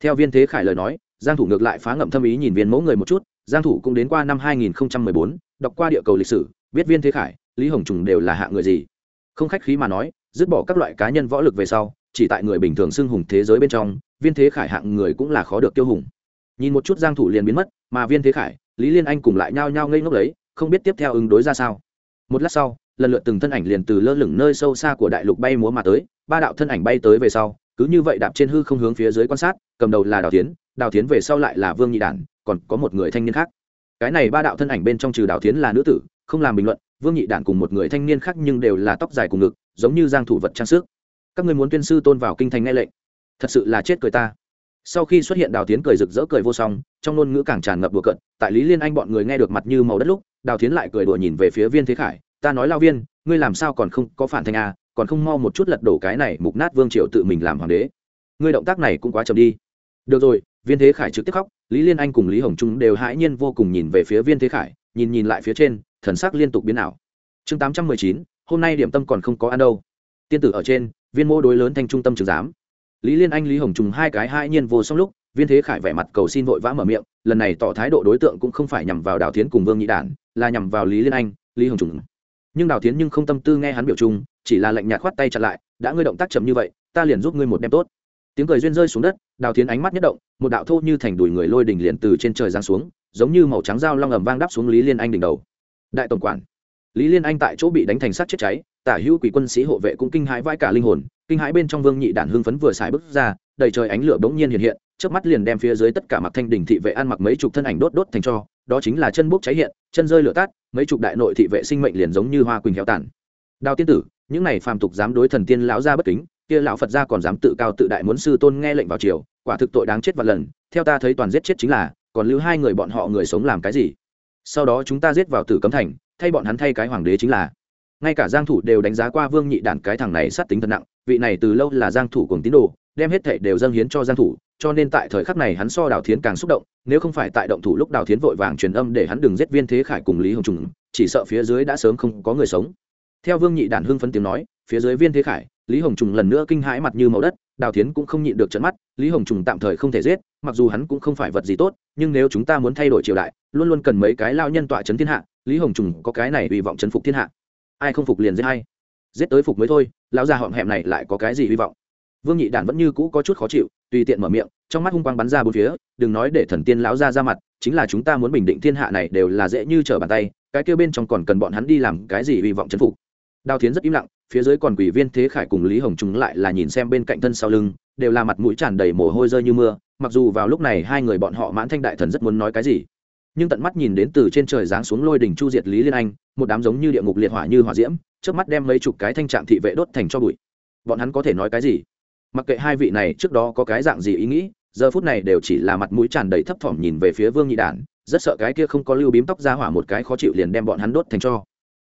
theo viên thế khải lời nói giang thủ ngược lại phá ngậm thâm ý nhìn viên mẫu người một chút giang thủ cũng đến qua năm 2014, đọc qua địa cầu lịch sử biết viên thế khải lý hồng trùng đều là hạ người gì. Không khách khí mà nói dứt bỏ các loại cá nhân võ lực về sau chỉ tại người bình thường xưng hùng thế giới bên trong viên thế khải hạng người cũng là khó được tiêu hùng. Nhìn một chút giang thủ liền biến mất mà viên thế khải lý liên anh cùng lại nhao nhao ngây ngốc lấy không biết tiếp theo ứng đối ra sao. Một lát sau lần lượt từng thân ảnh liền từ lơ lửng nơi sâu xa của đại lục bay múa mà tới ba đạo thân ảnh bay tới về sau cứ như vậy đạp trên hư không hướng phía dưới quan sát, cầm đầu là đào tiến đào tiến về sau lại là vương nhị đản, còn có một người thanh niên khác. Cái này ba đạo thân ảnh bên trong trừ đào tiến là nữ tử, không làm bình luận, vương nhị đản cùng một người thanh niên khác nhưng đều là tóc dài cùng ngực, giống như giang thủ vật trang sức. Các ngươi muốn tuyên sư tôn vào kinh thành nghe lệnh. Thật sự là chết cười ta. Sau khi xuất hiện đào tiến cười rực rỡ cười vô song, trong ngôn ngữ càng tràn ngập đùa cận tại lý liên anh bọn người nghe được mặt như màu đất lúc, đào tiến lại cười đùa nhìn về phía viên thế khải, ta nói lao viên, ngươi làm sao còn không có phản thành à còn không mau một chút lật đổ cái này mục nát vương triều tự mình làm hoàng đế. Ngươi động tác này cũng quá chậm đi. Được rồi, viên thế khải trực tiếp khóc, lý liên anh cùng lý hồng trung đều hãi nhiên vô cùng nhìn về phía viên thế khải, nhìn nhìn lại phía trên, thần sắc liên tục biến ảo. Chương tám trăm mười chín, hôm nay điểm tâm còn không có ăn đâu. Tiên tử ở trên, viên mô đối lớn thành trung tâm trường giám. Lý liên anh, lý hồng trùng hai cái hai nhiên vô song lúc, viên thế khải vẻ mặt cầu xin vội vã mở miệng, lần này tỏ thái độ đối tượng cũng không phải nhằm vào đào tiến cùng vương nhị đản, là nhằm vào lý liên anh, lý hồng trùng nhưng đào tiến nhưng không tâm tư nghe hắn biểu trung chỉ là lạnh nhạt khoát tay chặn lại, đã ngươi động tác chậm như vậy, ta liền giúp ngươi một đem tốt. Tiếng cười duyên rơi xuống đất, đào tiến ánh mắt nhất động, một đạo thô như thành đùi người lôi đỉnh liền từ trên trời giáng xuống, giống như màu trắng dao long ầm vang đắp xuống lý liên anh đỉnh đầu. Đại tổng quản. Lý liên anh tại chỗ bị đánh thành sát chết cháy, tả hữu quỷ quân sĩ hộ vệ cũng kinh hãi vai cả linh hồn, kinh hãi bên trong vương nhị đản hưng phấn vừa xài bước ra, đầy trời ánh lửa bỗng nhiên hiện hiện trước mắt liền đem phía dưới tất cả mặc thanh đỉnh thị vệ ăn mặc mấy chục thân ảnh đốt đốt thành cho, đó chính là chân bốc cháy hiện, chân rơi lửa tát mấy chục đại nội thị vệ sinh mệnh liền giống như hoa quỳnh héo tàn. Đào tiên tử những này phàm tục dám đối thần tiên lão gia bất kính kia lão phật gia còn dám tự cao tự đại muốn sư tôn nghe lệnh vào triều, quả thực tội đáng chết vạn lần theo ta thấy toàn giết chết chính là còn lưu hai người bọn họ người sống làm cái gì? Sau đó chúng ta giết vào tử cấm thành thay bọn hắn thay cái hoàng đế chính là. Ngay cả giang thủ đều đánh giá qua vương nhị đản cái thằng này sát tính thật nặng vị này từ lâu là giang thủ cùng tín đồ đem hết thảy đều dâng hiến cho giang thủ cho nên tại thời khắc này hắn so đào thiến càng xúc động nếu không phải tại động thủ lúc đào thiến vội vàng truyền âm để hắn đừng giết viên thế khải cùng lý hồng trùng chỉ sợ phía dưới đã sớm không có người sống theo vương nhị đản hưng phấn tiếng nói, phía dưới viên thế khải, lý hồng trùng lần nữa kinh hãi mặt như màu đất, đào thiến cũng không nhịn được trận mắt, lý hồng trùng tạm thời không thể giết, mặc dù hắn cũng không phải vật gì tốt, nhưng nếu chúng ta muốn thay đổi triều đại, luôn luôn cần mấy cái lao nhân tọa chấn thiên hạ, lý hồng trùng có cái này hy vọng chấn phục thiên hạ. Ai không phục liền giết hay giết tới phục mới thôi, lão già họng hẹm này lại có cái gì hy vọng? Vương nhị đản vẫn như cũ có chút khó chịu, tùy tiện mở miệng, trong mắt hung quang bắn ra bốn phía, đừng nói để thần tiên lão ra ra mặt, chính là chúng ta muốn bình định thiên hạ này đều là dễ như trở bàn tay, cái kêu bên trong còn cần bọn hắn đi làm cái gì hy vọng chấn phục? Đào thiến rất im lặng, phía dưới còn quỷ viên thế khải cùng lý hồng chúng lại là nhìn xem bên cạnh thân sau lưng, đều là mặt mũi tràn đầy mồ hôi rơi như mưa, mặc dù vào lúc này hai người bọn họ mãn thanh đại thần rất muốn nói cái gì. Nhưng tận mắt nhìn đến từ trên trời giáng xuống lôi đỉnh chu diệt lý liên anh, một đám giống như địa ngục liệt hỏa như hỏa diễm trước mắt đem mấy chục cái thanh trạm thị vệ đốt thành cho bụi. Bọn hắn có thể nói cái gì? Mặc kệ hai vị này trước đó có cái dạng gì ý nghĩ, giờ phút này đều chỉ là mặt mũi tràn đầy thấp thỏm nhìn về phía vương nhị đản, rất sợ cái kia không có lưu bím tóc ra hỏa một cái khó chịu liền đem bọn hắn đốt thành cho.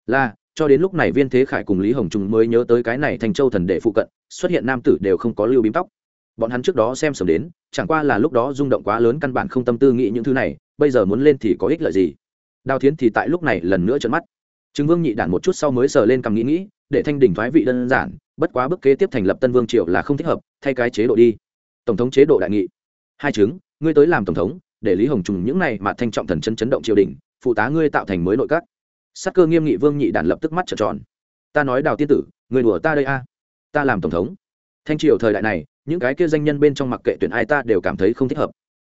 Là cho đến lúc này viên thế khải cùng lý hồng trung mới nhớ tới cái này thành châu thần đệ phụ cận, xuất hiện nam tử đều không có lưu bím tóc. Bọn hắn trước đó xem sớm đến, chẳng qua là lúc đó rung động quá lớn căn bản không tâm tư nghĩ những thứ này, bây giờ muốn lên thì có ích lợi gì? Đào thiến thì tại lúc này lần nữa trợn mắt. Chứng vương nhị đản một chút sau mới sờ lên cầm nghĩ nghĩ, để thanh đỉnh thoái vị đơn giản, bất quá bước kế tiếp thành lập tân vương triều là không thích hợp, thay cái chế độ đi. Tổng thống chế độ đại nghị. Hai chứng ngươi tới làm tổng thống, để lý hồng trùng những này mà thanh trọng thần chân chấn động triều đình, phụ tá ngươi tạo thành mới nội các sắc cơ nghiêm nghị vương nhị đản lập tức mắt trợn tròn. Ta nói đào tiên tử, người đùa ta đây a. Ta làm tổng thống. Thanh triều thời đại này, những cái kia danh nhân bên trong mặc kệ tuyển ai ta đều cảm thấy không thích hợp.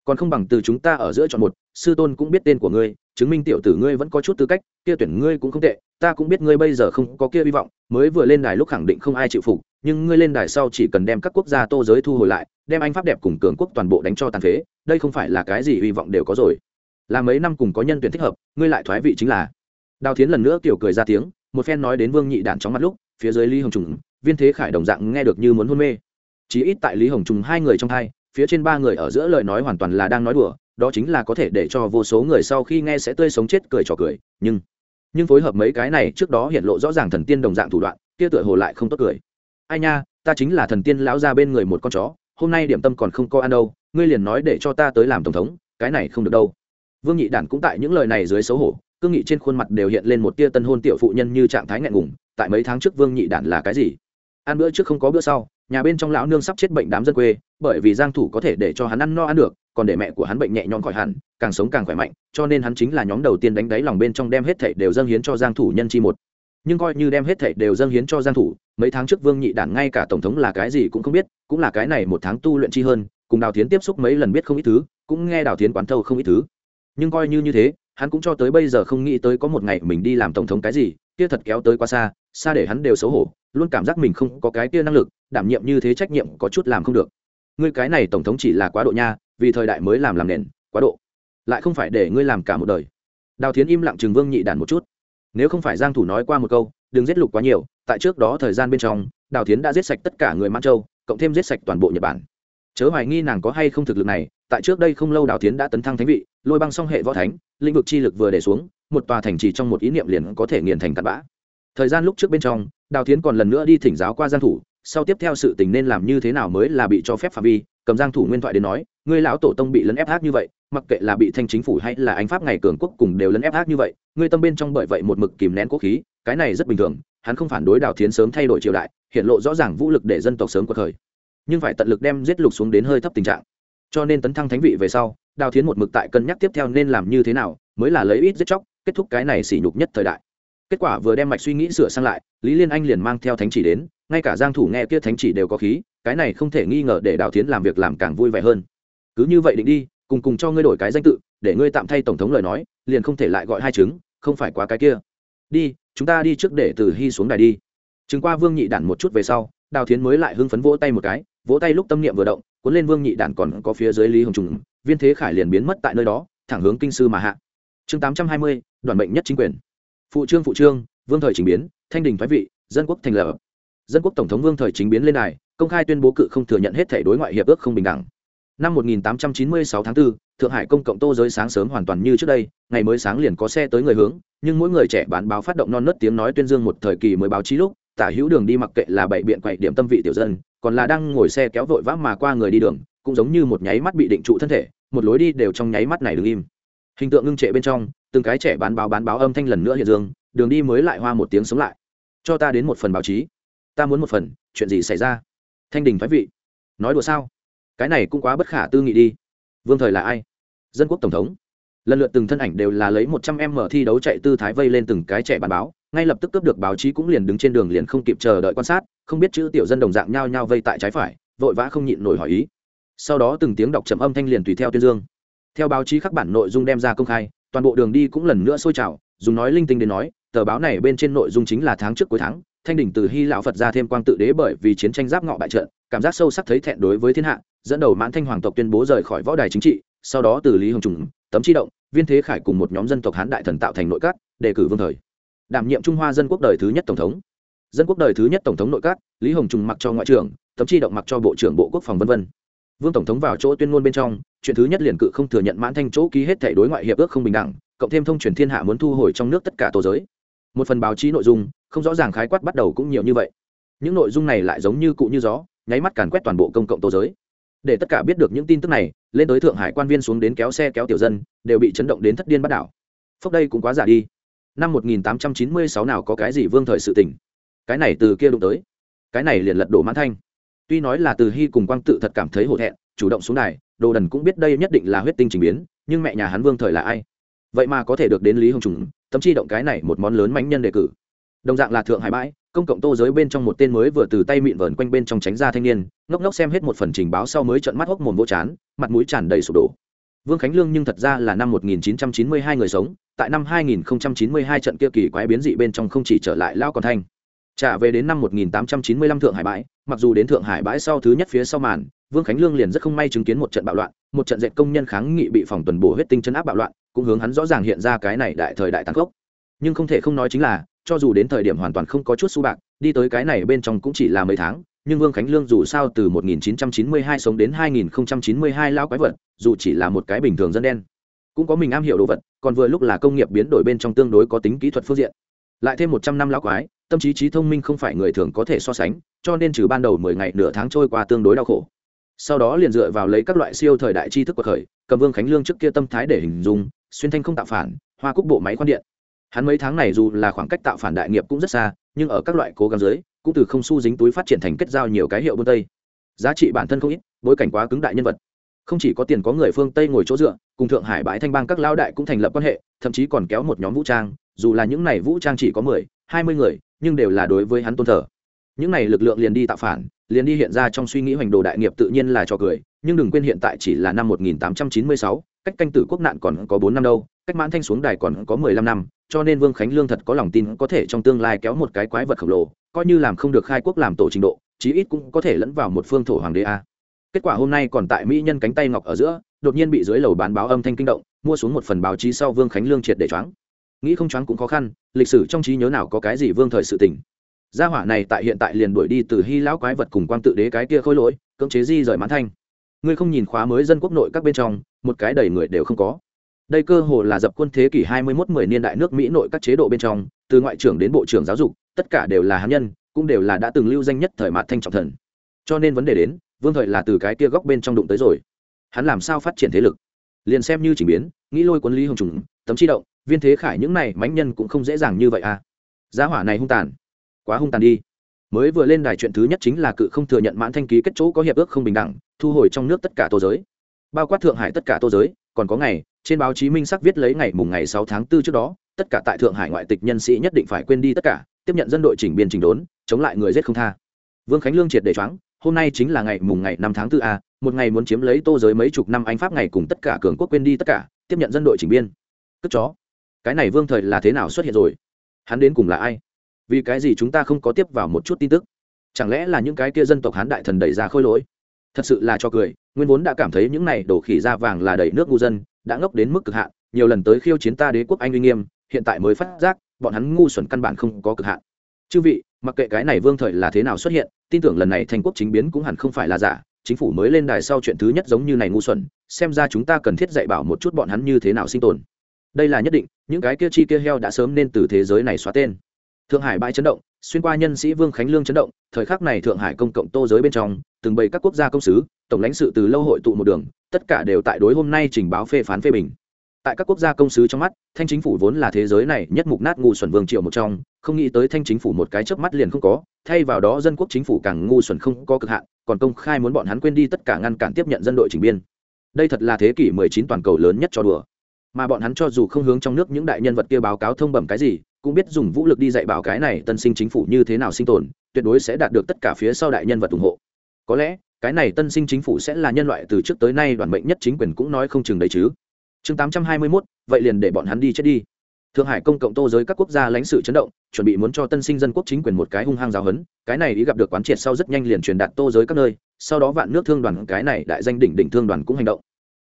Còn không bằng từ chúng ta ở giữa chọn một, sư tôn cũng biết tên của ngươi, chứng minh tiểu tử ngươi vẫn có chút tư cách, kia tuyển ngươi cũng không tệ, ta cũng biết ngươi bây giờ không có kia hy vọng, mới vừa lên đài lúc khẳng định không ai chịu phục, nhưng ngươi lên đài sau chỉ cần đem các quốc gia tô giới thu hồi lại, đem anh pháp đẹp cùng cường quốc toàn bộ đánh cho tàn phế, đây không phải là cái gì hy vọng đều có rồi. Là mấy năm cùng có nhân tuyển thích hợp, ngươi lại thoái vị chính là đào thiến lần nữa kiểu cười ra tiếng, một phen nói đến vương nhị đản trong mắt lúc, phía dưới lý hồng trùng, viên thế khải đồng dạng nghe được như muốn hôn mê. Chí ít tại lý hồng trùng hai người trong hai, phía trên ba người ở giữa lời nói hoàn toàn là đang nói đùa, đó chính là có thể để cho vô số người sau khi nghe sẽ tươi sống chết cười trò cười, nhưng nhưng phối hợp mấy cái này trước đó hiện lộ rõ ràng thần tiên đồng dạng thủ đoạn, kia tựa hồ lại không tốt cười. Ai nha, ta chính là thần tiên lão ra bên người một con chó, hôm nay điểm tâm còn không có ăn đâu, ngươi liền nói để cho ta tới làm tổng thống, cái này không được đâu. Vương nhị đản cũng tại những lời này dưới xấu hổ cương nghị trên khuôn mặt đều hiện lên một tia tân hôn tiểu phụ nhân như trạng thái ngại ngùng, tại mấy tháng trước vương nhị đản là cái gì? Ăn bữa trước không có bữa sau, nhà bên trong lão nương sắp chết bệnh đám dân quê, bởi vì giang thủ có thể để cho hắn ăn no ăn được, còn để mẹ của hắn bệnh nhẹ nhõm khỏi hẳn, càng sống càng khỏe mạnh, cho nên hắn chính là nhóm đầu tiên đánh đáy lòng bên trong đem hết thảy đều dâng hiến cho giang thủ nhân chi một. Nhưng coi như đem hết thảy đều dâng hiến cho giang thủ, mấy tháng trước vương nhị đản ngay cả tổng thống là cái gì cũng không biết, cũng là cái này một tháng tu luyện chi hơn, cùng đào thiến tiếp xúc mấy lần biết không ít thứ, cũng nghe đào thiến quán thâu không ít thứ. Nhưng coi như như thế hắn cũng cho tới bây giờ không nghĩ tới có một ngày mình đi làm tổng thống cái gì, kia thật kéo tới quá xa xa để hắn đều xấu hổ, luôn cảm giác mình không có cái kia năng lực, đảm nhiệm như thế trách nhiệm có chút làm không được. Ngươi cái này tổng thống chỉ là quá độ nha, vì thời đại mới làm làm nền, quá độ. Lại không phải để ngươi làm cả một đời. Đào thiến im lặng chừng vương nhị đản một chút. Nếu không phải giang thủ nói qua một câu, đừng giết lục quá nhiều. Tại trước đó thời gian bên trong, đào thiến đã giết sạch tất cả người mãn châu, cộng thêm giết sạch toàn bộ nhật bản. Chớ hoài nghi nàng có hay không thực lực này, tại trước đây không lâu đào thiến đã tấn thăng thánh vị, lôi băng song hệ võ thánh lĩnh vực chi lực vừa để xuống, một tòa thành trì trong một ý niệm liền có thể nghiền thành cát bã. Thời gian lúc trước bên trong, đào thiến còn lần nữa đi thỉnh giáo qua giang thủ, sau tiếp theo sự tình nên làm như thế nào mới là bị cho phép phạm vi, cầm giang thủ nguyên thoại đến nói, ngươi lão tổ tông bị lấn ép ác như vậy, mặc kệ là bị thanh chính phủ hay là ánh pháp ngày cường quốc cùng đều lấn ép ác như vậy, ngươi tâm bên trong bởi vậy một mực kìm nén quốc khí, cái này rất bình thường, hắn không phản đối đào thiến sớm thay đổi triều đại, hiện lộ rõ ràng vũ lực để dân tộc sớm cuộc khởi nhưng phải tận lực đem giết lục xuống đến hơi thấp tình trạng. Cho nên tấn thăng thánh vị về sau đào thiến một mực tại cân nhắc tiếp theo nên làm như thế nào, mới là lấy ít giết chóc, kết thúc cái này sỉ nhục nhất thời đại. Kết quả vừa đem mạch suy nghĩ sửa sang lại, lý liên anh liền mang theo thánh chỉ đến, ngay cả giang thủ nghe kia thánh chỉ đều có khí, cái này không thể nghi ngờ để đào thiến làm việc làm càng vui vẻ hơn. Cứ như vậy định đi, cùng cùng cho ngươi đổi cái danh tự, để ngươi tạm thay tổng thống lời nói, liền không thể lại gọi hai chứng, không phải quá cái kia. Đi, chúng ta đi trước để từ hy xuống đài đi. Chứng qua vương nhị đản một chút về sau, đào thiến mới lại hưng phấn vỗ tay một cái vỗ tay lúc tâm niệm vừa động cuốn lên vương nhị đản còn có phía dưới lý hồng trùng viên thế khải liền biến mất tại nơi đó thẳng hướng kinh sư mà hạ. Chương tám trăm hai mươi đoàn mệnh nhất chính quyền. Phụ trương phụ trương vương thời trình biến thanh đình thoái vị dân quốc thành lập. Dân quốc tổng thống vương thời chính biến lên đài công khai tuyên bố cự không thừa nhận hết thể đối ngoại hiệp ước không bình đẳng. Năm 1896 tháng 4, thượng hải công cộng tô giới sáng sớm hoàn toàn như trước đây ngày mới sáng liền có xe tới người hướng nhưng mỗi người trẻ bán báo phát động non nớt tiếng nói tuyên dương một thời kỳ mới báo chí lúc tả hữu đường đi mặc kệ là bảy biện quậy điểm tâm vị tiểu dân còn là đang ngồi xe kéo vội vã mà qua người đi đường, cũng giống như một nháy mắt bị định trụ thân thể, một lối đi đều trong nháy mắt này đứng im. Hình tượng ngưng trệ bên trong, từng cái trẻ bán báo bán báo âm thanh lần nữa hiện dương, đường đi mới lại hoa một tiếng sống lại. Cho ta đến một phần báo chí. Ta muốn một phần, chuyện gì xảy ra? Thanh đình phái vị. Nói đùa sao? Cái này cũng quá bất khả tư nghị đi. Vương thời là ai? Dân quốc tổng thống. Lần lượt từng thân ảnh đều là lấy một trăm em mở thi đấu chạy tư thái vây lên từng cái trẻ bán báo ngay lập tức cướp được báo chí cũng liền đứng trên đường liền không kịp chờ đợi quan sát, không biết chữ tiểu dân đồng dạng nhao nhao vây tại trái phải, vội vã không nhịn nổi hỏi ý. Sau đó từng tiếng đọc chậm âm thanh liền tùy theo tuyên dương. Theo báo chí khắc bản nội dung đem ra công khai, toàn bộ đường đi cũng lần nữa sôi trào, dùng nói linh tinh đến nói, tờ báo này bên trên nội dung chính là tháng trước cuối tháng, thanh đỉnh từ hy lão phật ra thêm quang tự đế bởi vì chiến tranh giáp ngọ bại trận, cảm giác sâu sắc thấy thẹn đối với thiên hạ, dẫn đầu mãn thanh hoàng tộc tuyên bố rời khỏi võ đài chính trị, sau đó từ lý hồng trùng, tấm chi động, viên thế khải cùng một nhóm dân tộc hán đại thần tạo thành nội các, đề cử vương thời đảm nhiệm trung hoa dân quốc đời thứ nhất tổng thống. Dân quốc đời thứ nhất tổng thống nội các, lý hồng trùng mặc cho ngoại trưởng, tấm chi động mặc cho bộ trưởng bộ quốc phòng v v vương tổng thống vào chỗ tuyên ngôn bên trong, chuyện thứ nhất liền cự không thừa nhận mãn thanh chỗ ký hết thể đối ngoại hiệp ước không bình đẳng, cộng thêm thông truyền thiên hạ muốn thu hồi trong nước tất cả tổ giới. Một phần báo chí nội dung, không rõ ràng khái quát bắt đầu cũng nhiều như vậy. Những nội dung này lại giống như cụ như gió, nháy mắt càn quét toàn bộ công cộng tổ giới. Để tất cả biết được những tin tức này, lên tới thượng hải quan viên xuống đến kéo xe kéo tiểu dân, đều bị chấn động đến thất điên bắt đảo. Phốc đây cũng quá giả đi năm 1896 nào có cái gì vương thời sự tình. Cái này từ kia đụng tới. Cái này liền lật đổ mãn thanh. Tuy nói là từ hy cùng quang tự thật cảm thấy hổ thẹn, chủ động xuống đài, đồ đần cũng biết đây nhất định là huyết tinh trình biến, nhưng mẹ nhà hắn vương thời là ai? Vậy mà có thể được đến lý hồng trùng tấm chi động cái này một món lớn mánh nhân đề cử. Đồng dạng là thượng hải bãi, công cộng tô giới bên trong một tên mới vừa từ tay mịn vờn quanh bên trong tránh ra thanh niên, ngốc ngốc xem hết một phần trình báo sau mới trận mắt hốc mồm vô chán, mặt mũi tràn đầy sụp đổ vương khánh lương nhưng thật ra là năm 1992 người sống, tại năm 2092 trận kia kỳ quái biến dị bên trong không chỉ trở lại lao còn thanh. Trả về đến năm 1895 thượng hải bãi, mặc dù đến thượng hải bãi sau thứ nhất phía sau màn, vương khánh lương liền rất không may chứng kiến một trận bạo loạn, một trận dệt công nhân kháng nghị bị phòng tuần bổ huyết tinh chấn áp bạo loạn, cũng hướng hắn rõ ràng hiện ra cái này đại thời đại tăng cốc nhưng không thể không nói chính là, cho dù đến thời điểm hoàn toàn không có chút su bạc, đi tới cái này bên trong cũng chỉ là mấy tháng nhưng vương khánh lương dù sao từ 1992 sống đến 2092 lão quái vật, dù chỉ là một cái bình thường dân đen, cũng có mình am hiểu đồ vật, còn vừa lúc là công nghiệp biến đổi bên trong tương đối có tính kỹ thuật phương diện. Lại thêm một trăm năm lão quái, tâm trí trí thông minh không phải người thường có thể so sánh, cho nên trừ ban đầu mười ngày nửa tháng trôi qua tương đối đau khổ. Sau đó liền dựa vào lấy các loại siêu thời đại tri thức của khởi cầm vương khánh lương trước kia tâm thái để hình dung, xuyên thanh không tạo phản, hoa cúc bộ máy quan điện. Hắn mấy tháng này dù là khoảng cách tạo phản đại nghiệp cũng rất xa, nhưng ở các loại cố gắng dưới cũng từ không su dính túi phát triển thành kết giao nhiều cái hiệu buôn tây. Giá trị bản thân không ít bối cảnh quá cứng đại nhân vật. Không chỉ có tiền có người phương tây ngồi chỗ dựa cùng thượng hải bãi thanh bang các lao đại cũng thành lập quan hệ thậm chí còn kéo một nhóm vũ trang dù là những này vũ trang chỉ có mười hai mươi người nhưng đều là đối với hắn tôn thờ. Những này lực lượng liền đi tạo phản liền đi hiện ra trong suy nghĩ hoành đồ đại nghiệp tự nhiên là cho cười nhưng đừng quên hiện tại chỉ là năm 1896, cách canh tử quốc nạn còn có bốn năm đâu cách mãn thanh xuống đài còn có mười lăm năm cho nên vương khánh lương thật có lòng tin có thể trong tương lai kéo một cái quái vật khổng lồ coi như làm không được khai quốc làm tổ trình độ, chí ít cũng có thể lẫn vào một phương thổ hoàng đế a. Kết quả hôm nay còn tại mỹ nhân cánh tay ngọc ở giữa, đột nhiên bị dưới lầu bán báo âm thanh kinh động, mua xuống một phần báo chí sau vương khánh lương triệt để choáng. Nghĩ không choáng cũng khó khăn, lịch sử trong trí nhớ nào có cái gì vương thời sự tình. Gia hỏa này tại hiện tại liền đuổi đi từ hy lão quái vật cùng quang tự đế cái kia khôi lỗi, cưỡng chế di rời mãn thanh. Ngươi không nhìn khóa mới dân quốc nội các bên trong, một cái đầy người đều không có. Đây cơ hồ là dập quân thế kỷ hai mươi 21 mười niên đại nước mỹ nội các chế độ bên trong, từ ngoại trưởng đến bộ trưởng giáo dục tất cả đều là hán nhân, cũng đều là đã từng lưu danh nhất thời mạt thanh trọng thần. Cho nên vấn đề đến, vương thời là từ cái kia góc bên trong đụng tới rồi. Hắn làm sao phát triển thế lực? Liền xem như chỉnh biến, nghĩ lôi quân lý hồng trùng, tấm chi động, viên thế khải những này mãnh nhân cũng không dễ dàng như vậy à. Giá hỏa này hung tàn. Quá hung tàn đi. Mới vừa lên đài chuyện thứ nhất chính là cự không thừa nhận mãn thanh ký kết chỗ có hiệp ước không bình đẳng, thu hồi trong nước tất cả tô giới. Bao quát thượng hải tất cả tô giới, còn có ngày, trên báo chí minh sắc viết lấy ngày mùng ngày sáu tháng 4 trước đó, tất cả tại thượng hải ngoại tịch nhân sĩ nhất định phải quên đi tất cả tiếp nhận dân đội chỉnh biên chỉnh đốn, chống lại người giết không tha. Vương khánh lương triệt để choáng, hôm nay chính là ngày mùng ngày năm tháng 4 a, một ngày muốn chiếm lấy tô giới mấy chục năm anh pháp ngày cùng tất cả cường quốc quên đi tất cả, tiếp nhận dân đội chỉnh biên. Cất chó. Cái này vương thời là thế nào xuất hiện rồi? Hắn đến cùng là ai? Vì cái gì chúng ta không có tiếp vào một chút tin tức? Chẳng lẽ là những cái kia dân tộc hán đại thần đẩy ra khôi lỗi? Thật sự là cho cười, nguyên vốn đã cảm thấy những này đổ khỉ ra vàng là đẩy nước ngu dân, đã ngốc đến mức cực hạn, nhiều lần tới khiêu chiến ta đế quốc anh uy nghiêm hiện tại mới phát giác, bọn hắn ngu xuẩn căn bản không có cực hạn. Chư vị, mặc kệ cái này vương thời là thế nào xuất hiện, tin tưởng lần này thành quốc chính biến cũng hẳn không phải là giả, chính phủ mới lên đài sau chuyện thứ nhất giống như này ngu xuẩn, xem ra chúng ta cần thiết dạy bảo một chút bọn hắn như thế nào sinh tồn. Đây là nhất định, những cái kia chi kia heo đã sớm nên từ thế giới này xóa tên. Thượng hải bãi chấn động, xuyên qua nhân sĩ vương khánh lương chấn động, thời khắc này thượng hải công cộng tô giới bên trong, từng bày các quốc gia công sứ, tổng lãnh sự từ lâu hội tụ một đường, tất cả đều tại đối hôm nay trình báo phê phán phê bình tại các quốc gia công sứ trong mắt, thanh chính phủ vốn là thế giới này nhất mục nát ngu xuẩn vương triệu một trong, không nghĩ tới thanh chính phủ một cái chớp mắt liền không có, thay vào đó dân quốc chính phủ càng ngu xuẩn không có cực hạn, còn công khai muốn bọn hắn quên đi tất cả ngăn cản tiếp nhận dân đội trình biên. Đây thật là thế kỷ 19 toàn cầu lớn nhất cho đùa. Mà bọn hắn cho dù không hướng trong nước những đại nhân vật kia báo cáo thông bẩm cái gì, cũng biết dùng vũ lực đi dạy bảo cái này tân sinh chính phủ như thế nào sinh tồn, tuyệt đối sẽ đạt được tất cả phía sau đại nhân vật ủng hộ. Có lẽ, cái này tân sinh chính phủ sẽ là nhân loại từ trước tới nay đoàn mệnh nhất chính quyền cũng nói không chừng đấy chứ chương 821, vậy liền để bọn hắn đi chết đi. Thượng hải công cộng tô giới các quốc gia lãnh sự chấn động chuẩn bị muốn cho tân sinh dân quốc chính quyền một cái hung hăng giáo hấn cái này ý gặp được quán triệt sau rất nhanh liền truyền đạt tô giới các nơi sau đó vạn nước thương đoàn cái này đại danh đỉnh đỉnh thương đoàn cũng hành động.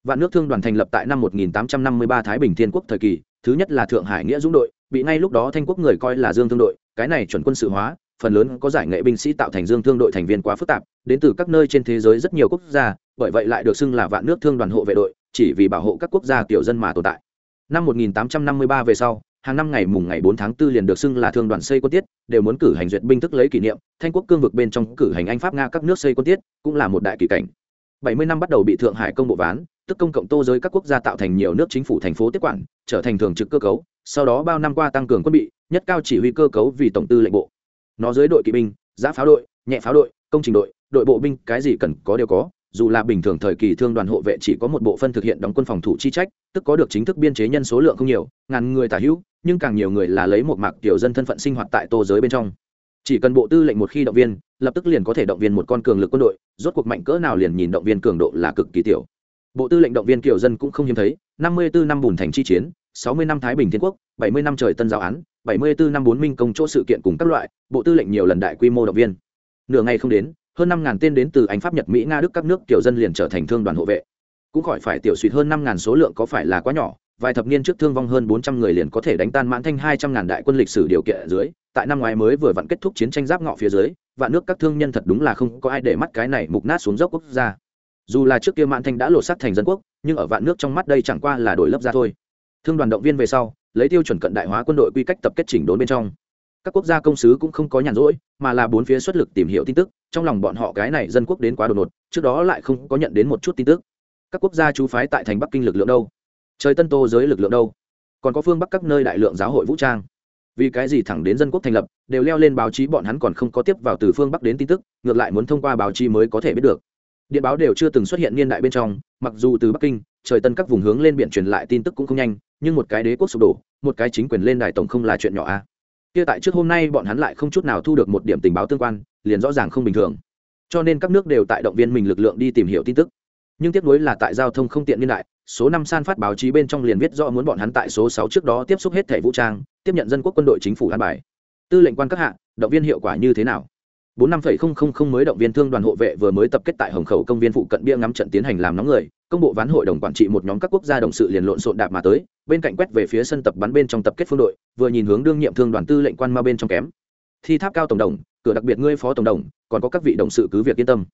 Vạn nước thương đoàn thành lập tại năm 1853 thái bình thiên quốc thời kỳ thứ nhất là thượng hải nghĩa dũng đội bị ngay lúc đó thanh quốc người coi là dương thương đội cái này chuẩn quân sự hóa phần lớn có giải nghệ binh sĩ tạo thành dương thương đội thành viên quá phức tạp đến từ các nơi trên thế giới rất nhiều quốc gia bởi vậy lại được xưng là vạn nước thương đoàn hộ vệ đội chỉ vì bảo hộ các quốc gia tiểu dân mà tồn tại. Năm 1853 về sau, hàng năm ngày mùng ngày 4 tháng 4 liền được xưng là thương đoàn xây quân tiết, đều muốn cử hành duyệt binh thức lấy kỷ niệm, thanh quốc cương vực bên trong cử hành anh pháp nga các nước xây quân tiết, cũng là một đại kỳ cảnh. 70 năm bắt đầu bị thượng hải công bộ ván, tức công cộng tô giới các quốc gia tạo thành nhiều nước chính phủ thành phố tiếp quản, trở thành thường trực cơ cấu, sau đó bao năm qua tăng cường quân bị, nhất cao chỉ huy cơ cấu vì tổng tư lệnh bộ. Nó dưới đội kỵ binh, giã pháo đội, nhẹ pháo đội, công trình đội đội bộ binh, cái gì cần có đều có dù là bình thường thời kỳ thương đoàn hộ vệ chỉ có một bộ phân thực hiện đóng quân phòng thủ chi trách, tức có được chính thức biên chế nhân số lượng không nhiều, ngàn người tả hữu, nhưng càng nhiều người là lấy một mạc tiểu dân thân phận sinh hoạt tại tô giới bên trong. Chỉ cần bộ tư lệnh một khi động viên, lập tức liền có thể động viên một con cường lực quân đội, rốt cuộc mạnh cỡ nào liền nhìn động viên cường độ là cực kỳ tiểu. Bộ tư lệnh động viên kiểu dân cũng không hiếm thấy, năm mươi bốn năm bùn thành chi chiến, sáu mươi năm thái bình thiên quốc, bảy mươi năm trời tân giáo án, bảy mươi bốn năm bốn minh công chỗ sự kiện cùng các loại, bộ tư lệnh nhiều lần đại quy mô động viên. Nửa ngày không đến hơn năm ngàn tên đến từ anh, pháp, nhật, mỹ, nga, đức, các nước tiểu dân liền trở thành thương đoàn hộ vệ. Cũng khỏi phải tiểu suýt hơn năm ngàn số lượng có phải là quá nhỏ, vài thập niên trước thương vong hơn bốn trăm người liền có thể đánh tan mãn thanh hai trăm ngàn đại quân lịch sử điều kiện ở dưới, tại năm ngoái mới vừa vặn kết thúc chiến tranh giáp ngọ phía dưới và nước các thương nhân thật đúng là không có ai để mắt cái này mục nát xuống dốc quốc gia. Dù là trước kia mãn thanh đã lột sắt thành dân quốc, nhưng ở vạn nước trong mắt đây chẳng qua là đổi lớp ra thôi. Thương đoàn động viên về sau, lấy tiêu chuẩn cận đại hóa quân đội quy cách tập kết chỉnh đốn bên trong các quốc gia công sứ cũng không có nhàn rỗi, mà là bốn phía xuất lực tìm hiểu tin tức, trong lòng bọn họ cái này dân quốc đến quá đột ngột, trước đó lại không có nhận đến một chút tin tức. Các quốc gia chú phái tại thành bắc kinh lực lượng đâu? Trời tân tô giới lực lượng đâu? Còn có phương bắc các nơi đại lượng giáo hội vũ trang? Vì cái gì thẳng đến dân quốc thành lập, đều leo lên báo chí bọn hắn còn không có tiếp vào từ phương bắc đến tin tức, ngược lại muốn thông qua báo chí mới có thể biết được. Điện báo đều chưa từng xuất hiện niên đại bên trong, mặc dù từ bắc kinh, trời tân các vùng hướng lên biển truyền lại tin tức cũng không nhanh, nhưng một cái đế quốc sụp đổ, một cái chính quyền lên đài tổng không là chuyện nhỏ a à kia tại trước hôm nay bọn hắn lại không chút nào thu được một điểm tình báo tương quan, liền rõ ràng không bình thường. Cho nên các nước đều tại động viên mình lực lượng đi tìm hiểu tin tức. Nhưng tiếc nuối là tại giao thông không tiện niên đại, số năm san phát báo chí bên trong liền viết rõ muốn bọn hắn tại số sáu trước đó tiếp xúc hết thẻ vũ trang, tiếp nhận dân quốc quân đội chính phủ an bài. Tư lệnh quan các hạ, động viên hiệu quả như thế nào? Bốn năm phẩy không không không mới động viên thương đoàn hộ vệ vừa mới tập kết tại hồng khẩu công viên phụ cận bia ngắm trận tiến hành làm nóng người, công bộ ván hội đồng quản trị một nhóm các quốc gia đồng sự liền lộn xộn đạp mà tới bên cạnh quét về phía sân tập bắn bên trong tập kết phương đội, vừa nhìn hướng đương nhiệm thương đoàn tư lệnh quan ma bên trong kém. Thi tháp cao tổng đồng, cửa đặc biệt ngươi phó tổng đồng, còn có các vị đồng sự cứ việc yên tâm.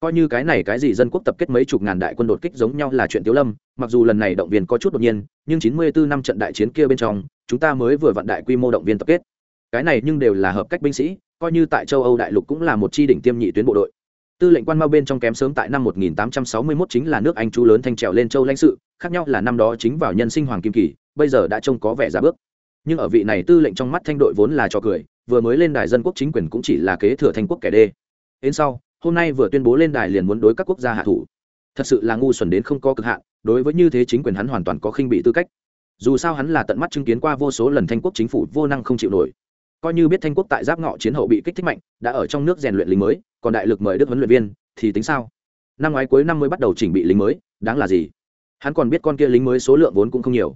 Coi như cái này cái gì dân quốc tập kết mấy chục ngàn đại quân đột kích giống nhau là chuyện tiếu lâm, mặc dù lần này động viên có chút đột nhiên, nhưng chín mươi bốn năm trận đại chiến kia bên trong, chúng ta mới vừa vận đại quy mô động viên tập kết. Cái này nhưng đều là hợp cách binh sĩ, coi như tại châu âu đại lục cũng là một chi đỉnh tiêm nhị tuyến bộ đội. Tư lệnh quan mao bên trong kém sớm tại năm 1861 chính là nước anh chú lớn thanh trèo lên châu lãnh sự khác nhau là năm đó chính vào nhân sinh hoàng kim kỳ, bây giờ đã trông có vẻ giả bước. Nhưng ở vị này tư lệnh trong mắt thanh đội vốn là cho cười, vừa mới lên đài dân quốc chính quyền cũng chỉ là kế thừa thanh quốc kẻ đê. Đến sau, hôm nay vừa tuyên bố lên đài liền muốn đối các quốc gia hạ thủ. Thật sự là ngu xuẩn đến không có cực hạn, đối với như thế chính quyền hắn hoàn toàn có khinh bị tư cách. Dù sao hắn là tận mắt chứng kiến qua vô số lần thanh quốc chính phủ vô năng không chịu nổi. Coi như biết thanh quốc tại giáp ngọ chiến hậu bị kích thích mạnh, đã ở trong nước rèn luyện lính mới, còn đại lực mời đức huấn luyện viên, thì tính sao? Năm ngoái cuối năm mới bắt đầu chỉnh bị lính mới, đáng là gì? Hắn còn biết con kia lính mới số lượng vốn cũng không nhiều.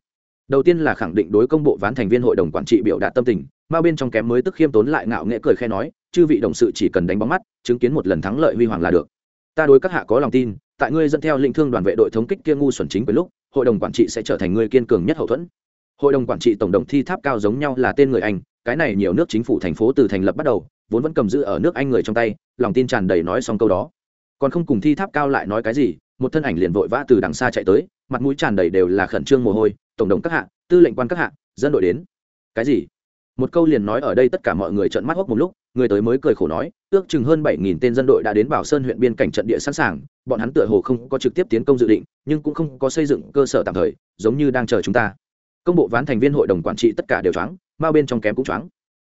Đầu tiên là khẳng định đối công bộ ván thành viên hội đồng quản trị biểu đạt tâm tình, mà bên trong kém mới tức khiêm tốn lại ngạo nghễ cười khe nói, chư vị đồng sự chỉ cần đánh bóng mắt, chứng kiến một lần thắng lợi huy hoàng là được. Ta đối các hạ có lòng tin, tại ngươi dẫn theo lĩnh thương đoàn vệ đội thống kích kia ngu xuẩn chính với lúc, hội đồng quản trị sẽ trở thành người kiên cường nhất hậu thuẫn. Hội đồng quản trị tổng đồng thi tháp cao giống nhau là tên người anh, cái này nhiều nước chính phủ thành phố từ thành lập bắt đầu, vốn vẫn cầm giữ ở nước anh người trong tay, lòng tin tràn đầy nói xong câu đó. Còn không cùng thi tháp cao lại nói cái gì một thân ảnh liền vội vã từ đằng xa chạy tới, mặt mũi tràn đầy đều là khẩn trương mồ hôi, tổng đồng các hạ, tư lệnh quan các hạ dân đội đến. Cái gì? Một câu liền nói ở đây tất cả mọi người trợn mắt hốc một lúc, người tới mới cười khổ nói, ước chừng hơn bảy nghìn tên dân đội đã đến bảo sơn huyện biên cảnh trận địa sẵn sàng, bọn hắn tựa hồ không có trực tiếp tiến công dự định, nhưng cũng không có xây dựng cơ sở tạm thời, giống như đang chờ chúng ta. Công bộ ván thành viên hội đồng quản trị tất cả đều choáng bao bên trong kém cũng choáng.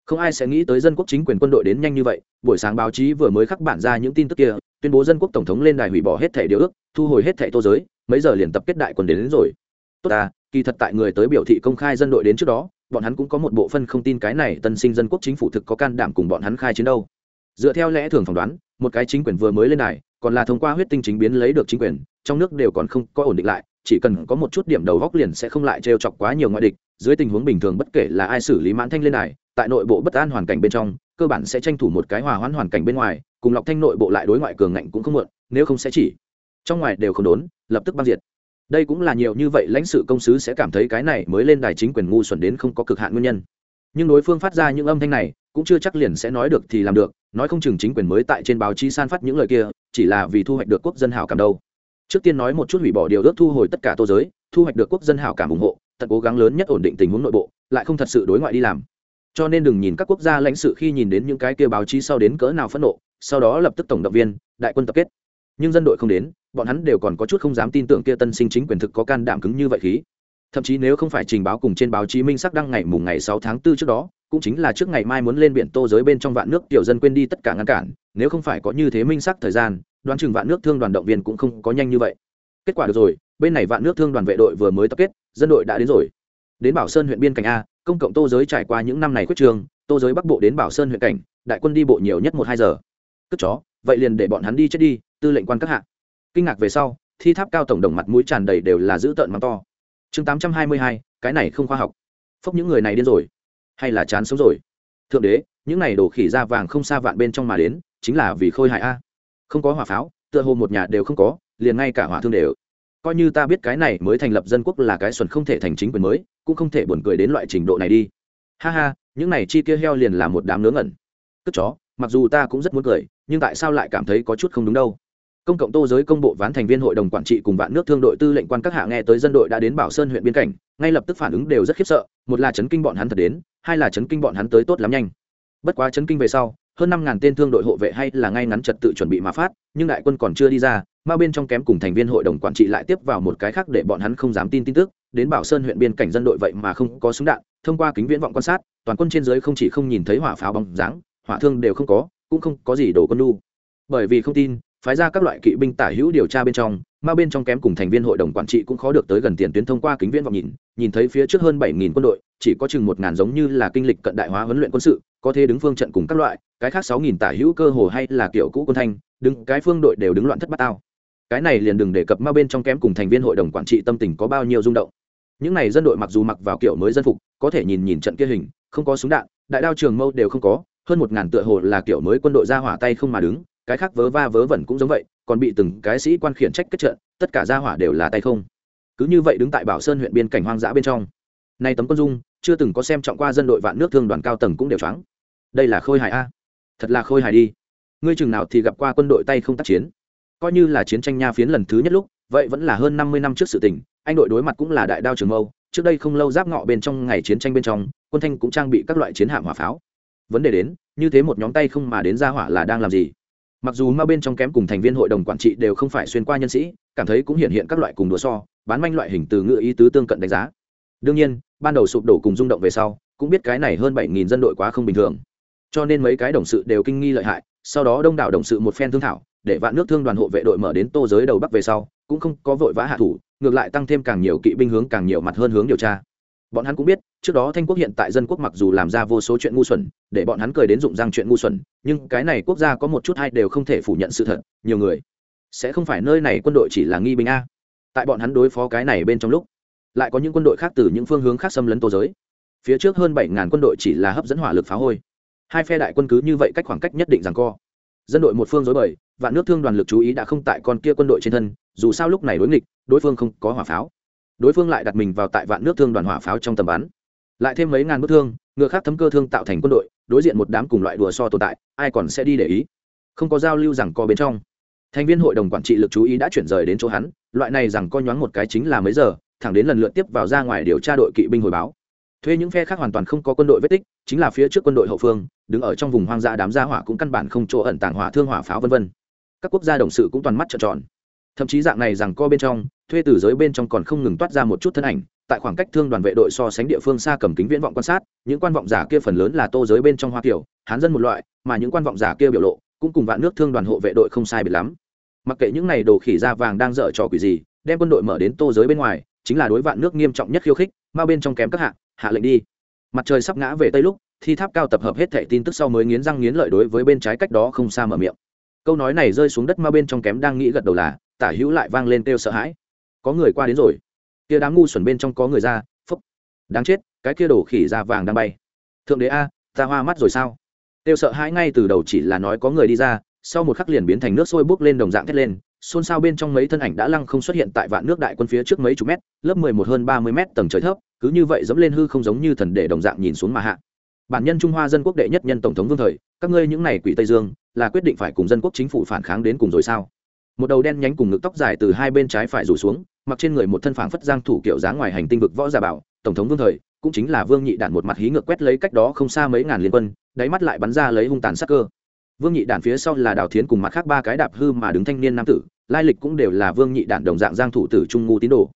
Không ai sẽ nghĩ tới dân quốc chính quyền quân đội đến nhanh như vậy, buổi sáng báo chí vừa mới khắc bản ra những tin tức kia tuyên bố dân quốc tổng thống lên đài hủy bỏ hết thẻ điều ước thu hồi hết thẻ tô giới mấy giờ liền tập kết đại quân đến, đến rồi. Tốt à kỳ thật tại người tới biểu thị công khai dân đội đến trước đó bọn hắn cũng có một bộ phân không tin cái này tân sinh dân quốc chính phủ thực có can đảm cùng bọn hắn khai chiến đâu. Dựa theo lẽ thường phỏng đoán một cái chính quyền vừa mới lên đài còn là thông qua huyết tinh chính biến lấy được chính quyền trong nước đều còn không có ổn định lại chỉ cần có một chút điểm đầu góc liền sẽ không lại trêu chọc quá nhiều ngoại địch dưới tình huống bình thường bất kể là ai xử lý mãn thanh lên đài tại nội bộ bất an hoàn cảnh bên trong cơ bản sẽ tranh thủ một cái hòa hoãn hoàn cảnh bên ngoài cùng lọc thanh nội bộ lại đối ngoại cường ngạnh cũng không muộn, nếu không sẽ chỉ. Trong ngoài đều không đốn, lập tức băng diệt. Đây cũng là nhiều như vậy lãnh sự công sứ sẽ cảm thấy cái này mới lên đài chính quyền ngu xuẩn đến không có cực hạn nguyên nhân. Nhưng đối phương phát ra những âm thanh này, cũng chưa chắc liền sẽ nói được thì làm được, nói không chừng chính quyền mới tại trên báo chí san phát những lời kia, chỉ là vì thu hoạch được quốc dân hảo cảm đâu. Trước tiên nói một chút hủy bỏ điều ước thu hồi tất cả tô giới, thu hoạch được quốc dân hảo cảm ủng hộ, tận cố gắng lớn nhất ổn định tình huống nội bộ, lại không thật sự đối ngoại đi làm. Cho nên đừng nhìn các quốc gia lãnh sự khi nhìn đến những cái kia báo chí sau đến cỡ nào phẫn nộ sau đó lập tức tổng động viên, đại quân tập kết. Nhưng dân đội không đến, bọn hắn đều còn có chút không dám tin tưởng kia tân sinh chính quyền thực có can đảm cứng như vậy khí. Thậm chí nếu không phải trình báo cùng trên báo chí minh sắc đăng ngày mùng ngày sáu tháng 4 trước đó, cũng chính là trước ngày mai muốn lên biển tô giới bên trong vạn nước, tiểu dân quên đi tất cả ngăn cản, nếu không phải có như thế minh sắc thời gian, đoán chừng vạn nước thương đoàn động viên cũng không có nhanh như vậy. Kết quả được rồi, bên này vạn nước thương đoàn vệ đội vừa mới tập kết, dân đội đã đến rồi. Đến bảo sơn huyện biên cảnh a, công cộng tô giới trải qua những năm này quyết trường, tô giới bắc bộ đến bảo sơn huyện cảnh, đại quân đi bộ nhiều nhất một hai giờ cất chó, vậy liền để bọn hắn đi chết đi, tư lệnh quan các hạ. Kinh ngạc về sau, thi tháp cao tổng đồng mặt mũi tràn đầy đều là dữ tợn mắng to. Chương tám trăm hai mươi hai, cái này không khoa học. Phốc những người này điên rồi. Hay là chán sống rồi? Thượng đế, những này đổ khỉ ra vàng không xa vạn bên trong mà đến, chính là vì khôi hại a. Không có hỏa pháo, tựa hồ một nhà đều không có, liền ngay cả hỏa thương đều. Coi như ta biết cái này mới thành lập dân quốc là cái xuẩn không thể thành chính quyền mới, cũng không thể buồn cười đến loại trình độ này đi. Ha ha, những này chi kia heo liền là một đám nướng ngẩn. Cất chó mặc dù ta cũng rất muốn cười, nhưng tại sao lại cảm thấy có chút không đúng đâu? Công cộng tô giới công bộ ván thành viên hội đồng quản trị cùng vạn nước thương đội tư lệnh quan các hạ nghe tới dân đội đã đến bảo sơn huyện biên cảnh, ngay lập tức phản ứng đều rất khiếp sợ, một là chấn kinh bọn hắn thật đến, hai là chấn kinh bọn hắn tới tốt lắm nhanh. Bất quá chấn kinh về sau, hơn năm ngàn tên thương đội hộ vệ hay là ngay ngắn trật tự chuẩn bị mà phát, nhưng đại quân còn chưa đi ra, mà bên trong kém cùng thành viên hội đồng quản trị lại tiếp vào một cái khác để bọn hắn không dám tin tin tức, đến bảo sơn huyện biên cảnh dân đội vậy mà không có súng đạn, thông qua kính viễn vọng quan sát, toàn quân trên dưới không chỉ không nhìn thấy hỏa pháo bóng dáng hỏa thương đều không có, cũng không có gì đồ con lu bởi vì không tin, phái ra các loại kỵ binh tả hữu điều tra bên trong, mà bên trong kém cùng thành viên hội đồng quản trị cũng khó được tới gần tiền tuyến thông qua kính viễn vọng nhìn nhìn thấy phía trước hơn bảy nghìn quân đội, chỉ có chừng một ngàn giống như là kinh lịch cận đại hóa huấn luyện quân sự, có thể đứng phương trận cùng các loại, cái khác sáu nghìn tả hữu cơ hồ hay là kiểu cũ quân thanh, đứng, cái phương đội đều đứng loạn thất bát tao. Cái này liền đừng đề cập ma bên trong kém cùng thành viên hội đồng quản trị tâm tình có bao nhiêu rung động. Những này dân đội mặc dù mặc vào kiểu mới dân phục, có thể nhìn nhìn trận kia hình, không có súng đạn, đại đao trường mâu đều không có hơn một ngàn tựa hồ là kiểu mới quân đội ra hỏa tay không mà đứng, cái khác vớ va vớ vẩn cũng giống vậy, còn bị từng cái sĩ quan khiển trách kết trận, tất cả ra hỏa đều là tay không. Cứ như vậy đứng tại bảo sơn huyện biên cảnh hoang dã bên trong. Nay tấm quân dung, chưa từng có xem trọng qua dân đội vạn nước thương đoàn cao tầng cũng đều choáng. Đây là khôi hài a. Thật là khôi hài đi. Ngươi chừng nào thì gặp qua quân đội tay không tác chiến. Coi như là chiến tranh nha phiến lần thứ nhất lúc, vậy vẫn là hơn năm mươi năm trước sự tình, anh đội đối mặt cũng là đại đao trường mâu, trước đây không lâu giáp ngọ bên trong ngày chiến tranh bên trong, quân thanh cũng trang bị các loại chiến hạm hỏa pháo vấn đề đến, như thế một nhóm tay không mà đến ra hỏa là đang làm gì? Mặc dù ma bên trong kém cùng thành viên hội đồng quản trị đều không phải xuyên qua nhân sĩ, cảm thấy cũng hiện hiện các loại cùng đùa so, bán manh loại hình từ ngựa ý tứ tương cận đánh giá. Đương nhiên, ban đầu sụp đổ cùng rung động về sau, cũng biết cái này hơn bảy nghìn dân đội quá không bình thường. Cho nên mấy cái đồng sự đều kinh nghi lợi hại, sau đó đông đảo đồng sự một phen thương thảo, để vạn nước thương đoàn hộ vệ đội mở đến tô giới đầu bắc về sau, cũng không có vội vã hạ thủ, ngược lại tăng thêm càng nhiều kỵ binh hướng càng nhiều mặt hơn hướng điều tra bọn hắn cũng biết, trước đó thanh quốc hiện tại dân quốc mặc dù làm ra vô số chuyện ngu xuẩn, để bọn hắn cười đến dụng răng chuyện ngu xuẩn, nhưng cái này quốc gia có một chút hay đều không thể phủ nhận sự thật, nhiều người sẽ không phải nơi này quân đội chỉ là nghi binh a. Tại bọn hắn đối phó cái này bên trong lúc, lại có những quân đội khác từ những phương hướng khác xâm lấn tô giới. Phía trước hơn bảy ngàn quân đội chỉ là hấp dẫn hỏa lực phá hôi. Hai phe đại quân cứ như vậy cách khoảng cách nhất định rằng co. Dân đội một phương dối bời, vạn nước thương đoàn lực chú ý đã không tại con kia quân đội trên thân, dù sao lúc này đối nghịch, đối phương không có hỏa pháo đối phương lại đặt mình vào tại vạn nước thương đoàn hỏa pháo trong tầm bắn. Lại thêm mấy ngàn bức thương, ngựa khác thấm cơ thương tạo thành quân đội, đối diện một đám cùng loại đùa so tồn tại, ai còn sẽ đi để ý? Không có giao lưu rằng co bên trong. Thành viên hội đồng quản trị lực chú ý đã chuyển rời đến chỗ hắn, loại này rằng co nhoáng một cái chính là mấy giờ, thẳng đến lần lượt tiếp vào ra ngoài điều tra đội kỵ binh hồi báo. Thuê những phe khác hoàn toàn không có quân đội vết tích, chính là phía trước quân đội hậu phương, đứng ở trong vùng hoang dã đám gia hỏa cũng căn bản không chỗ ẩn tàng hỏa thương hỏa pháo vân vân. Các quốc gia đồng sự cũng toàn mắt trợn tròn thậm chí dạng này rằng co bên trong, thuê từ giới bên trong còn không ngừng toát ra một chút thân ảnh, tại khoảng cách thương đoàn vệ đội so sánh địa phương xa cầm kính viễn vọng quan sát, những quan vọng giả kia phần lớn là tô giới bên trong hoa kiểu, hán dân một loại, mà những quan vọng giả kia biểu lộ, cũng cùng vạn nước thương đoàn hộ vệ đội không sai biệt lắm. Mặc kệ những này đồ khỉ da vàng đang dở trò quỷ gì, đem quân đội mở đến tô giới bên ngoài, chính là đối vạn nước nghiêm trọng nhất khiêu khích, mà bên trong kém các hạ hạ lệnh đi. Mặt trời sắp ngã về tây lúc, thi tháp cao tập hợp hết thẻ tin tức sau mới nghiến răng nghiến lợi đối với bên trái cách đó không xa mở miệng. Câu nói này rơi xuống đất ma bên trong kém đang nghĩ gật đầu là tả hữu lại vang lên kêu sợ hãi. Có người qua đến rồi. Kia đám ngu xuẩn bên trong có người ra, phúc. Đáng chết, cái kia đổ khỉ ra vàng đang bay. Thượng đế a, ta hoa mắt rồi sao? Kêu sợ hãi ngay từ đầu chỉ là nói có người đi ra, sau một khắc liền biến thành nước sôi bốc lên đồng dạng thét lên. Xôn xao bên trong mấy thân ảnh đã lăng không xuất hiện tại vạn nước đại quân phía trước mấy chục mét, lớp mười một hơn ba mươi mét tầng trời thấp, cứ như vậy dẫm lên hư không giống như thần để đồng dạng nhìn xuống mà hạ. Bản nhân trung hoa dân quốc đệ nhất nhân tổng thống vương thời, các ngươi những này quỷ tây dương, là quyết định phải cùng dân quốc chính phủ phản kháng đến cùng rồi sao? Một đầu đen nhánh cùng ngực tóc dài từ hai bên trái phải rủ xuống, mặc trên người một thân phảng phất giang thủ kiểu dáng ngoài hành tinh vực võ giả bảo, tổng thống vương thời, cũng chính là vương nhị đản một mặt hí ngược quét lấy cách đó không xa mấy ngàn liên quân, đáy mắt lại bắn ra lấy hung tàn sắc cơ. Vương nhị đản phía sau là đào thiến cùng mặt khác ba cái đạp hư mà đứng thanh niên nam tử, lai lịch cũng đều là vương nhị đản đồng dạng giang thủ tử trung ngu tín đồ.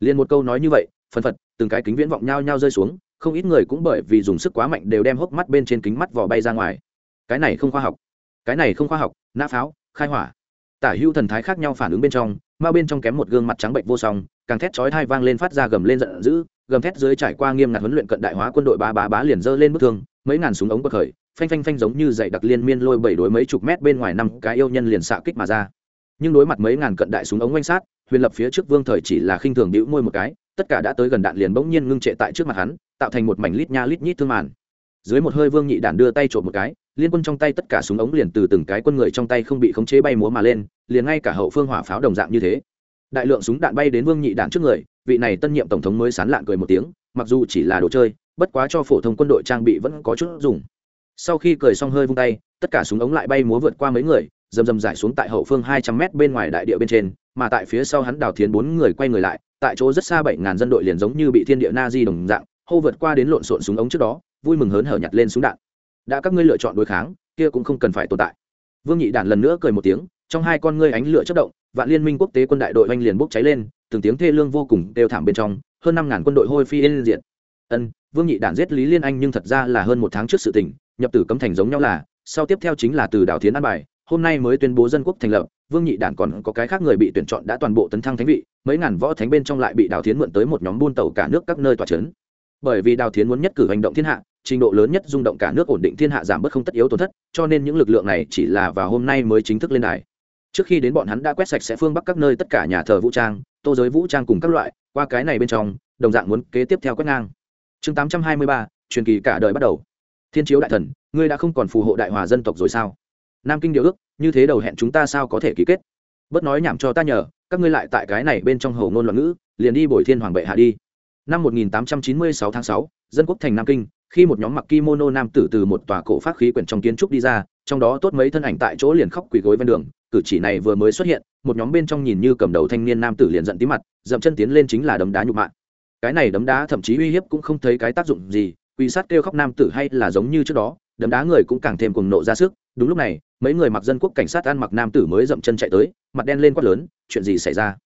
Liền một câu nói như vậy phân phật, từng cái kính viễn vọng nhau nhau rơi xuống, không ít người cũng bởi vì dùng sức quá mạnh đều đem hốc mắt bên trên kính mắt vò bay ra ngoài. Cái này không khoa học. Cái này không khoa học, nã pháo, khai hỏa tả hữu thần thái khác nhau phản ứng bên trong ma bên trong kém một gương mặt trắng bệnh vô song, càng thét chói thai vang lên phát ra gầm lên giận dữ, gầm thét dưới trải qua nghiêm ngặt huấn luyện cận đại hóa quân đội ba bá bá liền dơ lên bức thương, mấy ngàn súng ống bậc khởi, phanh phanh phanh giống như dậy đặc liên miên lôi bảy đối mấy chục mét bên ngoài năm cái yêu nhân liền xạ kích mà ra. Nhưng đối mặt mấy ngàn cận đại súng ống oanh sát, huyền lập phía trước vương thời chỉ là khinh thường đĩu môi một cái, tất cả đã tới gần đạn liền bỗng nhiên ngưng trệ tại trước mặt hắn, tạo thành một mảnh lít nha lít nhít thương màn dưới một hơi vương nhị đản đưa tay trộm một cái, liên quân trong tay tất cả súng ống liền từ từng cái quân người trong tay không bị khống chế bay múa mà lên, liền ngay cả hậu phương hỏa pháo đồng dạng như thế. Đại lượng súng đạn bay đến vương nhị đạn trước người, vị này tân nhiệm tổng thống mới sán lạn cười một tiếng, mặc dù chỉ là đồ chơi, bất quá cho phổ thông quân đội trang bị vẫn có chút dùng. Sau khi cười xong hơi vung tay, tất cả súng ống lại bay múa vượt qua mấy người, dầm dầm giải xuống tại hậu phương hai trăm mét bên ngoài đại địa bên trên, mà tại phía sau hắn đào thiến bốn người quay người lại, tại chỗ rất xa bảy ngàn dân đội liền giống như bị thiên địa na di đồng dạng hô vượt qua đến lộn xộn súng ống trước đó, vui mừng hớn hở nhặt lên súng đạn. Đã các ngươi lựa chọn đối kháng, kia cũng không cần phải tồn tại. Vương nhị đản lần nữa cười một tiếng, trong hai con ngươi ánh lửa chất động, vạn liên minh quốc tế quân đại đội oanh liền bốc cháy lên, từng tiếng thê lương vô cùng đều thảm bên trong, hơn năm ngàn quân đội hôi phi lên diện ân, vương nhị đản giết lý liên anh nhưng thật ra là hơn một tháng trước sự tình, nhập tử cấm thành giống nhau là, sau tiếp theo chính là từ đảo thiến an bài, hôm nay mới tuyên bố dân quốc thành lập, vương nhị đản còn có cái khác người bị tuyển chọn đã toàn bộ tấn thăng thánh vị, mấy ngàn võ thánh bên trong lại bị đào thiến mượn tới một nhóm buôn tàu cả nước các nơi tòa trấn bởi vì đào thiến muốn nhất cử hành động thiên hạ, trình độ lớn nhất rung động cả nước ổn định thiên hạ giảm bớt không tất yếu tổn thất, cho nên những lực lượng này chỉ là vào hôm nay mới chính thức lên đài. Trước khi đến bọn hắn đã quét sạch sẽ phương bắc các nơi tất cả nhà thờ vũ trang, tô giới vũ trang cùng các loại, qua cái này bên trong, đồng dạng muốn kế tiếp theo quét ngang. Chương tám trăm hai mươi ba, truyền kỳ cả đời bắt đầu. Thiên chiếu đại thần, ngươi đã không còn phù hộ đại hòa dân tộc rồi sao? Nam kinh điều ước, như thế đầu hẹn chúng ta sao có thể ký kết? Bớt nói nhảm cho ta nhờ, các ngươi lại tại cái này bên trong hầu ngôn loạn ngữ, liền đi bồi thiên hoàng bệ hạ đi năm 1896 tháng 6, dân quốc thành nam kinh khi một nhóm mặc kimono nam tử từ một tòa cổ pháp khí quyển trong kiến trúc đi ra trong đó tốt mấy thân ảnh tại chỗ liền khóc quỳ gối ven đường. Cử chỉ này vừa mới xuất hiện một nhóm bên trong nhìn như cầm đầu thanh niên nam tử liền giận tí mặt dậm chân tiến lên chính là đấm đá nhục mạ. Cái này đấm đá thậm chí uy hiếp cũng không thấy cái tác dụng gì quy sát kêu khóc nam tử hay là giống như trước đó đấm đá người cũng càng thêm cuồng nộ ra sức. Đúng lúc này mấy người mặc dân quốc cảnh sát ăn mặc nam tử mới dậm chân chạy tới mặt đen lên quát lớn chuyện gì xảy ra?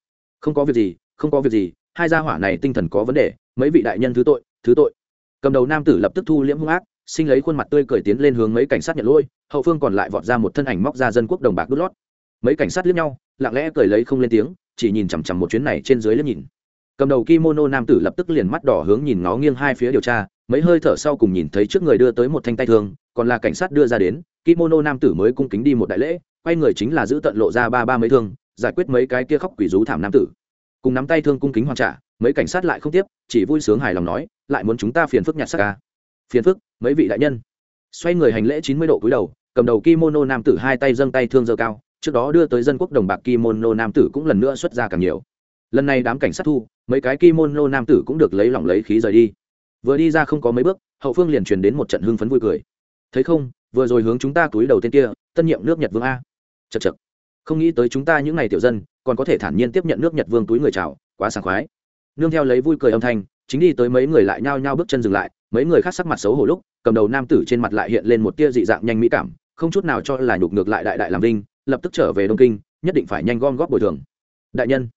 Không có việc gì không có việc gì hai gia hỏa này tinh thần có vấn đề, mấy vị đại nhân thứ tội thứ tội. Cầm đầu nam tử lập tức thu liễm hung ác, sinh lấy khuôn mặt tươi cười tiến lên hướng mấy cảnh sát nhận lôi hậu phương còn lại vọt ra một thân ảnh móc ra dân quốc đồng bạc đút lót. Mấy cảnh sát liếc nhau, lặng lẽ cười lấy không lên tiếng, chỉ nhìn chằm chằm một chuyến này trên dưới liếc nhìn. Cầm đầu kimono nam tử lập tức liền mắt đỏ hướng nhìn ngó nghiêng hai phía điều tra, mấy hơi thở sau cùng nhìn thấy trước người đưa tới một thanh tay thương, còn là cảnh sát đưa ra đến, kimono nam tử mới cung kính đi một đại lễ, quay người chính là giữ tận lộ ra ba ba mấy thương, giải quyết mấy cái kia khóc quỷ rú thảm nam tử cùng nắm tay thương cung kính hoàn trả, mấy cảnh sát lại không tiếp, chỉ vui sướng hài lòng nói, lại muốn chúng ta phiền phức nhặt sắc ca à? phiền phức, mấy vị đại nhân. Xoay người hành lễ chín mươi độ cúi đầu, cầm đầu kimono nam tử hai tay dâng tay thương dơ cao, trước đó đưa tới dân quốc đồng bạc kimono nam tử cũng lần nữa xuất ra càng nhiều. Lần này đám cảnh sát thu, mấy cái kimono nam tử cũng được lấy lỏng lấy khí rời đi. Vừa đi ra không có mấy bước, hậu phương liền truyền đến một trận hưng phấn vui cười. Thấy không, vừa rồi hướng chúng ta túi đầu tên kia, tân nhiệm nước nhật vương a. Chật chật không nghĩ tới chúng ta những ngày tiểu dân còn có thể thản nhiên tiếp nhận nước nhật vương túi người chào, quá sảng khoái. Nương theo lấy vui cười âm thanh, chính đi tới mấy người lại nhao nhao bước chân dừng lại, mấy người khác sắc mặt xấu hổ lúc, cầm đầu nam tử trên mặt lại hiện lên một tia dị dạng nhanh mỹ cảm, không chút nào cho là nhục ngược lại đại đại làm vinh, lập tức trở về đông kinh, nhất định phải nhanh gom góp bồi thường. Đại nhân.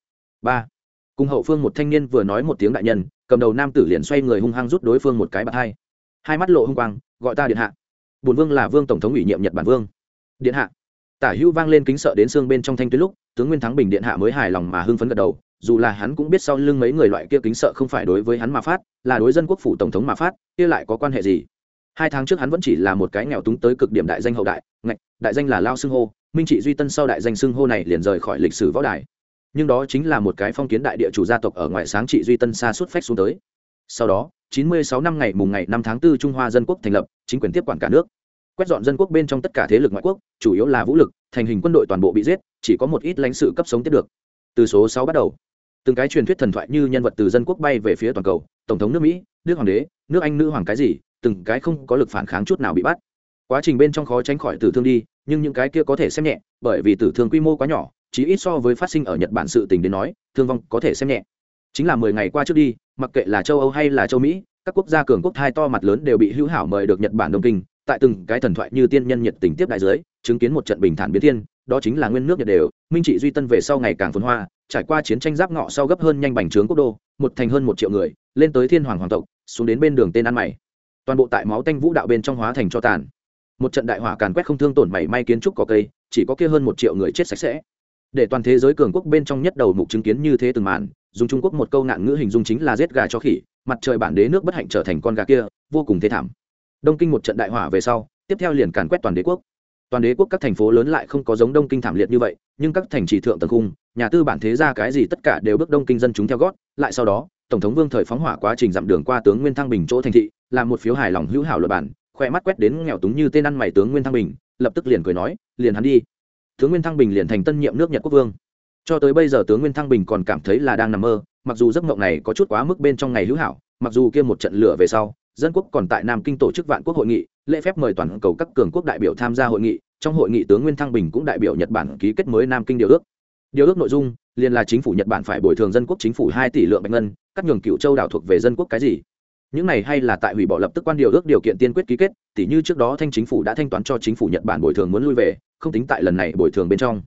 Ba. Cùng hậu phương một thanh niên vừa nói một tiếng đại nhân, cầm đầu nam tử liền xoay người hung hăng rút đối phương một cái bạc hai. Hai mắt lộ hung quang, gọi ta điện hạ. Bùn vương là vương tổng thống ủy nhiệm nhật bản vương. Điện hạ tả hữu vang lên kính sợ đến xương bên trong thanh tuyến lúc tướng nguyên thắng bình điện hạ mới hài lòng mà hưng phấn gật đầu dù là hắn cũng biết sau lưng mấy người loại kia kính sợ không phải đối với hắn mà phát là đối dân quốc phủ tổng thống mà phát kia lại có quan hệ gì? Hai tháng trước hắn vẫn chỉ là một cái nghèo túng tới cực điểm đại danh hậu đại ngạch đại danh là lao xưng hô minh trị duy tân sau đại danh xưng hô này liền rời khỏi lịch sử võ đài. Nhưng đó chính là một cái phong kiến đại địa chủ gia tộc ở ngoài sáng trị duy tân xa suốt phách xuống tới. Sau đó 96 năm ngày mùng ngày 5 tháng 4 Trung Hoa dân quốc thành lập, chính quyền tiếp quản cả nước. Quét dọn dân quốc bên trong tất cả thế lực ngoại quốc, chủ yếu là vũ lực, thành hình quân đội toàn bộ bị giết, chỉ có một ít lãnh sự cấp sống tiếp được. Từ số sáu bắt đầu, từng cái truyền thuyết thần thoại như nhân vật từ dân quốc bay về phía toàn cầu, tổng thống nước Mỹ, nước hoàng đế, nước Anh nữ hoàng cái gì, từng cái không có lực phản kháng chút nào bị bắt. Quá trình bên trong khó tránh khỏi tử thương đi, nhưng những cái kia có thể xem nhẹ, bởi vì tử thương quy mô quá nhỏ, chỉ ít so với phát sinh ở Nhật Bản sự tình đến nói, thương vong có thể xem nhẹ. Chính là 10 ngày qua trước đi, mặc kệ là châu Âu hay là châu Mỹ, các quốc gia cường quốc thai to mặt lớn đều bị hữu hảo mời được Nhật Bản Đông Kinh, tại từng cái thần thoại như tiên nhân nhiệt tình tiếp đại dưới, chứng kiến một trận bình thản biến thiên, đó chính là nguyên nước Nhật đều, minh trị duy tân về sau ngày càng phồn hoa, trải qua chiến tranh giáp ngọ sau gấp hơn nhanh bành trướng quốc đô, một thành hơn một triệu người, lên tới thiên hoàng hoàng tộc, xuống đến bên đường tên ăn mày. Toàn bộ tại máu tanh vũ đạo bên trong hóa thành cho tàn. Một trận đại hỏa càn quét không thương tổn mảy may kiến trúc có cây, chỉ có kia hơn một triệu người chết sạch sẽ để toàn thế giới cường quốc bên trong nhất đầu mục chứng kiến như thế từng màn dùng trung quốc một câu nạn ngữ hình dung chính là giết gà cho khỉ mặt trời bản đế nước bất hạnh trở thành con gà kia vô cùng thế thảm đông kinh một trận đại hỏa về sau, tiếp theo liền càn quét toàn đế quốc. Toàn đế quốc các thành phố lớn lại không có giống đông kinh thảm liệt như vậy, nhưng các thành trì thượng tầng cung nhà tư bản thế ra cái gì tất cả đều bước đông kinh dân chúng theo gót, lại sau đó, tổng thống vương thời phóng hỏa quá trình dặm đường qua tướng nguyên thăng bình chỗ thành thị, làm một phiếu hài lòng hữu hảo luật bản khoe mắt quét đến nghèo túng như tên ăn mày tướng nguyên thăng bình, lập tức liền cười nói, liền hắn đi. Tướng nguyên thăng bình liền thành tân nhiệm nước nhật quốc vương. Cho tới bây giờ tướng nguyên thăng bình còn cảm thấy là đang nằm mơ, mặc dù giấc mộng này có chút quá mức bên trong ngày hữu hảo, mặc dù kia một trận lửa về sau dân quốc còn tại nam kinh tổ chức vạn quốc hội nghị, lễ phép mời toàn cầu các cường quốc đại biểu tham gia hội nghị. Trong hội nghị, tướng nguyên thăng bình cũng đại biểu nhật bản ký kết mới nam kinh điều ước. Điều ước nội dung, liền là chính phủ nhật bản phải bồi thường dân quốc chính phủ hai tỷ lượng bạch ngân, cắt nhường cựu châu đảo thuộc về dân quốc cái gì. Những này hay là tại hủy bỏ lập tức quan điều ước điều kiện tiên quyết ký kết tỷ như trước đó thanh chính phủ đã thanh toán cho chính phủ nhật bản bồi thường muốn lui về, không tính tại lần này bồi thường bên trong.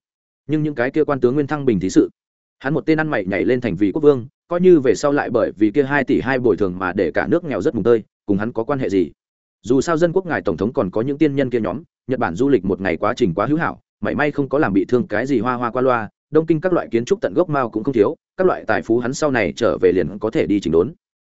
Nhưng những cái kia quan tướng nguyên thăng bình thí sự, hắn một tên ăn mày nhảy lên thành vị quốc vương, coi như về sau lại bởi vì kia hai tỷ hai bồi thường mà để cả nước nghèo rất mùng tơi cùng hắn có quan hệ gì? Dù sao dân quốc ngài tổng thống còn có những tiên nhân kia nhóm, nhật bản du lịch một ngày quá trình quá hữu hảo, mảy may không có làm bị thương cái gì hoa hoa qua loa, đông kinh các loại kiến trúc tận gốc mao cũng không thiếu, các loại tài phú hắn sau này trở về liền có thể đi chỉnh đốn.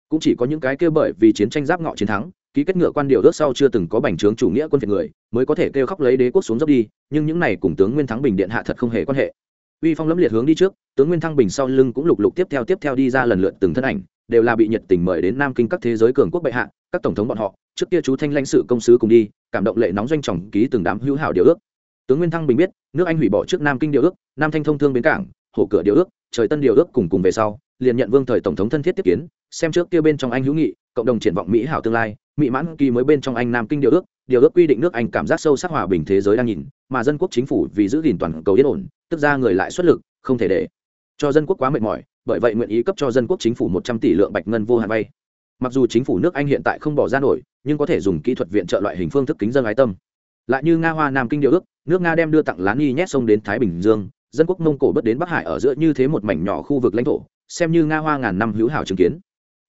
Cũng chỉ có những cái kia bởi vì chiến tranh giáp ngọ chiến thắng, ký kết ngựa quan điều ước sau chưa từng có bành trướng chủ nghĩa quân phiệt người, mới có thể kêu khóc lấy đế quốc xuống dốc đi, nhưng những này cùng tướng nguyên thắng bình điện hạ thật không hề quan hệ. Uy phong lẫm liệt hướng đi trước, tướng nguyên thăng bình sau lưng cũng lục lục tiếp theo tiếp theo đi ra lần lượt từng thân ảnh, đều là bị nhiệt tình mời đến nam kinh các thế giới cường quốc bệ hạ các tổng thống bọn họ, trước kia chú thanh lãnh sự công sứ cùng đi, cảm động lệ nóng doanh trọng ký từng đám hữu hảo điều ước. Tướng nguyên thăng bình biết, nước anh hủy bỏ trước nam kinh điều ước, nam thanh thông thương bến cảng hổ cửa điều ước, trời tân điều ước cùng cùng về sau, liền nhận vương thời tổng thống thân thiết tiếp kiến, xem trước kia bên trong anh hữu nghị, cộng đồng triển vọng mỹ hảo tương lai, mỹ mãn kỳ mới bên trong anh nam kinh điều ước điều ước quy định nước anh cảm giác sâu sắc hòa bình thế giới đang nhìn, mà dân quốc chính phủ vì giữ gìn toàn cầu yên ổn, tức ra người lại xuất lực, không thể để cho dân quốc quá mệt mỏi, bởi vậy nguyện ý cấp cho dân quốc chính phủ một trăm tỷ lượng bạch ngân vô hạn vay mặc dù chính phủ nước anh hiện tại không bỏ ra nổi, nhưng có thể dùng kỹ thuật viện trợ loại hình phương thức kính dân ái tâm. Lại như nga hoa nam kinh điều ước, nước nga đem đưa tặng lá nghi nhét sông đến thái bình dương, dân quốc mông cổ bất đến bắc hải ở giữa như thế một mảnh nhỏ khu vực lãnh thổ, xem như nga hoa ngàn năm hữu hảo chứng kiến.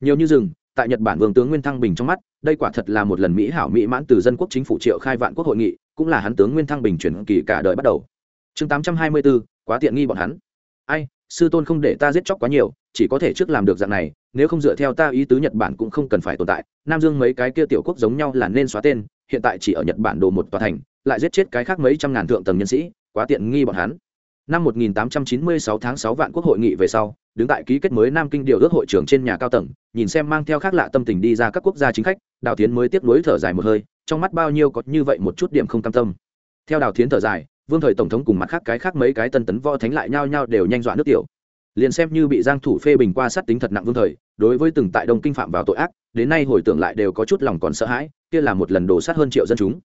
Nhiều như rừng, tại nhật bản vương tướng nguyên thăng bình trong mắt, đây quả thật là một lần mỹ hảo mỹ mãn từ dân quốc chính phủ triệu khai vạn quốc hội nghị, cũng là hắn tướng nguyên thăng bình chuyển kỳ cả đời bắt đầu. Chương tám trăm hai mươi bốn, quá tiện nghi bọn hắn. Ai, sư tôn không để ta giết chóc quá nhiều chỉ có thể trước làm được dạng này, nếu không dựa theo ta ý tứ nhật bản cũng không cần phải tồn tại. Nam dương mấy cái kia tiểu quốc giống nhau là nên xóa tên, hiện tại chỉ ở nhật bản đồ một tòa thành, lại giết chết cái khác mấy trăm ngàn thượng tầng nhân sĩ, quá tiện nghi bọn hắn. Năm 1896 tháng 6 vạn quốc hội nghị về sau, đứng tại ký kết mới nam kinh điều ước hội trưởng trên nhà cao tầng, nhìn xem mang theo khác lạ tâm tình đi ra các quốc gia chính khách, đào tiến mới tiếp nối thở dài một hơi, trong mắt bao nhiêu có như vậy một chút điểm không cam tâm. Theo đào tiến thở dài, vương thời tổng thống cùng mặt khác cái khác mấy cái tân tấn võ thánh lại nhao nhao đều nhanh dọa nước tiểu liền xem như bị giang thủ phê bình qua sát tính thật nặng vương thời, đối với từng tại đông kinh phạm vào tội ác, đến nay hồi tưởng lại đều có chút lòng còn sợ hãi, kia là một lần đổ sát hơn triệu dân chúng.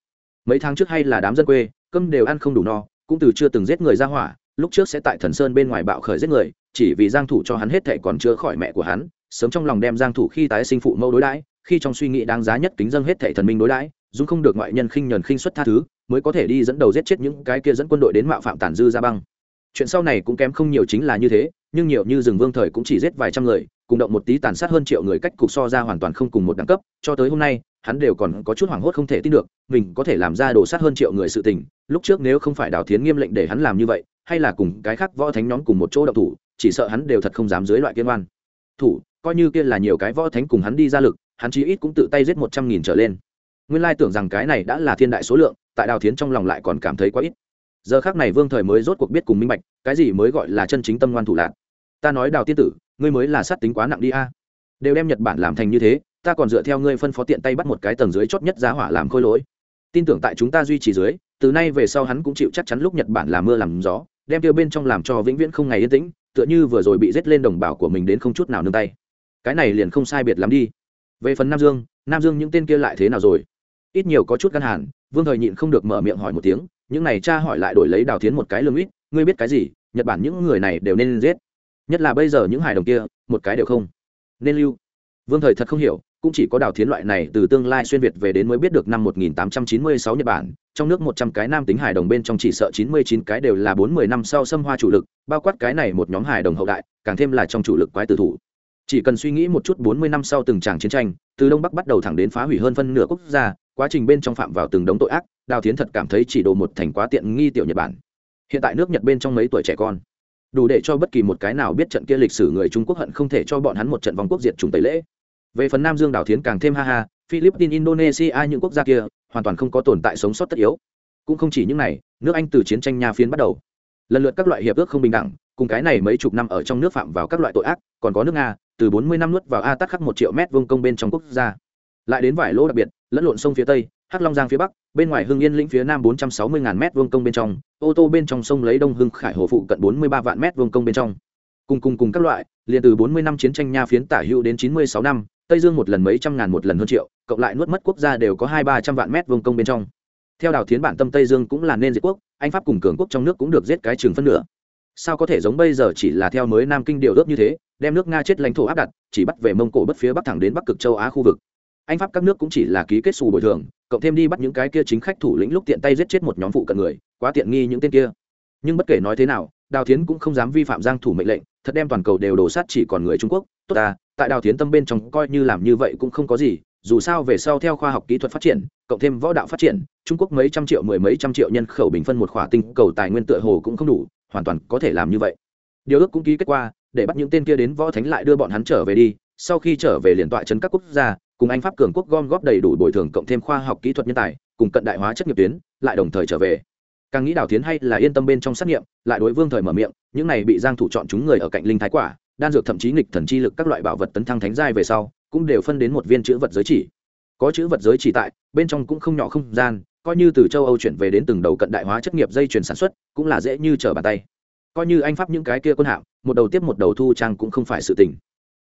Mấy tháng trước hay là đám dân quê, cơm đều ăn không đủ no, cũng từ chưa từng giết người ra hỏa, lúc trước sẽ tại thần sơn bên ngoài bạo khởi giết người, chỉ vì giang thủ cho hắn hết thảy còn chưa khỏi mẹ của hắn, sớm trong lòng đem giang thủ khi tái sinh phụ mâu đối đãi, khi trong suy nghĩ đáng giá nhất kính dâng hết thảy thần minh đối đãi dung không được ngoại nhân khinh nhẫn khinh suất tha thứ, mới có thể đi dẫn đầu giết chết những cái kia dẫn quân đội đến mạo phạm tàn dư ra băng. Chuyện sau này cũng kém không nhiều chính là như thế nhưng nhiều như rừng vương thời cũng chỉ giết vài trăm người, cùng động một tí tàn sát hơn triệu người cách cục so ra hoàn toàn không cùng một đẳng cấp, cho tới hôm nay, hắn đều còn có chút hoảng hốt không thể tin được, mình có thể làm ra đổ sát hơn triệu người sự tình, lúc trước nếu không phải đào thiến nghiêm lệnh để hắn làm như vậy, hay là cùng cái khác võ thánh nhóm cùng một chỗ động thủ, chỉ sợ hắn đều thật không dám dưới loại kiên oan. Thủ, coi như kia là nhiều cái võ thánh cùng hắn đi ra lực, hắn chí ít cũng tự tay giết một trăm nghìn trở lên. Nguyên lai tưởng rằng cái này đã là thiên đại số lượng, tại đào thiến trong lòng lại còn cảm thấy quá ít. Giờ khác này vương thời mới rốt cuộc biết cùng minh bạch, cái gì mới gọi là chân chính tâm ngoan thủ lạc ta nói đào tiên tử, ngươi mới là sát tính quá nặng đi a. Đều đem nhật bản làm thành như thế, ta còn dựa theo ngươi phân phó tiện tay bắt một cái tầng dưới chót nhất giá hỏa làm khôi lỗi. Tin tưởng tại chúng ta duy trì dưới, từ nay về sau hắn cũng chịu chắc chắn lúc nhật bản làm mưa làm gió, đem tiêu bên trong làm cho vĩnh viễn không ngày yên tĩnh, tựa như vừa rồi bị giết lên đồng bào của mình đến không chút nào nương tay. Cái này liền không sai biệt lắm đi. Về phần nam dương nam dương những tên kia lại thế nào rồi? Ít nhiều có chút căn hàn, vương thời nhịn không được mở miệng hỏi một tiếng, những này cha hỏi lại đổi lấy đào tiến một cái lương ít, ngươi biết cái gì, nhật bản những người này đều nên giết nhất là bây giờ những hài đồng kia một cái đều không nên lưu vương thời thật không hiểu cũng chỉ có đào thiến loại này từ tương lai xuyên việt về đến mới biết được năm 1896 Nhật Bản, trong nước 100 cái nam tính hài đồng bên trong chỉ sợ 99 cái đều là 40 năm sau xâm hoa chủ lực, bao quát cái này một nhóm hài đồng hậu đại, càng thêm là trong chủ lực quái tử thủ. Chỉ cần suy nghĩ một chút 40 năm sau từng tràng chiến tranh, từ đông bắc bắt đầu thẳng đến phá hủy hơn phân nửa quốc gia, quá trình bên trong phạm vào từng đống tội ác, Đào Thiến thật cảm thấy chỉ đồ một thành quá tiện nghi tiểu Nhật Bản. Hiện tại nước Nhật bên trong mấy tuổi trẻ con, đủ để cho bất kỳ một cái nào biết trận kia lịch sử người Trung Quốc hận không thể cho bọn hắn một trận vòng quốc diệt chủng tẩy lễ. Về phần nam dương đảo thiến càng thêm ha ha, philippines, indonesia, những quốc gia kia hoàn toàn không có tồn tại sống sót tất yếu. Cũng không chỉ những này, nước anh từ chiến tranh nhà phiến bắt đầu. Lần lượt các loại hiệp ước không bình đẳng, cùng cái này mấy chục năm ở trong nước phạm vào các loại tội ác, còn có nước nga, từ bốn mươi năm nuốt vào a tắc khắc một triệu mét vuông công bên trong quốc gia. Lại đến vải lỗ đặc biệt, lẫn lộn sông phía tây hắc long giang phía bắc, bên ngoài hưng yên lĩnh phía nam bốn trăm sáu mươi ngàn mét vuông công bên trong, ô tô bên trong sông lấy đông hưng khải hồ phụ cận bốn mươi ba vạn mét vuông công bên trong. Cùng cùng cùng các loại, liền từ bốn mươi năm chiến tranh nha phiến tả hữu đến chín mươi sáu năm, tây dương một lần mấy trăm ngàn một lần hơn triệu, cộng lại nuốt mất quốc gia đều có hai ba trăm vạn mét vuông công bên trong. Theo đào thiến bản tâm tây dương cũng là nên diệt quốc, anh pháp cùng cường quốc trong nước cũng được giết cái chừng phân nửa. Sao có thể giống bây giờ chỉ là theo mới nam kinh điều ước như thế, đem nước nga chết lãnh thổ áp đặt, chỉ bắt về mông cổ bất phía bắc thẳng đến bắc cực châu á khu vực anh pháp các nước cũng chỉ là ký kết xù bồi thường cộng thêm đi bắt những cái kia chính khách thủ lĩnh lúc tiện tay giết chết một nhóm phụ cận người quá tiện nghi những tên kia. Nhưng bất kể nói thế nào đào thiến cũng không dám vi phạm giang thủ mệnh lệnh thật đem toàn cầu đều đổ sát chỉ còn người trung quốc. Tốt ta tại đào tiến tâm bên trong coi như làm như vậy cũng không có gì dù sao về sau theo khoa học kỹ thuật phát triển cộng thêm võ đạo phát triển trung quốc mấy trăm triệu mười mấy trăm triệu nhân khẩu bình phân một khỏa tinh cầu tài nguyên tựa hồ cũng không đủ hoàn toàn có thể làm như vậy. Điều ước cũng ký kết qua, để bắt những tên kia đến võ thánh lại đưa bọn hắn trở về đi sau khi trở về liền tọa chấn các quốc gia cùng anh pháp cường quốc gom góp đầy đủ bồi thường cộng thêm khoa học kỹ thuật nhân tài, cùng cận đại hóa chất nghiệp tuyến, lại đồng thời trở về. Càng nghĩ đào tiến hay là yên tâm bên trong xét nghiệm, lại đối vương thời mở miệng, những này bị giang thủ chọn chúng người ở cạnh linh thái quả, đan dược thậm chí nghịch thần chi lực các loại bảo vật tấn thăng thánh giai về sau, cũng đều phân đến một viên chữ vật giới chỉ. Có chữ vật giới chỉ tại, bên trong cũng không nhỏ không gian, coi như từ châu âu chuyển về đến từng đầu cận đại hóa chất nghiệp dây chuyển sản xuất, cũng là dễ như trở bàn tay. Coi như anh pháp những cái kia quân hạm, một đầu tiếp một đầu thu trang cũng không phải sự tình.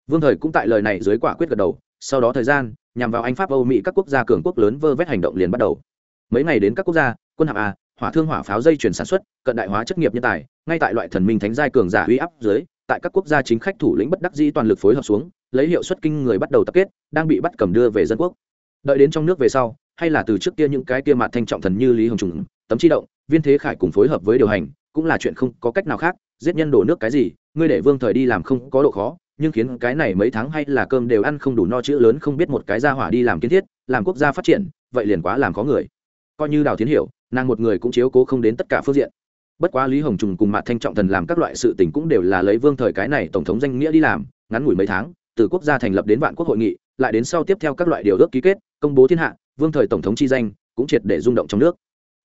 Vương thời cũng tại lời này dưới quả quyết gật đầu sau đó thời gian, nhằm vào anh pháp, âu mỹ các quốc gia cường quốc lớn vơ vét hành động liền bắt đầu. Mấy ngày đến các quốc gia, quân hạng a, hỏa thương hỏa pháo dây chuyển sản xuất, cận đại hóa chất nghiệp nhân tài, ngay tại loại thần minh thánh giai cường giả uy áp dưới, tại các quốc gia chính khách thủ lĩnh bất đắc dĩ toàn lực phối hợp xuống, lấy hiệu suất kinh người bắt đầu tập kết, đang bị bắt cầm đưa về dân quốc. Đợi đến trong nước về sau, hay là từ trước kia những cái kia mặt thanh trọng thần như lý hồng trùng, tấm chi động, viên thế khải cùng phối hợp với điều hành, cũng là chuyện không có cách nào khác, giết nhân đổ nước cái gì, ngươi để vương thời đi làm không có độ khó nhưng khiến cái này mấy tháng hay là cơm đều ăn không đủ no chữ lớn không biết một cái gia hỏa đi làm kiến thiết, làm quốc gia phát triển, vậy liền quá làm có người. Coi như đào tiến hiểu, nàng một người cũng chiếu cố không đến tất cả phương diện. Bất quá lý hồng trùng cùng mặt thanh trọng thần làm các loại sự tình cũng đều là lấy vương thời cái này tổng thống danh nghĩa đi làm, ngắn ngủi mấy tháng, từ quốc gia thành lập đến vạn quốc hội nghị, lại đến sau tiếp theo các loại điều ước ký kết, công bố thiên hạ, vương thời tổng thống chi danh, cũng triệt để rung động trong nước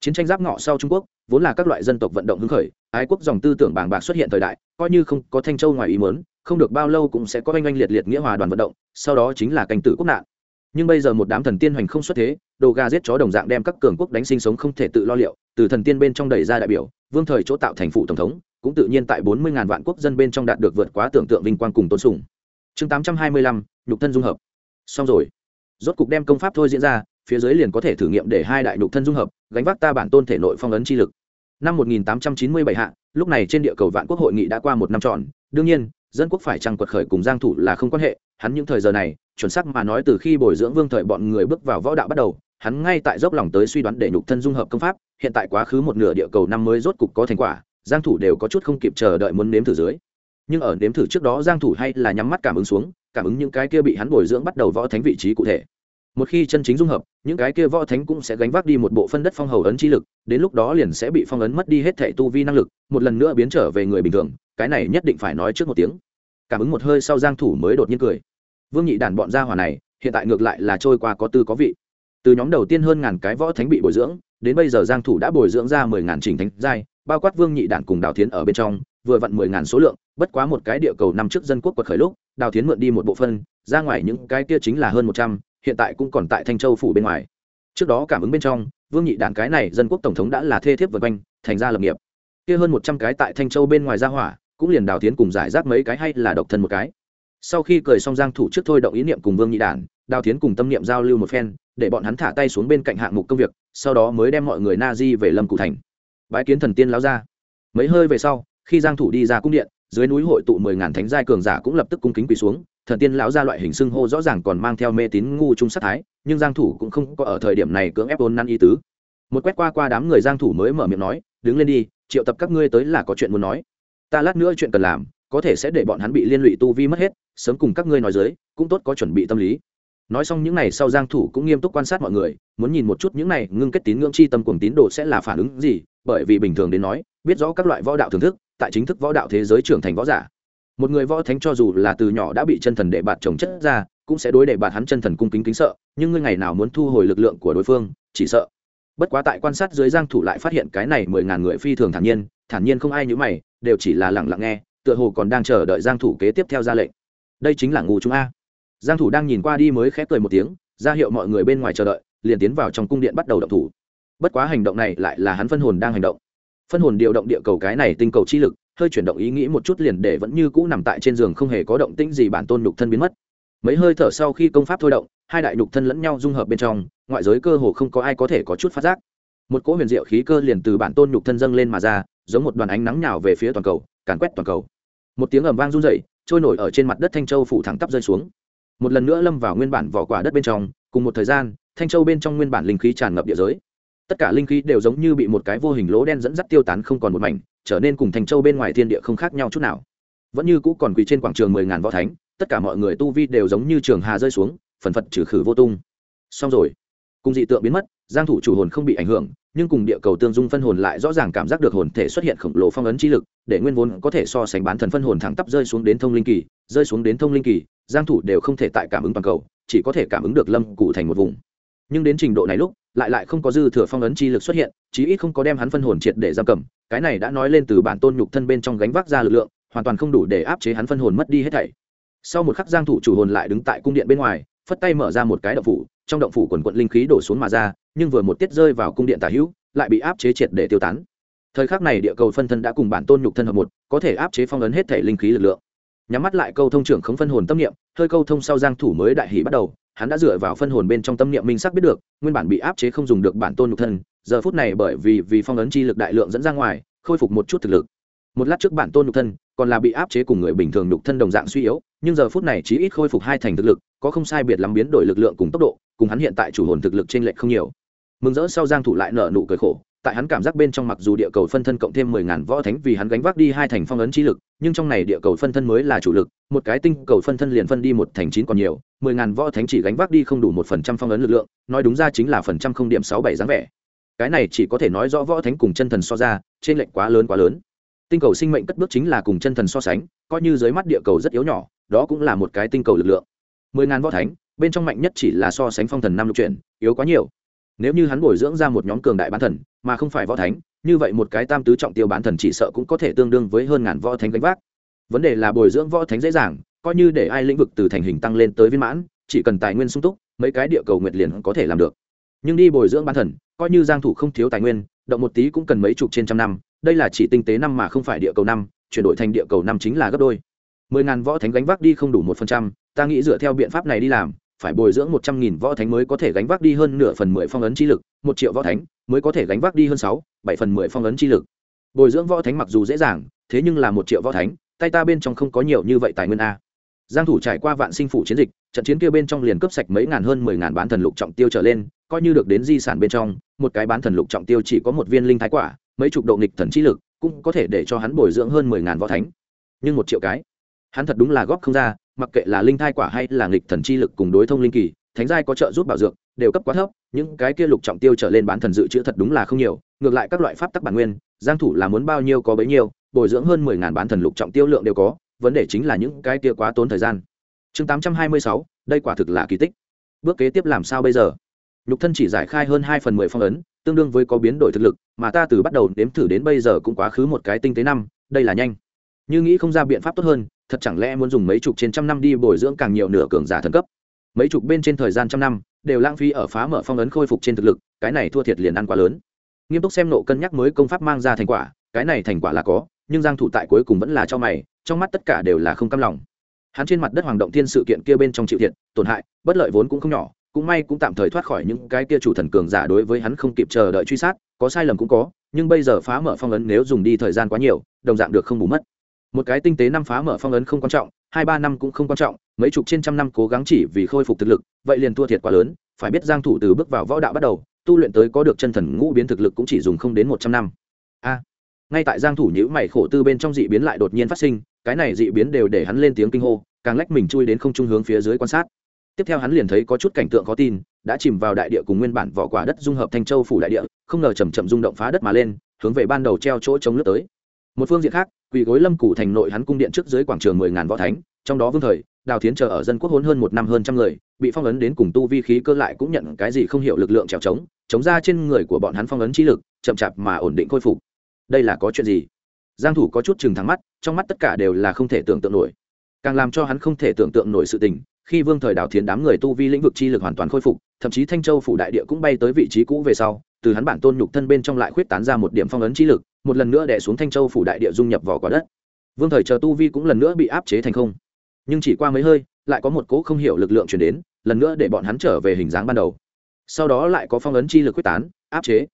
chiến tranh giáp ngọ sau trung quốc, vốn là các loại dân tộc vận động hứng khởi, ái quốc dòng tư tưởng bàng bạc xuất hiện thời đại, coi như không có thanh châu ngoài ý mớn không được bao lâu cũng sẽ có oanh oanh liệt liệt nghĩa hòa đoàn vận động, sau đó chính là canh tử quốc nạn. Nhưng bây giờ một đám thần tiên hoành không xuất thế, đồ ga giết chó đồng dạng đem các cường quốc đánh sinh sống không thể tự lo liệu, từ thần tiên bên trong đẩy ra đại biểu, vương thời chỗ tạo thành phụ tổng thống, cũng tự nhiên tại bốn mươi ngàn vạn quốc dân bên trong đạt được vượt quá tưởng tượng vinh quang cùng tôn sùng. Chương tám trăm hai mươi lăm, nhục thân dung hợp. Xong rồi. Rốt cục đem công pháp thôi diễn ra, phía dưới liền có thể thử nghiệm để hai đại nhục thân dung hợp gánh vác ta bản tôn thể nội phong ấn chi lực. Năm 1897 hạ, lúc này trên địa cầu vạn quốc hội nghị đã qua một năm tròn đương nhiên, dân quốc phải chăng quật khởi cùng giang thủ là không quan hệ. Hắn những thời giờ này, chuẩn xác mà nói từ khi bồi dưỡng vương thời bọn người bước vào võ đạo bắt đầu, hắn ngay tại dốc lòng tới suy đoán để nhục thân dung hợp công pháp. Hiện tại quá khứ một nửa địa cầu năm mới rốt cục có thành quả, giang thủ đều có chút không kịp chờ đợi muốn nếm thử dưới. Nhưng ở nếm thử trước đó, giang thủ hay là nhắm mắt cảm ứng xuống, cảm ứng những cái kia bị hắn bồi dưỡng bắt đầu võ thánh vị trí cụ thể một khi chân chính dung hợp, những cái kia võ thánh cũng sẽ gánh vác đi một bộ phân đất phong hầu ấn chi lực, đến lúc đó liền sẽ bị phong ấn mất đi hết thệ tu vi năng lực, một lần nữa biến trở về người bình thường, cái này nhất định phải nói trước một tiếng. Cảm ứng một hơi sau giang thủ mới đột nhiên cười. Vương nhị đàn bọn gia hỏa này, hiện tại ngược lại là trôi qua có tư có vị. Từ nhóm đầu tiên hơn ngàn cái võ thánh bị bồi dưỡng, đến bây giờ giang thủ đã bồi dưỡng ra mười ngàn trình thánh giai, bao quát vương nhị đàn cùng đào thiến ở bên trong, vừa vặn mười ngàn số lượng, bất quá một cái địa cầu năm trước dân quốc quật khởi lúc, đào thiến mượn đi một bộ phân, ra ngoài những cái kia chính là hơn một trăm hiện tại cũng còn tại thanh châu phủ bên ngoài. Trước đó cảm ứng bên trong vương nhị Đản cái này dân quốc tổng thống đã là thê thiếp vượt quanh thành ra lập nghiệp. Kia hơn một trăm cái tại thanh châu bên ngoài ra hỏa cũng liền đào tiến cùng giải rác mấy cái hay là độc thân một cái. Sau khi cười xong giang thủ trước thôi động ý niệm cùng vương nhị Đản, đào tiến cùng tâm niệm giao lưu một phen để bọn hắn thả tay xuống bên cạnh hạng mục công việc sau đó mới đem mọi người na di về lâm cụ thành. Bái kiến thần tiên lão ra mấy hơi về sau khi giang thủ đi ra cung điện dưới núi hội tụ mười ngàn thánh giai cường giả cũng lập tức cung kính quỳ xuống thần tiên lão ra loại hình xưng hô rõ ràng còn mang theo mê tín ngu trung sát thái, nhưng giang thủ cũng không có ở thời điểm này cưỡng ép ôn năn ý tứ. Một quét qua qua đám người giang thủ mới mở miệng nói, đứng lên đi, triệu tập các ngươi tới là có chuyện muốn nói. Ta lát nữa chuyện cần làm, có thể sẽ để bọn hắn bị liên lụy tu vi mất hết, sớm cùng các ngươi nói dưới, cũng tốt có chuẩn bị tâm lý. Nói xong những này sau giang thủ cũng nghiêm túc quan sát mọi người, muốn nhìn một chút những này ngưng kết tín ngưỡng chi tâm cuồng tín đồ sẽ là phản ứng gì, bởi vì bình thường đến nói, biết rõ các loại võ đạo thưởng thức, tại chính thức võ đạo thế giới trưởng thành võ giả một người võ thánh cho dù là từ nhỏ đã bị chân thần đệ bạt trồng chất ra, cũng sẽ đối đệ bạt hắn chân thần cung kính kính sợ, nhưng ngươi ngày nào muốn thu hồi lực lượng của đối phương, chỉ sợ. Bất quá tại quan sát dưới giang thủ lại phát hiện cái này mười ngàn người phi thường thản nhiên thản nhiên không ai nhíu mày, đều chỉ là lặng lặng nghe, tựa hồ còn đang chờ đợi giang thủ kế tiếp theo ra lệnh. Đây chính là ngu chúng a. Giang thủ đang nhìn qua đi mới khép cười một tiếng, ra hiệu mọi người bên ngoài chờ đợi, liền tiến vào trong cung điện bắt đầu động thủ. Bất quá hành động này lại là hắn phân hồn đang hành động. Phân hồn điều động địa cầu cái này tinh cầu chi lực hơi chuyển động ý nghĩ một chút liền để vẫn như cũ nằm tại trên giường không hề có động tĩnh gì bản tôn nhục thân biến mất. Mấy hơi thở sau khi công pháp thôi động, hai đại nhục thân lẫn nhau dung hợp bên trong, ngoại giới cơ hồ không có ai có thể có chút phát giác. Một cỗ huyền diệu khí cơ liền từ bản tôn nhục thân dâng lên mà ra, giống một đoàn ánh nắng nhào về phía toàn cầu, càn quét toàn cầu. Một tiếng ầm vang rung dậy trôi nổi ở trên mặt đất thanh châu phủ thẳng tắp rơi xuống. Một lần nữa lâm vào nguyên bản vỏ quả đất bên trong, cùng một thời gian, thanh châu bên trong nguyên bản linh khí tràn ngập địa giới tất cả linh khí đều giống như bị một cái vô hình lỗ đen dẫn dắt tiêu tán không còn một mảnh, trở nên cùng thành châu bên ngoài thiên địa không khác nhau chút nào. Vẫn như cũ còn quỳ trên quảng trường mười ngàn võ thánh, tất cả mọi người tu vi đều giống như trường hà rơi xuống, phần phật trừ khử vô tung. Xong rồi, cùng dị tượng biến mất, giang thủ chủ hồn không bị ảnh hưởng, nhưng cùng địa cầu tương dung phân hồn lại rõ ràng cảm giác được hồn thể xuất hiện khổng lồ phong ấn chi lực, để nguyên vốn có thể so sánh bán thần phân hồn thẳng tắp rơi xuống đến thông linh kỳ, rơi xuống đến thông linh kỳ, giang thủ đều không thể tại cảm ứng toàn cầu, chỉ có thể cảm ứng được lâm cụ thành một vùng nhưng đến trình độ này lúc, lại lại không có dư thừa phong ấn chi lực xuất hiện, chí ít không có đem hắn phân hồn triệt để giam cầm. Cái này đã nói lên từ bản tôn nhục thân bên trong gánh vác ra lực lượng, hoàn toàn không đủ để áp chế hắn phân hồn mất đi hết thảy. Sau một khắc giang thủ chủ hồn lại đứng tại cung điện bên ngoài, phất tay mở ra một cái động phủ, trong động phủ quần quận linh khí đổ xuống mà ra, nhưng vừa một tiết rơi vào cung điện tả hữu, lại bị áp chế triệt để tiêu tán. Thời khắc này địa cầu phân thân đã cùng bản tôn nhục thân hợp một, có thể áp chế phong ấn hết thể linh khí lực lượng. Nhắm mắt lại câu thông trưởng không phân hồn tâm niệm, hơi câu thông sau giang thủ mới đại hỉ bắt đầu hắn đã dựa vào phân hồn bên trong tâm niệm minh sắc biết được, nguyên bản bị áp chế không dùng được bản tôn nhục thân, giờ phút này bởi vì vì phong ấn chi lực đại lượng dẫn ra ngoài, khôi phục một chút thực lực. Một lát trước bản tôn nhục thân còn là bị áp chế cùng người bình thường nhục thân đồng dạng suy yếu, nhưng giờ phút này chỉ ít khôi phục hai thành thực lực, có không sai biệt lắm biến đổi lực lượng cùng tốc độ, cùng hắn hiện tại chủ hồn thực lực trên lệch không nhiều. Mừng rỡ sau giang thủ lại nở nụ cười khổ, tại hắn cảm giác bên trong mặc dù địa cầu phân thân cộng thêm mười ngàn võ thánh vì hắn gánh vác đi hai thành phong ấn chi lực, nhưng trong này địa cầu phân thân mới là chủ lực, một cái tinh cầu phân thân liền phân đi một thành chín còn nhiều mười ngàn võ thánh chỉ gánh vác đi không đủ một phần trăm phong ấn lực lượng, nói đúng ra chính là phần trăm không điểm sáu bảy dáng vẻ. Cái này chỉ có thể nói rõ võ thánh cùng chân thần so ra, trên lệnh quá lớn quá lớn. Tinh cầu sinh mệnh cất bước chính là cùng chân thần so sánh, coi như dưới mắt địa cầu rất yếu nhỏ, đó cũng là một cái tinh cầu lực lượng. Mười ngàn võ thánh, bên trong mạnh nhất chỉ là so sánh phong thần năm lục chuyển, yếu quá nhiều. Nếu như hắn bồi dưỡng ra một nhóm cường đại bán thần, mà không phải võ thánh, như vậy một cái tam tứ trọng tiêu bán thần chỉ sợ cũng có thể tương đương với hơn ngàn võ thánh gánh vác. Vấn đề là bồi dưỡng võ thánh dễ dàng coi như để ai lĩnh vực từ thành hình tăng lên tới viên mãn, chỉ cần tài nguyên sung túc, mấy cái địa cầu nguyệt liền có thể làm được. Nhưng đi bồi dưỡng ban thần, coi như giang thủ không thiếu tài nguyên, động một tí cũng cần mấy chục trên trăm năm, đây là chỉ tinh tế năm mà không phải địa cầu năm, chuyển đổi thành địa cầu năm chính là gấp đôi. Mười ngàn võ thánh gánh vác đi không đủ một phần trăm, ta nghĩ dựa theo biện pháp này đi làm, phải bồi dưỡng một trăm nghìn võ thánh mới có thể gánh vác đi hơn nửa phần mười phong ấn chi lực, một triệu võ thánh mới có thể gánh vác đi hơn sáu, bảy phần mười phong ấn chi lực. Bồi dưỡng võ thánh mặc dù dễ dàng, thế nhưng là một triệu võ thánh, tay ta bên trong không có nhiều như vậy tài nguyên a giang thủ trải qua vạn sinh phủ chiến dịch, trận chiến kia bên trong liền cướp sạch mấy ngàn hơn mười ngàn bán thần lục trọng tiêu trở lên, coi như được đến di sản bên trong, một cái bán thần lục trọng tiêu chỉ có một viên linh thái quả, mấy chục độ nghịch thần chi lực, cũng có thể để cho hắn bồi dưỡng hơn mười ngàn võ thánh. Nhưng một triệu cái, hắn thật đúng là góp không ra, mặc kệ là linh thai quả hay là nghịch thần chi lực cùng đối thông linh kỳ, thánh giai có trợ giúp bảo dược, đều cấp quá thấp, những cái kia lục trọng tiêu trở lên bán thần dự trữ thật đúng là không nhiều, ngược lại các loại pháp tắc bản nguyên, giang thủ là muốn bao nhiêu có bấy nhiêu, bồi dưỡng hơn 10.000 bán thần lục trọng tiêu lượng đều có vấn đề chính là những cái kia quá tốn thời gian. Chương 826, đây quả thực là kỳ tích. Bước kế tiếp làm sao bây giờ? Lục thân chỉ giải khai hơn 2 phần 10 phong ấn tương đương với có biến đổi thực lực mà ta từ bắt đầu đếm thử đến bây giờ cũng quá khứ một cái tinh tế năm đây là nhanh. Như nghĩ không ra biện pháp tốt hơn thật chẳng lẽ muốn dùng mấy chục trên trăm năm đi bồi dưỡng càng nhiều nửa cường giả thần cấp? Mấy chục bên trên thời gian trăm năm đều lãng phí ở phá mở phong ấn khôi phục trên thực lực cái này thua thiệt liền ăn quá lớn. Nghiêm túc xem nộ cân nhắc mới công pháp mang ra thành quả cái này thành quả là có nhưng giang thủ tại cuối cùng vẫn là cho mày trong mắt tất cả đều là không cam lòng. Hắn trên mặt đất hoàng động thiên sự kiện kia bên trong chịu thiệt, tổn hại, bất lợi vốn cũng không nhỏ, cũng may cũng tạm thời thoát khỏi những cái kia chủ thần cường giả đối với hắn không kịp chờ đợi truy sát, có sai lầm cũng có, nhưng bây giờ phá mở phong ấn nếu dùng đi thời gian quá nhiều, đồng dạng được không bù mất. Một cái tinh tế năm phá mở phong ấn không quan trọng, hai ba năm cũng không quan trọng, mấy chục trên trăm năm cố gắng chỉ vì khôi phục thực lực, vậy liền thua thiệt quá lớn, phải biết giang thủ từ bước vào võ đạo bắt đầu, tu luyện tới có được chân thần ngũ biến thực lực cũng chỉ dùng không đến một trăm năm. A, ngay tại giang thủ nhíu mày khổ tư bên trong dị biến lại đột nhiên phát sinh cái này dị biến đều để hắn lên tiếng kinh hô, càng lách mình chui đến không trung hướng phía dưới quan sát. Tiếp theo hắn liền thấy có chút cảnh tượng khó tin, đã chìm vào đại địa cùng nguyên bản vỏ quả đất dung hợp thành châu phủ đại địa, không ngờ chậm chậm rung động phá đất mà lên, hướng về ban đầu treo chỗ chống lướt tới. Một phương diện khác, quỳ gối lâm củ thành nội hắn cung điện trước dưới quảng trường mười ngàn võ thánh, trong đó vương thời, đào thiến chờ ở dân quốc hôn hơn một năm hơn trăm người, bị phong ấn đến cùng tu vi khí cơ lại cũng nhận cái gì không hiểu lực lượng trèo trống, chống ra trên người của bọn hắn phong ấn trí lực, chậm chạp mà ổn định khôi phục. Đây là có chuyện gì? Giang thủ có chút chừng thẳng mắt, trong mắt tất cả đều là không thể tưởng tượng nổi. Càng làm cho hắn không thể tưởng tượng nổi sự tình, khi vương thời đào thiến đám người tu vi lĩnh vực chi lực hoàn toàn khôi phục, thậm chí thanh châu phủ đại địa cũng bay tới vị trí cũ về sau, từ hắn bản tôn nhục thân bên trong lại khuyết tán ra một điểm phong ấn chi lực, một lần nữa đè xuống thanh châu phủ đại địa dung nhập vào quả đất. Vương thời chờ tu vi cũng lần nữa bị áp chế thành không. Nhưng chỉ qua mấy hơi, lại có một cỗ không hiểu lực lượng chuyển đến, lần nữa để bọn hắn trở về hình dáng ban đầu. Sau đó lại có phong ấn chi lực quyết tán, áp chế.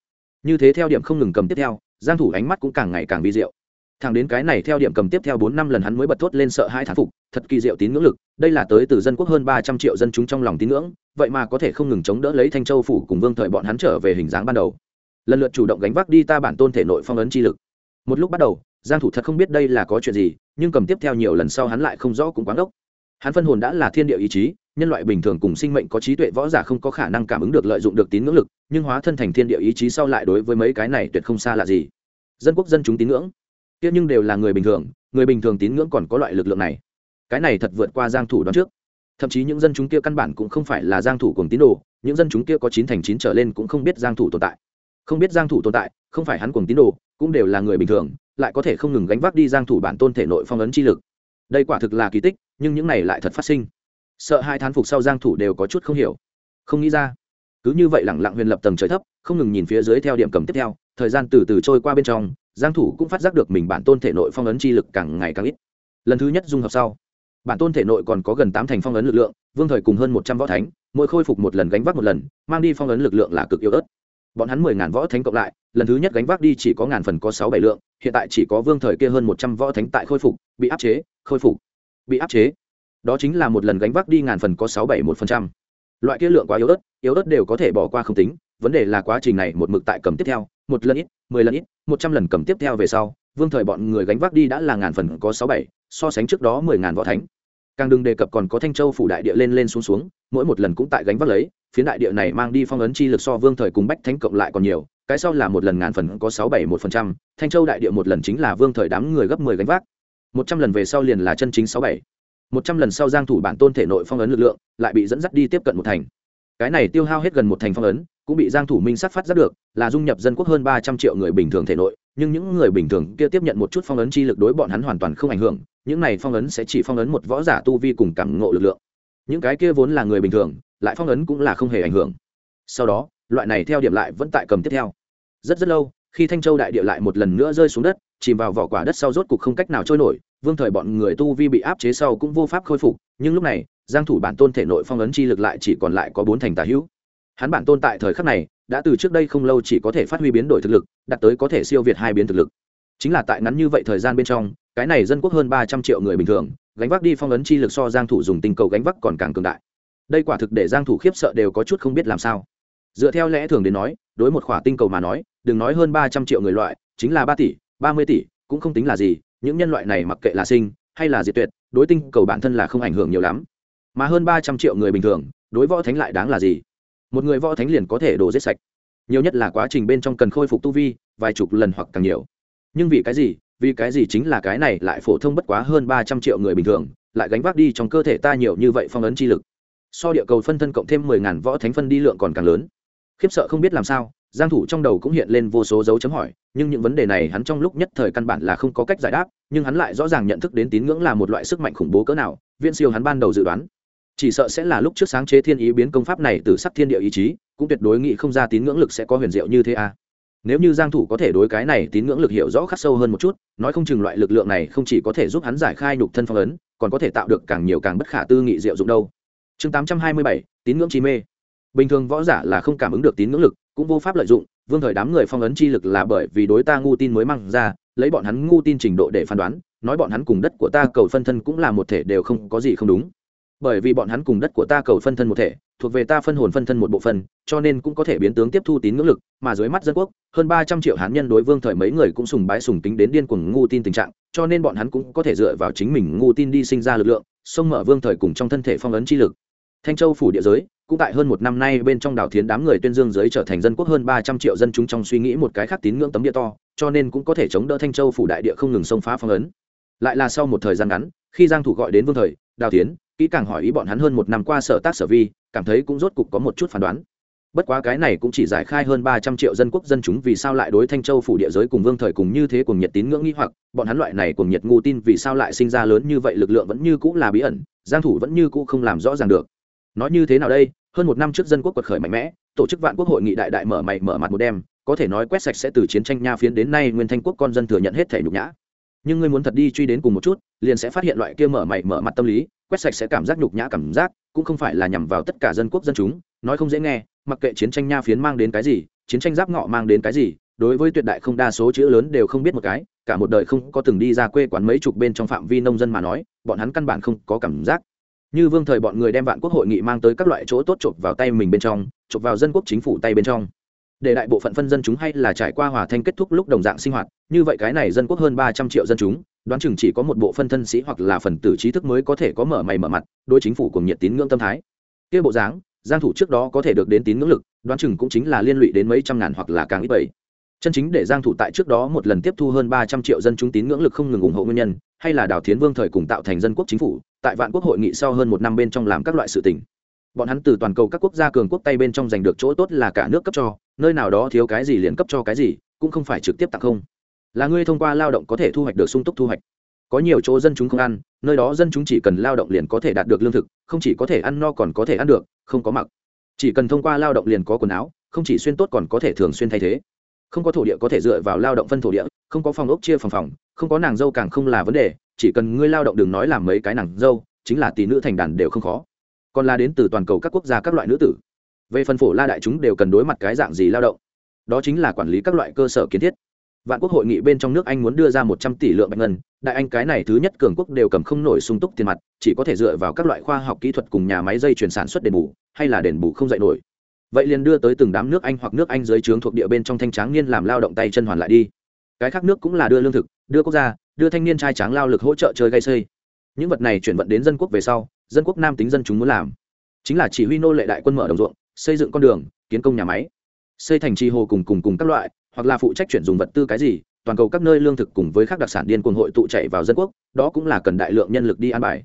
Như thế theo điểm không ngừng cầm tiếp theo, giang thủ ánh mắt cũng càng ngày càng vi diệu thẳng đến cái này theo điểm cầm tiếp theo bốn năm lần hắn mới bật thốt lên sợ hai thán phục, thật kỳ diệu tín ngưỡng lực, đây là tới từ dân quốc hơn ba trăm triệu dân chúng trong lòng tín ngưỡng, vậy mà có thể không ngừng chống đỡ lấy thanh châu phủ cùng vương thời bọn hắn trở về hình dáng ban đầu. Lần lượt chủ động gánh vác đi ta bản tôn thể nội phong ấn chi lực. Một lúc bắt đầu, giang thủ thật không biết đây là có chuyện gì, nhưng cầm tiếp theo nhiều lần sau hắn lại không rõ cũng quáng đốc. hắn phân hồn đã là thiên địa ý chí, nhân loại bình thường cùng sinh mệnh có trí tuệ võ giả không có khả năng cảm ứng được lợi dụng được tín ngưỡng lực, nhưng hóa thân thành thiên địa ý chí sau lại đối với mấy cái này tuyệt không xa là gì. Dân quốc dân chúng tín ngưỡng kia nhưng đều là người bình thường, người bình thường tín ngưỡng còn có loại lực lượng này. Cái này thật vượt qua giang thủ đoán trước. Thậm chí những dân chúng kia căn bản cũng không phải là giang thủ cùng tín đồ, những dân chúng kia có chín thành chín trở lên cũng không biết giang thủ tồn tại. Không biết giang thủ tồn tại, không phải hắn cùng tín đồ, cũng đều là người bình thường, lại có thể không ngừng gánh vác đi giang thủ bản tôn thể nội phong ấn chi lực. Đây quả thực là kỳ tích, nhưng những này lại thật phát sinh. Sợ hai thán phục sau giang thủ đều có chút không hiểu. Không nghĩ ra. Cứ như vậy lẳng lặng huyền lập tầng trời thấp, không ngừng nhìn phía dưới theo điểm cầm tiếp theo, thời gian từ từ trôi qua bên trong giang thủ cũng phát giác được mình bản tôn thể nội phong ấn chi lực càng ngày càng ít. Lần thứ nhất dung hợp sau, bản tôn thể nội còn có gần tám thành phong ấn lực lượng, vương thời cùng hơn một trăm võ thánh, mỗi khôi phục một lần gánh vác một lần, mang đi phong ấn lực lượng là cực yếu ớt. Bọn hắn mười ngàn võ thánh cộng lại, lần thứ nhất gánh vác đi chỉ có ngàn phần có sáu bảy lượng, hiện tại chỉ có vương thời kia hơn một trăm võ thánh tại khôi phục, bị áp chế, khôi phục, bị áp chế. Đó chính là một lần gánh vác đi ngàn phần có sáu bảy một phần trăm. Loại kia lượng quá yếu ớt yếu ớt đều có thể bỏ qua không tính vấn đề là quá trình này một mực tại cầm tiếp theo, một lần ít, mười lần ít, một trăm lần cầm tiếp theo về sau, vương thời bọn người gánh vác đi đã là ngàn phần có sáu bảy, so sánh trước đó mười ngàn võ thánh. Càng đừng đề cập còn có thanh châu phủ đại địa lên lên xuống xuống, mỗi một lần cũng tại gánh vác lấy, phiến đại địa này mang đi phong ấn chi lực so vương thời cùng bách thánh cộng lại còn nhiều, cái sau là một lần ngàn phần có sáu bảy một phần trăm, thanh châu đại địa một lần chính là vương thời đám người gấp mười gánh vác. Một trăm lần về sau liền là chân chính sáu bảy. Một trăm lần sau giang thủ bản tôn thể nội phong ấn lực lượng lại bị dẫn dắt đi tiếp cận một thành. Cái này tiêu hao hết gần một thành phong ấn cũng bị giang thủ minh sắc phát giác được, là dung nhập dân quốc hơn ba trăm triệu người bình thường thể nội, nhưng những người bình thường kia tiếp nhận một chút phong ấn chi lực đối bọn hắn hoàn toàn không ảnh hưởng, những này phong ấn sẽ chỉ phong ấn một võ giả tu vi cùng cảm ngộ lực lượng. Những cái kia vốn là người bình thường, lại phong ấn cũng là không hề ảnh hưởng. Sau đó, loại này theo điểm lại vẫn tại cầm tiếp theo. Rất rất lâu, khi thanh châu đại địa lại một lần nữa rơi xuống đất, chìm vào vỏ quả đất sau rốt cục không cách nào trôi nổi, vương thời bọn người tu vi bị áp chế sau cũng vô pháp khôi phục, nhưng lúc này, giang thủ bản tôn thể nội phong ấn chi lực lại chỉ còn lại có bốn thành tà hữu hắn bản tôn tại thời khắc này, đã từ trước đây không lâu chỉ có thể phát huy biến đổi thực lực, đạt tới có thể siêu việt hai biến thực lực. Chính là tại ngắn như vậy thời gian bên trong, cái này dân quốc hơn ba trăm triệu người bình thường, gánh vác đi phong ấn chi lực so giang thủ dùng tình cầu gánh vác còn càng cường đại. Đây quả thực để giang thủ khiếp sợ đều có chút không biết làm sao. Dựa theo lẽ thường đến nói, đối một khỏa tinh cầu mà nói, đừng nói hơn ba trăm triệu người loại, chính là ba tỷ, ba mươi tỷ, cũng không tính là gì, những nhân loại này mặc kệ là sinh hay là diệt tuyệt, đối tinh cầu bản thân là không ảnh hưởng nhiều lắm. Mà hơn ba trăm triệu người bình thường, đối võ thánh lại đáng là gì? Một người võ thánh liền có thể đổ giết sạch. Nhiều nhất là quá trình bên trong cần khôi phục tu vi, vài chục lần hoặc càng nhiều. Nhưng vì cái gì? Vì cái gì chính là cái này lại phổ thông bất quá hơn ba trăm triệu người bình thường, lại gánh vác đi trong cơ thể ta nhiều như vậy phong ấn chi lực. So địa cầu phân thân cộng thêm mười ngàn võ thánh phân đi lượng còn càng lớn. Khiếp sợ không biết làm sao, giang thủ trong đầu cũng hiện lên vô số dấu chấm hỏi, nhưng những vấn đề này hắn trong lúc nhất thời căn bản là không có cách giải đáp, nhưng hắn lại rõ ràng nhận thức đến tín ngưỡng là một loại sức mạnh khủng bố cỡ nào, viễn siêu hắn ban đầu dự đoán chỉ sợ sẽ là lúc trước sáng chế thiên ý biến công pháp này từ sắc thiên địa ý chí cũng tuyệt đối nghĩ không ra tín ngưỡng lực sẽ có huyền diệu như thế à. Nếu như giang thủ có thể đối cái này tín ngưỡng lực hiểu rõ khắc sâu hơn một chút nói không chừng loại lực lượng này không chỉ có thể giúp hắn giải khai nhục thân phong ấn còn có thể tạo được càng nhiều càng bất khả tư nghị diệu dụng đâu. Chương 827, tín ngưỡng chi mê. Bình thường võ giả là không cảm ứng được tín ngưỡng lực cũng vô pháp lợi dụng vương thời đám người phong ấn chi lực là bởi vì đối ta ngu tin mới mang ra lấy bọn hắn ngu tin trình độ để phán đoán nói bọn hắn cùng đất của ta cầu phân thân cũng là một thể đều không có gì không đúng bởi vì bọn hắn cùng đất của ta cầu phân thân một thể, thuộc về ta phân hồn phân thân một bộ phân, cho nên cũng có thể biến tướng tiếp thu tín ngưỡng lực, mà dưới mắt dân quốc, hơn ba trăm triệu hán nhân đối vương thời mấy người cũng sùng bái sùng tính đến điên cuồng ngu tin tình trạng, cho nên bọn hắn cũng có thể dựa vào chính mình ngu tin đi sinh ra lực lượng, xông mở vương thời cùng trong thân thể phong ấn chi lực. Thanh châu phủ địa giới, cũng tại hơn một năm nay bên trong đảo thiến đám người tuyên dương giới trở thành dân quốc hơn ba trăm triệu dân chúng trong suy nghĩ một cái khác tín ngưỡng tấm địa to, cho nên cũng có thể chống đỡ thanh châu phủ đại địa không ngừng xông phá phong ấn. Lại là sau một thời gian ngắn, khi giang thủ gọi đến vương thời đào tiến kỹ càng hỏi ý bọn hắn hơn một năm qua sở tác sở vi, cảm thấy cũng rốt cục có một chút phán đoán. Bất quá cái này cũng chỉ giải khai hơn ba trăm triệu dân quốc dân chúng vì sao lại đối thanh châu phủ địa giới cùng vương thời cùng như thế cùng nhiệt tín ngưỡng nghĩ hoặc, bọn hắn loại này cùng nhiệt ngu tin vì sao lại sinh ra lớn như vậy lực lượng vẫn như cũ là bí ẩn, giang thủ vẫn như cũ không làm rõ ràng được. Nói như thế nào đây, hơn một năm trước dân quốc quật khởi mạnh mẽ, tổ chức vạn quốc hội nghị đại đại mở mày mở mặt một đêm, có thể nói quét sạch sẽ từ chiến tranh nha phiến đến nay nguyên thanh quốc con dân thừa nhận hết thể nhục nhã nhưng ngươi muốn thật đi truy đến cùng một chút, liền sẽ phát hiện loại kia mở mày mở mặt tâm lý, quét sạch sẽ cảm giác nhục nhã cảm giác, cũng không phải là nhằm vào tất cả dân quốc dân chúng, nói không dễ nghe, mặc kệ chiến tranh nha phiến mang đến cái gì, chiến tranh giáp ngọ mang đến cái gì, đối với tuyệt đại không đa số chữ lớn đều không biết một cái, cả một đời không có từng đi ra quê quán mấy chục bên trong phạm vi nông dân mà nói, bọn hắn căn bản không có cảm giác. Như vương thời bọn người đem vạn quốc hội nghị mang tới các loại chỗ tốt chộp vào tay mình bên trong, chộp vào dân quốc chính phủ tay bên trong để đại bộ phận phân dân chúng hay là trải qua hòa thanh kết thúc lúc đồng dạng sinh hoạt, như vậy cái này dân quốc hơn ba trăm triệu dân chúng, đoán chừng chỉ có một bộ phân thân sĩ hoặc là phần tử trí thức mới có thể có mở mày mở mặt, đối chính phủ cùng nhiệt tín ngưỡng tâm thái. Kia bộ dáng, giang thủ trước đó có thể được đến tín ngưỡng lực, đoán chừng cũng chính là liên lụy đến mấy trăm ngàn hoặc là càng ít bảy chân chính để giang thủ tại trước đó một lần tiếp thu hơn 300 triệu dân chúng tín ngưỡng lực không ngừng ủng hộ nguyên nhân, hay là đào thiến vương thời cùng tạo thành dân quốc chính phủ, tại vạn quốc hội nghị sau hơn một năm bên trong làm các loại sự tình bọn hắn từ toàn cầu các quốc gia cường quốc tay bên trong giành được chỗ tốt là cả nước cấp cho, nơi nào đó thiếu cái gì liền cấp cho cái gì, cũng không phải trực tiếp tặng không. Là ngươi thông qua lao động có thể thu hoạch được sung túc thu hoạch. Có nhiều chỗ dân chúng không ăn, nơi đó dân chúng chỉ cần lao động liền có thể đạt được lương thực, không chỉ có thể ăn no còn có thể ăn được, không có mặc. Chỉ cần thông qua lao động liền có quần áo, không chỉ xuyên tốt còn có thể thường xuyên thay thế. Không có thổ địa có thể dựa vào lao động phân thổ địa, không có phòng ốc chia phòng phòng, không có nàng dâu càng không là vấn đề, chỉ cần ngươi lao động đừng nói làm mấy cái nàng dâu, chính là tỷ nữ thành đàn đều không khó còn là đến từ toàn cầu các quốc gia các loại nữ tử. Về phần phổ la đại chúng đều cần đối mặt cái dạng gì lao động. Đó chính là quản lý các loại cơ sở kiến thiết. Vạn quốc hội nghị bên trong nước anh muốn đưa ra một trăm tỷ lượng bạch ngân, đại anh cái này thứ nhất cường quốc đều cầm không nổi sung túc tiền mặt, chỉ có thể dựa vào các loại khoa học kỹ thuật cùng nhà máy dây chuyển sản xuất đền bù, hay là đền bù không dạy nổi. Vậy liền đưa tới từng đám nước anh hoặc nước anh dưới trướng thuộc địa bên trong thanh tráng niên làm lao động tay chân hoàn lại đi. Cái khác nước cũng là đưa lương thực, đưa quốc gia, đưa thanh niên trai tráng lao lực hỗ trợ chơi gây xây. Những vật này chuyển vận đến dân quốc về sau dân quốc nam tính dân chúng muốn làm. Chính là chỉ huy nô lệ đại quân mở đồng ruộng, xây dựng con đường, kiến công nhà máy. Xây thành trì hồ cùng cùng cùng các loại, hoặc là phụ trách chuyển dùng vật tư cái gì, toàn cầu các nơi lương thực cùng với các đặc sản điên cuồng hội tụ chạy vào dân quốc, đó cũng là cần đại lượng nhân lực đi an bài.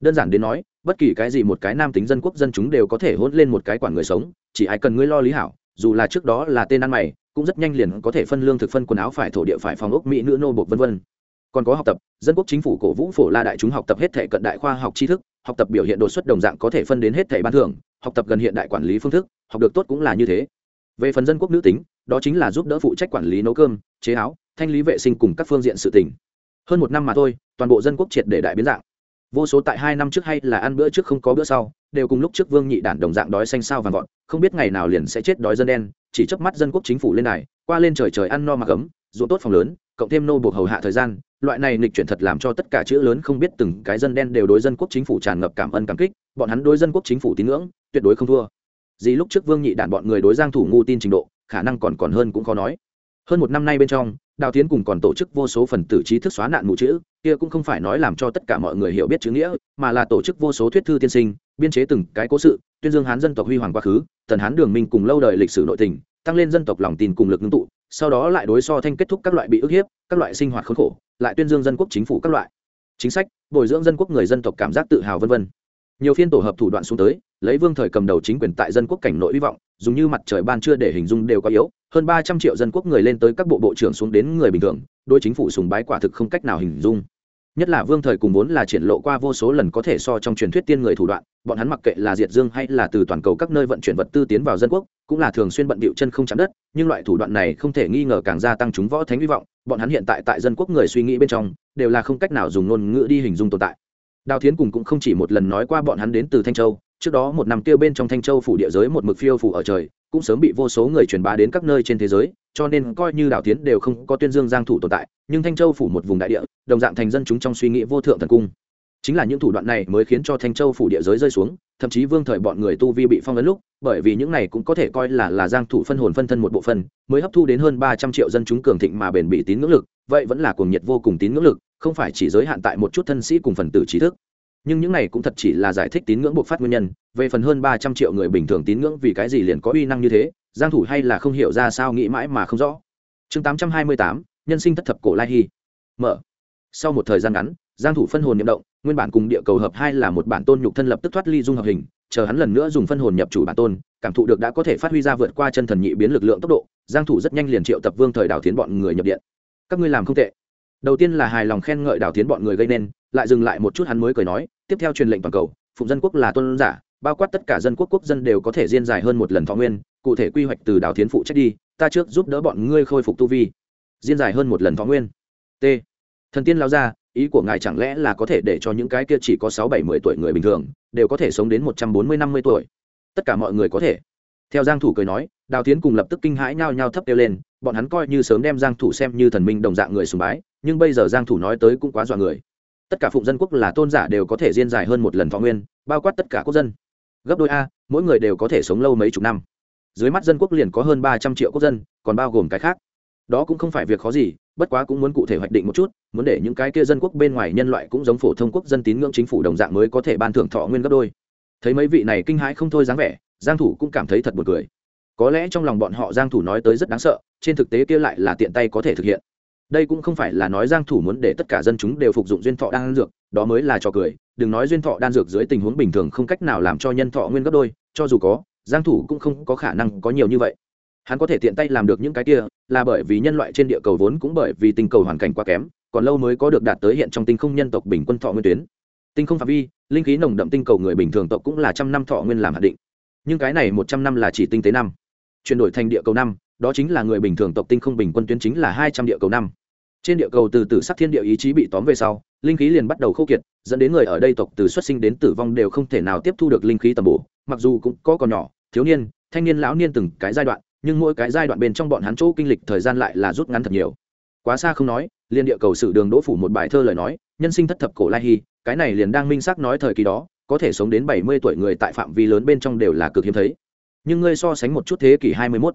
Đơn giản đến nói, bất kỳ cái gì một cái nam tính dân quốc dân chúng đều có thể hôn lên một cái quản người sống, chỉ ai cần ngươi lo lý hảo, dù là trước đó là tên ăn mày, cũng rất nhanh liền có thể phân lương thực phân quần áo phải thổ địa phải phòng ốc mỹ nữ nô bộc vân vân còn có học tập, dân quốc chính phủ cổ vũ phổ la đại chúng học tập hết thể cận đại khoa học tri thức, học tập biểu hiện đột xuất đồng dạng có thể phân đến hết thể ban thưởng, học tập gần hiện đại quản lý phương thức, học được tốt cũng là như thế. Về phần dân quốc nữ tính, đó chính là giúp đỡ phụ trách quản lý nấu cơm, chế áo, thanh lý vệ sinh cùng các phương diện sự tỉnh hơn một năm mà thôi, toàn bộ dân quốc triệt để đại biến dạng. Vô số tại hai năm trước hay là ăn bữa trước không có bữa sau, đều cùng lúc trước vương nhị đản đồng dạng đói xanh sao vàng vọt, không biết ngày nào liền sẽ chết đói dân đen, chỉ chớp mắt dân quốc chính phủ lên này qua lên trời trời ăn no mặc ấm, ruộng tốt phòng lớn, cộng thêm nô buộc hầu hạ thời gian loại này nghịch chuyển thật làm cho tất cả chữ lớn không biết từng cái dân đen đều đối dân quốc chính phủ tràn ngập cảm ơn cảm kích, bọn hắn đối dân quốc chính phủ tín ngưỡng, tuyệt đối không thua. Gì lúc trước vương nhị đản bọn người đối giang thủ ngu tin trình độ, khả năng còn còn hơn cũng khó nói. Hơn một năm nay bên trong, đào tiến cùng còn tổ chức vô số phần tử trí thức xóa nạn mù chữ, kia cũng không phải nói làm cho tất cả mọi người hiểu biết chữ nghĩa, mà là tổ chức vô số thuyết thư tiên sinh, biên chế từng cái cố sự, tuyên dương hán dân tộc huy hoàng quá khứ, tần hán đường minh cùng lâu đời lịch sử nội tình tăng lên dân tộc lòng tin cùng lực ngưng tụ, sau đó lại đối so thanh kết thúc các loại bị ức hiếp, các loại sinh hoạt khốn khổ, lại tuyên dương dân quốc chính phủ các loại. Chính sách, bồi dưỡng dân quốc người dân tộc cảm giác tự hào vân vân. Nhiều phiên tổ hợp thủ đoạn xuống tới, lấy vương thời cầm đầu chính quyền tại dân quốc cảnh nội hy vọng, dùng như mặt trời ban trưa để hình dung đều có yếu, hơn ba trăm triệu dân quốc người lên tới các bộ bộ trưởng xuống đến người bình thường đôi chính phủ sùng bái quả thực không cách nào hình dung nhất là vương thời cùng vốn là triển lộ qua vô số lần có thể so trong truyền thuyết tiên người thủ đoạn, bọn hắn mặc kệ là diệt dương hay là từ toàn cầu các nơi vận chuyển vật tư tiến vào dân quốc, cũng là thường xuyên bận bịu chân không chạm đất, nhưng loại thủ đoạn này không thể nghi ngờ càng gia tăng chúng võ thánh hy vọng, bọn hắn hiện tại tại dân quốc người suy nghĩ bên trong, đều là không cách nào dùng ngôn ngữ đi hình dung tồn tại. Đào thiến cùng cũng không chỉ một lần nói qua bọn hắn đến từ thanh châu, trước đó một năm tiêu bên trong thanh châu phủ địa giới một mực phiêu phủ ở trời cũng sớm bị vô số người truyền bá đến các nơi trên thế giới, cho nên coi như đảo tiến đều không có tuyên dương giang thủ tồn tại, nhưng thanh châu phủ một vùng đại địa, đồng dạng thành dân chúng trong suy nghĩ vô thượng thần cung. Chính là những thủ đoạn này mới khiến cho thanh châu phủ địa giới rơi xuống, thậm chí vương thời bọn người tu vi bị phong ấn lúc, bởi vì những này cũng có thể coi là là giang thủ phân hồn phân thân một bộ phận, mới hấp thu đến hơn 300 triệu dân chúng cường thịnh mà bền bị tín ngưỡng lực, vậy vẫn là cuồng nhiệt vô cùng tín ngưỡng lực, không phải chỉ giới hạn tại một chút thân sĩ cùng phần tử trí thức nhưng những này cũng thật chỉ là giải thích tín ngưỡng bộc phát nguyên nhân, về phần hơn ba trăm triệu người bình thường tín ngưỡng vì cái gì liền có uy năng như thế, giang thủ hay là không hiểu ra sao nghĩ mãi mà không rõ. Chương tám trăm hai mươi tám, nhân sinh thất thập cổ lai hy mở. Sau một thời gian ngắn, giang thủ phân hồn nhậm động, nguyên bản cùng địa cầu hợp hai là một bản tôn nhục thân lập tức thoát ly dung hợp hình, chờ hắn lần nữa dùng phân hồn nhập chủ bản tôn, cảm thụ được đã có thể phát huy ra vượt qua chân thần nhị biến lực lượng tốc độ, giang thủ rất nhanh liền triệu tập vương thời đào tiến bọn người nhập điện. Các ngươi làm không tệ. Đầu tiên là hài lòng khen ngợi đào tiến bọn người gây nên, lại dừng lại một chút hắn mới cười nói tiếp theo truyền lệnh toàn cầu, phụng dân quốc là tôn giả, bao quát tất cả dân quốc quốc dân đều có thể diên dài hơn một lần thọ nguyên, cụ thể quy hoạch từ đào thiến phụ trách đi, ta trước giúp đỡ bọn ngươi khôi phục tu vi. Diên dài hơn một lần thọ nguyên. T. Thần tiên lao ra, ý của ngài chẳng lẽ là có thể để cho những cái kia chỉ có sáu bảy mươi tuổi người bình thường, đều có thể sống đến một trăm bốn mươi năm mươi tuổi? Tất cả mọi người có thể. Theo giang thủ cười nói, đào tiến cùng lập tức kinh hãi nhao nhao thấp kêu lên, bọn hắn coi như sớm đem giang thủ xem như thần minh đồng dạng người sùng bái, nhưng bây giờ giang thủ nói tới cũng quá dọa người tất cả phụng dân quốc là tôn giả đều có thể diên dài hơn một lần thọ nguyên, bao quát tất cả quốc dân. Gấp đôi a, mỗi người đều có thể sống lâu mấy chục năm. Dưới mắt dân quốc liền có hơn ba trăm triệu quốc dân, còn bao gồm cái khác. Đó cũng không phải việc khó gì, bất quá cũng muốn cụ thể hoạch định một chút, muốn để những cái kia dân quốc bên ngoài nhân loại cũng giống phổ thông quốc dân tín ngưỡng chính phủ đồng dạng mới có thể ban thưởng thọ nguyên gấp đôi. Thấy mấy vị này kinh hãi không thôi dáng vẻ, giang thủ cũng cảm thấy thật buồn cười. Có lẽ trong lòng bọn họ giang thủ nói tới rất đáng sợ, trên thực tế kia lại là tiện tay có thể thực hiện đây cũng không phải là nói giang thủ muốn để tất cả dân chúng đều phục dụng duyên thọ đan dược, đó mới là trò cười, đừng nói duyên thọ đan dược dưới tình huống bình thường không cách nào làm cho nhân thọ nguyên gấp đôi, cho dù có, giang thủ cũng không có khả năng có nhiều như vậy. Hắn có thể tiện tay làm được những cái kia, là bởi vì nhân loại trên địa cầu vốn cũng bởi vì tình cầu hoàn cảnh quá kém, còn lâu mới có được đạt tới hiện trong tinh không nhân tộc bình quân thọ nguyên tuyến. Tinh không phạm vi, linh khí nồng đậm tinh cầu người bình thường tộc cũng là trăm năm thọ nguyên làm hạn định. Nhưng cái này một trăm năm là chỉ tinh tế năm. Chuyển đổi thành địa cầu năm, đó chính là người bình thường tộc tinh không bình quân tuyến chính là hai trăm địa cầu năm trên địa cầu từ từ sắc thiên địa ý chí bị tóm về sau, linh khí liền bắt đầu khô kiệt, dẫn đến người ở đây tộc từ xuất sinh đến tử vong đều không thể nào tiếp thu được linh khí tầm bổ, mặc dù cũng có còn nhỏ, thiếu niên, thanh niên, lão niên từng cái giai đoạn, nhưng mỗi cái giai đoạn bên trong bọn hắn chỗ kinh lịch thời gian lại là rút ngắn thật nhiều quá xa không nói, liên địa cầu sử đường đỗ phủ một bài thơ lời nói, nhân sinh thất thập cổ lai hy, cái này liền đang minh xác nói thời kỳ đó, có thể sống đến bảy mươi tuổi người tại phạm vi lớn bên trong đều là cực hiếm thấy nhưng ngươi so sánh một chút thế kỷ hai mươi 21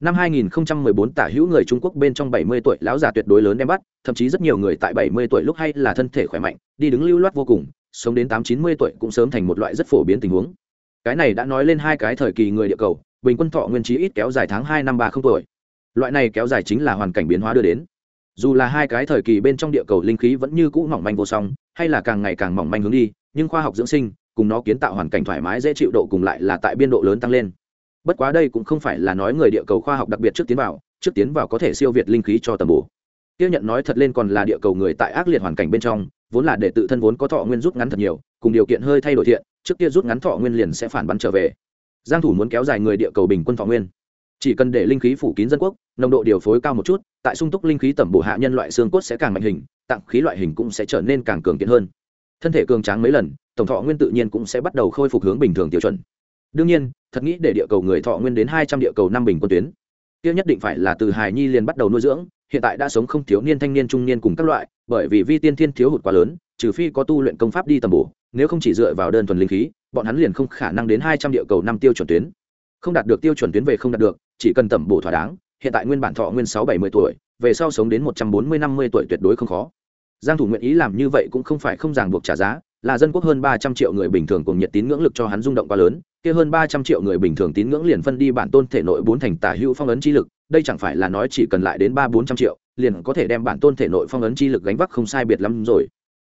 năm 2014 tả hữu người Trung Quốc bên trong 70 tuổi lão già tuyệt đối lớn đem bắt, thậm chí rất nhiều người tại 70 tuổi lúc hay là thân thể khỏe mạnh, đi đứng lưu loát vô cùng, sống đến 8-90 tuổi cũng sớm thành một loại rất phổ biến tình huống. Cái này đã nói lên hai cái thời kỳ người địa cầu, bình quân thọ nguyên trí ít kéo dài tháng 2 năm 30 tuổi. Loại này kéo dài chính là hoàn cảnh biến hóa đưa đến. Dù là hai cái thời kỳ bên trong địa cầu linh khí vẫn như cũ mỏng manh vô song, hay là càng ngày càng mỏng manh hướng đi, nhưng khoa học dưỡng sinh, cùng nó kiến tạo hoàn cảnh thoải mái dễ chịu độ cùng lại là tại biên độ lớn tăng lên bất quá đây cũng không phải là nói người địa cầu khoa học đặc biệt trước tiến vào, trước tiến vào có thể siêu việt linh khí cho tầm bổ. Tiêu nhận nói thật lên còn là địa cầu người tại ác liệt hoàn cảnh bên trong, vốn là để tự thân vốn có thọ nguyên rút ngắn thật nhiều, cùng điều kiện hơi thay đổi thiện, trước kia rút ngắn thọ nguyên liền sẽ phản bắn trở về. Giang thủ muốn kéo dài người địa cầu bình quân thọ nguyên. Chỉ cần để linh khí phủ kín dân quốc, nồng độ điều phối cao một chút, tại sung túc linh khí tẩm bổ hạ nhân loại xương cốt sẽ càng mạnh hình tặng khí loại hình cũng sẽ trở nên càng cường kiện hơn. Thân thể cường tráng mấy lần, tổng thọ nguyên tự nhiên cũng sẽ bắt đầu khôi phục hướng bình thường tiêu chuẩn đương nhiên, thật nghĩ để địa cầu người thọ nguyên đến hai trăm địa cầu năm bình quân tuyến. Kia nhất định phải là từ hài nhi liền bắt đầu nuôi dưỡng, hiện tại đã sống không thiếu niên thanh niên trung niên cùng các loại, bởi vì vi tiên thiên thiếu hụt quá lớn, trừ phi có tu luyện công pháp đi tầm bổ, nếu không chỉ dựa vào đơn thuần linh khí, bọn hắn liền không khả năng đến hai trăm địa cầu năm tiêu chuẩn tuyến. Không đạt được tiêu chuẩn tuyến về không đạt được, chỉ cần tầm bổ thỏa đáng, hiện tại nguyên bản thọ nguyên sáu bảy mươi tuổi, về sau sống đến một trăm bốn mươi năm mươi tuổi tuyệt đối không khó. Giang thủ nguyện ý làm như vậy cũng không phải không ràng buộc trả giá, là dân quốc hơn ba trăm triệu người bình thường cùng nhiệt tín ngưỡng lực cho hắn rung động quá lớn kia hơn ba trăm triệu người bình thường tín ngưỡng liền phân đi bản tôn thể nội bốn thành tả hữu phong ấn chi lực, đây chẳng phải là nói chỉ cần lại đến ba bốn trăm triệu, liền có thể đem bản tôn thể nội phong ấn chi lực gánh vác không sai biệt lắm rồi.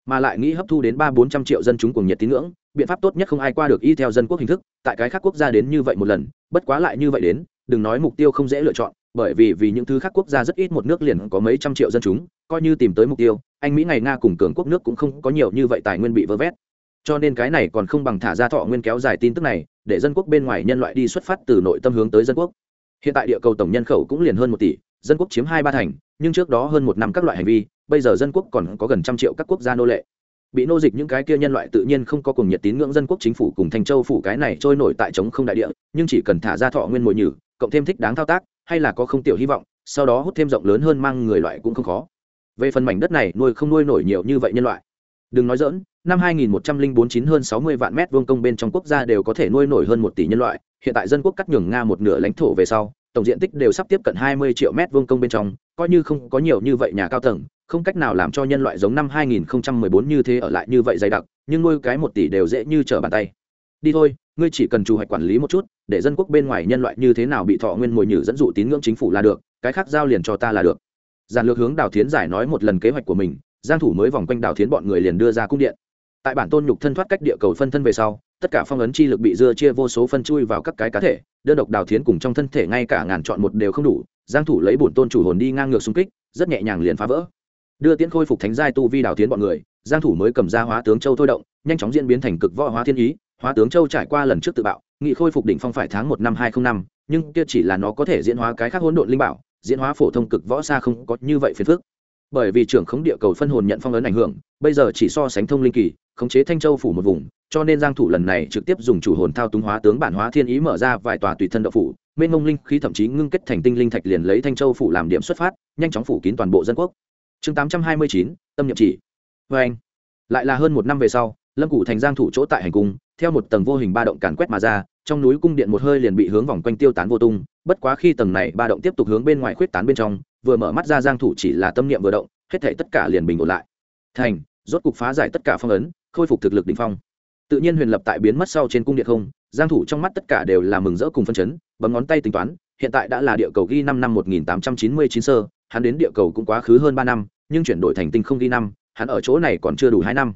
Mà lại nghĩ hấp thu đến ba bốn trăm triệu dân chúng cùng nhiệt tín ngưỡng, biện pháp tốt nhất không ai qua được y theo dân quốc hình thức, tại cái khác quốc gia đến như vậy một lần, bất quá lại như vậy đến, đừng nói mục tiêu không dễ lựa chọn, bởi vì vì những thứ khác quốc gia rất ít một nước liền có mấy trăm triệu dân chúng, coi như tìm tới mục tiêu, anh, mỹ ngày nga cùng cường quốc nước cũng không có nhiều như vậy tài nguyên bị vơ vét. Cho nên cái này còn không bằng thả ra thọ nguyên kéo dài tin tức này để dân quốc bên ngoài nhân loại đi xuất phát từ nội tâm hướng tới dân quốc. Hiện tại địa cầu tổng nhân khẩu cũng liền hơn một tỷ, dân quốc chiếm hai ba thành, nhưng trước đó hơn một năm các loại hành vi, bây giờ dân quốc còn có gần trăm triệu các quốc gia nô lệ. Bị nô dịch những cái kia nhân loại tự nhiên không có cùng nhiệt tín ngưỡng dân quốc chính phủ cùng thanh châu phủ cái này trôi nổi tại chống không đại địa, nhưng chỉ cần thả ra thọ nguyên mồi nhử, cộng thêm thích đáng thao tác, hay là có không tiểu hy vọng, sau đó hút thêm rộng lớn hơn mang người loại cũng không khó. Về phần mảnh đất này nuôi không nuôi nổi nhiều như vậy nhân loại. Đừng nói dỡn năm 2149 hơn 60 vạn mét vuông công bên trong quốc gia đều có thể nuôi nổi hơn một tỷ nhân loại. Hiện tại dân quốc cắt nhường nga một nửa lãnh thổ về sau, tổng diện tích đều sắp tiếp cận 20 triệu mét vuông công bên trong, coi như không có nhiều như vậy nhà cao tầng, không cách nào làm cho nhân loại giống năm 2014 như thế ở lại như vậy dày đặc, nhưng nuôi cái một tỷ đều dễ như trở bàn tay. Đi thôi, ngươi chỉ cần chủ hoạch quản lý một chút, để dân quốc bên ngoài nhân loại như thế nào bị thọ nguyên mồi nhử dẫn dụ tín ngưỡng chính phủ là được, cái khác giao liền cho ta là được. Giản lược hướng đào thiến giải nói một lần kế hoạch của mình, giang thủ mới vòng quanh đào thiến bọn người liền đưa ra cung điện tại bản tôn nhục thân thoát cách địa cầu phân thân về sau, tất cả phong ấn chi lực bị dưa chia vô số phân chui vào các cái cá thể, đơn độc đào thiến cùng trong thân thể ngay cả ngàn chọn một đều không đủ, giang thủ lấy bổn tôn chủ hồn đi ngang ngược xung kích, rất nhẹ nhàng liền phá vỡ. Đưa tiễn khôi phục thánh giai tu vi đào thiến bọn người, giang thủ mới cầm ra hóa tướng châu thôi động, nhanh chóng diễn biến thành cực võ hóa thiên ý, hóa tướng châu trải qua lần trước tự bạo, nghị khôi phục đỉnh phong phải tháng một năm hai không năm, nhưng kia chỉ là nó có thể diễn hóa cái khác hỗn độn linh bảo, diễn hóa phổ thông cực võ xa không có như vậy phiền phức. Bởi vì trưởng khống địa cầu phân hồn nhận phong ấn ảnh hưởng, bây giờ chỉ so sánh thông linh kỳ khống chế thanh châu phủ một vùng cho nên giang thủ lần này trực tiếp dùng chủ hồn thao túng hóa tướng bản hóa thiên ý mở ra vài tòa tùy thân đạo phủ. Mênh mông linh khí thậm chí ngưng kết thành tinh linh thạch liền lấy thanh châu phủ làm điểm xuất phát nhanh chóng phủ kín toàn bộ dân quốc. Chương 829, tâm nhập chỉ. Với anh lại là hơn một năm về sau lâm cụ thành giang thủ chỗ tại hành cung theo một tầng vô hình ba động càn quét mà ra trong núi cung điện một hơi liền bị hướng vòng quanh tiêu tán vô tung bất quá khi tầng này ba động tiếp tục hướng bên ngoài khuyết tán bên trong vừa mở mắt ra giang thủ chỉ là tâm niệm vừa động hết thảy tất cả liền bình ổn lại. Thành rốt cục phá giải tất cả phong ấn khôi phục thực lực đỉnh phong. Tự nhiên huyền lập tại biến mất sau trên cung điện không, giang thủ trong mắt tất cả đều là mừng rỡ cùng phân chấn, bấm ngón tay tính toán, hiện tại đã là địa cầu ghi năm năm 1899 sơ, hắn đến địa cầu cũng quá khứ hơn ba năm, nhưng chuyển đổi thành tinh không ghi năm, hắn ở chỗ này còn chưa đủ hai năm.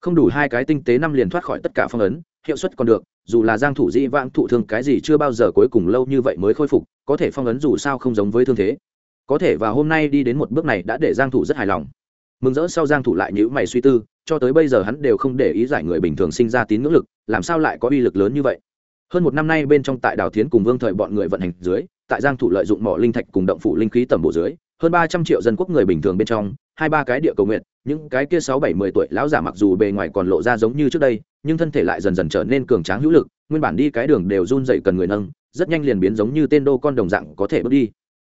Không đủ hai cái tinh tế năm liền thoát khỏi tất cả phong ấn, hiệu suất còn được, dù là giang thủ dĩ vãng thụ thương cái gì chưa bao giờ cuối cùng lâu như vậy mới khôi phục, có thể phong ấn dù sao không giống với thương thế. Có thể và hôm nay đi đến một bước này đã để giang thủ rất hài lòng. Mừng rỡ sau giang thủ lại nhíu mày suy tư cho tới bây giờ hắn đều không để ý giải người bình thường sinh ra tín ngưỡng lực, làm sao lại có uy lực lớn như vậy? Hơn một năm nay bên trong tại đào thiến cùng vương thời bọn người vận hành dưới, tại giang thủ lợi dụng mỏ linh thạch cùng động phủ linh khí tầm bộ dưới, hơn ba trăm triệu dân quốc người bình thường bên trong, hai ba cái địa cầu nguyện, những cái kia sáu bảy mười tuổi lão giả mặc dù bề ngoài còn lộ ra giống như trước đây, nhưng thân thể lại dần dần trở nên cường tráng hữu lực, nguyên bản đi cái đường đều run dậy cần người nâng, rất nhanh liền biến giống như tên đô con đồng dạng có thể bước đi.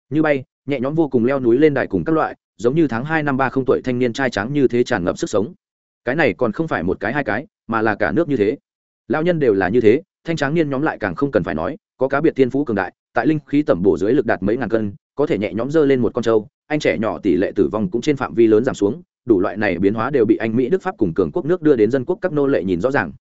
Như bay, nhẹ nhõm vô cùng leo núi lên đài cùng các loại, giống như tháng hai năm ba không tuổi thanh niên trai trắng như thế tràn ngập sức sống cái này còn không phải một cái hai cái, mà là cả nước như thế. Lão nhân đều là như thế, thanh tráng niên nhóm lại càng không cần phải nói, có cá biệt thiên phú cường đại, tại linh khí tẩm bổ dưới lực đạt mấy ngàn cân, có thể nhẹ nhõm dơ lên một con trâu, anh trẻ nhỏ tỷ lệ tử vong cũng trên phạm vi lớn giảm xuống, đủ loại này biến hóa đều bị anh mỹ, đức, pháp cùng cường quốc nước đưa đến dân quốc các nô lệ nhìn rõ ràng.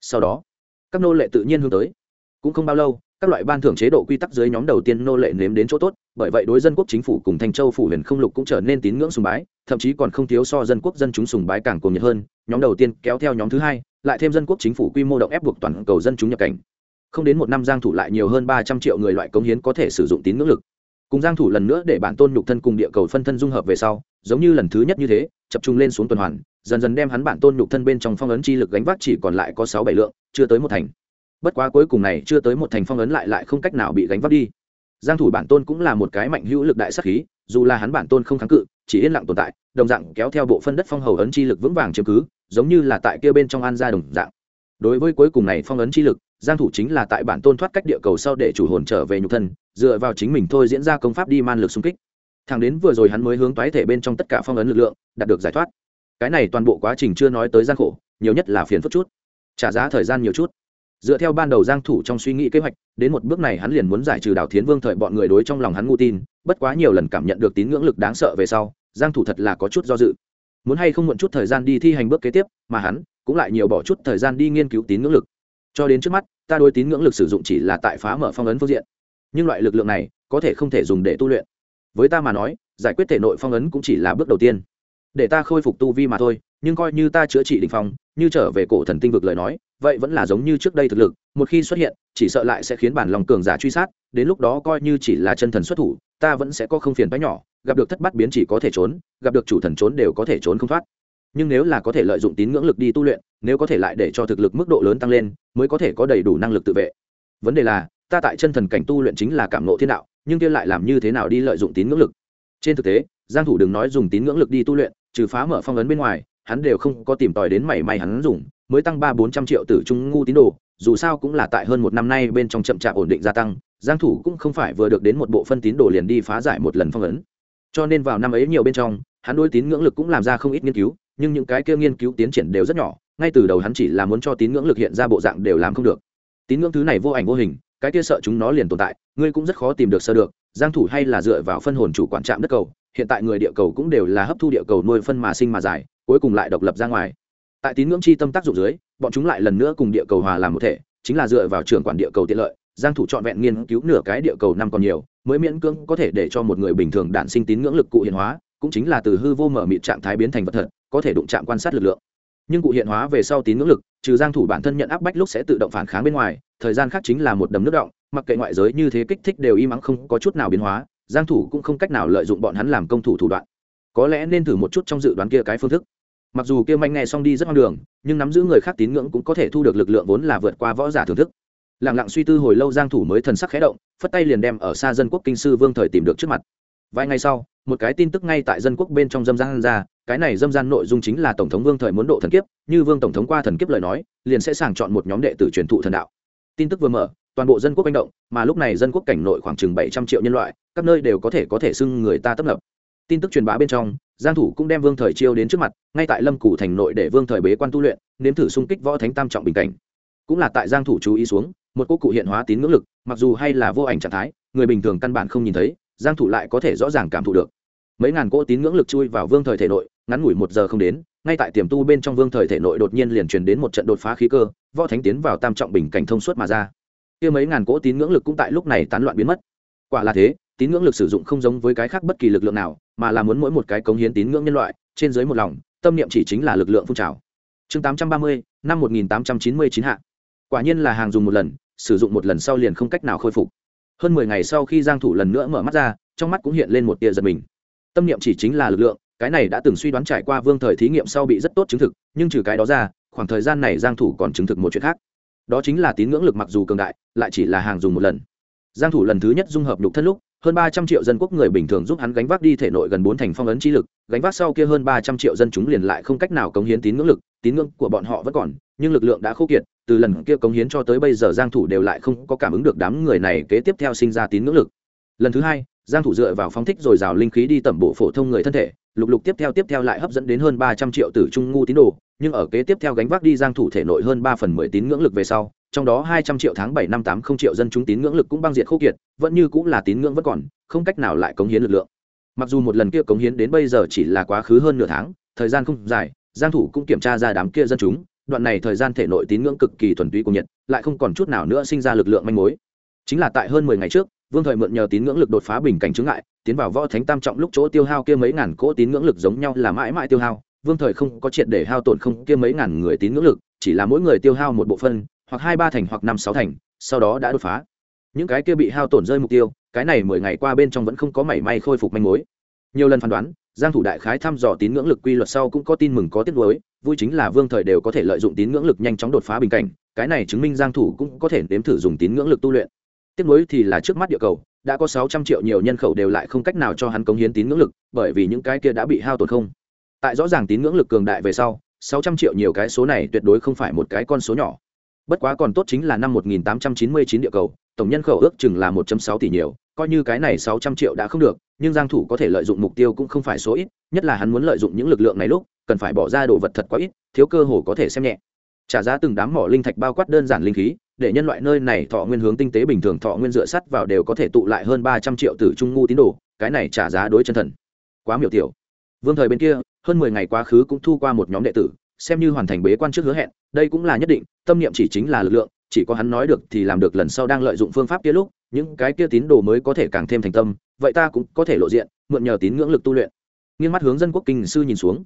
Sau đó, các nô lệ tự nhiên hướng tới. Cũng không bao lâu, các loại ban thưởng chế độ quy tắc dưới nhóm đầu tiên nô lệ nếm đến chỗ tốt, bởi vậy đối dân quốc chính phủ cùng thanh châu phủ huyền không lục cũng trở nên tín ngưỡng sùng bái thậm chí còn không thiếu so dân quốc dân chúng sùng bái càng cuồng nhiệt hơn, nhóm đầu tiên kéo theo nhóm thứ hai, lại thêm dân quốc chính phủ quy mô động ép buộc toàn cầu dân chúng nhập cảnh. Không đến một năm giang thủ lại nhiều hơn ba trăm triệu người loại cống hiến có thể sử dụng tín ngưỡng lực. Cùng giang thủ lần nữa để bản tôn nhục thân cùng địa cầu phân thân dung hợp về sau, giống như lần thứ nhất như thế, chập trung lên xuống tuần hoàn, dần dần đem hắn bản tôn nhục thân bên trong phong ấn chi lực gánh vác chỉ còn lại có sáu bảy lượng, chưa tới một thành. Bất quá cuối cùng này chưa tới một thành phong ấn lại lại không cách nào bị gánh vác đi. Giang thủ bản tôn cũng là một cái mạnh hữu lực đại sát khí, dù là hắn bản tôn không kháng cự chỉ yên lặng tồn tại, đồng dạng kéo theo bộ phân đất phong hầu ấn chi lực vững vàng chiếm cứ, giống như là tại kia bên trong an gia đồng dạng. Đối với cuối cùng này phong ấn chi lực, giang thủ chính là tại bản tôn thoát cách địa cầu sau để chủ hồn trở về nhục thân, dựa vào chính mình thôi diễn ra công pháp đi man lực xung kích. Thằng đến vừa rồi hắn mới hướng toái thể bên trong tất cả phong ấn lực lượng, đạt được giải thoát. Cái này toàn bộ quá trình chưa nói tới gian khổ, nhiều nhất là phiền phức chút. Trả giá thời gian nhiều chút dựa theo ban đầu giang thủ trong suy nghĩ kế hoạch, đến một bước này hắn liền muốn giải trừ đào thiến vương thời bọn người đối trong lòng hắn ngu tin, bất quá nhiều lần cảm nhận được tín ngưỡng lực đáng sợ về sau, giang thủ thật là có chút do dự. Muốn hay không muộn chút thời gian đi thi hành bước kế tiếp, mà hắn cũng lại nhiều bỏ chút thời gian đi nghiên cứu tín ngưỡng lực. Cho đến trước mắt, ta đối tín ngưỡng lực sử dụng chỉ là tại phá mở phong ấn phương diện. Nhưng loại lực lượng này có thể không thể dùng để tu luyện. Với ta mà nói, giải quyết thể nội phong ấn cũng chỉ là bước đầu tiên. Để ta khôi phục tu vi mà thôi, nhưng coi như ta chữa trị đỉnh phong, như trở về cổ thần tinh vực lời nói vậy vẫn là giống như trước đây thực lực, một khi xuất hiện, chỉ sợ lại sẽ khiến bản lòng cường giả truy sát, đến lúc đó coi như chỉ là chân thần xuất thủ, ta vẫn sẽ có không phiền bá nhỏ, gặp được thất bát biến chỉ có thể trốn, gặp được chủ thần trốn đều có thể trốn không thoát. Nhưng nếu là có thể lợi dụng tín ngưỡng lực đi tu luyện, nếu có thể lại để cho thực lực mức độ lớn tăng lên, mới có thể có đầy đủ năng lực tự vệ. Vấn đề là, ta tại chân thần cảnh tu luyện chính là cảm nộ thiên đạo, nhưng kia lại làm như thế nào đi lợi dụng tín ngưỡng lực? Trên thực tế, giang thủ đừng nói dùng tín ngưỡng lực đi tu luyện, trừ phá mở phong ấn bên ngoài, hắn đều không có tìm tòi đến mảy may hắn dùng mới tăng ba bốn trăm triệu tử trung ngu tín đồ, dù sao cũng là tại hơn một năm nay bên trong chậm chạp ổn định gia tăng, giang thủ cũng không phải vừa được đến một bộ phân tín đồ liền đi phá giải một lần phong ấn. Cho nên vào năm ấy nhiều bên trong, hắn đối tín ngưỡng lực cũng làm ra không ít nghiên cứu, nhưng những cái kia nghiên cứu tiến triển đều rất nhỏ, ngay từ đầu hắn chỉ là muốn cho tín ngưỡng lực hiện ra bộ dạng đều làm không được. Tín ngưỡng thứ này vô ảnh vô hình, cái kia sợ chúng nó liền tồn tại, ngươi cũng rất khó tìm được sơ được, giang thủ hay là dựa vào phân hồn chủ quản trạm đất cầu, hiện tại người địa cầu cũng đều là hấp thu địa cầu nuôi phân mà sinh mà giải, cuối cùng lại độc lập ra ngoài tại tín ngưỡng chi tâm tác dụng dưới, bọn chúng lại lần nữa cùng địa cầu hòa làm một thể, chính là dựa vào trưởng quản địa cầu tiện lợi, giang thủ chọn vẹn nghiên cứu nửa cái địa cầu năm còn nhiều, mới miễn cưỡng có thể để cho một người bình thường đản sinh tín ngưỡng lực cụ hiện hóa, cũng chính là từ hư vô mở mịt trạng thái biến thành vật thật, có thể đụng chạm quan sát lực lượng. Nhưng cụ hiện hóa về sau tín ngưỡng lực, trừ giang thủ bản thân nhận áp bách lúc sẽ tự động phản kháng bên ngoài, thời gian khác chính là một đầm nước động, mặc kệ ngoại giới như thế kích thích đều im ắng không có chút nào biến hóa, giang thủ cũng không cách nào lợi dụng bọn hắn làm công thủ thủ đoạn. Có lẽ nên thử một chút trong dự đoán kia cái phương thức mặc dù kia manh nghe xong đi rất hoang đường, nhưng nắm giữ người khác tín ngưỡng cũng có thể thu được lực lượng vốn là vượt qua võ giả thưởng thức. Lặng lặng suy tư hồi lâu giang thủ mới thần sắc khẽ động, phất tay liền đem ở xa dân quốc kinh sư vương thời tìm được trước mặt. Vài ngày sau, một cái tin tức ngay tại dân quốc bên trong dâm gian ra, cái này dâm gian nội dung chính là tổng thống vương thời muốn độ thần kiếp, như vương tổng thống qua thần kiếp lời nói, liền sẽ sàng chọn một nhóm đệ tử truyền thụ thần đạo. Tin tức vừa mở, toàn bộ dân quốc manh động, mà lúc này dân quốc cảnh nội khoảng chừng bảy trăm triệu nhân loại, các nơi đều có thể có thể xưng người ta tấp nập tin tức truyền bá bên trong, giang thủ cũng đem vương thời chiêu đến trước mặt, ngay tại lâm củ thành nội để vương thời bế quan tu luyện, nếm thử xung kích võ thánh tam trọng bình cảnh. Cũng là tại giang thủ chú ý xuống, một cô cụ hiện hóa tín ngưỡng lực, mặc dù hay là vô ảnh trạng thái, người bình thường căn bản không nhìn thấy, giang thủ lại có thể rõ ràng cảm thụ được. Mấy ngàn cỗ tín ngưỡng lực chui vào vương thời thể nội, ngắn ngủi một giờ không đến, ngay tại tiềm tu bên trong vương thời thể nội đột nhiên liền truyền đến một trận đột phá khí cơ, võ thánh tiến vào tam trọng bình cảnh thông suốt mà ra. Kia mấy ngàn cỗ tín ngưỡng lực cũng tại lúc này tán loạn biến mất. Quả là thế tín ngưỡng lực sử dụng không giống với cái khác bất kỳ lực lượng nào mà là muốn mỗi một cái cống hiến tín ngưỡng nhân loại trên dưới một lòng tâm niệm chỉ chính là lực lượng phun trào. Chương 830, năm 1899 hạ. Quả nhiên là hàng dùng một lần sử dụng một lần sau liền không cách nào khôi phục. Hơn mười ngày sau khi giang thủ lần nữa mở mắt ra trong mắt cũng hiện lên một tia giật mình. Tâm niệm chỉ chính là lực lượng cái này đã từng suy đoán trải qua vương thời thí nghiệm sau bị rất tốt chứng thực nhưng trừ cái đó ra khoảng thời gian này giang thủ còn chứng thực một chuyện khác. Đó chính là tín ngưỡng lực mặc dù cường đại lại chỉ là hàng dùng một lần. Giang thủ lần thứ nhất dung hợp nhục thân lúc hơn 300 triệu dân quốc người bình thường giúp hắn gánh vác đi thể nội gần bốn thành phong ấn trí lực, gánh vác sau kia hơn 300 triệu dân chúng liền lại không cách nào cống hiến tín ngưỡng lực, tín ngưỡng của bọn họ vẫn còn, nhưng lực lượng đã khô kiệt, từ lần kia cống hiến cho tới bây giờ giang thủ đều lại không có cảm ứng được đám người này kế tiếp theo sinh ra tín ngưỡng lực. Lần thứ hai, giang thủ dựa vào phóng thích rồi rào linh khí đi tẩm bộ phổ thông người thân thể lục lục tiếp theo tiếp theo lại hấp dẫn đến hơn 300 triệu tử trung ngu tín đồ, nhưng ở kế tiếp theo gánh vác đi giang thủ thể nội hơn 3 phần 10 tín ngưỡng lực về sau, trong đó 200 triệu tháng 7 năm 80 triệu dân chúng tín ngưỡng lực cũng băng diệt khô kiệt, vẫn như cũng là tín ngưỡng vẫn còn, không cách nào lại cống hiến lực lượng. Mặc dù một lần kia cống hiến đến bây giờ chỉ là quá khứ hơn nửa tháng, thời gian không dài, giang thủ cũng kiểm tra ra đám kia dân chúng, đoạn này thời gian thể nội tín ngưỡng cực kỳ thuần túy của nhiệt lại không còn chút nào nữa sinh ra lực lượng manh mối. Chính là tại hơn 10 ngày trước vương thời mượn nhờ tín ngưỡng lực đột phá bình cảnh chứng ngại, tiến vào võ thánh tam trọng lúc chỗ tiêu hao kia mấy ngàn cỗ tín ngưỡng lực giống nhau là mãi mãi tiêu hao. Vương thời không có triệt để hao tổn không, kia mấy ngàn người tín ngưỡng lực, chỉ là mỗi người tiêu hao một bộ phân hoặc hai ba thành hoặc năm sáu thành, sau đó đã đột phá. Những cái kia bị hao tổn rơi mục tiêu, cái này mười ngày qua bên trong vẫn không có mảy may khôi phục manh mối. Nhiều lần phán đoán, giang thủ đại khái thăm dò tín ngưỡng lực quy luật sau cũng có tin mừng có tiếc nuối, vui chính là vương thời đều có thể lợi dụng tín ngưỡng lực nhanh chóng đột phá bình cảnh, cái này chứng minh giang thủ cũng có thể nếm thử dùng tín ngưỡng lực tu luyện tiếp nối thì là trước mắt địa cầu, đã có 600 triệu nhiều nhân khẩu đều lại không cách nào cho hắn cống hiến tín ngưỡng lực, bởi vì những cái kia đã bị hao tổn không. Tại rõ ràng tín ngưỡng lực cường đại về sau 600 triệu nhiều cái số này tuyệt đối không phải một cái con số nhỏ. Bất quá còn tốt chính là năm 1899 địa cầu, tổng nhân khẩu ước chừng là 1.6 tỷ nhiều, coi như cái này 600 triệu đã không được, nhưng giang thủ có thể lợi dụng mục tiêu cũng không phải số ít, nhất là hắn muốn lợi dụng những lực lượng này lúc, cần phải bỏ ra đồ vật thật quá ít, thiếu cơ hồ có thể xem nhẹ trả giá từng đám mỏ linh thạch bao quát đơn giản linh khí, để nhân loại nơi này thọ nguyên hướng tinh tế bình thường thọ nguyên dựa sắt vào đều có thể tụ lại hơn 300 triệu từ trung ngu tín đồ, cái này trả giá đối chân thần. Quá miểu tiểu. Vương thời bên kia, hơn 10 ngày quá khứ cũng thu qua một nhóm đệ tử, xem như hoàn thành bế quan trước hứa hẹn, đây cũng là nhất định, tâm niệm chỉ chính là lực lượng, chỉ có hắn nói được thì làm được lần sau đang lợi dụng phương pháp kia lúc, những cái kia tín đồ mới có thể càng thêm thành tâm, vậy ta cũng có thể lộ diện, mượn nhờ tín ngưỡng lực tu luyện. Nghiêng mắt hướng dân quốc kinh sư nhìn xuống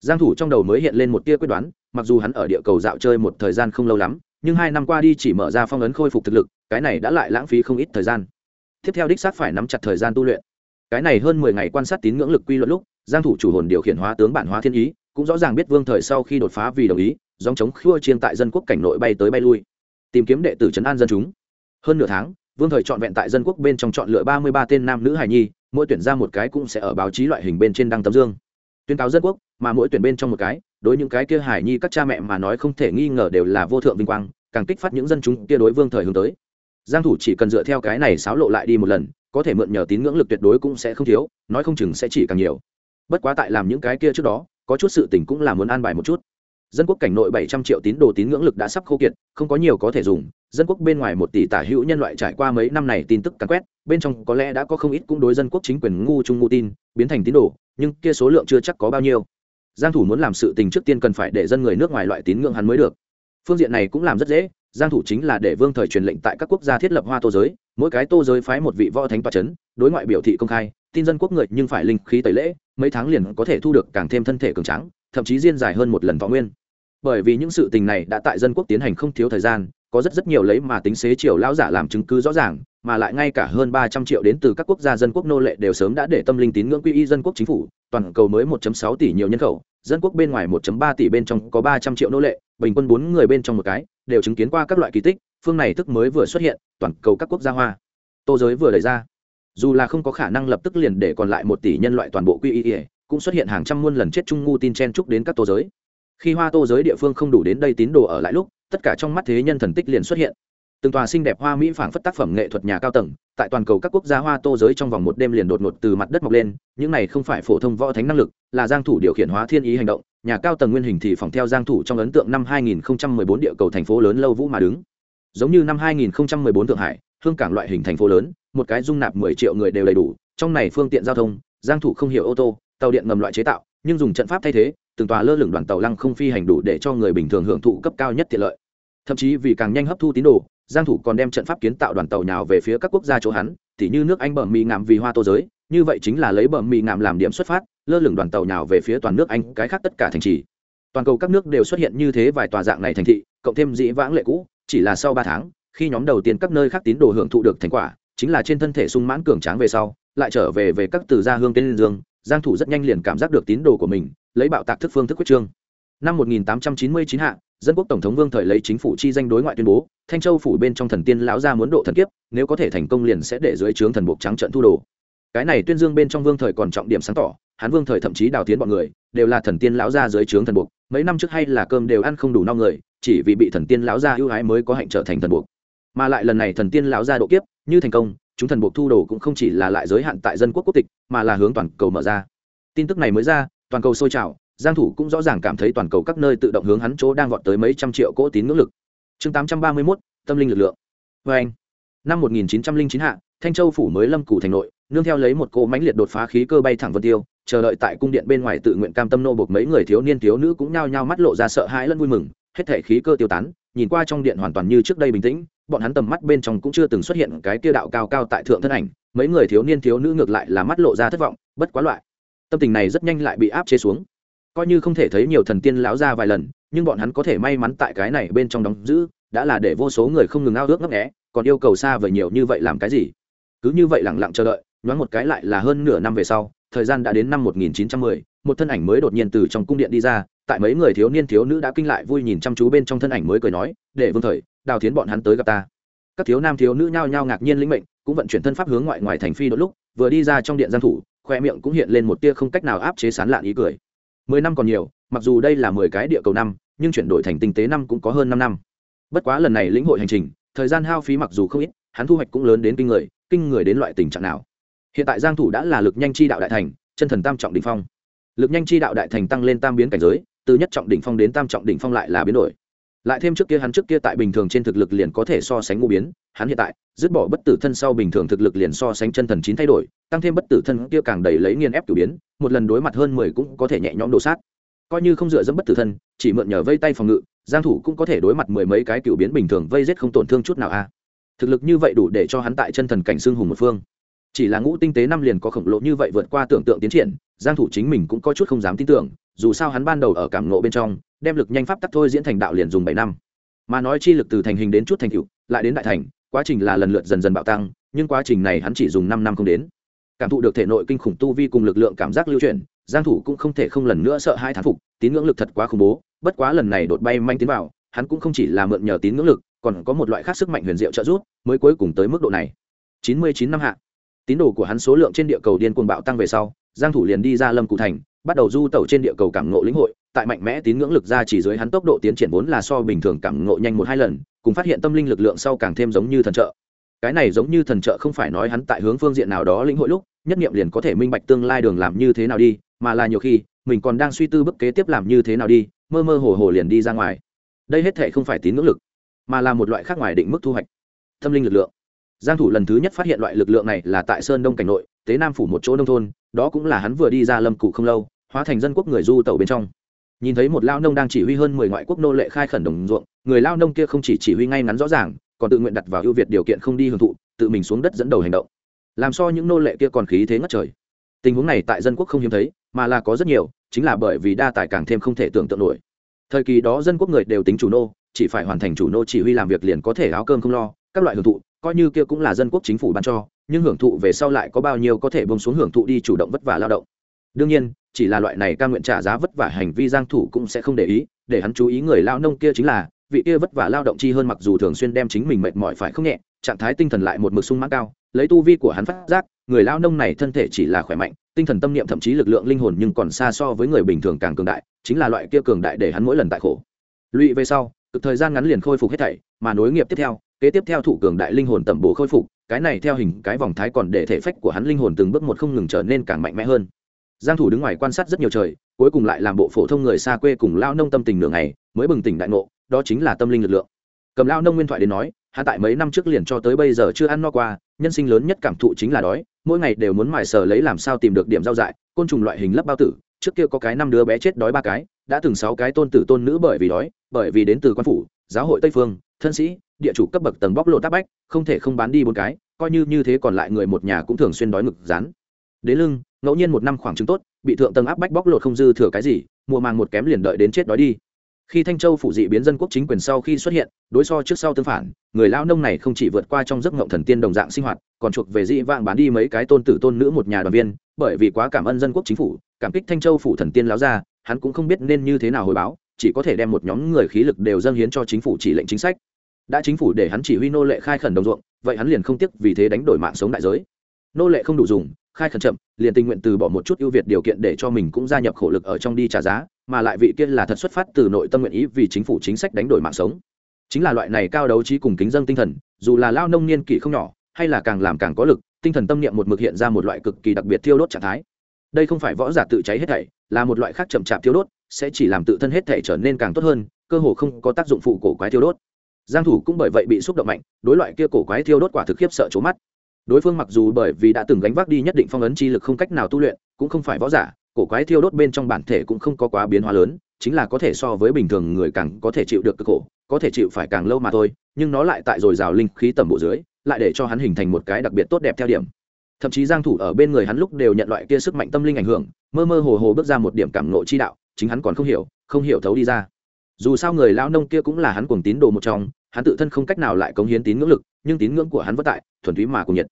giang thủ trong đầu mới hiện lên một tia quyết đoán, mặc dù hắn ở địa cầu dạo chơi một thời gian không lâu lắm, nhưng hai năm qua đi chỉ mở ra phong ấn khôi phục thực lực, cái này đã lại lãng phí không ít thời gian. Tiếp theo đích xác phải nắm chặt thời gian tu luyện. Cái này hơn 10 ngày quan sát tín ngưỡng lực quy luật lúc, giang thủ chủ hồn điều khiển hóa tướng bản hóa thiên ý, cũng rõ ràng biết vương thời sau khi đột phá vì đồng ý dòng chống khua chiên tại dân quốc cảnh nội bay tới bay lui, tìm kiếm đệ tử trấn an dân chúng. Hơn nửa tháng, vương thời chọn vẹn tại dân quốc bên trong chọn lựa ba mươi ba tên nam nữ hài nhi, mỗi tuyển ra một cái cũng sẽ ở báo chí loại hình bên trên đăng tấm dương. Tuyên cáo dân quốc mà mỗi tuyển bên trong một cái, đối những cái kia hải nhi các cha mẹ mà nói không thể nghi ngờ đều là vô thượng vinh quang, càng kích phát những dân chúng kia đối vương thời hướng tới. Giang thủ chỉ cần dựa theo cái này xáo lộ lại đi một lần, có thể mượn nhờ tín ngưỡng lực tuyệt đối cũng sẽ không thiếu, nói không chừng sẽ chỉ càng nhiều. Bất quá tại làm những cái kia trước đó, có chút sự tình cũng là muốn an bài một chút. Dân quốc cảnh nội bảy trăm triệu tín đồ tín ngưỡng lực đã sắp khô kiệt, không có nhiều có thể dùng, dân quốc bên ngoài một tỷ tả hữu nhân loại trải qua mấy năm này tin tức cắn quét, bên trong có lẽ đã có không ít cũng đối dân quốc chính quyền ngu trung ngu tin, biến thành tín đồ, nhưng kia số lượng chưa chắc có bao nhiêu giang thủ muốn làm sự tình trước tiên cần phải để dân người nước ngoài loại tín ngưỡng hắn mới được. Phương diện này cũng làm rất dễ, giang thủ chính là để vương thời truyền lệnh tại các quốc gia thiết lập hoa tô giới, mỗi cái tô giới phái một vị võ thánh tọa chấn, đối ngoại biểu thị công khai, tin dân quốc người nhưng phải linh khí tẩy lễ, mấy tháng liền có thể thu được càng thêm thân thể cường tráng, thậm chí diên dài hơn một lần võ nguyên. Bởi vì những sự tình này đã tại dân quốc tiến hành không thiếu thời gian có rất rất nhiều lấy mà tính xế chiều lão giả làm chứng cứ rõ ràng, mà lại ngay cả hơn ba trăm triệu đến từ các quốc gia dân quốc nô lệ đều sớm đã để tâm linh tín ngưỡng quy y dân quốc chính phủ, toàn cầu mới 1.6 tỷ nhiều nhân khẩu, dân quốc bên ngoài 1.3 tỷ bên trong có ba trăm triệu nô lệ, bình quân bốn người bên trong một cái, đều chứng kiến qua các loại kỳ tích, phương này thức mới vừa xuất hiện, toàn cầu các quốc gia hoa. Tô giới vừa đẩy ra. Dù là không có khả năng lập tức liền để còn lại một tỷ nhân loại toàn bộ quy y, cũng xuất hiện hàng trăm muôn lần chết chung ngu tin chen chúc đến các tô giới. Khi hoa tô giới địa phương không đủ đến đây tín đồ ở lại lúc tất cả trong mắt thế nhân thần tích liền xuất hiện. Từng tòa xinh đẹp hoa mỹ phảng phất tác phẩm nghệ thuật nhà cao tầng, tại toàn cầu các quốc gia hoa tô giới trong vòng một đêm liền đột ngột từ mặt đất mọc lên, những này không phải phổ thông võ thánh năng lực, là giang thủ điều khiển hóa thiên ý hành động, nhà cao tầng nguyên hình thì phòng theo giang thủ trong ấn tượng năm 2014 địa cầu thành phố lớn lâu vũ mà đứng. Giống như năm 2014 thượng hải, hương cảng loại hình thành phố lớn, một cái dung nạp 10 triệu người đều đầy đủ, trong này phương tiện giao thông, giang thủ không hiểu ô tô, tàu điện ngầm loại chế tạo, nhưng dùng trận pháp thay thế, từng tòa lơ lửng đoàn tàu lăng không phi hành đủ để cho người bình thường hưởng thụ cấp cao nhất tiện lợi thậm chí vì càng nhanh hấp thu tín đồ, giang thủ còn đem trận pháp kiến tạo đoàn tàu nhào về phía các quốc gia chỗ hắn, tỉ như nước anh bẩm mì ngạm vì hoa tô giới, như vậy chính là lấy bẩm mì ngạm làm điểm xuất phát, lơ lửng đoàn tàu nhào về phía toàn nước anh, cái khác tất cả thành trì. Toàn cầu các nước đều xuất hiện như thế vài tòa dạng này thành thị, cộng thêm dĩ vãng lệ cũ, chỉ là sau ba tháng, khi nhóm đầu tiên các nơi khác tín đồ hưởng thụ được thành quả, chính là trên thân thể sung mãn cường tráng về sau, lại trở về về các từ gia hương tên dương, giang thủ rất nhanh liền cảm giác được tín đồ của mình, lấy bạo tạc thức phương thức quyết trương năm 1899 hạ, dân quốc tổng thống vương thời lấy chính phủ chi danh đối ngoại tuyên bố, thanh châu phủ bên trong thần tiên lão gia muốn độ thần kiếp, nếu có thể thành công liền sẽ để dưới trướng thần buộc trắng trận thu đồ. Cái này tuyên dương bên trong vương thời còn trọng điểm sáng tỏ hắn vương thời thậm chí đào tiến bọn người, đều là thần tiên lão gia dưới trướng thần buộc, mấy năm trước hay là cơm đều ăn không đủ no người, chỉ vì bị thần tiên lão gia ưu ái mới có hạnh trở thành thần buộc. Mà lại lần này thần tiên lão gia độ kiếp, như thành công, chúng thần buộc thu đồ cũng không chỉ là lại giới hạn tại dân quốc quốc tịch, mà là hướng toàn cầu mở ra. Tin tức này mới ra, toàn cầu sôi trào giang thủ cũng rõ ràng cảm thấy toàn cầu các nơi tự động hướng hắn chỗ đang vọt tới mấy trăm triệu cỗ tín ngưỡng lực. Chương 831, tâm linh lực lượng. Với anh năm 1909 hạ thanh châu phủ mới lâm củ thành nội nương theo lấy một cỗ mãnh liệt đột phá khí cơ bay thẳng vân tiêu chờ đợi tại cung điện bên ngoài tự nguyện cam tâm nô buộc mấy người thiếu niên thiếu nữ cũng nhao nhao mắt lộ ra sợ hãi lẫn vui mừng hết thể khí cơ tiêu tán nhìn qua trong điện hoàn toàn như trước đây bình tĩnh bọn hắn tầm mắt bên trong cũng chưa từng xuất hiện cái kia đạo cao cao tại thượng thân ảnh mấy người thiếu niên thiếu nữ ngược lại là mắt lộ ra thất vọng bất quá loại. Tâm tình này rất nhanh lại bị áp chế xuống coi như không thể thấy nhiều thần tiên lão ra vài lần nhưng bọn hắn có thể may mắn tại cái này bên trong đóng giữ đã là để vô số người không ngừng ao ước ngấp nghé còn yêu cầu xa vời nhiều như vậy làm cái gì? Cứ như vậy lẳng lặng chờ đợi nhoáng một cái lại là hơn nửa năm về sau thời gian đã đến năm 1910, một thân ảnh mới đột nhiên từ trong cung điện đi ra tại mấy người thiếu niên thiếu nữ đã kinh lại vui nhìn chăm chú bên trong thân ảnh mới cười nói để vương thời đào thiến bọn hắn tới gặp ta. Các thiếu nam thiếu nữ nhao nhao ngạc nhiên lĩnh mệnh cũng vận chuyển thân pháp hướng ngoại ngoài thành phi đôi lúc vừa đi ra trong điện giang thủ khoe miệng cũng hiện lên một tia không cách nào áp chế sán lạn ý cười mười năm còn nhiều, mặc dù đây là mười cái địa cầu năm, nhưng chuyển đổi thành tinh tế năm cũng có hơn năm năm. Bất quá lần này lĩnh hội hành trình, thời gian hao phí mặc dù không ít, hắn thu hoạch cũng lớn đến kinh người kinh người đến loại tình trạng nào. Hiện tại giang thủ đã là lực nhanh chi đạo đại thành, chân thần tam trọng đỉnh phong. Lực nhanh chi đạo đại thành tăng lên tam biến cảnh giới, từ nhất trọng đỉnh phong đến tam trọng đỉnh phong lại là biến đổi lại thêm trước kia hắn trước kia tại bình thường trên thực lực liền có thể so sánh ngũ biến, hắn hiện tại, dứt bỏ bất tử thân sau bình thường thực lực liền so sánh chân thần chín thay đổi, tăng thêm bất tử thân kia càng đầy lấy nghiên ép kiểu biến, một lần đối mặt hơn mười cũng có thể nhẹ nhõm đổ sát. Coi như không dựa dẫm bất tử thân, chỉ mượn nhờ vây tay phòng ngự, giang thủ cũng có thể đối mặt mười mấy cái kiểu biến bình thường vây giết không tổn thương chút nào a. Thực lực như vậy đủ để cho hắn tại chân thần cảnh xương hùng một phương. Chỉ là ngũ tinh tế năm liền có khổng lồ như vậy vượt qua tưởng tượng tiến triển, giang thủ chính mình cũng có chút không dám tin tưởng, dù sao hắn ban đầu ở cảm ngộ bên trong đem lực nhanh pháp tắc thôi diễn thành đạo liền dùng bảy năm. Mà nói chi lực từ thành hình đến chút thành tựu, lại đến đại thành, quá trình là lần lượt dần dần bạo tăng, nhưng quá trình này hắn chỉ dùng năm năm không đến. Cảm thụ được thể nội kinh khủng tu vi cùng lực lượng cảm giác lưu chuyển, giang thủ cũng không thể không lần nữa sợ hai thán phục, tín ngưỡng lực thật quá khủng bố, bất quá lần này đột bay manh tiến vào, hắn cũng không chỉ là mượn nhờ tín ngưỡng lực, còn có một loại khác sức mạnh huyền diệu trợ giúp, mới cuối cùng tới mức độ này. 99 năm hạ, tín đồ của hắn số lượng trên địa cầu điên cuồng bạo tăng về sau, giang thủ liền đi ra lâm cụ thành, bắt đầu du tẩu trên địa cầu cảm ngộ lĩnh hội tại mạnh mẽ tín ngưỡng lực ra chỉ dưới hắn tốc độ tiến triển vốn là so bình thường cảm ngộ nhanh một hai lần, cùng phát hiện tâm linh lực lượng sau càng thêm giống như thần trợ. Cái này giống như thần trợ không phải nói hắn tại hướng phương diện nào đó lĩnh hội lúc, nhất niệm liền có thể minh bạch tương lai đường làm như thế nào đi, mà là nhiều khi, mình còn đang suy tư bức kế tiếp làm như thế nào đi, mơ mơ hồ hồ liền đi ra ngoài. Đây hết thể không phải tín ngưỡng lực, mà là một loại khác ngoài định mức thu hoạch. Tâm linh lực lượng. Giang thủ lần thứ nhất phát hiện loại lực lượng này là tại sơn đông cảnh nội, tế nam phủ một chỗ nông thôn, đó cũng là hắn vừa đi ra lâm cụ không lâu, hóa thành dân quốc người du tẩu bên trong nhìn thấy một lao nông đang chỉ huy hơn mười ngoại quốc nô lệ khai khẩn đồng ruộng, người lao nông kia không chỉ chỉ huy ngay ngắn rõ ràng, còn tự nguyện đặt vào ưu việt điều kiện không đi hưởng thụ, tự mình xuống đất dẫn đầu hành động. Làm cho những nô lệ kia còn khí thế ngất trời. Tình huống này tại dân quốc không hiếm thấy, mà là có rất nhiều, chính là bởi vì đa tài càng thêm không thể tưởng tượng nổi. Thời kỳ đó dân quốc người đều tính chủ nô, chỉ phải hoàn thành chủ nô chỉ huy làm việc liền có thể áo cơm không lo, các loại hưởng thụ, coi như kia cũng là dân quốc chính phủ ban cho, nhưng hưởng thụ về sau lại có bao nhiêu có thể bông xuống hưởng thụ đi chủ động vất vả lao động. Đương nhiên chỉ là loại này ca nguyện trả giá vất vả hành vi giang thủ cũng sẽ không để ý, để hắn chú ý người lao nông kia chính là, vị kia vất vả lao động chi hơn mặc dù thường xuyên đem chính mình mệt mỏi phải không nhẹ, trạng thái tinh thần lại một mực sung mãn cao, lấy tu vi của hắn phát giác, người lao nông này thân thể chỉ là khỏe mạnh, tinh thần tâm niệm thậm chí lực lượng linh hồn nhưng còn xa so với người bình thường càng cường đại, chính là loại kia cường đại để hắn mỗi lần tại khổ. Lụy về sau, cực thời gian ngắn liền khôi phục hết thảy, mà nối nghiệp tiếp theo, kế tiếp theo thủ cường đại linh hồn tầm bổ khôi phục, cái này theo hình cái vòng thái còn để thể phách của hắn linh hồn từng bước một không ngừng trở nên càng mạnh mẽ hơn giang thủ đứng ngoài quan sát rất nhiều trời, cuối cùng lại làm bộ phổ thông người xa quê cùng lao nông tâm tình nửa ngày, mới bừng tỉnh đại ngộ, đó chính là tâm linh lực lượng. Cầm lao nông nguyên thoại đến nói, hắn tại mấy năm trước liền cho tới bây giờ chưa ăn no qua, nhân sinh lớn nhất cảm thụ chính là đói, mỗi ngày đều muốn mài sờ lấy làm sao tìm được điểm giao dại, côn trùng loại hình lấp bao tử, trước kia có cái năm đứa bé chết đói ba cái, đã từng sáu cái tôn tử tôn nữ bởi vì đói, bởi vì đến từ quan phủ, giáo hội tây phương, thân sĩ, địa chủ cấp bậc tầng bóc lộ tác bách, không thể không bán đi bốn cái, coi như như thế còn lại người một nhà cũng thường xuyên đói ngực rán. Đến lưng ngẫu nhiên một năm khoảng trứng tốt, bị thượng tầng áp bách bóc lột không dư thừa cái gì, mùa màng một kém liền đợi đến chết đói đi. Khi thanh châu phủ dị biến dân quốc chính quyền sau khi xuất hiện, đối so trước sau tương phản, người lao nông này không chỉ vượt qua trong giấc ngộng thần tiên đồng dạng sinh hoạt, còn chuộc về dị vãng bán đi mấy cái tôn tử tôn nữ một nhà đoàn viên, bởi vì quá cảm ơn dân quốc chính phủ, cảm kích thanh châu phủ thần tiên láo ra hắn cũng không biết nên như thế nào hồi báo, chỉ có thể đem một nhóm người khí lực đều dâng hiến cho chính phủ chỉ lệnh chính sách. Đã chính phủ để hắn chỉ huy nô lệ khai khẩn đồng ruộng, vậy hắn liền không tiếc vì thế đánh đổi mạng sống đại giới nô lệ không đủ dùng, khai khẩn chậm, liền tình nguyện từ bỏ một chút ưu việt điều kiện để cho mình cũng gia nhập khổ lực ở trong đi trả giá, mà lại vị kia là thật xuất phát từ nội tâm nguyện ý vì chính phủ chính sách đánh đổi mạng sống. Chính là loại này cao đấu trí cùng kính dân tinh thần, dù là lao nông niên kỷ không nhỏ, hay là càng làm càng có lực, tinh thần tâm niệm một mực hiện ra một loại cực kỳ đặc biệt thiêu đốt trạng thái. Đây không phải võ giả tự cháy hết thảy, là một loại khác chậm chạp thiêu đốt, sẽ chỉ làm tự thân hết thảy trở nên càng tốt hơn, cơ hồ không có tác dụng phụ cổ quái thiêu đốt. Giang thủ cũng bởi vậy bị xúc động mạnh, đối loại kia cổ quái thiêu đốt quả thực khiếp sợ chố mắt đối phương mặc dù bởi vì đã từng gánh vác đi nhất định phong ấn chi lực không cách nào tu luyện, cũng không phải võ giả, cổ quái thiêu đốt bên trong bản thể cũng không có quá biến hóa lớn, chính là có thể so với bình thường người càng có thể chịu được cực khổ, có thể chịu phải càng lâu mà thôi, nhưng nó lại tại dồi dào linh khí tầm bộ dưới, lại để cho hắn hình thành một cái đặc biệt tốt đẹp theo điểm. Thậm chí giang thủ ở bên người hắn lúc đều nhận loại kia sức mạnh tâm linh ảnh hưởng, mơ mơ hồ hồ bước ra một điểm cảm ngộ chi đạo, chính hắn còn không hiểu không hiểu thấu đi ra. Dù sao người lão nông kia cũng là hắn cuồng tín đồ một trong, hắn tự thân không cách nào lại cống hiến tín ngưỡng lực, nhưng tín ngưỡng của hắn vẫn tại, thuần túy mà cùng nhiệt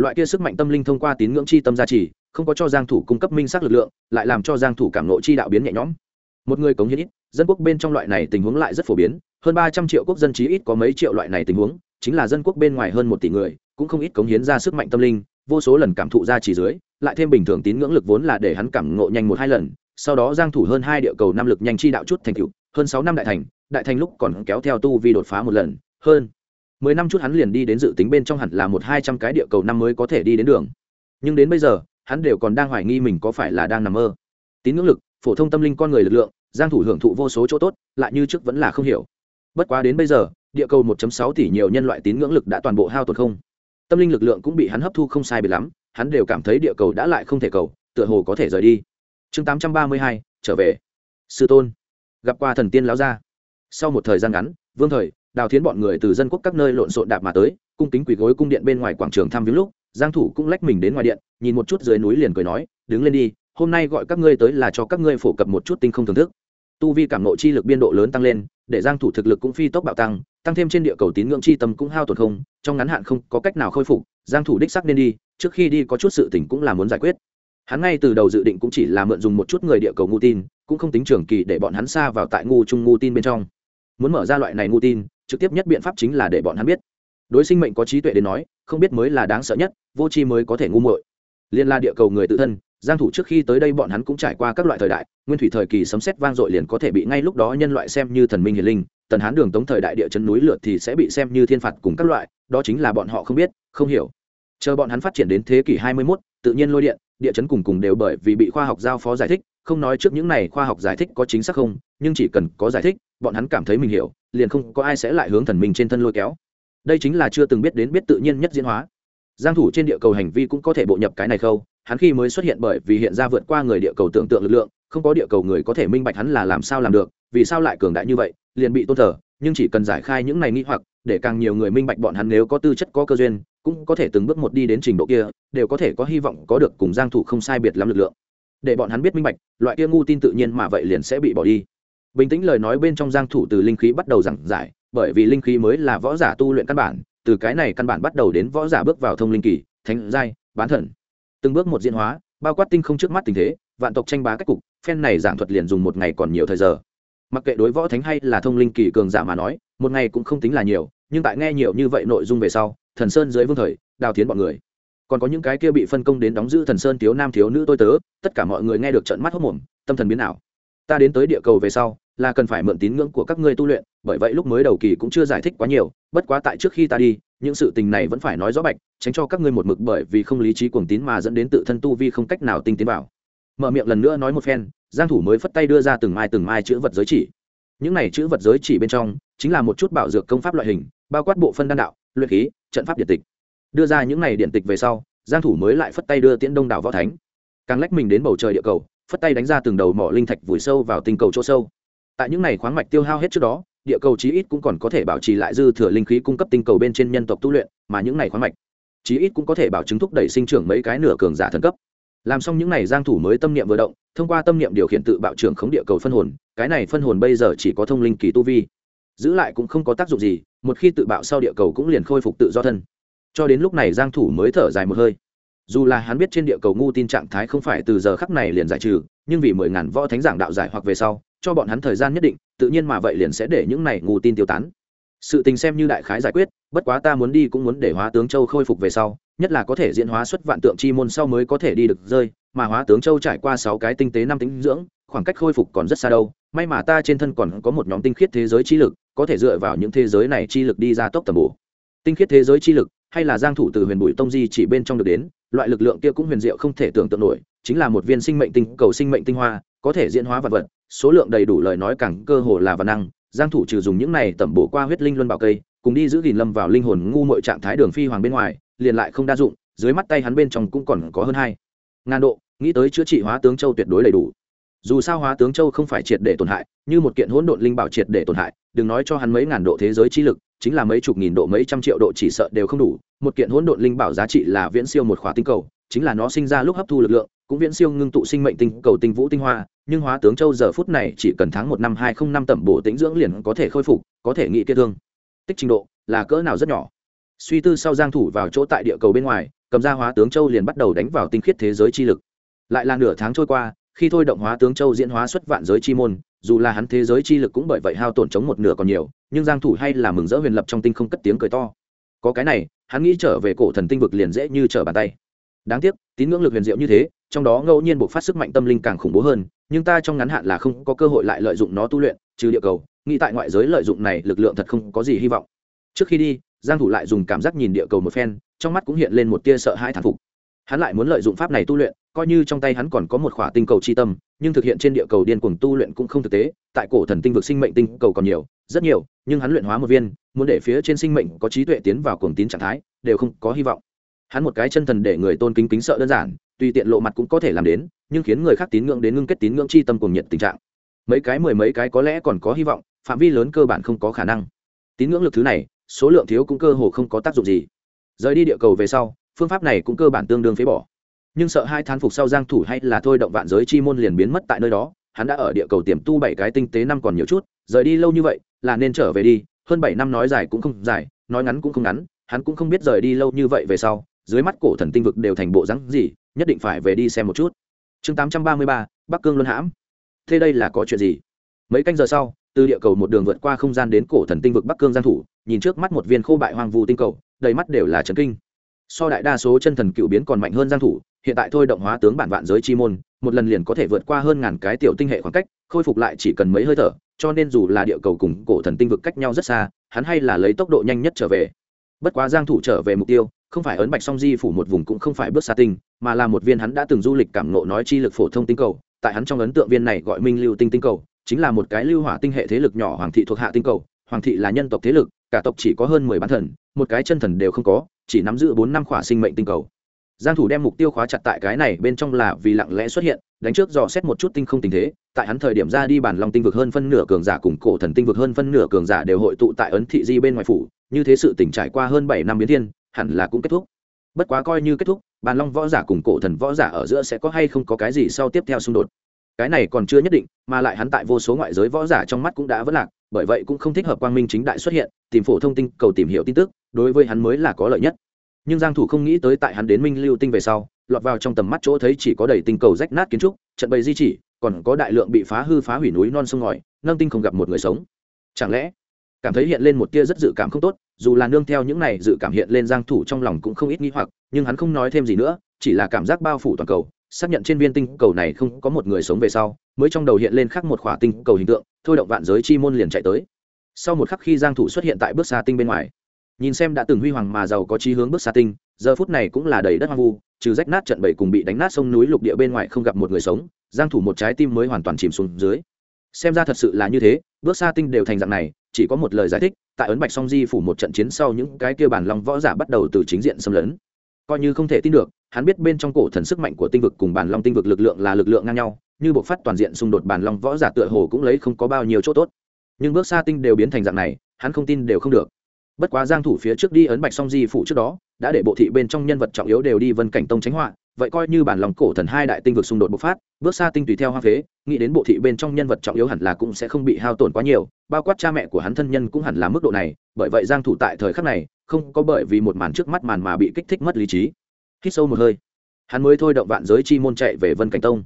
loại kia sức mạnh tâm linh thông qua tín ngưỡng chi tâm gia trì, không có cho giang thủ cung cấp minh xác lực lượng, lại làm cho giang thủ cảm ngộ chi đạo biến nhẹ nhõm. Một người cống hiến ít, dân quốc bên trong loại này tình huống lại rất phổ biến, hơn 300 triệu quốc dân chí ít có mấy triệu loại này tình huống, chính là dân quốc bên ngoài hơn một tỷ người, cũng không ít cống hiến ra sức mạnh tâm linh, vô số lần cảm thụ ra chỉ dưới, lại thêm bình thường tín ngưỡng lực vốn là để hắn cảm ngộ nhanh một hai lần, sau đó giang thủ hơn hai địa cầu năm lực nhanh chi đạo chút thành tựu, hơn 6 năm đại thành đại thành lúc còn kéo theo tu vi đột phá một lần, hơn mười năm chút hắn liền đi đến dự tính bên trong hẳn là một hai trăm cái địa cầu năm mới có thể đi đến đường. Nhưng đến bây giờ hắn đều còn đang hoài nghi mình có phải là đang nằm mơ. Tín ngưỡng lực phổ thông tâm linh con người lực lượng giang thủ hưởng thụ vô số chỗ tốt lại như trước vẫn là không hiểu. Bất quá đến bây giờ địa cầu 1.6 tỷ nhiều nhân loại tín ngưỡng lực đã toàn bộ hao tổn không. Tâm linh lực lượng cũng bị hắn hấp thu không sai biệt lắm hắn đều cảm thấy địa cầu đã lại không thể cầu tựa hồ có thể rời đi. Chương 832, trở về. Sư tôn. Gặp qua thần tiên lão gia. Sau một thời gian ngắn vương thời đào thiến bọn người từ dân quốc các nơi lộn xộn đạp mà tới, cung kính quỳ gối cung điện bên ngoài quảng trường thăm viếng lúc, giang thủ cũng lách mình đến ngoài điện, nhìn một chút dưới núi liền cười nói, đứng lên đi, hôm nay gọi các ngươi tới là cho các ngươi phổ cập một chút tinh không thưởng thức. Tu vi cảm ngộ chi lực biên độ lớn tăng lên, để giang thủ thực lực cũng phi tốc bạo tăng tăng thêm trên địa cầu tín ngưỡng chi tâm cũng hao tổn không, trong ngắn hạn không có cách nào khôi phục, giang thủ đích xác nên đi, trước khi đi có chút sự tình cũng là muốn giải quyết. Hắn ngay từ đầu dự định cũng chỉ là mượn dùng một chút người địa cầu ngu tin, cũng không tính trường kỳ để bọn hắn xa vào tại ngu trung ngu tin bên trong. Muốn mở ra loại này ngu tin trực tiếp nhất biện pháp chính là để bọn hắn biết. Đối sinh mệnh có trí tuệ đến nói không biết mới là đáng sợ nhất vô tri mới có thể ngu muội. Liên la địa cầu người tự thân giang thủ trước khi tới đây bọn hắn cũng trải qua các loại thời đại nguyên thủy thời kỳ sấm sét vang dội liền có thể bị ngay lúc đó nhân loại xem như thần minh hiền linh tần hán đường tống thời đại địa chấn núi lửa thì sẽ bị xem như thiên phạt cùng các loại đó chính là bọn họ không biết không hiểu. Chờ bọn hắn phát triển đến thế kỷ 21, tự nhiên lôi điện địa chấn cùng cùng đều bởi vì bị khoa học giao phó giải thích, không nói trước những này khoa học giải thích có chính xác không, nhưng chỉ cần có giải thích, bọn hắn cảm thấy mình hiểu, liền không có ai sẽ lại hướng thần mình trên thân lôi kéo. Đây chính là chưa từng biết đến biết tự nhiên nhất diễn hóa. Giang thủ trên địa cầu hành vi cũng có thể bộ nhập cái này khâu, hắn khi mới xuất hiện bởi vì hiện ra vượt qua người địa cầu tưởng tượng lực lượng, không có địa cầu người có thể minh bạch hắn là làm sao làm được, vì sao lại cường đại như vậy, liền bị tôn thờ, nhưng chỉ cần giải khai những này nghi hoặc để càng nhiều người minh bạch bọn hắn nếu có tư chất, có cơ duyên, cũng có thể từng bước một đi đến trình độ kia, đều có thể có hy vọng có được cùng giang thủ không sai biệt lắm lực lượng. Để bọn hắn biết minh bạch, loại kia ngu tin tự nhiên mà vậy liền sẽ bị bỏ đi. Bình tĩnh lời nói bên trong giang thủ từ linh khí bắt đầu giảng giải, bởi vì linh khí mới là võ giả tu luyện căn bản, từ cái này căn bản bắt đầu đến võ giả bước vào thông linh kỳ, thánh giai, bán thần. Từng bước một diễn hóa, bao quát tinh không trước mắt tình thế, vạn tộc tranh bá cách cục, phen này giảng thuật liền dùng một ngày còn nhiều thời giờ. Mặc kệ đối võ thánh hay là thông linh kỳ cường giả mà nói một ngày cũng không tính là nhiều, nhưng tại nghe nhiều như vậy nội dung về sau, thần sơn dưới vương thời, đào thiến bọn người. Còn có những cái kia bị phân công đến đóng giữ thần sơn thiếu nam thiếu nữ tôi tớ, tất cả mọi người nghe được trận mắt hốc mồm, tâm thần biến ảo. Ta đến tới địa cầu về sau, là cần phải mượn tín ngưỡng của các ngươi tu luyện, bởi vậy lúc mới đầu kỳ cũng chưa giải thích quá nhiều, bất quá tại trước khi ta đi, những sự tình này vẫn phải nói rõ bạch, tránh cho các ngươi một mực bởi vì không lý trí cuồng tín mà dẫn đến tự thân tu vi không cách nào tinh tiến vào. Mở miệng lần nữa nói một phen, giang thủ mới phất tay đưa ra từng mai từng mai chữ vật giới chỉ. Những này chữ vật giới chỉ bên trong chính là một chút bảo dược công pháp loại hình, bao quát bộ phân đan đạo, luyện khí, trận pháp điện tịch. Đưa ra những này điện tịch về sau, giang thủ mới lại phất tay đưa tiễn đông đảo võ thánh. Càng lách mình đến bầu trời địa cầu, phất tay đánh ra từng đầu mỏ linh thạch vùi sâu vào tinh cầu chỗ sâu. Tại những này khoáng mạch tiêu hao hết trước đó, địa cầu chí ít cũng còn có thể bảo trì lại dư thừa linh khí cung cấp tinh cầu bên trên nhân tộc tu luyện, mà những này khoáng mạch chí ít cũng có thể bảo chứng thúc đẩy sinh trưởng mấy cái nửa cường giả thần cấp. Làm xong những này giang thủ mới tâm niệm vừa động, thông qua tâm niệm điều khiển tự bạo trưởng khống địa cầu phân hồn, cái này phân hồn bây giờ chỉ có thông linh kỳ tu vi giữ lại cũng không có tác dụng gì, một khi tự bạo sau địa cầu cũng liền khôi phục tự do thân. Cho đến lúc này giang thủ mới thở dài một hơi. Dù là hắn biết trên địa cầu ngu tin trạng thái không phải từ giờ khắc này liền giải trừ, nhưng vì mười ngàn võ thánh giảng đạo giải hoặc về sau, cho bọn hắn thời gian nhất định, tự nhiên mà vậy liền sẽ để những này ngu tin tiêu tán. Sự tình xem như đại khái giải quyết, bất quá ta muốn đi cũng muốn để hóa tướng châu khôi phục về sau, nhất là có thể diễn hóa xuất vạn tượng chi môn sau mới có thể đi được rơi, mà hóa tướng châu trải qua sáu cái tinh tế năm tính dưỡng khoảng cách khôi phục còn rất xa đâu, may mà ta trên thân còn có một nhóm tinh khiết thế giới chi lực, có thể dựa vào những thế giới này chi lực đi ra tốc tầm bổ. Tinh khiết thế giới chi lực, hay là giang thủ từ huyền bụi tông di chỉ bên trong được đến, loại lực lượng kia cũng huyền diệu không thể tưởng tượng nổi, chính là một viên sinh mệnh tinh, cầu sinh mệnh tinh hoa, có thể diễn hóa vật vật, số lượng đầy đủ lời nói càng cơ hồ là văn năng, giang thủ trừ dùng những này tẩm bổ qua huyết linh luân bảo cây, cùng đi giữ gìn lâm vào linh hồn ngu muội trạng thái đường phi hoàng bên ngoài, liền lại không đa dụng, dưới mắt tay hắn bên trong cũng còn có hơn hai ngàn độ, nghĩ tới chữa trị hóa tướng châu tuyệt đối đầy đủ dù sao hóa tướng châu không phải triệt để tổn hại, như một kiện hỗn độn linh bảo triệt để tổn hại, đừng nói cho hắn mấy ngàn độ thế giới chi lực, chính là mấy chục nghìn độ, mấy trăm triệu độ chỉ sợ đều không đủ. Một kiện hỗn độn linh bảo giá trị là viễn siêu một khóa tinh cầu, chính là nó sinh ra lúc hấp thu lực lượng, cũng viễn siêu ngưng tụ sinh mệnh tinh cầu tinh vũ tinh hoa, nhưng hóa tướng châu giờ phút này chỉ cần tháng một năm, hai không năm tẩm bổ tĩnh dưỡng liền có thể khôi phục, có thể nghĩ kia thương. Tích trình độ là cỡ nào rất nhỏ. Suy tư sau giang thủ vào chỗ tại địa cầu bên ngoài, cầm ra hóa tướng châu liền bắt đầu đánh vào tinh khiết thế giới chi lực. Lại là nửa tháng trôi qua khi thôi động hóa tướng châu diễn hóa xuất vạn giới chi môn, dù là hắn thế giới chi lực cũng bởi vậy hao tổn chống một nửa còn nhiều, nhưng giang thủ hay là mừng rỡ huyền lập trong tinh không cất tiếng cười to. Có cái này, hắn nghĩ trở về cổ thần tinh vực liền dễ như trở bàn tay. Đáng tiếc, tín ngưỡng lực huyền diệu như thế, trong đó ngẫu nhiên buộc phát sức mạnh tâm linh càng khủng bố hơn, nhưng ta trong ngắn hạn là không có cơ hội lại lợi dụng nó tu luyện, trừ địa cầu, nghĩ tại ngoại giới lợi dụng này, lực lượng thật không có gì hy vọng. Trước khi đi, giang thủ lại dùng cảm giác nhìn địa cầu một phen, trong mắt cũng hiện lên một tia sợ hãi thản phục. Hắn lại muốn lợi dụng pháp này tu luyện coi như trong tay hắn còn có một khỏa tinh cầu chi tâm, nhưng thực hiện trên địa cầu điên cuồng tu luyện cũng không thực tế, tại cổ thần tinh vực sinh mệnh tinh cầu còn nhiều, rất nhiều, nhưng hắn luyện hóa một viên, muốn để phía trên sinh mệnh có trí tuệ tiến vào cuồng tín trạng thái, đều không có hy vọng. Hắn một cái chân thần để người tôn kính kính sợ đơn giản, tùy tiện lộ mặt cũng có thể làm đến, nhưng khiến người khác tín ngưỡng đến ngưng kết tín ngưỡng chi tâm cùng nhiệt tình trạng. Mấy cái mười mấy cái có lẽ còn có hy vọng, phạm vi lớn cơ bản không có khả năng. Tín ngưỡng lực thứ này, số lượng thiếu cũng cơ hồ không có tác dụng gì. Rời đi địa cầu về sau, phương pháp này cũng cơ bản tương đương phế bỏ nhưng sợ hai thán phục sau giang thủ hay là thôi động vạn giới chi môn liền biến mất tại nơi đó hắn đã ở địa cầu tiềm tu bảy cái tinh tế năm còn nhiều chút rời đi lâu như vậy là nên trở về đi hơn bảy năm nói dài cũng không dài nói ngắn cũng không ngắn hắn cũng không biết rời đi lâu như vậy về sau dưới mắt cổ thần tinh vực đều thành bộ rắn gì nhất định phải về đi xem một chút. Chương 833, bắc cương luân hãm. Thế đây là có chuyện gì? Mấy canh giờ sau từ địa cầu một đường vượt qua không gian đến cổ thần tinh vực bắc cương giang thủ nhìn trước mắt một viên khô bại hoang vu tinh cầu đầy mắt đều là chấn kinh. So đại đa số chân thần cựu biến còn mạnh hơn giang thủ hiện tại thôi động hóa tướng bản vạn giới chi môn, một lần liền có thể vượt qua hơn ngàn cái tiểu tinh hệ khoảng cách, khôi phục lại chỉ cần mấy hơi thở, cho nên dù là địa cầu cùng cổ thần tinh vực cách nhau rất xa, hắn hay là lấy tốc độ nhanh nhất trở về. Bất quá giang thủ trở về mục tiêu, không phải ấn bạch song di phủ một vùng cũng không phải bước xa tinh, mà là một viên hắn đã từng du lịch cảm ngộ nói chi lực phổ thông tinh cầu, tại hắn trong ấn tượng viên này gọi minh lưu tinh tinh cầu, chính là một cái lưu hỏa tinh hệ thế lực nhỏ hoàng thị thuộc hạ tinh cầu, hoàng thị là nhân tộc thế lực, cả tộc chỉ có hơn mười bán thần, một cái chân thần đều không có, chỉ nắm giữ bốn năm khỏa sinh mệnh tinh cầu giang thủ đem mục tiêu khóa chặt tại cái này bên trong là vì lặng lẽ xuất hiện, đánh trước dò xét một chút tinh không tình thế. Tại hắn thời điểm ra đi bản long tinh vực hơn phân nửa cường giả cùng cổ thần tinh vực hơn phân nửa cường giả đều hội tụ tại ấn thị di bên ngoài phủ, như thế sự tình trải qua hơn bảy năm biến thiên, hẳn là cũng kết thúc. Bất quá coi như kết thúc, bản long võ giả cùng cổ thần võ giả ở giữa sẽ có hay không có cái gì sau tiếp theo xung đột. Cái này còn chưa nhất định, mà lại hắn tại vô số ngoại giới võ giả trong mắt cũng đã vỡ lạc, bởi vậy cũng không thích hợp quang minh chính đại xuất hiện, tìm phổ thông tinh cầu tìm hiểu tin tức, đối với hắn mới là có lợi nhất nhưng giang thủ không nghĩ tới tại hắn đến minh lưu tinh về sau, lọt vào trong tầm mắt chỗ thấy chỉ có đầy tinh cầu rách nát kiến trúc, trận bày di chỉ, còn có đại lượng bị phá hư phá hủy núi non sông ngòi, nâng tinh không gặp một người sống. Chẳng lẽ, cảm thấy hiện lên một tia rất dự cảm không tốt, dù là nương theo những này dự cảm hiện lên giang thủ trong lòng cũng không ít nghi hoặc, nhưng hắn không nói thêm gì nữa, chỉ là cảm giác bao phủ toàn cầu, xác nhận trên viên tinh cầu này không có một người sống về sau, mới trong đầu hiện lên khắc một khỏa tinh cầu hình tượng, thôi động vạn giới chi môn liền chạy tới. Sau một khắc khi giang thủ xuất hiện tại bước xa tinh bên ngoài nhìn xem đã từng huy hoàng mà giàu có chí hướng bước xa tinh, giờ phút này cũng là đầy đất hoang vu, trừ rách nát trận bảy cùng bị đánh nát sông núi lục địa bên ngoài không gặp một người sống, giang thủ một trái tim mới hoàn toàn chìm xuống dưới. Xem ra thật sự là như thế, bước xa tinh đều thành dạng này, chỉ có một lời giải thích, tại ấn bạch song di phủ một trận chiến sau những cái kia bản long võ giả bắt đầu từ chính diện xâm lấn. Coi như không thể tin được, hắn biết bên trong cổ thần sức mạnh của tinh vực cùng bản long tinh vực lực lượng là lực lượng ngang nhau, như buộc phát toàn diện xung đột bản long võ giả tựa hồ cũng lấy không có bao nhiêu chỗ tốt. Nhưng bước xa tinh đều biến thành dạng này, hắn không tin đều không được bất quá giang thủ phía trước đi ấn bạch song di phủ trước đó, đã để bộ thị bên trong nhân vật trọng yếu đều đi vân cảnh tông tránh họa, vậy coi như bản lòng cổ thần hai đại tinh vực xung đột bộc phát, bước xa tinh tùy theo hoa phế, nghĩ đến bộ thị bên trong nhân vật trọng yếu hẳn là cũng sẽ không bị hao tổn quá nhiều, bao quát cha mẹ của hắn thân nhân cũng hẳn là mức độ này, bởi vậy giang thủ tại thời khắc này, không có bởi vì một màn trước mắt màn mà bị kích thích mất lý trí. Hít sâu một hơi, hắn mới thôi động vạn giới chi môn chạy về vân cảnh tông.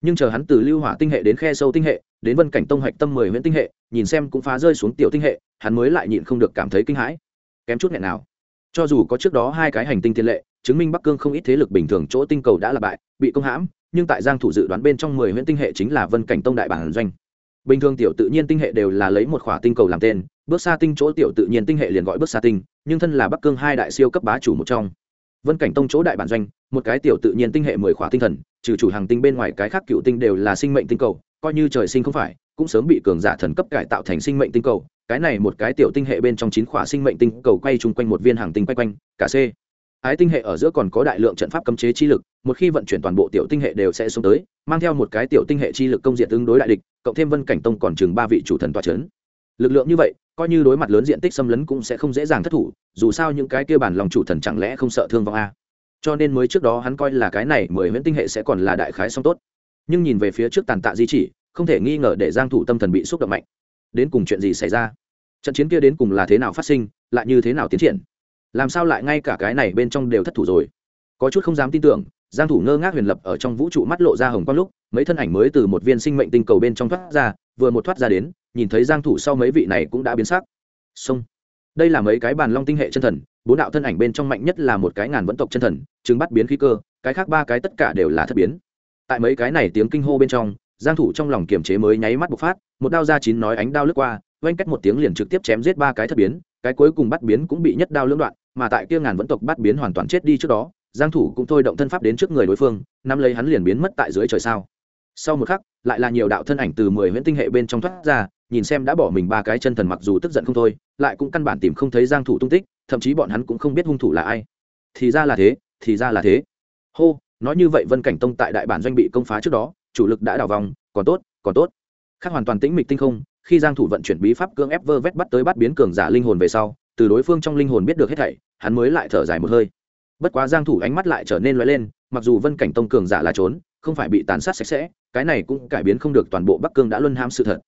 Nhưng chờ hắn từ lưu hỏa tinh hệ đến khe sâu tinh hệ đến vân cảnh tông hạch tâm mười huyễn tinh hệ, nhìn xem cũng phá rơi xuống tiểu tinh hệ, hắn mới lại nhịn không được cảm thấy kinh hãi. Kém chút nghẹn nào. Cho dù có trước đó hai cái hành tinh tiền lệ, chứng minh bắc cương không ít thế lực bình thường chỗ tinh cầu đã là bại, bị công hãm, nhưng tại giang thủ dự đoán bên trong mười huyễn tinh hệ chính là vân cảnh tông đại bản doanh. Bình thường tiểu tự nhiên tinh hệ đều là lấy một khỏa tinh cầu làm tên, bước xa tinh chỗ tiểu tự nhiên tinh hệ liền gọi bước xa tinh, nhưng thân là bắc cương hai đại siêu cấp bá chủ một trong. Vân cảnh tông chỗ đại bản doanh, một cái tiểu tự nhiên tinh hệ mười khỏa tinh thần, trừ chủ hàng tinh bên ngoài cái khác cựu tinh đều là sinh mệnh tinh cầu coi như trời sinh không phải, cũng sớm bị cường giả thần cấp cải tạo thành sinh mệnh tinh cầu. Cái này một cái tiểu tinh hệ bên trong chín khỏa sinh mệnh tinh cầu quay chung quanh một viên hàng tinh quay quanh, cả c. Ái tinh hệ ở giữa còn có đại lượng trận pháp cấm chế chi lực, một khi vận chuyển toàn bộ tiểu tinh hệ đều sẽ xuống tới, mang theo một cái tiểu tinh hệ chi lực công diện tương đối đại địch, cộng thêm vân cảnh tông còn chừng ba vị chủ thần toa c h ấ n lực lượng như vậy, coi như đối mặt lớn diện tích xâm lấn cũng sẽ không dễ dàng thất thủ, dù sao những cái kia bản lòng chủ thần chẳng lẽ không sợ thương vong a? Cho nên mới trước đó hắn coi là cái này mười huyễn tinh hệ sẽ còn là đại khái song tốt nhưng nhìn về phía trước tàn tạ di chỉ, không thể nghi ngờ để giang thủ tâm thần bị xúc động mạnh. Đến cùng chuyện gì xảy ra? Trận chiến kia đến cùng là thế nào phát sinh, lại như thế nào tiến triển? Làm sao lại ngay cả cái này bên trong đều thất thủ rồi? Có chút không dám tin tưởng, giang thủ ngơ ngác huyền lập ở trong vũ trụ mắt lộ ra hồng quang lúc, mấy thân ảnh mới từ một viên sinh mệnh tinh cầu bên trong thoát ra, vừa một thoát ra đến, nhìn thấy giang thủ sau mấy vị này cũng đã biến sắc. Xong đây là mấy cái bàn long tinh hệ chân thần, bốn đạo thân ảnh bên trong mạnh nhất là một cái ngàn vẫn tộc chân thần chứng bắt biến khí cơ, cái khác ba cái tất cả đều là thất biến tại mấy cái này tiếng kinh hô bên trong, giang thủ trong lòng kiềm chế mới nháy mắt bộc phát, một đao ra chín nói ánh đao lướt qua vang cách một tiếng liền trực tiếp chém giết ba cái thất biến, cái cuối cùng bắt biến cũng bị nhất đao lưỡng đoạn, mà tại kia ngàn vẫn tộc bắt biến hoàn toàn chết đi trước đó, giang thủ cũng thôi động thân pháp đến trước người đối phương, nắm lấy hắn liền biến mất tại dưới trời sao. Sau một khắc, lại là nhiều đạo thân ảnh từ mười huyễn tinh hệ bên trong thoát ra, nhìn xem đã bỏ mình ba cái chân thần mặc dù tức giận không thôi, lại cũng căn bản tìm không thấy giang thủ tung tích, thậm chí bọn hắn cũng không biết hung thủ là ai. Thì ra là thế, thì ra là thế. Hô nói như vậy vân cảnh tông tại đại bản doanh bị công phá trước đó, chủ lực đã đào vòng, còn tốt còn tốt. Khác hoàn toàn tĩnh mịch tinh không, khi giang thủ vận chuyển bí pháp cưỡng ép vơ vét bắt tới bắt biến cường giả linh hồn về sau, từ đối phương trong linh hồn biết được hết thảy, hắn mới lại thở dài một hơi. Bất quá giang thủ ánh mắt lại trở nên lóe lên, mặc dù vân cảnh tông cường giả là trốn, không phải bị tàn sát sạch sẽ, cái này cũng cải biến không được toàn bộ bắc cương đã luân ham sự thật.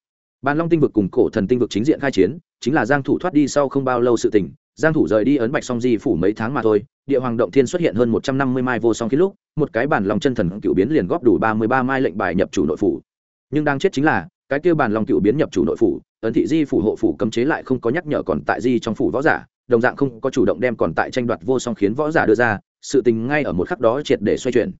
Bàn long tinh vực cùng cổ thần tinh vực chính diện khai chiến, chính là giang thủ thoát đi sau không bao lâu sự tình, giang thủ rời đi ấn bạch song di phủ mấy tháng mà thôi địa hoàng động thiên xuất hiện hơn 150 mai vô song khí lúc, một cái bản long chân thần cựu biến liền góp đủ 33 mai lệnh bài nhập chủ nội phủ. Nhưng đang chết chính là, cái kia bản long cựu biến nhập chủ nội phủ, ấn thị di phủ hộ phủ cấm chế lại không có nhắc nhở còn tại di trong phủ võ giả, đồng dạng không có chủ động đem còn tại tranh đoạt vô song khiến võ giả đưa ra, sự tình ngay ở một khắc đó triệt để xoay chuyển.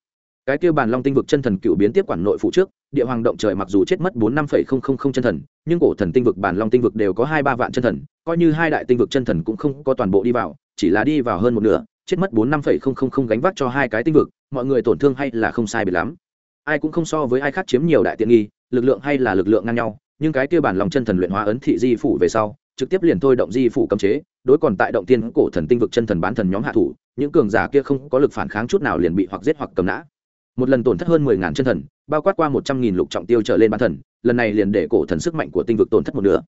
Cái kia bàn long tinh vực chân thần cựu biến tiếp quản nội phụ trước, địa hoàng động trời mặc dù chết mất bốn năm phẩy không không không chân thần, nhưng cổ thần tinh vực bàn long tinh vực đều có hai ba vạn chân thần, coi như hai đại tinh vực chân thần cũng không có toàn bộ đi vào, chỉ là đi vào hơn một nửa chết mất bốn năm phẩy không không không gánh vác cho hai cái tinh vực, mọi người tổn thương hay là không sai biệt lắm. Ai cũng không so với ai khác chiếm nhiều đại tiện nghi, lực lượng hay là lực lượng ngang nhau, nhưng cái kia bản lòng chân thần luyện hóa ấn thị di phủ về sau, trực tiếp liền thôi động di phủ cấm chế, đối còn tại động tiên cổ thần tinh vực chân thần bán thần nhóm hạ thủ, những cường giả kia không có lực phản kháng chút nào liền bị hoặc giết hoặc cầm nã. Một lần tổn thất hơn mười ngàn chân thần, bao quát qua một trăm nghìn lục trọng tiêu trở lên bán thần, lần này liền để cổ thần sức mạnh của tinh vực tổn thất một nửa.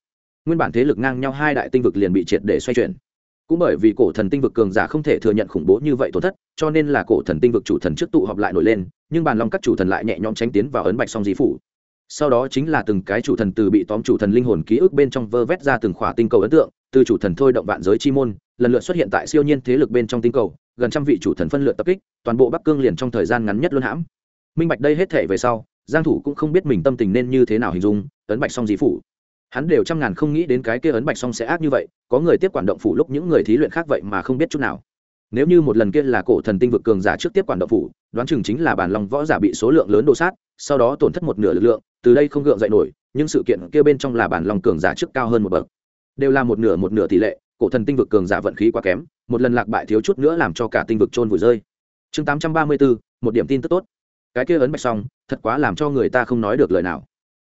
Nguyên bản thế lực ngang nhau hai đại tinh vực liền bị triệt để xoay chuyển cũng bởi vì cổ thần tinh vực cường giả không thể thừa nhận khủng bố như vậy tổn thất, cho nên là cổ thần tinh vực chủ thần trước tụ họp lại nổi lên, nhưng bàn long các chủ thần lại nhẹ nhõm tránh tiến vào ấn bạch song di phủ. Sau đó chính là từng cái chủ thần từ bị tóm chủ thần linh hồn ký ức bên trong vơ vét ra từng khỏa tinh cầu ấn tượng, từ chủ thần thôi động vạn giới chi môn, lần lượt xuất hiện tại siêu nhiên thế lực bên trong tinh cầu, gần trăm vị chủ thần phân lượt tập kích, toàn bộ bắc cương liền trong thời gian ngắn nhất luôn hãm. Minh bạch đây hết thể về sau, giang thủ cũng không biết mình tâm tình nên như thế nào hình dung, ấn bạch song dí phủ hắn đều trăm ngàn không nghĩ đến cái kia ấn bạch song sẽ ác như vậy, có người tiếp quản động phủ lúc những người thí luyện khác vậy mà không biết chút nào. Nếu như một lần kia là cổ thần tinh vực cường giả trước tiếp quản động phủ, đoán chừng chính là bản lòng võ giả bị số lượng lớn đổ sát, sau đó tổn thất một nửa lực lượng, từ đây không gượng dậy nổi, nhưng sự kiện kia bên trong là bản lòng cường giả trước cao hơn một bậc. Đều là một nửa một nửa tỷ lệ, cổ thần tinh vực cường giả vận khí quá kém, một lần lạc bại thiếu chút nữa làm cho cả tinh vực trôn vùi rơi. Chương tám trăm ba mươi bốn một điểm tin tức tốt. Cái kia ấn bạch xong thật quá làm cho người ta không nói được lời nào.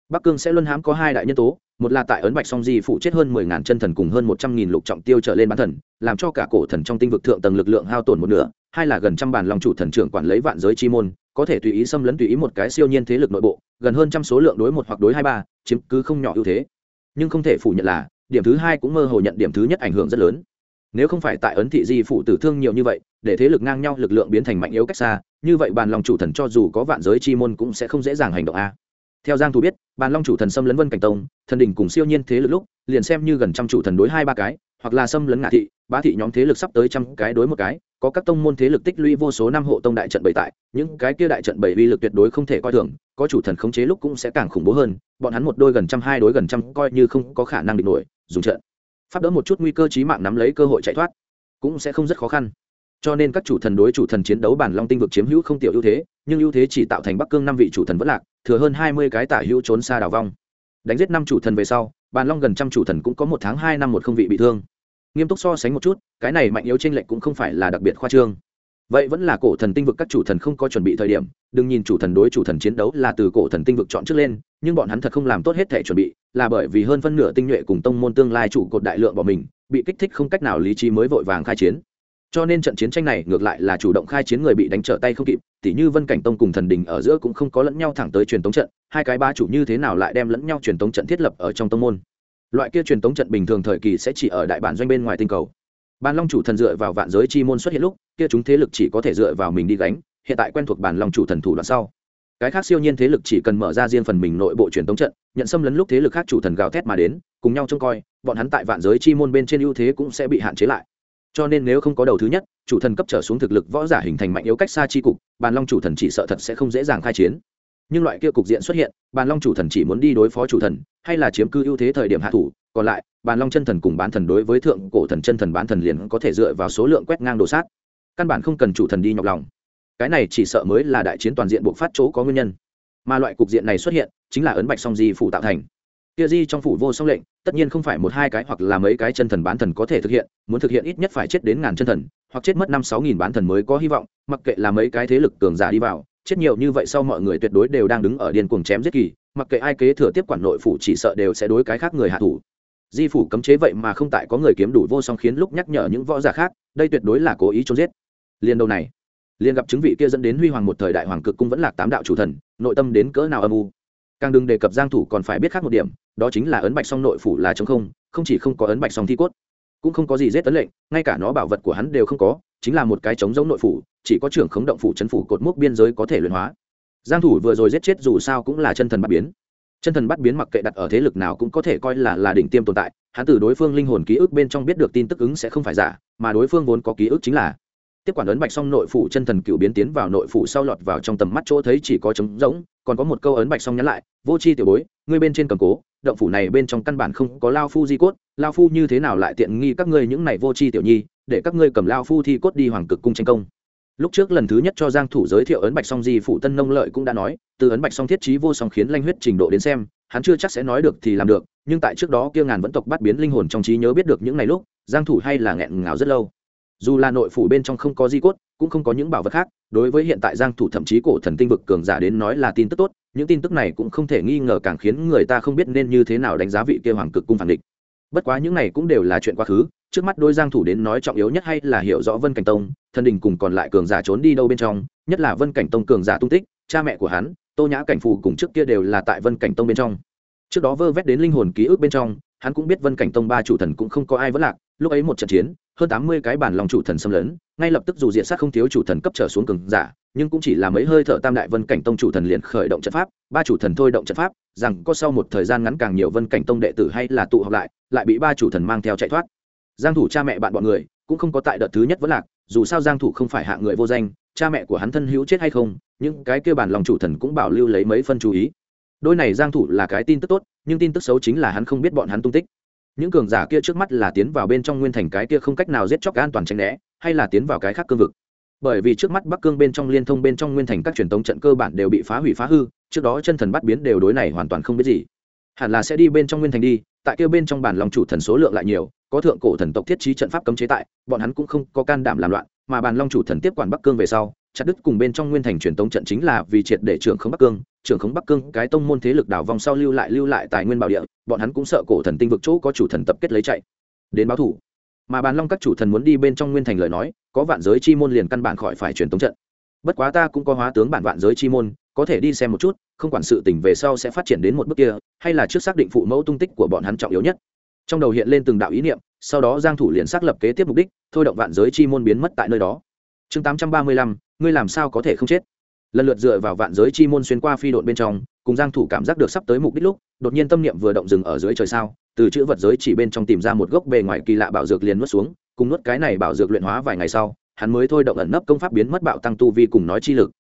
Bắc cương sẽ luân hãm có hai đại nhân tố một là tại ấn bạch song di phụ chết hơn mười ngàn chân thần cùng hơn một trăm nghìn lục trọng tiêu trở lên bán thần, làm cho cả cổ thần trong tinh vực thượng tầng lực lượng hao tổn một nửa, hai là gần trăm bàn lòng chủ thần trưởng quản lấy vạn giới chi môn, có thể tùy ý xâm lấn tùy ý một cái siêu nhiên thế lực nội bộ, gần hơn trăm số lượng đối một hoặc đối hai ba, chiếm cứ không nhỏ ưu thế. Nhưng không thể phủ nhận là, điểm thứ hai cũng mơ hồ nhận điểm thứ nhất ảnh hưởng rất lớn. Nếu không phải tại ấn thị di phụ tử thương nhiều như vậy, để thế lực ngang nhau lực lượng biến thành mạnh yếu cách xa, như vậy bàn lòng chủ thần cho dù có vạn giới chi môn cũng sẽ không dễ dàng hành động a. Theo giang thủ biết bàn long chủ thần xâm lấn vân cảnh tông, thần đình cùng siêu nhiên thế lực lúc, liền xem như gần trăm chủ thần đối hai ba cái, hoặc là xâm lấn ngạ thị, bá thị nhóm thế lực sắp tới trăm cái đối một cái, có các tông môn thế lực tích lũy vô số năm hộ tông đại trận bảy tại, những cái kia đại trận bảy uy lực tuyệt đối không thể coi thường, có chủ thần khống chế lúc cũng sẽ càng khủng bố hơn, bọn hắn một đôi gần trăm, hai đối gần trăm coi như không có khả năng địch nổi, dùng trận. Pháp đỡ một chút nguy cơ chí mạng nắm lấy cơ hội chạy thoát, cũng sẽ không rất khó khăn cho nên các chủ thần đối chủ thần chiến đấu bản long tinh vực chiếm hữu không tiểu ưu thế, nhưng ưu thế chỉ tạo thành bắc cương năm vị chủ thần vẫn lạc, thừa hơn hai mươi cái tả hữu trốn xa đào vong. Đánh giết năm chủ thần về sau bàn long gần trăm chủ thần cũng có một tháng hai năm một không vị bị thương. Nghiêm túc so sánh một chút, cái này mạnh yếu t r ê n lệch cũng không phải là đặc biệt khoa trương. Vậy vẫn là cổ thần tinh vực các chủ thần không có chuẩn bị thời điểm, đừng nhìn chủ thần đối chủ thần chiến đấu là từ cổ thần tinh vực chọn trước lên, nhưng bọn hắn thật không làm tốt hết thể chuẩn bị, là bởi vì hơn phân nửa tinh nhuệ cùng tông môn tương lai chủ cột đại lượng bọn mình, bị kích thích không cách nào lý trí mới vội vàng khai chiến cho nên trận chiến tranh này ngược lại là chủ động khai chiến người bị đánh trở tay không kịp, tỉ như vân cảnh tông cùng thần đình ở giữa cũng không có lẫn nhau thẳng tới truyền tống trận, hai cái ba chủ như thế nào lại đem lẫn nhau truyền tống trận thiết lập ở trong tông môn. Loại kia truyền tống trận bình thường thời kỳ sẽ chỉ ở đại bản doanh bên ngoài tinh cầu. Bàn long chủ thần dựa vào vạn giới chi môn xuất hiện lúc, kia chúng thế lực chỉ có thể dựa vào mình đi gánh, hiện tại quen thuộc bàn long chủ thần thủ đoạn sau. Cái khác siêu nhiên thế lực chỉ cần mở ra riêng phần mình nội bộ truyền tống trận, nhận xâm lấn lúc thế lực khác chủ thần gào thét mà đến, cùng nhau trông coi, bọn hắn tại vạn giới chi môn bên trên ưu thế cũng sẽ bị hạn chế lại cho nên nếu không có đầu thứ nhất, chủ thần cấp trở xuống thực lực võ giả hình thành mạnh yếu cách xa chi cục, bàn long chủ thần chỉ sợ thật sẽ không dễ dàng khai chiến. Nhưng loại kia cục diện xuất hiện, bàn long chủ thần chỉ muốn đi đối phó chủ thần, hay là chiếm cư ưu thế thời điểm hạ thủ, còn lại, bàn long chân thần cùng bán thần đối với thượng cổ thần chân thần bán thần liền có thể dựa vào số lượng quét ngang đồ sát. Căn bản không cần chủ thần đi nhọc lòng. Cái này chỉ sợ mới là đại chiến toàn diện buộc phát chỗ có nguyên nhân. Mà loại cục diện này xuất hiện, chính là ấn bạch song di phủ tạo thành kia di trong phủ vô song lệnh, tất nhiên không phải một hai cái hoặc là mấy cái chân thần bán thần có thể thực hiện, muốn thực hiện ít nhất phải chết đến ngàn chân thần, hoặc chết mất năm sáu nghìn bán thần mới có hy vọng, mặc kệ là mấy cái thế lực cường giả đi vào, chết nhiều như vậy sau mọi người tuyệt đối đều đang đứng ở điên cuồng chém giết kỳ, mặc kệ ai kế thừa tiếp quản nội phủ chỉ sợ đều sẽ đối cái khác người hạ thủ. Di phủ cấm chế vậy mà không tại có người kiếm đủ vô song khiến lúc nhắc nhở những võ giả khác, đây tuyệt đối là cố ý trốn giết. Liên đầu này liền gặp chứng vị kia dẫn đến huy hoàng một thời đại hoàng cực cung vẫn là tám đạo chủ thần, nội tâm đến cỡ nào âm u. Càng đừng đề cập giang thủ còn phải biết khác một điểm đó chính là ấn bạch song nội phủ là chống không không chỉ không có ấn bạch song thi cốt, cũng không có gì dết tấn lệnh, ngay cả nó bảo vật của hắn đều không có, chính là một cái chống giống nội phủ, chỉ có trưởng khống động phủ chấn phủ cột mốc biên giới có thể luyện hóa. Giang thủ vừa rồi giết chết dù sao cũng là chân thần bắt biến. Chân thần bắt biến mặc kệ đặt ở thế lực nào cũng có thể coi là là đỉnh tiêm tồn tại, hắn từ đối phương linh hồn ký ức bên trong biết được tin tức ứng sẽ không phải giả, mà đối phương vốn có ký ức chính là tiếp quản ấn bạch song nội phủ chân thần cựu biến tiến vào nội phủ sau lọt vào trong tầm mắt chỗ thấy chỉ có trống rỗng còn có một câu ấn bạch song nhắn lại, vô c h i tiểu bối, ngươi bên trên cầm cố động phủ này bên trong căn bản không có lao phu di cốt, lao phu như thế nào lại tiện nghi các ngươi những này vô c h i tiểu nhi, để các ngươi cầm lao phu thi cốt đi hoàng cực cung tranh công. Lúc trước lần thứ nhất cho giang thủ giới thiệu ấn bạch song di phủ tân nông lợi cũng đã nói, từ ấn bạch song thiết trí vô song khiến lanh huyết trình độ đến xem, hắn chưa chắc sẽ nói được thì làm được, nhưng tại trước đó kia ngàn vẫn tộc bắt biến linh hồn trong trí nhớ biết được những ngày lúc, giang thủ hay là nghẹn ngào rất lâu dù là nội phủ bên trong không có di cốt, cũng không có những bảo vật khác, đối với hiện tại giang thủ thậm chí cổ thần tinh vực cường giả đến nói là tin tức tốt, những tin tức này cũng không thể nghi ngờ càng khiến người ta không biết nên như thế nào đánh giá vị kia hoàng cực cung phản địch. Bất quá những này cũng đều là chuyện quá khứ, trước mắt đôi giang thủ đến nói trọng yếu nhất hay là hiểu rõ vân cảnh tông, thần đình cùng còn lại cường giả trốn đi đâu bên trong, nhất là vân cảnh tông cường giả tung tích, cha mẹ của hắn, tô nhã cảnh phù cùng trước kia đều là tại vân cảnh tông bên trong. Trước đó vơ vét đến linh hồn ký ức bên trong, hắn cũng biết vân cảnh tông ba chủ thần cũng không có ai vẫn lạc, lúc ấy một trận chiến hơn tám mươi cái bản lòng chủ thần xâm lấn, ngay lập tức dù diện sát không thiếu chủ thần cấp trở xuống cường giả, nhưng cũng chỉ là mấy hơi thở tam đại vân cảnh tông chủ thần liền khởi động trận pháp, ba chủ thần thôi động trận pháp, rằng có sau một thời gian ngắn càng nhiều vân cảnh tông đệ tử hay là tụ họp lại lại bị ba chủ thần mang theo chạy thoát. Giang thủ cha mẹ bạn bọn người, cũng không có tại đợt thứ nhất vẫn lạc, dù sao giang thủ không phải hạng người vô danh, cha mẹ của hắn thân hữu chết hay không, những cái kia bản lòng chủ thần cũng bảo lưu lấy mấy phân chú ý. Đôi này giang thủ là cái tin tức tốt, nhưng tin tức xấu chính là hắn không biết bọn hắn tung tích những cường giả kia trước mắt là tiến vào bên trong nguyên thành cái kia không cách nào giết chóc an toàn tránh né, hay là tiến vào cái khác cương vực. Bởi vì trước mắt bắc cương bên trong liên thông bên trong nguyên thành các truyền thống trận cơ bản đều bị phá hủy phá hư, trước đó chân thần bắt biến đều đối này hoàn toàn không biết gì. Hẳn là sẽ đi bên trong nguyên thành đi, tại kia bên trong bản lòng chủ thần số lượng lại nhiều, có thượng cổ thần tộc thiết trí trận pháp cấm chế tại, bọn hắn cũng không có can đảm làm loạn, mà bàn long chủ thần tiếp quản bắc cương về sau, chặt đứt cùng bên trong nguyên thành truyền tống trận chính là vì triệt để trưởng không bắc cương trưởng khống bắc cương cái tông môn thế lực đảo vòng sau lưu lại lưu lại tài nguyên bảo địa bọn hắn cũng sợ cổ thần tinh vực chỗ có chủ thần tập kết lấy chạy. Đến báo thủ. Mà bàn long các chủ thần muốn đi bên trong nguyên thành lời nói có vạn giới chi môn liền căn bản khỏi phải truyền tống trận. Bất quá ta cũng có hóa tướng bản vạn giới chi môn có thể đi xem một chút không quản sự tình về sau sẽ phát triển đến một bước kia hay là trước xác định phụ mẫu tung tích của bọn hắn trọng yếu nhất. Trong đầu hiện lên từng đạo ý niệm sau đó giang thủ liền xác lập kế tiếp mục đích thôi động vạn giới chi môn biến mất tại nơi đó. Chương 835, ngươi làm sao có thể không chết? Lần lượt dựa vào vạn giới chi môn xuyên qua phi độn bên trong, cùng giang thủ cảm giác được sắp tới mục đích lúc, đột nhiên tâm niệm vừa động dừng ở dưới trời sao, từ chữ vật giới chỉ bên trong tìm ra một gốc bề ngoài kỳ lạ bảo dược liền nuốt xuống, cùng nuốt cái này bảo dược luyện hóa vài ngày sau, hắn mới thôi động ẩn nấp công pháp biến mất bạo tăng tu vi cùng nói chi lực.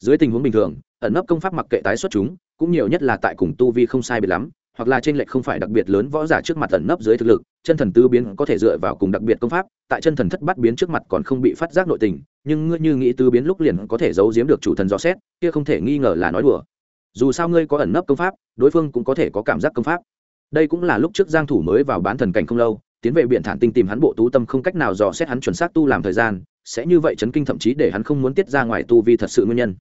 Dưới tình huống bình thường, ẩn nấp công pháp mặc kệ tái xuất chúng, cũng nhiều nhất là tại cùng tu vi không sai biệt lắm hoặc là trên lệch không phải đặc biệt lớn võ giả trước mặt ẩn nấp dưới thực lực, chân thần tứ biến có thể dựa vào cùng đặc biệt công pháp, tại chân thần thất bát biến trước mặt còn không bị phát giác nội tình, nhưng ngươi như nghĩ tứ biến lúc liền có thể giấu giếm được chủ thần dò xét, kia không thể nghi ngờ là nói đùa. Dù sao ngươi có ẩn nấp công pháp, đối phương cũng có thể có cảm giác công pháp. Đây cũng là lúc trước giang thủ mới vào bán thần cảnh không lâu, tiến về biển thản tinh tìm hắn bộ tú tâm không cách nào dò xét hắn chuẩn xác tu làm thời gian, sẽ như vậy chấn kinh thậm chí để hắn không muốn tiết ra ngoài tu vi thật sự nguyên nhân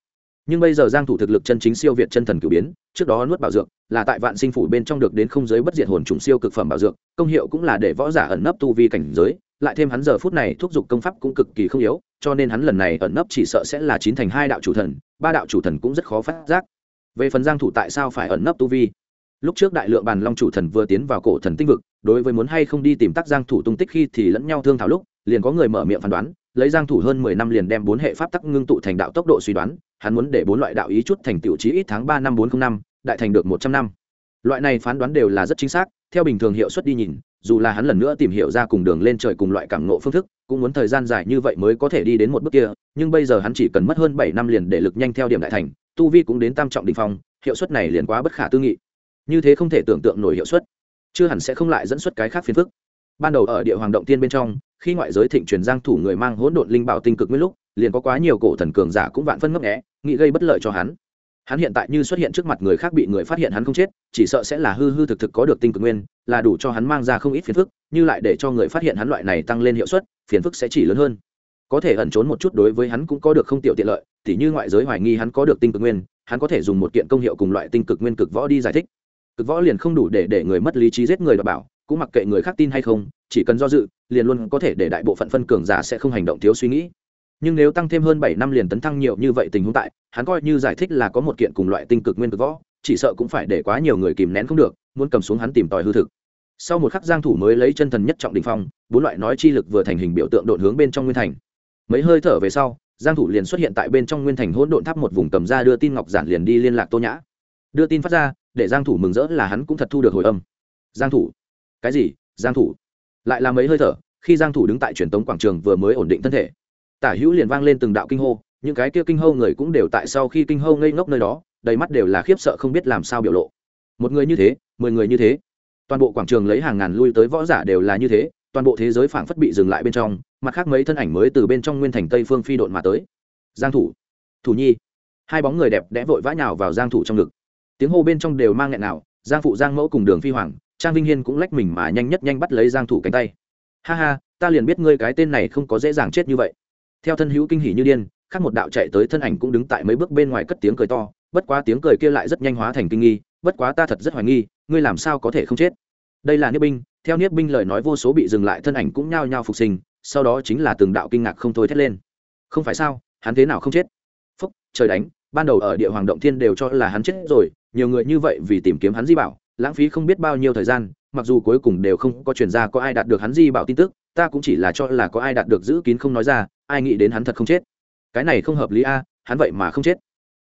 nhưng bây giờ giang thủ thực lực chân chính siêu việt chân thần cửu biến, trước đó nuốt bảo dược, là tại vạn sinh phủ bên trong được đến không giới bất diệt hồn trùng siêu cực phẩm bảo dược, công hiệu cũng là để võ giả ẩn nấp tu vi cảnh giới, lại thêm hắn giờ phút này thúc giục công pháp cũng cực kỳ không yếu, cho nên hắn lần này ẩn nấp chỉ sợ sẽ là chín thành hai đạo chủ thần, ba đạo chủ thần cũng rất khó phát giác. Về phần giang thủ tại sao phải ẩn nấp tu vi? Lúc trước đại lượng bàn long chủ thần vừa tiến vào cổ thần tinh vực, đối với muốn hay không đi tìm tác giang thủ tung tích khi thì lẫn nhau thương thảo lúc, liền có người mở miệng phán đoán lấy giang thủ hơn 10 năm liền đem bốn hệ pháp tắc ngưng tụ thành đạo tốc độ suy đoán hắn muốn để bốn loại đạo ý chút thành tiểu chí ít tháng 3 năm 405, đại thành được 100 năm. Loại này phán đoán đều là rất chính xác theo bình thường hiệu suất đi nhìn dù là hắn lần nữa tìm hiểu ra cùng đường lên trời cùng loại cảm ngộ phương thức cũng muốn thời gian dài như vậy mới có thể đi đến một bước kia nhưng bây giờ hắn chỉ cần mất hơn 7 năm liền để lực nhanh theo điểm đại thành tu vi cũng đến tam trọng đỉnh phong hiệu suất này liền quá bất khả tư nghị. Như thế không thể tưởng tượng nổi hiệu suất. Chưa hẳn sẽ không lại dẫn xuất cái khác phiền phức. Ban đầu ở địa hoàng động tiên bên trong khi ngoại giới thịnh truyền giang thủ người mang hỗn độn linh bảo tinh cực nguyên lúc, liền có quá nhiều cổ thần cường giả cũng vạn phân ngấp nghé, nghĩ gây bất lợi cho hắn. Hắn hiện tại như xuất hiện trước mặt người khác bị người phát hiện hắn không chết, chỉ sợ sẽ là hư hư thực thực có được tinh cực nguyên, là đủ cho hắn mang ra không ít phiền phức, như lại để cho người phát hiện hắn loại này tăng lên hiệu suất, phiền phức sẽ chỉ lớn hơn. Có thể ẩn trốn một chút đối với hắn cũng có được không tiểu tiện lợi, tỉ như ngoại giới hoài nghi hắn có được tinh cực nguyên, hắn có thể dùng một kiện công hiệu cùng loại tinh cực nguyên cực võ đi giải thích. Cực võ liền không đủ để để người mất lý trí giết người đ bảo cũng mặc kệ người khác tin hay không, chỉ cần do dự, liền luôn có thể để đại bộ phận phân cường giả sẽ không hành động thiếu suy nghĩ. Nhưng nếu tăng thêm hơn bảy năm liền tấn thăng nhiều như vậy tình huống tại, hắn coi như giải thích là có một kiện cùng loại tinh cực nguyên cực võ, chỉ sợ cũng phải để quá nhiều người kìm nén không được, muốn cầm xuống hắn tìm tòi hư thực. Sau một khắc giang thủ mới lấy chân thần nhất trọng đỉnh phong, bốn loại nói chi lực vừa thành hình biểu tượng đột hướng bên trong nguyên thành. Mấy hơi thở về sau, giang thủ liền xuất hiện tại bên trong nguyên thành hỗn độn tháp một vùng cầm ra đưa tin ngọc giản liền đi liên lạc tô nhã. Đưa tin phát ra, để giang thủ mừng rỡ là hắn cũng thật thu được hồi âm. Giang thủ cái gì? Giang thủ. Lại là mấy hơi thở, khi giang thủ đứng tại truyền tống quảng trường vừa mới ổn định thân thể, tả hữu liền vang lên từng đạo kinh hô, những cái kia kinh hô người cũng đều tại sau khi kinh hô ngây ngốc nơi đó, đầy mắt đều là khiếp sợ không biết làm sao biểu lộ. Một người như thế, mười người như thế. Toàn bộ quảng trường lấy hàng ngàn lui tới võ giả đều là như thế, toàn bộ thế giới phảng phất bị dừng lại bên trong, mặt khác mấy thân ảnh mới từ bên trong nguyên thành tây phương phi độn mà tới. Giang thủ. Thủ nhi. Hai bóng người đẹp đẽ vội vã nhào vào giang thủ trong ngực. Tiếng hô bên trong đều mang nghẹn nào, giang phụ giang mẫu cùng đường phi hoàng trang vinh hiên cũng lách mình mà nhanh nhất nhanh bắt lấy giang thủ cánh tay. Ha ha, ta liền biết ngươi cái tên này không có dễ dàng chết như vậy. Theo thân hữu kinh hỉ như điên, khác một đạo chạy tới thân ảnh cũng đứng tại mấy bước bên ngoài cất tiếng cười to. Bất quá tiếng cười kia lại rất nhanh hóa thành kinh nghi. Bất quá ta thật rất hoài nghi, ngươi làm sao có thể không chết? Đây là niết binh. Theo niết binh lời nói vô số bị dừng lại thân ảnh cũng nhao nhao phục sinh, sau đó chính là từng đạo kinh ngạc không thôi thét lên. Không phải sao, hắn thế nào không chết? Phúc, trời đánh, ban đầu ở địa hoàng động thiên đều cho là hắn chết rồi, nhiều người như vậy vì tìm kiếm hắn di bảo lãng phí không biết bao nhiêu thời gian, mặc dù cuối cùng đều không có chuyển ra có ai đạt được hắn di bảo tin tức, ta cũng chỉ là cho là có ai đạt được giữ kín không nói ra, ai nghĩ đến hắn thật không chết. Cái này không hợp lý a à, hắn vậy mà không chết.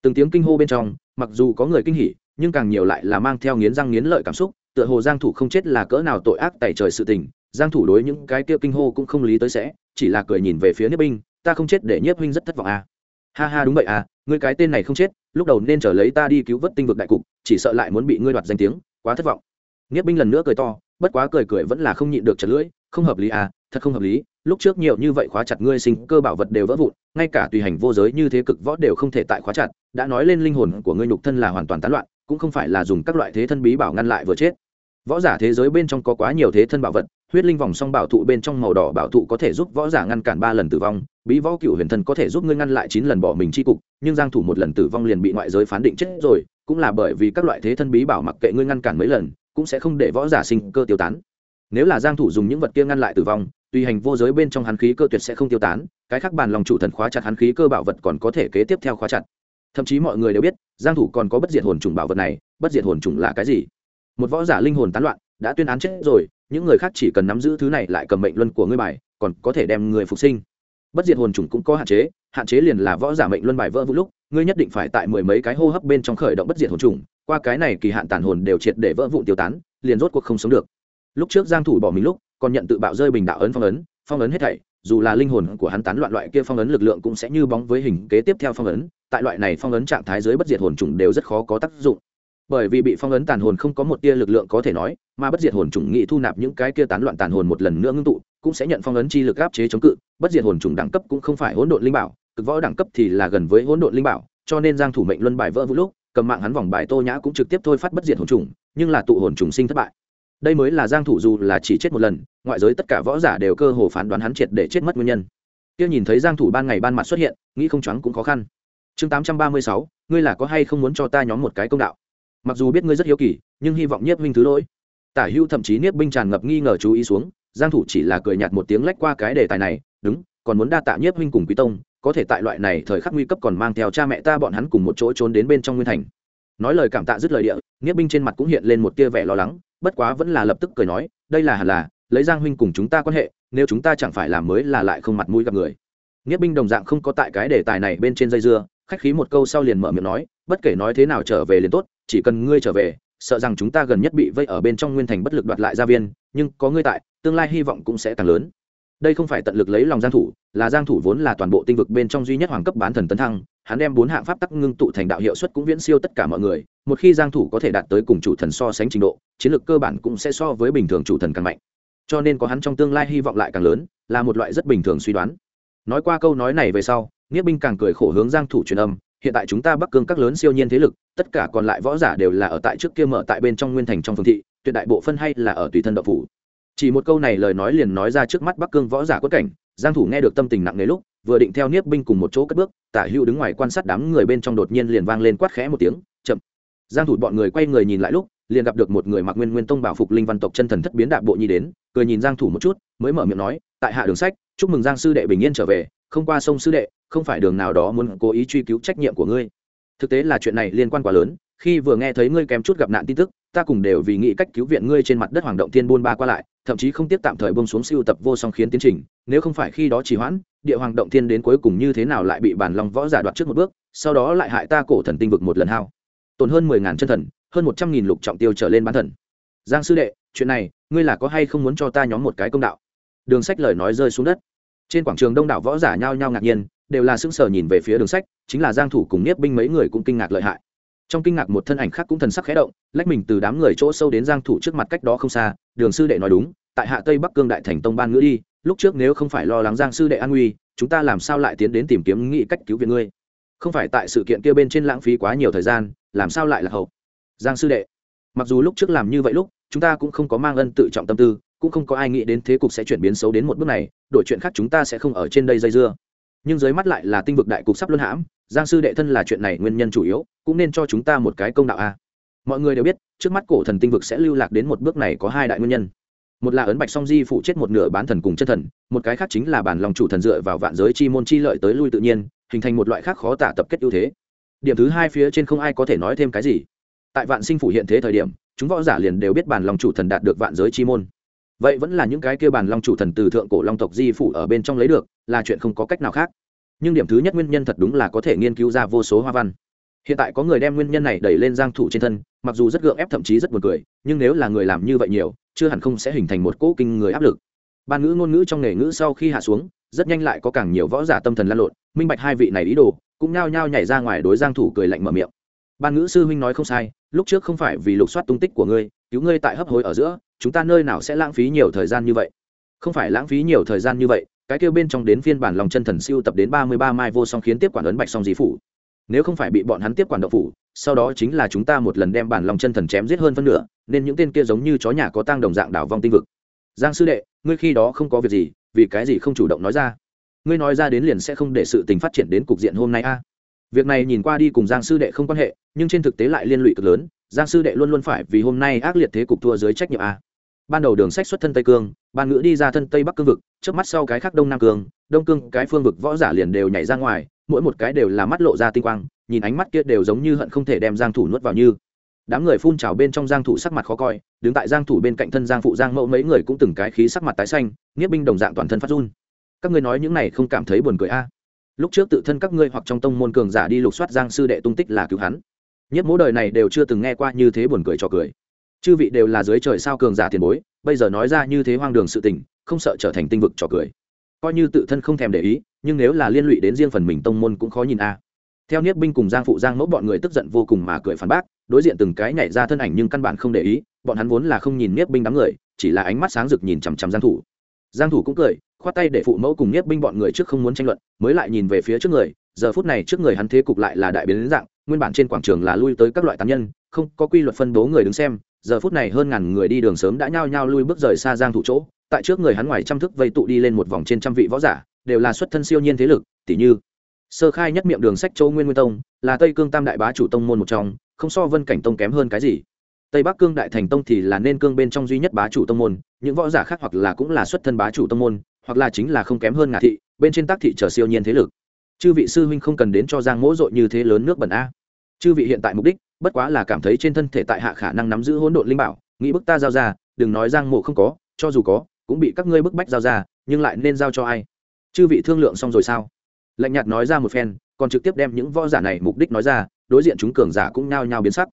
Từng tiếng kinh hô bên trong, mặc dù có người kinh hỉ, nhưng càng nhiều lại là mang theo nghiến răng nghiến lợi cảm xúc, tựa hồ giang thủ không chết là cỡ nào tội ác tẩy trời sự tình, giang thủ đối những cái kia kinh hô cũng không lý tới sẽ, chỉ là cười nhìn về phía nhiếp binh, ta không chết để nhiếp huynh rất thất vọng a. Ha ha, đúng vậy à ngươi cái tên này không chết, lúc đầu nên trở lấy ta đi cứu vớt tinh vực đại cục, chỉ sợ lại muốn bị ngươi đoạt danh tiếng quá thất vọng. Nghiếp binh lần nữa cười to, bất quá cười cười vẫn là không nhịn được chật lưỡi, không hợp lý à thật không hợp lý, lúc trước nhiều như vậy khóa chặt ngươi sinh cơ bảo vật đều vỡ vụn, ngay cả tùy hành vô giới như thế cực võ đều không thể tại khóa chặt, đã nói lên linh hồn của ngươi nhục thân là hoàn toàn tán loạn, cũng không phải là dùng các loại thế thân bí bảo ngăn lại vừa chết. Võ giả thế giới bên trong có quá nhiều thế thân bảo vật, huyết linh vòng song bảo thụ bên trong màu đỏ bảo thụ có thể giúp võ giả ngăn cản ba lần tử vong, bí võ cựu huyền thân có thể giúp ngươi ngăn lại chín lần bỏ mình c h i cục, nhưng giang thủ một lần tử vong liền bị ngoại giới phán định chết rồi cũng là bởi vì các loại thế thân bí bảo mặc kệ ngươi ngăn cản mấy lần, cũng sẽ không để võ giả sinh cơ tiêu tán. Nếu là giang thủ dùng những vật kia ngăn lại tử vong, tùy hành vô giới bên trong hắn khí cơ tuyệt sẽ không tiêu tán, cái khác bàn lòng chủ thần khóa chặt hắn khí cơ bảo vật còn có thể kế tiếp theo khóa chặt. Thậm chí mọi người đều biết, giang thủ còn có bất diệt hồn trùng bảo vật này, bất diệt hồn trùng là cái gì? Một võ giả linh hồn tán loạn, đã tuyên án chết rồi, những người khác chỉ cần nắm giữ thứ này lại cầm mệnh luân của ngươi bài, còn có thể đem người phục sinh bất diệt hồn trùng cũng có hạn chế hạn chế liền là võ giả mệnh luân bài vỡ vũ lúc, ngươi nhất định phải tại mười mấy cái hô hấp bên trong khởi động bất diệt hồn trùng qua cái này kỳ hạn tàn hồn đều triệt để vỡ vụn tiêu tán, liền rốt cuộc không sống được. Lúc trước giang thủ bỏ mình lúc, còn nhận tự bạo rơi bình đạo ấn phong ấn phong ấn hết thảy, dù là linh hồn của hắn tán loạn loại kia phong ấn lực lượng cũng sẽ như bóng với hình kế tiếp theo phong ấn, tại loại này phong ấn trạng thái dưới bất diệt hồn trùng đều rất khó có tác dụng bởi vì bị phong ấn tàn hồn không có một tia lực lượng có thể nói mà bất diệt hồn trùng nghị thu nạp những cái kia tán loạn tàn hồn một lần nữa ngưng tụ cũng sẽ nhận phong ấn chi lực áp chế chống cự. Bất diệt hồn trùng đẳng cấp cũng không phải hỗn độn linh bảo cực võ đẳng cấp thì là gần với hỗn độn linh bảo cho nên giang thủ mệnh luân bài vỡ vũ lúc cầm mạng hắn vòng bài tô nhã cũng trực tiếp thôi phát bất diệt hồn trùng nhưng là tụ hồn trùng sinh thất bại. Đây mới là giang thủ dù là chỉ chết một lần ngoại giới tất cả võ giả đều cơ hồ phán đoán hắn triệt để chết mất nguyên nhân. Kia nhìn thấy giang thủ ban ngày ban mặt xuất hiện nghĩ không choáng cũng khó khăn. Chương 836, ngươi là có hay không muốn cho ta nhóm một cái công đạo? Mặc dù biết ngươi rất hiếu kỳ, nhưng hy vọng nhiếp minh thứ lỗi. Tả hưu thậm chí nhiếp binh tràn ngập nghi ngờ chú ý xuống, giang thủ chỉ là cười nhạt một tiếng lách qua cái đề tài này, đúng, còn muốn đa tạ nhiếp minh cùng quý tông, có thể tại loại này thời khắc nguy cấp còn mang theo cha mẹ ta bọn hắn cùng một chỗ trốn đến bên trong nguyên thành. Nói lời cảm tạ dứt lời địa, nhiếp binh trên mặt cũng hiện lên một tia vẻ lo lắng, bất quá vẫn là lập tức cười nói, đây là hẳn là, lấy giang huynh cùng chúng ta quan hệ, nếu chúng ta chẳng phải làm mới là lại không mặt mũi gặp người. Nghĩa binh đồng dạng không có tại cái đề tài này bên trên dây dưa, khách khí một câu sau liền mở miệng nói, bất kể nói thế nào trở về liền tốt chỉ cần ngươi trở về, sợ rằng chúng ta gần nhất bị vây ở bên trong nguyên thành bất lực đoạt lại gia viên, nhưng có ngươi tại, tương lai hy vọng cũng sẽ càng lớn. Đây không phải tận lực lấy lòng giang thủ, là giang thủ vốn là toàn bộ tinh vực bên trong duy nhất hoàng cấp bán thần tấn thăng, hắn đem bốn hạng pháp tắc ngưng tụ thành đạo hiệu suất cũng viễn siêu tất cả mọi người, một khi giang thủ có thể đạt tới cùng chủ thần so sánh trình độ, chiến lược cơ bản cũng sẽ so với bình thường chủ thần càng mạnh. Cho nên có hắn trong tương lai hy vọng lại càng lớn, là một loại rất bình thường suy đoán. Nói qua câu nói này về sau nghĩa binh càng cười khổ hướng giang thủ truyền âm hiện tại chúng ta bắc cương các lớn siêu nhiên thế lực, tất cả còn lại võ giả đều là ở tại trước kia mở tại bên trong nguyên thành trong phương thị, tuyệt đại bộ phân hay là ở tùy thân đậu phủ. Chỉ một câu này lời nói liền nói ra trước mắt bắc cương võ giả quất cảnh, giang thủ nghe được tâm tình nặng nề lúc, vừa định theo niếp binh cùng một chỗ cất bước, tả hữu đứng ngoài quan sát đám người bên trong đột nhiên liền vang lên quát khẽ một tiếng, chậm. Giang thủ bọn người quay người nhìn lại lúc liền gặp được một người mặc nguyên nguyên tông bảo phục linh văn tộc chân thần thất biến đạp bộ nhi đến, cười nhìn giang thủ một chút, mới mở miệng nói, tại hạ đường sách, chúc mừng giang sư đệ bình yên trở về, không qua sông sư đệ, không phải đường nào đó muốn cố ý truy cứu trách nhiệm của ngươi. Thực tế là chuyện này liên quan quá lớn, khi vừa nghe thấy ngươi kém chút gặp nạn tin tức, ta cùng đều vì nghĩ cách cứu viện ngươi trên mặt đất hoàng động thiên buôn ba qua lại, thậm chí không tiếp tạm thời bông xuống siêu tập vô song khiến tiến trình, nếu không phải khi đó trì hoãn, địa hoàng động thiên đến cuối cùng như thế nào lại bị bản lòng võ giả đoạt trước một bước, sau đó lại hại ta cổ thần tinh vực một lần hao. Tổn hơn mười ngàn chân thần hơn một trăm nghìn lục trọng tiêu trở lên bán thần. Giang sư đệ, chuyện này, ngươi là có hay không muốn cho ta nhóm một cái công đạo? Đường sách lời nói rơi xuống đất. Trên quảng trường đông đảo võ giả nhao nhao ngạc nhiên, đều là sững sờ nhìn về phía đường sách, chính là giang thủ cùng nhiếp binh mấy người cũng kinh ngạc lợi hại. Trong kinh ngạc một thân ảnh khác cũng thần sắc khẽ động, lách mình từ đám người chỗ sâu đến giang thủ trước mặt cách đó không xa, đường sư đệ nói đúng, tại hạ tây bắc cương đại thành tông ban ngữ đi, lúc trước nếu không phải lo lắng giang sư đệ an nguy, chúng ta làm sao lại tiến đến tìm kiếm nghị cách cứu viện ngươi? Không phải tại sự kiện kia bên trên lãng phí quá nhiều thời gian, làm sao lại là hậu? Giang sư đệ. Mặc dù lúc trước làm như vậy lúc, chúng ta cũng không có mang ân tự trọng tâm tư, cũng không có ai nghĩ đến thế cục sẽ chuyển biến xấu đến một bước này, đổi chuyện khác chúng ta sẽ không ở trên đây dây dưa. Nhưng dưới mắt lại là tinh vực đại cục sắp luân hãm, giang sư đệ thân là chuyện này nguyên nhân chủ yếu, cũng nên cho chúng ta một cái công đạo a. Mọi người đều biết, trước mắt cổ thần tinh vực sẽ lưu lạc đến một bước này có hai đại nguyên nhân. Một là ấn bạch song di phụ chết một nửa bán thần cùng chân thần, một cái khác chính là bản lòng chủ thần dựa vào vạn giới chi môn chi lợi tới lui tự nhiên, hình thành một loại khác khó tả tập kết ưu thế. Điểm thứ hai phía trên không ai có thể nói thêm cái gì tại vạn sinh phủ hiện thế thời điểm, chúng võ giả liền đều biết bản lòng chủ thần đạt được vạn giới chi môn. Vậy vẫn là những cái kia bản long chủ thần từ thượng cổ long tộc di phủ ở bên trong lấy được, là chuyện không có cách nào khác. Nhưng điểm thứ nhất nguyên nhân thật đúng là có thể nghiên cứu ra vô số hoa văn. Hiện tại có người đem nguyên nhân này đẩy lên giang thủ trên thân, mặc dù rất gượng ép thậm chí rất buồn cười, nhưng nếu là người làm như vậy nhiều, chưa hẳn không sẽ hình thành một cỗ kinh người áp lực. Ban ngữ ngôn ngữ trong nghề ngữ sau khi hạ xuống, rất nhanh lại có càng nhiều võ giả tâm thần lan lộn, minh bạch hai vị này ý đồ, cũng nhao nhao nhảy ra ngoài đối giang thủ cười lạnh mở miệng ban ngữ sư huynh nói không sai, lúc trước không phải vì lục soát tung tích của ngươi, cứu ngươi tại hấp hối ở giữa, chúng ta nơi nào sẽ lãng phí nhiều thời gian như vậy? Không phải lãng phí nhiều thời gian như vậy, cái kêu bên trong đến phiên bản lòng chân thần siêu tập đến ba mươi ba mai vô song khiến tiếp quản ấn bạch song dí phủ. Nếu không phải bị bọn hắn tiếp quản đậu phủ, sau đó chính là chúng ta một lần đem bản lòng chân thần chém giết hơn phân nửa, nên những tên kia giống như chó nhà có tang đồng dạng đảo vong tinh vực. Giang sư đệ, ngươi khi đó không có việc gì, vì cái gì không chủ động nói ra? Ngươi nói ra đến liền sẽ không để sự tình phát triển đến cục diện hôm nay a việc này nhìn qua đi cùng giang sư đệ không quan hệ, nhưng trên thực tế lại liên lụy cực lớn. Giang sư đệ luôn luôn phải vì hôm nay ác liệt thế cục thua dưới trách nhiệm a. Ban đầu đường sách xuất thân tây cương, ban ngữ đi ra thân tây bắc cương vực, trước mắt sau cái khác đông nam cương, đông cương cái phương vực võ giả liền đều nhảy ra ngoài, mỗi một cái đều là mắt lộ ra tinh quang, nhìn ánh mắt kia đều giống như hận không thể đem giang thủ nuốt vào như. Đám người phun trào bên trong giang thủ sắc mặt khó coi, đứng tại giang thủ bên cạnh thân giang phụ giang mẫu mấy người cũng từng cái khí sắc mặt tái xanh, nghiếp binh đồng dạng toàn thân phát run. Các ngươi nói những này không cảm thấy buồn cười a lúc trước tự thân các ngươi hoặc trong tông môn cường giả đi lục soát giang sư đệ tung tích là cứu hắn. Nhất mỗi đời này đều chưa từng nghe qua như thế buồn cười cho cười. Chư vị đều là dưới trời sao cường giả tiền bối, bây giờ nói ra như thế hoang đường sự tình, không sợ trở thành tinh vực trò cười. Coi như tự thân không thèm để ý, nhưng nếu là liên lụy đến riêng phần mình tông môn cũng khó nhìn a. Theo niết binh cùng giang phụ giang mẫu bọn người tức giận vô cùng mà cười phản bác, đối diện từng cái nhảy ra thân ảnh nhưng căn bản không để ý, bọn hắn vốn là không nhìn niết binh đám người, chỉ là ánh mắt sáng rực nhìn chằm chằm giang thủ. Giang thủ cũng cười khoát tay để phụ mẫu cùng niết binh bọn người trước không muốn tranh luận, mới lại nhìn về phía trước người, giờ phút này trước người hắn thế cục lại là đại biến dạng, nguyên bản trên quảng trường là lui tới các loại tán nhân, không có quy luật phân bố người đứng xem, giờ phút này hơn ngàn người đi đường sớm đã nhao nhao lui bước rời xa giang thủ chỗ, tại trước người hắn ngoài trăm thức vây tụ đi lên một vòng trên trăm vị võ giả, đều là xuất thân siêu nhiên thế lực tỷ như sơ khai nhất miệng đường sách châu nguyên nguyên tông, là tây cương tam đại bá chủ tông môn một trong, không so vân cảnh tông kém hơn cái gì. Tây bắc cương đại thành tông thì là nên cương bên trong duy nhất bá chủ tông môn, những võ giả khác hoặc là cũng là xuất thân bá chủ tông môn hoặc là chính là không kém hơn ngà thị, bên trên tác thị trở siêu nhiên thế lực. Chư vị sư huynh không cần đến cho giang mỗ dội như thế lớn nước bẩn a. Chư vị hiện tại mục đích, bất quá là cảm thấy trên thân thể tại hạ khả năng nắm giữ hỗn độn linh bảo, nghĩ bức ta giao ra, đừng nói giang mộ không có, cho dù có, cũng bị các ngươi bức bách giao ra, nhưng lại nên giao cho ai? Chư vị thương lượng xong rồi sao? Lạnh nhạt nói ra một phen, còn trực tiếp đem những võ giả này mục đích nói ra, đối diện chúng cường giả cũng nao nhao biến sắc.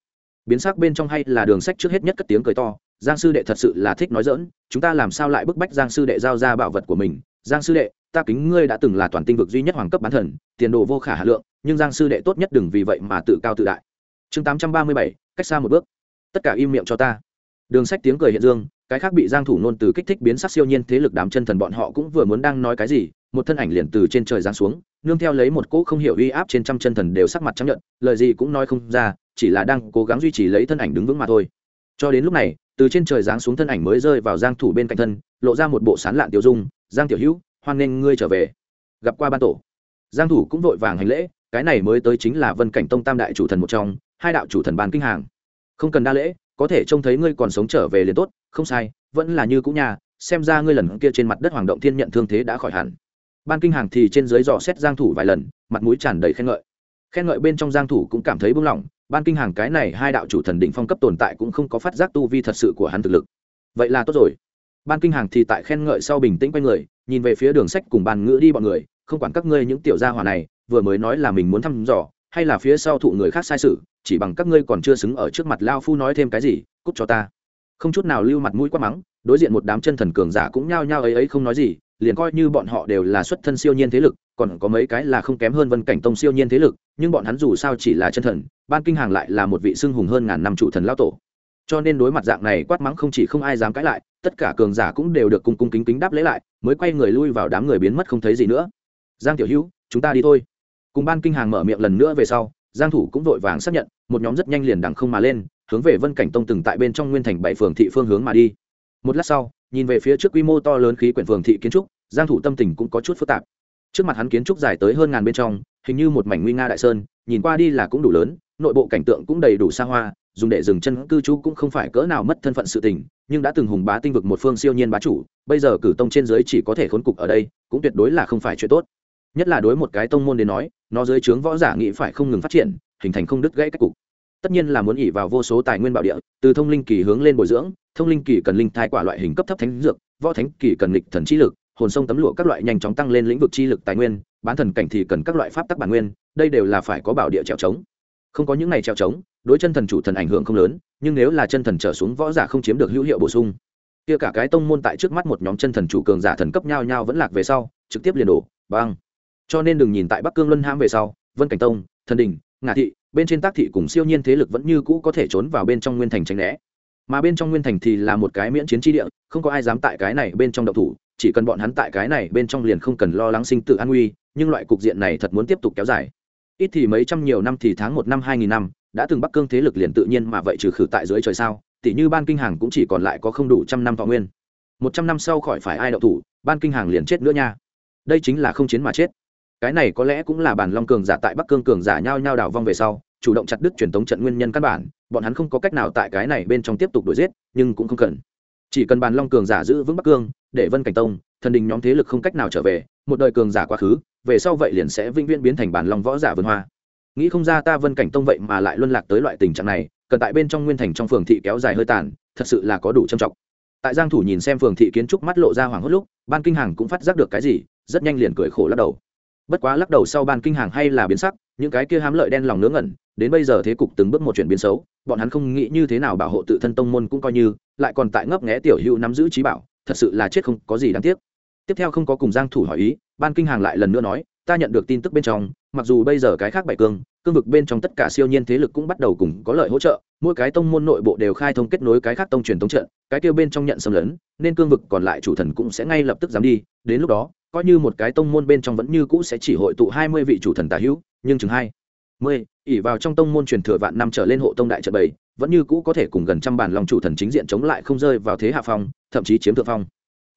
Biến sắc bên trong hay là đường sách trước hết nhất cất tiếng cười to giang sư đệ thật sự là thích nói dỡn chúng ta làm sao lại bức bách giang sư đệ giao ra bảo vật của mình? Giang sư đệ, ta kính ngươi đã từng là toàn tinh vực duy nhất hoàng cấp bán thần, tiền đồ vô khả hà lượng, nhưng giang sư đệ tốt nhất đừng vì vậy mà tự cao tự đại. Chương tám trăm ba mươi bảy, cách xa một bước. Tất cả im miệng cho ta. Đường sách tiếng cười hiện dương, cái khác bị giang thủ nôn từ kích thích biến sắc siêu nhiên thế lực đám chân thần bọn họ cũng vừa muốn đang nói cái gì, một thân ảnh liền từ trên trời giáng xuống, nương theo lấy một cỗ không hiểu uy áp trên trăm chân thần đều sắc mặt trắng nhận lời gì cũng nói không ra, chỉ là đang cố gắng duy trì lấy thân ảnh đứng vững mà thôi. Cho đến lúc này từ trên trời giáng xuống thân ảnh mới rơi vào giang thủ bên cạnh thân, lộ ra một bộ sán lạn tiểu dung, giang tiểu hữu, hoan nghênh ngươi trở về. Gặp qua ban tổ, giang thủ cũng vội vàng hành lễ, cái này mới tới chính là vân cảnh tông tam đại chủ thần một trong, hai đạo chủ thần ban kinh hàng. Không cần đa lễ, có thể trông thấy ngươi còn sống trở về liền tốt, không sai, vẫn là như cũ nhà, xem ra ngươi lần kia trên mặt đất hoàng động thiên nhận thương thế đã khỏi hẳn. Ban kinh hàng thì trên dưới dò xét giang thủ vài lần, mặt mũi tràn đầy khen ngợi. Khen ngợi bên trong giang thủ cũng cảm thấy buông lỏng ban kinh hàng cái này hai đạo chủ thần đỉnh phong cấp tồn tại cũng không có phát giác tu vi thật sự của hắn thực lực. Vậy là tốt rồi. Ban kinh hàng thì tại khen ngợi sau bình tĩnh quay người, nhìn về phía đường sách cùng bàn ngữ đi bọn người, không quản các ngươi những tiểu gia hỏa này, vừa mới nói là mình muốn thăm dò, hay là phía sau thụ người khác sai sự, chỉ bằng các ngươi còn chưa xứng ở trước mặt lao phu nói thêm cái gì, cút cho ta. Không chút nào lưu mặt mũi quá mắng, đối diện một đám chân thần cường giả cũng nhao nhao ấy ấy không nói gì, liền coi như bọn họ đều là xuất thân siêu nhiên thế lực, còn có mấy cái là không kém hơn vân cảnh tông siêu nhiên thế lực, nhưng bọn hắn dù sao chỉ là chân thần ban kinh hàng lại là một vị xưng hùng hơn ngàn năm chủ thần lao tổ. Cho nên đối mặt dạng này quát mắng không chỉ không ai dám cãi lại, tất cả cường giả cũng đều được cung cung kính kính đáp lễ lại, mới quay người lui vào đám người biến mất không thấy gì nữa. Giang tiểu hữu, chúng ta đi thôi. Cùng ban kinh hàng mở miệng lần nữa về sau, giang thủ cũng vội vàng xác nhận, một nhóm rất nhanh liền đằng không mà lên, hướng về vân cảnh tông từng tại bên trong nguyên thành bảy phường thị phương hướng mà đi. Một lát sau, nhìn về phía trước quy mô to lớn khí quyển phường thị kiến trúc, giang thủ tâm tình cũng có chút phức tạp. Trước mặt hắn kiến trúc dài tới hơn ngàn bên trong, hình như một mảnh nguy nga đại sơn, nhìn qua đi là cũng đủ lớn nội bộ cảnh tượng cũng đầy đủ xa hoa, dùng để dừng chân cư trú cũng không phải cỡ nào mất thân phận sự tình, nhưng đã từng hùng bá tinh vực một phương siêu nhiên bá chủ, bây giờ cử tông trên dưới chỉ có thể khốn cục ở đây, cũng tuyệt đối là không phải chuyện tốt. Nhất là đối một cái tông môn đến nói, nó dưới trướng võ giả nghĩ phải không ngừng phát triển, hình thành không đứt gãy cách cục. Tất nhiên là muốn ỉ vào vô số tài nguyên bảo địa, từ thông linh kỳ hướng lên bồi dưỡng, thông linh kỳ cần linh thai quả loại hình cấp thấp thánh dược, võ thánh kỳ cần lịch thần trí lực, hồn sông tấm lụa các loại nhanh chóng tăng lên lĩnh vực chi lực tài nguyên, bán thần cảnh thì cần các loại pháp tắc bản nguyên, đây đều là phải có bảo địa trèo trống không có những này treo trống, đối chân thần chủ thần ảnh hưởng không lớn, nhưng nếu là chân thần trở xuống võ giả không chiếm được hữu hiệu bổ sung. Kia cả cái tông môn tại trước mắt một nhóm chân thần chủ cường giả thần cấp nhau nhau vẫn lạc về sau, trực tiếp liền đổ băng cho nên đừng nhìn tại bắc cương luân hãm về sau, vân cảnh tông, thần đình, ngạ thị, bên trên tác thị cùng siêu nhiên thế lực vẫn như cũ có thể trốn vào bên trong nguyên thành tránh né. Mà bên trong nguyên thành thì là một cái miễn chiến tri địa, không có ai dám tại cái này bên trong độc thủ, chỉ cần bọn hắn tại cái này bên trong liền không cần lo lắng sinh tự an nguy, nhưng loại cục diện này thật muốn tiếp tục kéo dài ít thì mấy trăm nhiều năm thì tháng một năm hai nghìn năm, đã từng bắc cương thế lực liền tự nhiên mà vậy trừ khử tại dưới trời sao tỷ như ban kinh hàng cũng chỉ còn lại có không đủ trăm năm thọ nguyên. Một trăm năm sau khỏi phải ai đậu thủ, ban kinh hàng liền chết nữa nha. Đây chính là không chiến mà chết. Cái này có lẽ cũng là bản long cường giả tại bắc cương cường giả nhao nhao đảo vong về sau, chủ động chặt đứt truyền thống trận nguyên nhân căn bản, bọn hắn không có cách nào tại cái này bên trong tiếp tục đuổi giết, nhưng cũng không cần. Chỉ cần bàn long cường giả giữ vững bắc cương, để vân cảnh tông, thần đình nhóm thế lực không cách nào trở về, một đời cường giả quá khứ về sau vậy liền sẽ vĩnh viễn biến thành bản lòng võ giả vườn hoa. Nghĩ không ra ta vân cảnh tông vậy mà lại luân lạc tới loại tình trạng này, cần tại bên trong nguyên thành trong phường thị kéo dài hơi tàn, thật sự là có đủ trầm trọng. Tại giang thủ nhìn xem phường thị kiến trúc mắt lộ ra hoàng hốt lúc, ban kinh hàng cũng phát giác được cái gì, rất nhanh liền cười khổ lắc đầu. Bất quá lắc đầu sau ban kinh hàng hay là biến sắc, những cái kia hám lợi đen lòng nướng ngẩn, đến bây giờ thế cục từng bước một chuyển biến xấu, bọn hắn không nghĩ như thế nào bảo hộ tự thân tông môn cũng coi như, lại còn tại ngấp nghé tiểu hữu nắm giữ trí bảo, thật sự là chết không có gì đáng tiếc tiếp theo không có cùng giang thủ hỏi ý, ban kinh hàng lại lần nữa nói, ta nhận được tin tức bên trong, mặc dù bây giờ cái khác bảy cương cương vực bên trong tất cả siêu nhiên thế lực cũng bắt đầu cùng có lợi hỗ trợ, mỗi cái tông môn nội bộ đều khai thông kết nối cái khác tông truyền tông trận, cái kia bên trong nhận xâm lấn, nên cương vực còn lại chủ thần cũng sẽ ngay lập tức dám đi, đến lúc đó, coi như một cái tông môn bên trong vẫn như cũ sẽ chỉ hội tụ hai mươi vị chủ thần tả hữu, nhưng chừng hai mươi ỉ vào trong tông môn truyền thừa vạn năm trở lên hộ tông đại trận bảy, vẫn như cũ có thể cùng gần trăm bản lòng chủ thần chính diện chống lại không rơi vào thế hạ phong, thậm chí chiếm thượng phong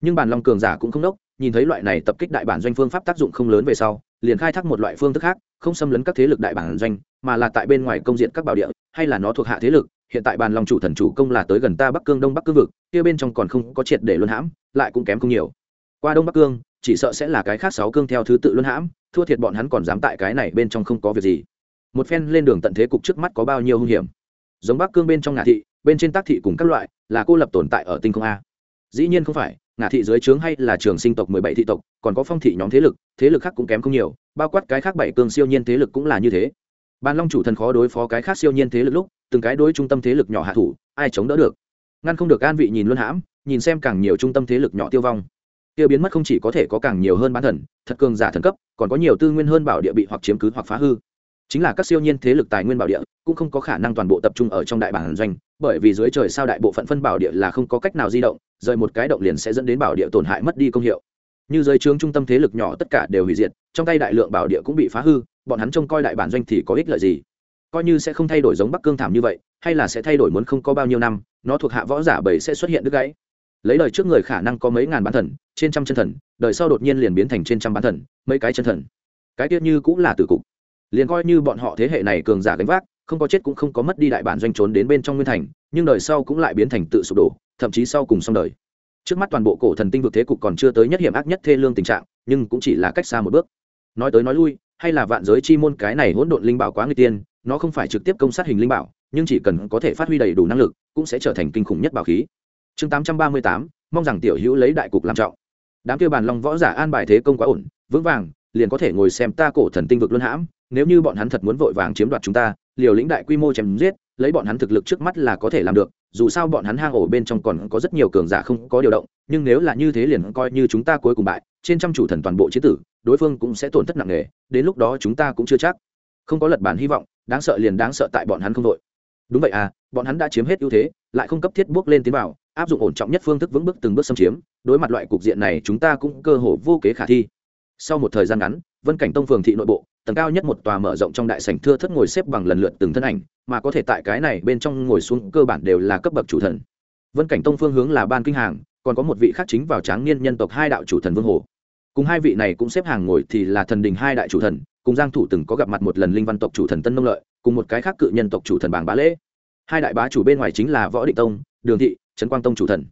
nhưng bản long cường giả cũng không đốc, nhìn thấy loại này tập kích đại bản doanh phương pháp tác dụng không lớn về sau, liền khai thác một loại phương thức khác, không xâm lấn các thế lực đại bản doanh, mà là tại bên ngoài công diện các bảo địa, hay là nó thuộc hạ thế lực. Hiện tại bàn long chủ thần chủ công là tới gần ta bắc cương đông bắc cương vực, kia bên trong còn không có triệt để luân hãm, lại cũng kém không nhiều. Qua đông bắc cương, chỉ sợ sẽ là cái khác sáu cương theo thứ tự luân hãm, thua thiệt bọn hắn còn dám tại cái này bên trong không có việc gì. Một phen lên đường tận thế cục trước mắt có bao nhiêu hung hiểm. Giống bắc cương bên trong ngã thị, bên trên tác thị cùng các loại, là cô lập tồn tại ở tinh không a dĩ nhiên không phải ngã thị dưới trướng hay là trường sinh tộc mười bảy thị tộc, còn có phong thị nhóm thế lực thế lực khác cũng kém không nhiều, bao quát cái khác bảy cường siêu nhiên thế lực cũng là như thế. Ban long chủ thần khó đối phó cái khác siêu nhiên thế lực lúc, từng cái đối trung tâm thế lực nhỏ hạ thủ, ai chống đỡ được? Ngăn không được an vị nhìn luôn hãm, nhìn xem càng nhiều trung tâm thế lực nhỏ tiêu vong. Tiêu biến mất không chỉ có thể có càng nhiều hơn bán thần, thật cường giả thần cấp, còn có nhiều tư nguyên hơn bảo địa bị hoặc chiếm cứ hoặc phá hư chính là các siêu nhiên thế lực tài nguyên bảo địa, cũng không có khả năng toàn bộ tập trung ở trong đại bản doanh, bởi vì dưới trời sao đại bộ phận phân bảo địa là không có cách nào di động, rời một cái động liền sẽ dẫn đến bảo địa tổn hại mất đi công hiệu. Như dưới trướng trung tâm thế lực nhỏ tất cả đều hủy diệt, trong tay đại lượng bảo địa cũng bị phá hư, bọn hắn trông coi đại bản doanh thì có ích lợi gì? Coi như sẽ không thay đổi giống bắc cương thảm như vậy, hay là sẽ thay đổi muốn không có bao nhiêu năm, nó thuộc hạ võ giả bảy sẽ xuất hiện đứt gãy. Lấy lời trước người khả năng có mấy ngàn bán thần, trên trăm chân thần, đời sau đột nhiên liền biến thành trên trăm bán thần, mấy cái chân thần. Cái tiết như cũng là tử cục liền coi như bọn họ thế hệ này cường giả gánh vác, không có chết cũng không có mất đi đại bản doanh trốn đến bên trong nguyên thành, nhưng đời sau cũng lại biến thành tự sụp đổ, thậm chí sau cùng xong đời. Trước mắt toàn bộ cổ thần tinh vực thế cục còn chưa tới nhất hiểm ác nhất thê lương tình trạng, nhưng cũng chỉ là cách xa một bước. Nói tới nói lui, hay là vạn giới chi môn cái này hỗn độn linh bảo quá người tiên, nó không phải trực tiếp công sát hình linh bảo, nhưng chỉ cần có thể phát huy đầy đủ năng lực, cũng sẽ trở thành kinh khủng nhất bảo khí. Chương tám trăm ba mươi tám, mong rằng tiểu hữu lấy đại cục làm trọng. Đám kia bàn long võ giả an bài thế công quá ổn, vững vàng liền có thể ngồi xem ta cổ thần tinh vực luân hãm, nếu như bọn hắn thật muốn vội vàng chiếm đoạt chúng ta, liều lĩnh đại quy mô chém giết, lấy bọn hắn thực lực trước mắt là có thể làm được, dù sao bọn hắn hang ổ bên trong còn có rất nhiều cường giả không có điều động, nhưng nếu là như thế liền coi như chúng ta cuối cùng bại, trên trăm chủ thần toàn bộ chế tử, đối phương cũng sẽ tổn thất nặng nề, đến lúc đó chúng ta cũng chưa chắc. Không có lật bản hy vọng, đáng sợ liền đáng sợ tại bọn hắn không đội. Đúng vậy à bọn hắn đã chiếm hết ưu thế, lại không cấp thiết bước lên tiến vào, áp dụng ổn trọng nhất phương thức vững bước từng bước xâm chiếm, đối mặt loại cục diện này chúng ta cũng cơ hồ vô kế khả thi sau một thời gian ngắn, vân cảnh tông phường thị nội bộ, tầng cao nhất một tòa mở rộng trong đại sảnh thưa thất ngồi xếp bằng lần lượt từng thân ảnh, mà có thể tại cái này bên trong ngồi xuống cơ bản đều là cấp bậc chủ thần. Vân cảnh tông phương hướng là ban kinh hàng, còn có một vị khác chính vào tráng niên nhân tộc hai đạo chủ thần vương hồ. Cùng hai vị này cũng xếp hàng ngồi thì là thần đình hai đại chủ thần, cùng giang thủ từng có gặp mặt một lần linh văn tộc chủ thần tân nông lợi, cùng một cái khác cự nhân tộc chủ thần bảng bá lễ. Hai đại bá chủ bên ngoài chính là võ định tông, đường thị, trấn quang tông chủ thần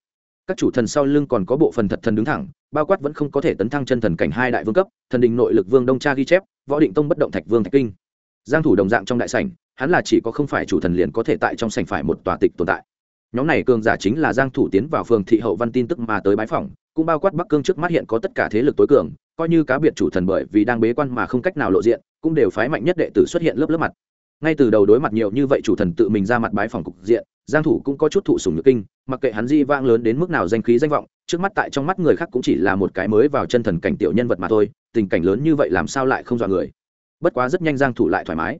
các chủ thần sau lưng còn có bộ phần thật thần đứng thẳng, bao quát vẫn không có thể tấn thăng chân thần cảnh hai đại vương cấp, thần đình nội lực vương đông cha ghi chép, võ định tông bất động thạch vương thạch kinh. Giang thủ đồng dạng trong đại sảnh, hắn là chỉ có không phải chủ thần liền có thể tại trong sảnh phải một tòa tịch tồn tại. Nhóm này cường giả chính là giang thủ tiến vào phường thị hậu văn tin tức mà tới bái phỏng, cũng bao quát bắc cương trước mắt hiện có tất cả thế lực tối cường, coi như cá biệt chủ thần bởi vì đang bế quan mà không cách nào lộ diện, cũng đều phái mạnh nhất đệ tử xuất hiện lớp lớp mặt. Ngay từ đầu đối mặt nhiều như vậy chủ thần tự mình ra mặt bái phỏng cục diện giang thủ cũng có chút thụ sủng nhược kinh, mặc kệ hắn di vang lớn đến mức nào danh khí danh vọng, trước mắt tại trong mắt người khác cũng chỉ là một cái mới vào chân thần cảnh tiểu nhân vật mà thôi, tình cảnh lớn như vậy làm sao lại không dọa người. Bất quá rất nhanh giang thủ lại thoải mái.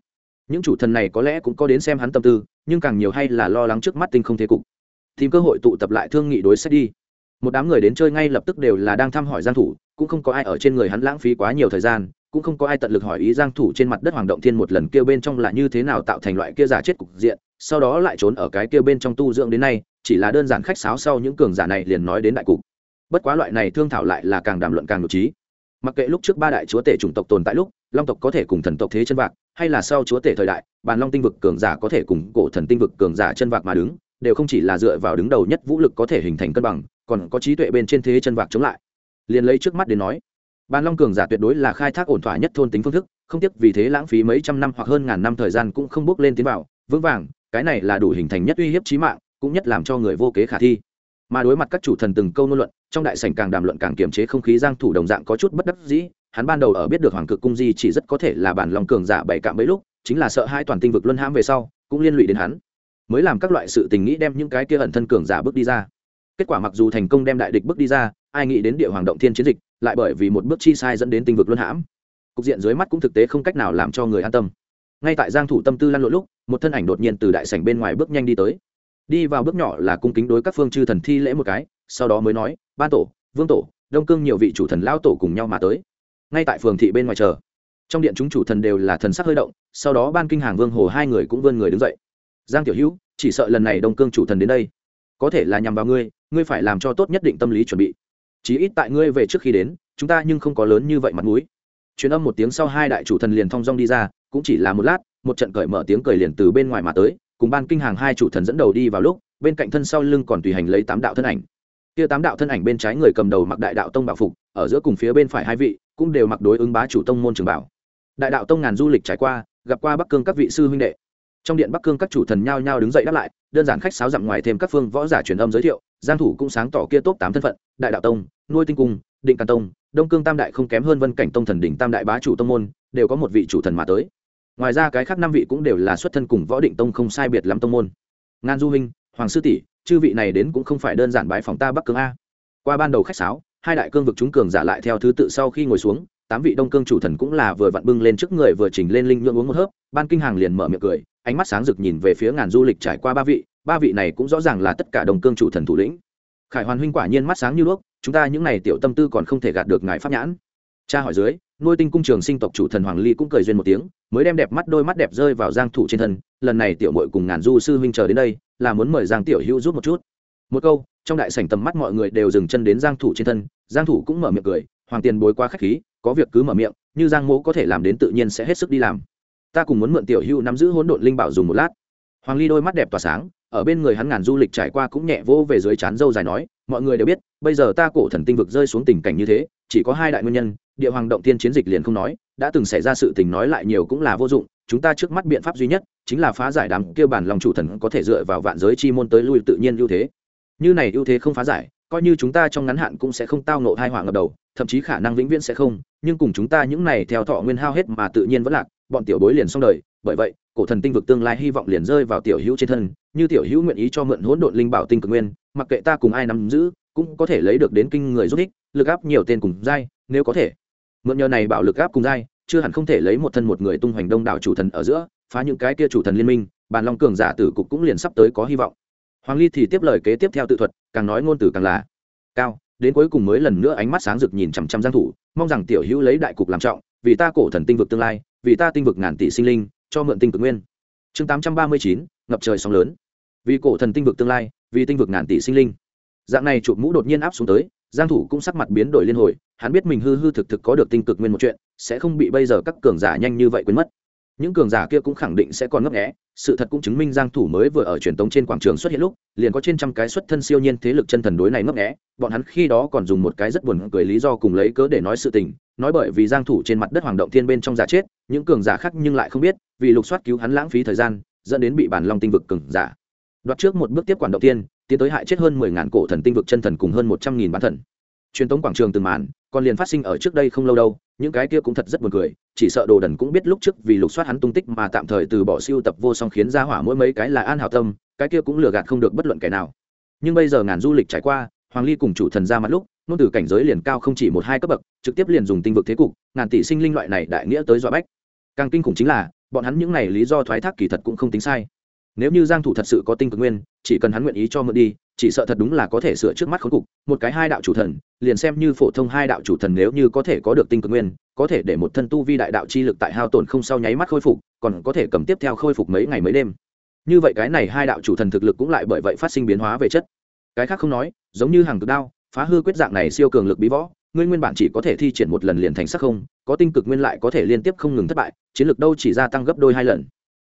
Những chủ thần này có lẽ cũng có đến xem hắn tâm tư, nhưng càng nhiều hay là lo lắng trước mắt tinh không thế cục. Tìm cơ hội tụ tập lại thương nghị đối sách đi. Một đám người đến chơi ngay lập tức đều là đang thăm hỏi giang thủ, cũng không có ai ở trên người hắn lãng phí quá nhiều thời gian, cũng không có ai tận lực hỏi ý giang thủ trên mặt đất hoàng động thiên một lần kia bên trong là như thế nào tạo thành loại kia giả chết cục diện sau đó lại trốn ở cái kia bên trong tu dưỡng đến nay, chỉ là đơn giản khách sáo sau những cường giả này liền nói đến đại cục. Bất quá loại này thương thảo lại là càng đàm luận càng nội trí. Mặc kệ lúc trước ba đại chúa tể chủng tộc tồn tại lúc, long tộc có thể cùng thần tộc thế chân vạc, hay là sau chúa tể thời đại, bàn long tinh vực cường giả có thể cùng cổ thần tinh vực cường giả chân vạc mà đứng, đều không chỉ là dựa vào đứng đầu nhất vũ lực có thể hình thành cân bằng, còn có trí tuệ bên trên thế chân vạc chống lại. Liền lấy trước mắt đến nói, bàn long cường giả tuyệt đối là khai thác ổn thỏa nhất thôn tính phương thức, không tiếc vì thế lãng phí mấy trăm năm hoặc hơn ngàn năm thời gian cũng không bước lên tiến vào, vững vàng cái này là đủ hình thành nhất uy hiếp trí mạng, cũng nhất làm cho người vô kế khả thi. Mà đối mặt các chủ thần từng câu ngôn luận, trong đại sảnh càng đàm luận càng kiềm chế không khí giang thủ đồng dạng có chút bất đắc dĩ, hắn ban đầu ở biết được hoàng cực cung di chỉ rất có thể là bản lòng cường giả bảy cạm mấy lúc, chính là sợ hai toàn tinh vực luân hãm về sau, cũng liên lụy đến hắn. Mới làm các loại sự tình nghĩ đem những cái kia ẩn thân cường giả bước đi ra. Kết quả mặc dù thành công đem đại địch bước đi ra, ai nghĩ đến địa hoàng động thiên chiến dịch, lại bởi vì một bước chi sai dẫn đến tinh vực luân hãm. Cục diện dưới mắt cũng thực tế không cách nào làm cho người an tâm ngay tại giang thủ tâm tư lăn lộn lúc, một thân ảnh đột nhiên từ đại sảnh bên ngoài bước nhanh đi tới. Đi vào bước nhỏ là cung kính đối các phương chư thần thi lễ một cái, sau đó mới nói, ban tổ, vương tổ, đông cương nhiều vị chủ thần lao tổ cùng nhau mà tới. Ngay tại phường thị bên ngoài chờ. Trong điện chúng chủ thần đều là thần sắc hơi động, sau đó ban kinh hàng vương hồ hai người cũng vươn người đứng dậy. Giang tiểu hữu, chỉ sợ lần này đông cương chủ thần đến đây, có thể là nhằm vào ngươi ngươi phải làm cho tốt nhất định tâm lý chuẩn bị. Chí ít tại ngươi về trước khi đến, chúng ta nhưng không có lớn như vậy mặt mũi. Truyền âm một tiếng sau hai đại chủ thần liền thong dong đi ra cũng chỉ là một lát, một trận cởi mở tiếng cười liền từ bên ngoài mà tới, cùng ban kinh hàng hai chủ thần dẫn đầu đi vào lúc, bên cạnh thân sau lưng còn tùy hành lấy tám đạo thân ảnh. Kia tám đạo thân ảnh bên trái người cầm đầu mặc đại đạo tông bảo phục, ở giữa cùng phía bên phải hai vị, cũng đều mặc đối ứng bá chủ tông môn trường bảo. Đại đạo tông ngàn du lịch trải qua, gặp qua bắc cương các vị sư huynh đệ. Trong điện bắc cương các chủ thần nhao nhao đứng dậy đáp lại, đơn giản khách sáo dặm ngoài thêm các phương võ giả truyền âm giới thiệu, giang thủ cũng sáng tỏ kia tốt tám thân phận, đại đạo tông, nuôi tinh cung, định càn tông, đông cương tam đại không kém hơn vân cảnh tông thần đỉnh tam đại bá chủ tông môn, đều có một vị chủ thần mà tới ngoài ra cái khác năm vị cũng đều là xuất thân cùng võ định tông không sai biệt lắm tông môn. Ngan du huynh, hoàng sư tỷ, chư vị này đến cũng không phải đơn giản bái phòng ta bắc cương a. Qua ban đầu khách sáo, hai đại cương vực chúng cường giả lại theo thứ tự sau khi ngồi xuống, tám vị đông cương chủ thần cũng là vừa vặn bưng lên trước người vừa chỉnh lên linh nhuộm uống một hớp, ban kinh hàng liền mở miệng cười, ánh mắt sáng rực nhìn về phía ngàn du lịch trải qua ba vị ba vị này cũng rõ ràng là tất cả đông cương chủ thần thủ lĩnh. Khải hoàn huynh quả nhiên mắt sáng như đuốc, chúng ta những này tiểu tâm tư còn không thể gạt được ngài pháp nhãn cha hỏi dưới, nuôi tinh cung trường sinh tộc chủ thần hoàng ly cũng cười duyên một tiếng, mới đem đẹp mắt đôi mắt đẹp rơi vào giang thủ trên thân. Lần này tiểu muội cùng ngàn du sư huynh chờ đến đây, là muốn mời giang tiểu hữu giúp một chút. Một câu, trong đại sảnh tầm mắt mọi người đều dừng chân đến giang thủ trên thân. Giang thủ cũng mở miệng cười, hoàng tiền bối quá khách khí, có việc cứ mở miệng, như giang mỗ có thể làm đến tự nhiên sẽ hết sức đi làm. Ta cùng muốn mượn tiểu hữu nắm giữ hỗn độn linh bảo dùng một lát. Hoàng ly đôi mắt đẹp tỏa sáng ở bên người hắn ngàn du lịch trải qua cũng nhẹ vô về dưới chán dâu dài nói, mọi người đều biết, bây giờ ta cổ thần tinh vực rơi xuống tình cảnh như thế, chỉ có hai đại nguyên nhân, địa hoàng động tiên chiến dịch liền không nói, đã từng xảy ra sự tình nói lại nhiều cũng là vô dụng, chúng ta trước mắt biện pháp duy nhất, chính là phá giải đám kia bản lòng chủ thần có thể dựa vào vạn giới chi môn tới lui tự nhiên ưu thế. Như này ưu thế không phá giải, coi như chúng ta trong ngắn hạn cũng sẽ không tao nộ hai họa ngập đầu, thậm chí khả năng vĩnh viễn sẽ không, nhưng cùng chúng ta những này theo thọ nguyên hao hết mà tự nhiên vẫn lạc, bọn tiểu bối liền xong đời bởi vậy, cổ thần tinh vực tương lai hy vọng liền rơi vào tiểu hữu trên thân, như tiểu hữu nguyện ý cho mượn hỗn độn linh bảo tinh cực nguyên, mặc kệ ta cùng ai nắm giữ, cũng có thể lấy được đến kinh người giúp ích, lực áp nhiều tên cùng giai, nếu có thể. Mượn nhờ này bảo lực áp cùng giai, chưa hẳn không thể lấy một thân một người tung hoành đông đảo chủ thần ở giữa, phá những cái kia chủ thần liên minh, bàn long cường giả tử cục cũng liền sắp tới có hy vọng. Hoàng ly thì tiếp lời kế tiếp theo tự thuật, càng nói ngôn từ càng là. Cao, đến cuối cùng mới lần nữa ánh mắt sáng rực nhìn chằm chằm giang thủ, mong rằng tiểu hữu lấy đại cục làm trọng, vì ta cổ thần tinh vực tương lai, vì ta tinh vực ngàn tỷ sinh linh cho mượn tinh cực nguyên. Chương 839, ngập trời sóng lớn. Vì cổ thần tinh vực tương lai vì tinh vực ngàn tỷ sinh linh. Dạng này chụp mũ đột nhiên áp xuống tới giang thủ cũng sắc mặt biến đổi liên hồi hắn biết mình hư hư thực thực có được tinh cực nguyên một chuyện sẽ không bị bây giờ các cường giả nhanh như vậy quên mất. Những cường giả kia cũng khẳng định sẽ còn ngấp nghé sự thật cũng chứng minh giang thủ mới vừa ở truyền tống trên quảng trường xuất hiện lúc liền có trên trăm cái xuất thân siêu nhiên thế lực chân thần đối này ngấp nghé bọn hắn khi đó còn dùng một cái rất buồn cười lý do cùng lấy cớ để nói sự tình nói bởi vì giang thủ trên mặt đất hoàng động thiên bên trong giả chết, những cường giả khác nhưng lại không biết, vì lục soát cứu hắn lãng phí thời gian, dẫn đến bị bản long tinh vực cường giả. Đoạt trước một bước tiếp quản động thiên, tiến tới hại chết hơn 10 ngàn cổ thần tinh vực chân thần cùng hơn 100.000 bán thần. Truyền tống quảng trường từng màn, còn liền phát sinh ở trước đây không lâu đâu, những cái kia cũng thật rất buồn cười, chỉ sợ đồ đần cũng biết lúc trước vì lục soát hắn tung tích mà tạm thời từ bỏ siêu tập vô song khiến ra hỏa mỗi mấy cái là an hảo tâm, cái kia cũng lừa gạt không được bất luận kẻ nào. Nhưng bây giờ ngàn du lịch trải qua, hoàng ly cùng chủ thần ra mặt lúc nôn từ cảnh giới liền cao không chỉ một hai cấp bậc, trực tiếp liền dùng tinh vực thế cục, ngàn tỷ sinh linh loại này đại nghĩa tới dọa bách. Càng kinh khủng chính là, bọn hắn những này lý do thoái thác kỳ thật cũng không tính sai. Nếu như giang thủ thật sự có tinh cực nguyên, chỉ cần hắn nguyện ý cho mượn đi, chỉ sợ thật đúng là có thể sửa trước mắt khốn cục. Một cái hai đạo chủ thần, liền xem như phổ thông hai đạo chủ thần nếu như có thể có được tinh cực nguyên, có thể để một thân tu vi đại đạo chi lực tại hao tổn không sau nháy mắt khôi phục, còn có thể cầm tiếp theo khôi phục mấy ngày mấy đêm. Như vậy cái này hai đạo chủ thần thực lực cũng lại bởi vậy phát sinh biến hóa về chất. Cái khác không nói, giống như hàng cực đao phá hư quyết dạng này siêu cường lực bí võ, ngươi nguyên bản chỉ có thể thi triển một lần liền thành sắc không, có tinh cực nguyên lại có thể liên tiếp không ngừng thất bại, chiến lược đâu chỉ gia tăng gấp đôi hai lần.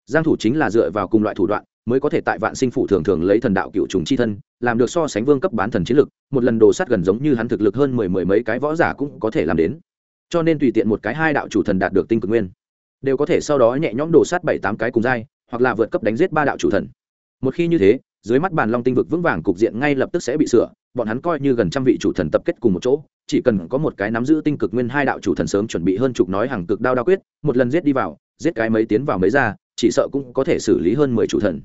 Giang thủ chính là dựa vào cùng loại thủ đoạn, mới có thể tại vạn sinh phủ thường thường lấy thần đạo cựu trùng chi thân, làm được so sánh vương cấp bán thần chiến lực một lần đồ sát gần giống như hắn thực lực hơn mười mười mấy cái võ giả cũng có thể làm đến. Cho nên tùy tiện một cái hai đạo chủ thần đạt được tinh cực nguyên, đều có thể sau đó nhẹ nhõm đồ sát bảy tám cái cùng dai hoặc là vượt cấp đánh giết ba đạo chủ thần. Một khi như thế, dưới mắt bàn long tinh vực vững vàng cục diện ngay lập tức sẽ bị sửa bọn hắn coi như gần trăm vị chủ thần tập kết cùng một chỗ, chỉ cần có một cái nắm giữ tinh cực nguyên hai đạo chủ thần sớm chuẩn bị hơn chục nói hàng cực đao đao quyết, một lần giết đi vào, giết cái mấy tiến vào mấy ra, chỉ sợ cũng có thể xử lý hơn mười chủ thần.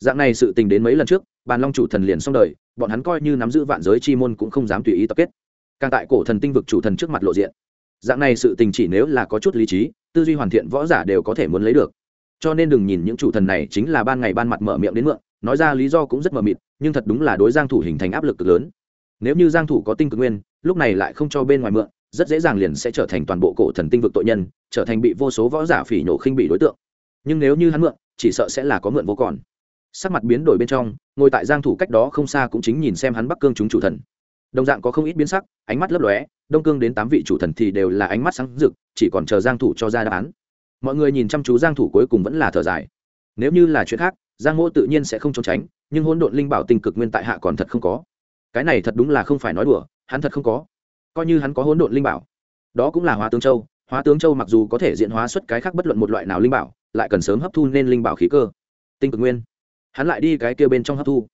Dạng này sự tình đến mấy lần trước, bàn long chủ thần liền xong đời, bọn hắn coi như nắm giữ vạn giới chi môn cũng không dám tùy ý tập kết. Càng tại cổ thần tinh vực chủ thần trước mặt lộ diện. Dạng này sự tình chỉ nếu là có chút lý trí, tư duy hoàn thiện võ giả đều có thể muốn lấy được. Cho nên đừng nhìn những chủ thần này chính là ban ngày ban mặt mở miệng đến mượn nói ra lý do cũng rất mờ mịt, nhưng thật đúng là đối giang thủ hình thành áp lực cực lớn. Nếu như giang thủ có tinh cực nguyên, lúc này lại không cho bên ngoài mượn, rất dễ dàng liền sẽ trở thành toàn bộ cổ thần tinh vực tội nhân, trở thành bị vô số võ giả phỉ nhổ khinh bị đối tượng. Nhưng nếu như hắn mượn, chỉ sợ sẽ là có mượn vô còn. Sắc mặt biến đổi bên trong, ngồi tại giang thủ cách đó không xa cũng chính nhìn xem hắn bắc cương chúng chủ thần. Đồng dạng có không ít biến sắc, ánh mắt lấp lóe, đông cương đến tám vị chủ thần thì đều là ánh mắt sáng rực, chỉ còn chờ giang thủ cho ra đáp án. Mọi người nhìn chăm chú giang thủ cuối cùng vẫn là thở dài. Nếu như là chuyện khác giang mỗ tự nhiên sẽ không trốn tránh, nhưng hỗn độn linh bảo tinh cực nguyên tại hạ còn thật không có. Cái này thật đúng là không phải nói đùa, hắn thật không có. Coi như hắn có hỗn độn linh bảo, đó cũng là hóa tướng châu. Hóa tướng châu mặc dù có thể diễn hóa xuất cái khác bất luận một loại nào linh bảo, lại cần sớm hấp thu nên linh bảo khí cơ. Tinh cực nguyên. Hắn lại đi cái kia bên trong hấp thu.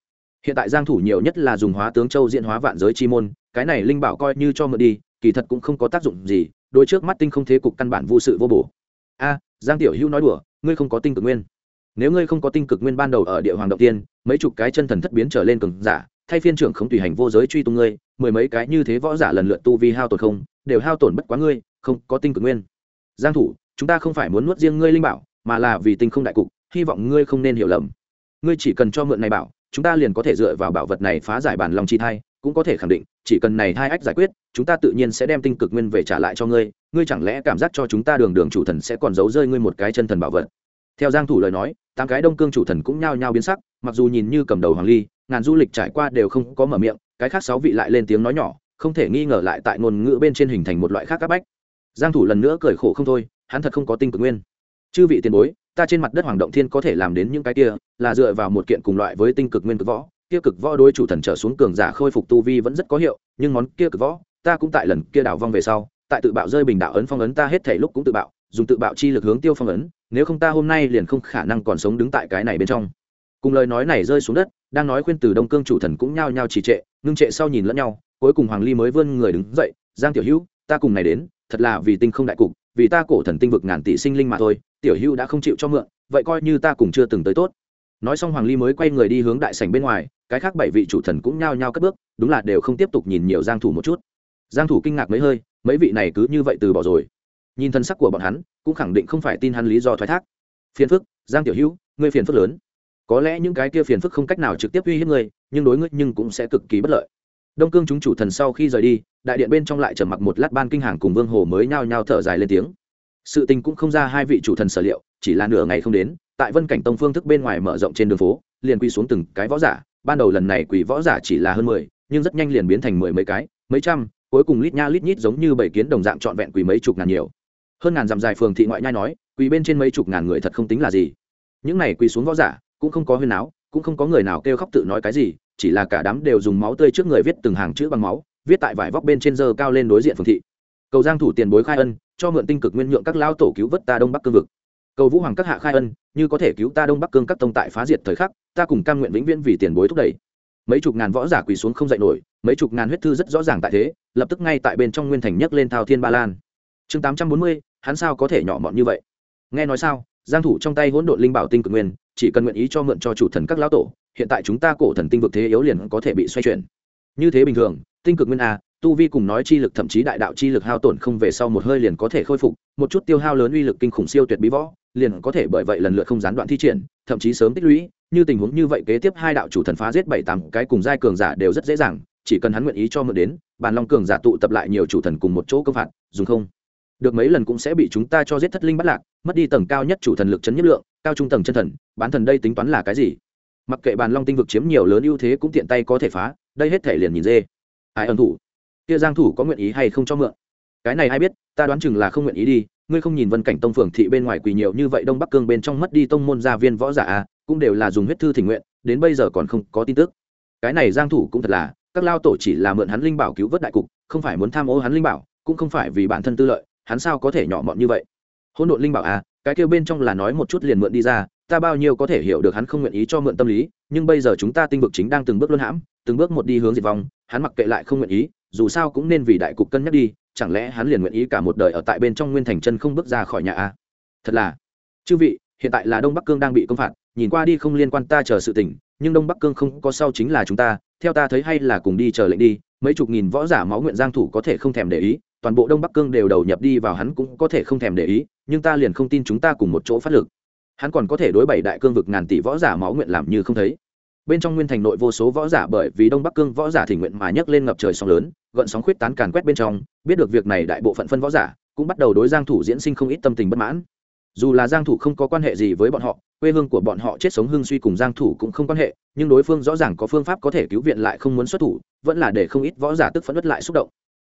Hiện tại giang thủ nhiều nhất là dùng hóa tướng châu diễn hóa vạn giới chi môn, cái này linh bảo coi như cho mượn đi, kỳ thật cũng không có tác dụng gì đôi trước mắt tinh không thế cục căn bản vô sự vô bổ. A, giang tiểu hữu nói đùa, ngươi không có tinh cực nguyên nếu ngươi không có tinh cực nguyên ban đầu ở địa hoàng động tiên, mấy chục cái chân thần thất biến trở lên cường giả, thay phiên trưởng không tùy hành vô giới truy tung ngươi, mười mấy cái như thế võ giả lần lượt tu vi hao tổn không, đều hao tổn bất quá ngươi, không có tinh cực nguyên. Giang thủ, chúng ta không phải muốn nuốt riêng ngươi linh bảo, mà là vì tinh không đại cục, hy vọng ngươi không nên hiểu lầm. Ngươi chỉ cần cho mượn này bảo, chúng ta liền có thể dựa vào bảo vật này phá giải bản lòng chi thai, cũng có thể khẳng định, chỉ cần này hai ách giải quyết, chúng ta tự nhiên sẽ đem tinh cực nguyên về trả lại cho ngươi ngươi chẳng lẽ cảm giác cho chúng ta đường đường chủ thần sẽ còn giấu rơi ngươi một cái chân thần bảo vật? Theo giang thủ lời nói, tám cái đông cương chủ thần cũng nhao nhao biến sắc, mặc dù nhìn như cầm đầu hoàng ly, ngàn du lịch trải qua đều không có mở miệng, cái khác sáu vị lại lên tiếng nói nhỏ, không thể nghi ngờ lại tại ngôn ngữ bên trên hình thành một loại khác các bách. Giang thủ lần nữa cười khổ không thôi, hắn thật không có tinh cực nguyên. Chư vị tiền bối, ta trên mặt đất hoàng động thiên có thể làm đến những cái kia, là dựa vào một kiện cùng loại với tinh cực nguyên cực võ, kia cực võ đối chủ thần trở xuống cường giả khôi phục tu vi vẫn rất có hiệu, nhưng món kia cực võ, ta cũng tại lần kia đảo vong về sau, tại tự bạo rơi bình đạo ấn phong ấn ta hết thể lúc cũng tự bạo dùng tự bạo chi lực hướng tiêu phong ấn, nếu không ta hôm nay liền không khả năng còn sống đứng tại cái này bên trong. Cùng lời nói này rơi xuống đất, đang nói khuyên từ đông cương chủ thần cũng nhao nhao trì trệ, ngưng trệ sau nhìn lẫn nhau, cuối cùng hoàng ly mới vươn người đứng dậy, giang tiểu hữu, ta cùng này đến, thật là vì tinh không đại cục, vì ta cổ thần tinh vực ngàn tỷ sinh linh mà thôi, tiểu hữu đã không chịu cho mượn, vậy coi như ta cùng chưa từng tới tốt. Nói xong hoàng ly mới quay người đi hướng đại sảnh bên ngoài, cái khác bảy vị chủ thần cũng nhao nhao cất bước, đúng là đều không tiếp tục nhìn nhiều giang thủ một chút. Giang thủ kinh ngạc mấy hơi, mấy vị này cứ như vậy từ bỏ rồi nhìn thân sắc của bọn hắn, cũng khẳng định không phải tin hắn lý do thoái thác. Phiền phức, giang tiểu hữu, ngươi phiền phức lớn. Có lẽ những cái kia phiền phức không cách nào trực tiếp uy hiếp ngươi, nhưng đối ngươi nhưng cũng sẽ cực kỳ bất lợi. Đông cương chúng chủ thần sau khi rời đi, đại điện bên trong lại trầm mặc một lát ban kinh hàng cùng vương hồ mới nhao nhao thở dài lên tiếng. Sự tình cũng không ra hai vị chủ thần sở liệu, chỉ là nửa ngày không đến, tại vân cảnh tông phương thức bên ngoài mở rộng trên đường phố, liền quy xuống từng cái võ giả, ban đầu lần này quỷ võ giả chỉ là hơn mười, nhưng rất nhanh liền biến thành mười mấy cái, mấy trăm, cuối cùng lít nha lít nhít giống như bảy kiến đồng dạng trọn vẹn quỷ mấy chục ngàn nhiều hơn ngàn dặm dài phường thị ngoại nhai nói, quỳ bên trên mấy chục ngàn người thật không tính là gì. Những này quỳ xuống võ giả, cũng không có huyên áo cũng không có người nào kêu khóc tự nói cái gì, chỉ là cả đám đều dùng máu tươi trước người viết từng hàng chữ bằng máu, viết tại vải vóc bên trên dơ cao lên đối diện phường thị. Cầu giang thủ tiền bối khai ân, cho mượn tinh cực nguyên nhượng các lao tổ cứu vớt ta đông bắc cương vực. Cầu vũ hoàng các hạ khai ân, như có thể cứu ta đông bắc cương các tông tại phá diệt thời khắc, ta cùng cam nguyện vĩnh viễn vì tiền bối thúc đẩy. Mấy chục ngàn võ giả quỳ xuống không dậy nổi, mấy chục ngàn huyết thư rất rõ ràng tại thế, lập tức ngay tại bên trong nguyên thành nhấc lên thao thiên ba lan chương tám trăm bốn mươi, hắn sao có thể nhỏ mọn như vậy? Nghe nói sao, giang thủ trong tay hỗn độn linh bảo tinh cực nguyên, chỉ cần nguyện ý cho mượn cho chủ thần các lão tổ, hiện tại chúng ta cổ thần tinh vực thế yếu liền có thể bị xoay chuyển. Như thế bình thường, tinh cực nguyên a, tu vi cùng nói chi lực thậm chí đại đạo chi lực hao tổn không về sau một hơi liền có thể khôi phục, một chút tiêu hao lớn uy lực kinh khủng siêu tuyệt bí võ, liền có thể bởi vậy lần lượt không gián đoạn thi triển, thậm chí sớm tích lũy, như tình huống như vậy kế tiếp hai đạo chủ thần phá giết bảy tám cái cùng giai cường giả đều rất dễ dàng, chỉ cần hắn nguyện ý cho mượn đến bàn long cường giả tụ tập lại nhiều chủ thần cùng một chỗ công phạt, dùng không? Được mấy lần cũng sẽ bị chúng ta cho giết thất linh bắt lạc, mất đi tầng cao nhất chủ thần lực chấn nhất lượng, cao trung tầng chân thần, bán thần đây tính toán là cái gì? Mặc kệ bàn long tinh vực chiếm nhiều lớn ưu thế cũng tiện tay có thể phá, đây hết thể liền nhìn dê. Ai ân thủ? Kia giang thủ có nguyện ý hay không cho mượn? Cái này ai biết, ta đoán chừng là không nguyện ý đi, ngươi không nhìn vân cảnh tông phường thị bên ngoài quỳ nhiều như vậy đông bắc cương bên trong mất đi tông môn gia viên võ giả à cũng đều là dùng huyết thư thỉnh nguyện, đến bây giờ còn không có tin tức. Cái này giang thủ cũng thật là, các lao tổ chỉ là mượn hắn linh bảo cứu vớt đại cục, không phải muốn tham ô hắn linh bảo, cũng không phải vì bản thân tư lợi hắn sao có thể nhỏ mọn như vậy hỗn độn linh bảo à cái kêu bên trong là nói một chút liền mượn đi ra, ta bao nhiêu có thể hiểu được hắn không nguyện ý cho mượn tâm lý, nhưng bây giờ chúng ta tinh vực chính đang từng bước luân hãm, từng bước một đi hướng diệt vong, hắn mặc kệ lại không nguyện ý, dù sao cũng nên vì đại cục cân nhắc đi, chẳng lẽ hắn liền nguyện ý cả một đời ở tại bên trong nguyên thành chân không bước ra khỏi nhà à? thật là chư vị, hiện tại là đông bắc cương đang bị công phạt, nhìn qua đi không liên quan ta chờ sự tình, nhưng đông bắc cương không có sau chính là chúng ta, theo ta thấy hay là cùng đi chờ lệnh đi, mấy chục nghìn võ giả máu nguyện giang thủ có thể không thèm để ý toàn bộ đông bắc cương đều đầu nhập đi vào hắn cũng có thể không thèm để ý, nhưng ta liền không tin chúng ta cùng một chỗ phát lực. Hắn còn có thể đối bảy đại cương vực ngàn tỷ võ giả máu nguyện làm như không thấy. Bên trong nguyên thành nội vô số võ giả bởi vì đông bắc cương võ giả thỉnh nguyện mà nhấc lên ngập trời sóng lớn, gợn sóng khuyết tán càn quét bên trong, biết được việc này đại bộ phận phân võ giả cũng bắt đầu đối giang thủ diễn sinh không ít tâm tình bất mãn. Dù là giang thủ không có quan hệ gì với bọn họ, quê hương của bọn họ chết sống hưng suy cùng giang thủ cũng không quan hệ, nhưng đối phương rõ ràng có phương pháp có thể cứu viện lại không muốn xuất thủ, vẫn là để không ít võ giả tức phẫn nứt lại xúc động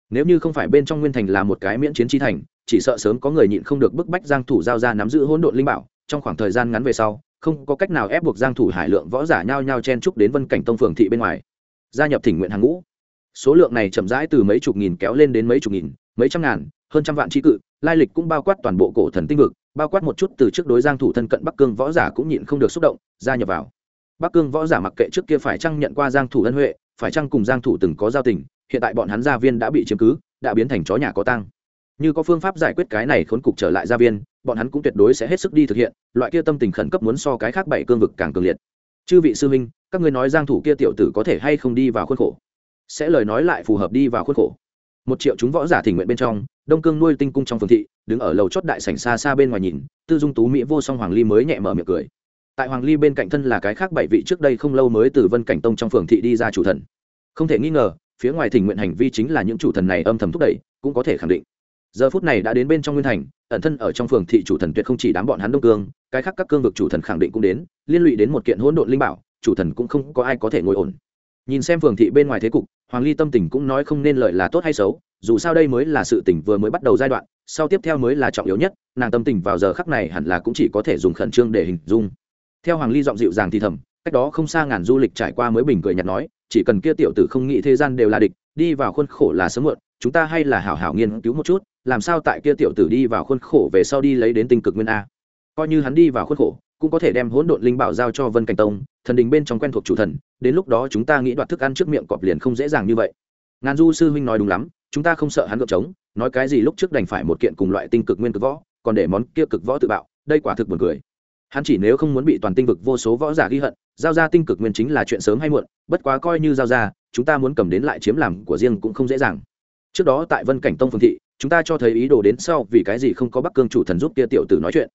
nếu như không phải bên trong nguyên thành là một cái miễn chiến chi thành, chỉ sợ sớm có người nhịn không được bức bách giang thủ giao ra nắm giữ hỗn độn linh bảo, trong khoảng thời gian ngắn về sau, không có cách nào ép buộc giang thủ hải lượng võ giả nhao nhao chen chúc đến vân cảnh tông phường thị bên ngoài. Gia nhập thỉnh nguyện hàng ngũ. Số lượng này chậm rãi từ mấy chục nghìn kéo lên đến mấy chục nghìn, mấy trăm ngàn, hơn trăm vạn chi cự, lai lịch cũng bao quát toàn bộ cổ thần tinh vực, bao quát một chút từ trước đối giang thủ thân cận bắc cương võ giả cũng nhịn không được xúc động, gia nhập vào. Bắc cương võ giả mặc kệ trước kia phải chăng nhận qua giang thủ ân huệ phải chăng cùng giang thủ từng có giao tình, hiện tại bọn hắn gia viên đã bị chiếm cứ, đã biến thành chó nhà có tang. như có phương pháp giải quyết cái này khốn cục trở lại gia viên, bọn hắn cũng tuyệt đối sẽ hết sức đi thực hiện, loại kia tâm tình khẩn cấp muốn so cái khác bảy cương vực càng cường liệt. Chư vị sư huynh, các ngươi nói giang thủ kia tiểu tử có thể hay không đi vào khuôn khổ? Sẽ lời nói lại phù hợp đi vào khuôn khổ. Một triệu chúng võ giả thỉnh nguyện bên trong, đông cương nuôi tinh cung trong phường thị, đứng ở lầu chót đại sảnh xa xa bên ngoài nhìn, tư dung tú mỹ vô song hoàng ly mới nhẹ mở miệng cười tại hoàng ly bên cạnh thân là cái khác bảy vị trước đây không lâu mới từ vân cảnh tông trong phường thị đi ra chủ thần. Không thể nghi ngờ, phía ngoài thỉnh nguyện hành vi chính là những chủ thần này âm thầm thúc đẩy, cũng có thể khẳng định. Giờ phút này đã đến bên trong nguyên thành, ẩn thân ở trong phường thị chủ thần tuyệt không chỉ đám bọn hắn đông cương, cái khác các cương vực chủ thần khẳng định cũng đến, liên lụy đến một kiện hỗn độn linh bảo, chủ thần cũng không có ai có thể ngồi ổn. Nhìn xem phường thị bên ngoài thế cục, hoàng ly tâm tình cũng nói không nên lợi là tốt hay xấu, dù sao đây mới là sự tình vừa mới bắt đầu giai đoạn, sau tiếp theo mới là trọng yếu nhất, nàng tâm tình vào giờ khắc này hẳn là cũng chỉ có thể dùng khẩn trương để hình dung theo hoàng ly giọng dịu dàng thì thầm, cách đó không xa ngàn du lịch trải qua mới bình cười nhạt nói, chỉ cần kia tiểu tử không nghĩ thế gian đều là địch, đi vào khuôn khổ là sớm muộn, chúng ta hay là hảo hảo nghiên cứu một chút, làm sao tại kia tiểu tử đi vào khuôn khổ về sau đi lấy đến tinh cực nguyên a. Coi như hắn đi vào khuôn khổ, cũng có thể đem hỗn độn linh bảo giao cho vân cảnh tông, thần đình bên trong quen thuộc chủ thần, đến lúc đó chúng ta nghĩ đoạt thức ăn trước miệng cọp liền không dễ dàng như vậy. Ngàn du sư huynh nói đúng lắm, chúng ta không sợ hắn gợp trống, nói cái gì lúc trước đành phải một kiện cùng loại tinh cực nguyên cực võ, còn để món kia cực võ tự bạo, đây quả thực buồn cười hắn chỉ nếu không muốn bị toàn tinh vực vô số võ giả ghi hận, giao ra tinh cực nguyên chính là chuyện sớm hay muộn, bất quá coi như giao ra, chúng ta muốn cầm đến lại chiếm làm của riêng cũng không dễ dàng. Trước đó tại vân cảnh tông phương thị, chúng ta cho thấy ý đồ đến sau vì cái gì không có bắc cương chủ thần giúp kia tiểu tử nói chuyện.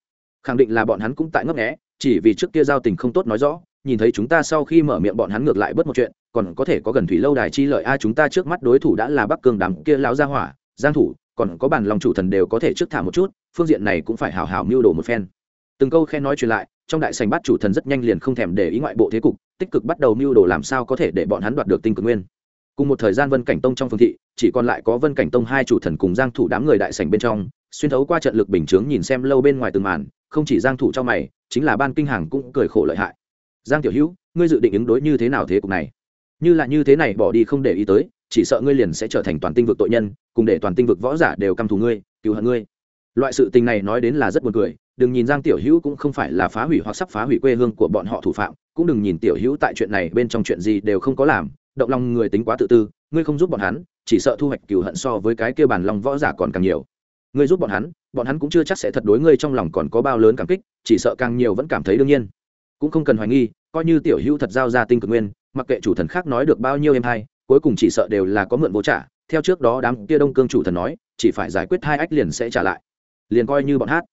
Khẳng định là bọn hắn cũng tại ngấp nghé, chỉ vì trước kia giao tình không tốt nói rõ, nhìn thấy chúng ta sau khi mở miệng bọn hắn ngược lại bớt một chuyện, còn có thể có gần thủy lâu đài chi lợi a, chúng ta trước mắt đối thủ đã là bắc cương đám kia lão gia hỏa, giang thủ, còn có bản lòng chủ thần đều có thể trước thả một chút, phương diện này cũng phải hào hào mưu đồ một phen từng câu khen nói truyền lại, trong đại sành bát chủ thần rất nhanh liền không thèm để ý ngoại bộ thế cục, tích cực bắt đầu mưu đồ làm sao có thể để bọn hắn đoạt được tinh cực nguyên. Cùng một thời gian vân cảnh tông trong phương thị, chỉ còn lại có vân cảnh tông hai chủ thần cùng giang thủ đám người đại sành bên trong, xuyên thấu qua trận lực bình chướng nhìn xem lâu bên ngoài từng màn, không chỉ giang thủ cho mày, chính là ban kinh hàng cũng cười khổ lợi hại. Giang tiểu hữu, ngươi dự định ứng đối như thế nào thế cục này? Như là như thế này bỏ đi không để ý tới, chỉ sợ ngươi liền sẽ trở thành toàn tinh vực tội nhân, cùng để toàn tinh vực võ giả đều căm thù ngươi, cứu hận ngươi. Loại sự tình này nói đến là rất buồn cười đừng nhìn giang tiểu hữu cũng không phải là phá hủy hoặc sắp phá hủy quê hương của bọn họ thủ phạm, cũng đừng nhìn tiểu hữu tại chuyện này bên trong chuyện gì đều không có làm, động lòng người tính quá tự tư, ngươi không giúp bọn hắn, chỉ sợ thu hoạch cừu hận so với cái kia bản lòng võ giả còn càng nhiều. Ngươi giúp bọn hắn bọn hắn cũng chưa chắc sẽ thật đối ngươi trong lòng còn có bao lớn cảm kích, chỉ sợ càng nhiều vẫn cảm thấy đương nhiên. Cũng không cần hoài nghi, coi như tiểu hữu thật giao ra tinh cực nguyên, mặc kệ chủ thần khác nói được bao nhiêu em hay, cuối cùng chỉ sợ đều là có mượn vô trả, theo trước đó đám kia đông cương chủ thần nói, chỉ phải giải quyết hai ách liền sẽ trả lại. Liền coi như bọn hát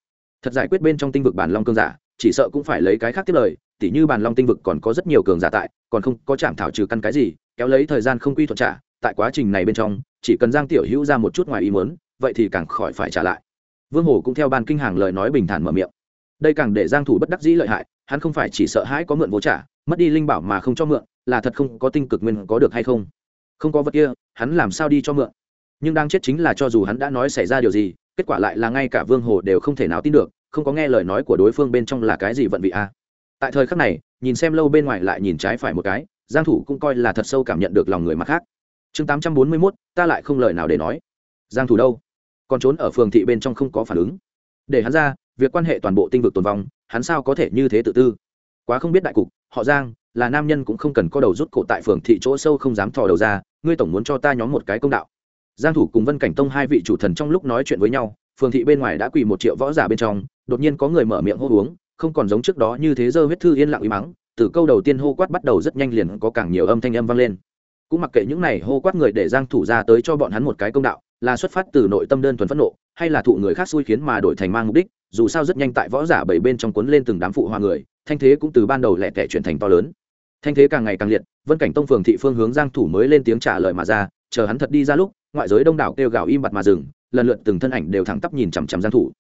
thật giải quyết bên trong tinh vực bản long cương giả, chỉ sợ cũng phải lấy cái khác tiếp lời, tỉ như bản long tinh vực còn có rất nhiều cường giả tại, còn không có chạm thảo trừ căn cái gì, kéo lấy thời gian không quy thuận trả, tại quá trình này bên trong, chỉ cần giang tiểu hữu ra một chút ngoài ý muốn, vậy thì càng khỏi phải trả lại. Vương hồ cũng theo ban kinh hàng lời nói bình thản mở miệng. Đây càng để giang thủ bất đắc dĩ lợi hại, hắn không phải chỉ sợ hãi có mượn vô trả, mất đi linh bảo mà không cho mượn, là thật không có tinh cực nguyên có được hay không? Không có vật kia, hắn làm sao đi cho mượn? Nhưng đang chết chính là cho dù hắn đã nói xảy ra điều gì kết quả lại là ngay cả vương hồ đều không thể nào tin được không có nghe lời nói của đối phương bên trong là cái gì vận vị a. Tại thời khắc này nhìn xem lâu bên ngoài lại nhìn trái phải một cái giang thủ cũng coi là thật sâu cảm nhận được lòng người mặt khác. Chương 841, ta lại không lời nào để nói. Giang thủ đâu? Còn trốn ở phường thị bên trong không có phản ứng. Để hắn ra việc quan hệ toàn bộ tinh vực tồn vong hắn sao có thể như thế tự tư? Quá không biết đại cục họ giang là nam nhân cũng không cần có đầu rút cổ tại phường thị chỗ sâu không dám thò đầu ra ngươi tổng muốn cho ta nhóm một cái công đạo giang thủ cùng vân cảnh tông hai vị chủ thần trong lúc nói chuyện với nhau, phường thị bên ngoài đã quỳ một triệu võ giả bên trong, đột nhiên có người mở miệng hô uống, không còn giống trước đó như thế dơ huyết thư yên lặng uy mắng, từ câu đầu tiên hô quát bắt đầu rất nhanh liền có càng nhiều âm thanh âm vang lên. Cũng mặc kệ những này hô quát người để giang thủ ra tới cho bọn hắn một cái công đạo, là xuất phát từ nội tâm đơn thuần phẫn nộ, hay là thụ người khác xui khiến mà đổi thành mang mục đích, dù sao rất nhanh tại võ giả bảy bên trong cuốn lên từng đám phụ hoa người, thanh thế cũng từ ban đầu lẻ tẻ chuyển thành to lớn. Thanh thế càng ngày càng liệt, vân cảnh tông phường thị phương hướng giang thủ mới lên tiếng trả lời mà ra, chờ hắn thật đi ra lúc ngoại giới đông đảo kêu gào im bặt mà dừng, lần lượt từng thân ảnh đều thẳng tắp nhìn chằm chằm giang thủ.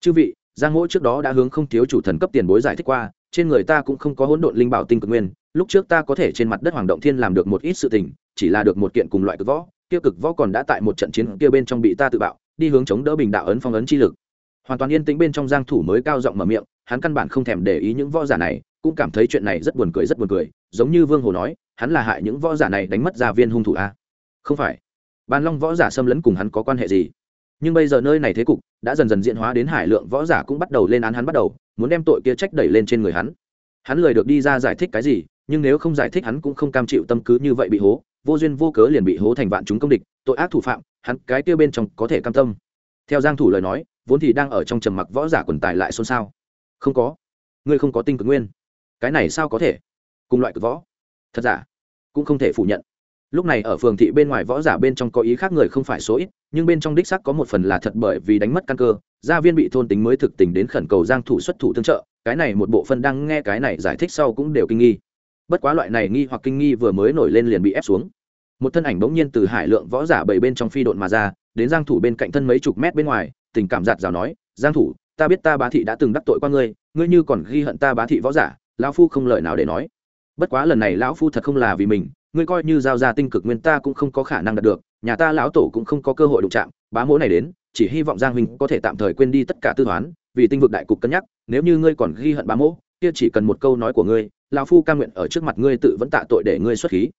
Chư vị, giang mỗ trước đó đã hướng không thiếu chủ thần cấp tiền bối giải thích qua, trên người ta cũng không có hỗn độn linh bảo tinh cực nguyên, lúc trước ta có thể trên mặt đất hoàng động thiên làm được một ít sự tình, chỉ là được một kiện cùng loại cực võ, kia cực võ còn đã tại một trận chiến kia bên trong bị ta tự bạo, đi hướng chống đỡ bình đạo ấn phong ấn chi lực. Hoàn toàn yên tĩnh bên trong giang thủ mới cao giọng mở miệng, hắn căn bản không thèm để ý những võ giả này, cũng cảm thấy chuyện này rất buồn cười, rất buồn cười, giống như vương hồ nói, hắn là hại những võ giả này đánh mất gia viên hung thủ a. Không phải ban long võ giả xâm lấn cùng hắn có quan hệ gì? Nhưng bây giờ nơi này thế cục đã dần dần diễn hóa đến hải lượng võ giả cũng bắt đầu lên án hắn bắt đầu, muốn đem tội kia trách đẩy lên trên người hắn. Hắn lời được đi ra giải thích cái gì, nhưng nếu không giải thích hắn cũng không cam chịu tâm cứ như vậy bị hố, vô duyên vô cớ liền bị hố thành vạn chúng công địch, tội ác thủ phạm, hắn cái kia bên trong có thể cam tâm. Theo giang thủ lời nói, vốn thì đang ở trong trầm mặc võ giả quần tài lại xôn xao. Không có. Ngươi không có tinh cực nguyên. Cái này sao có thể? Cùng loại cực võ. Thật giả? Cũng không thể phủ nhận lúc này ở phường thị bên ngoài võ giả bên trong có ý khác người không phải số ít, nhưng bên trong đích sắc có một phần là thật bởi vì đánh mất căn cơ, gia viên bị thôn tính mới thực tình đến khẩn cầu giang thủ xuất thủ tương trợ, cái này một bộ phân đang nghe cái này giải thích sau cũng đều kinh nghi. Bất quá loại này nghi hoặc kinh nghi vừa mới nổi lên liền bị ép xuống. Một thân ảnh bỗng nhiên từ hải lượng võ giả bảy bên trong phi độn mà ra, đến giang thủ bên cạnh thân mấy chục mét bên ngoài, tình cảm giạt rào nói, giang thủ, ta biết ta bá thị đã từng đắc tội qua ngươi ngươi như còn ghi hận ta bá thị võ giả, lão phu không lời nào để nói. Bất quá lần này lão phu thật không là vì mình ngươi coi như giao ra tinh cực nguyên ta cũng không có khả năng đạt được, nhà ta lão tổ cũng không có cơ hội đụng chạm, bá mỗ này đến, chỉ hy vọng giang huynh có thể tạm thời quên đi tất cả tư toán, vì tinh vực đại cục cân nhắc, nếu như ngươi còn ghi hận bá mỗ, kia chỉ cần một câu nói của ngươi, lão phu ca nguyện ở trước mặt ngươi tự vẫn tạ tội để ngươi xuất khí.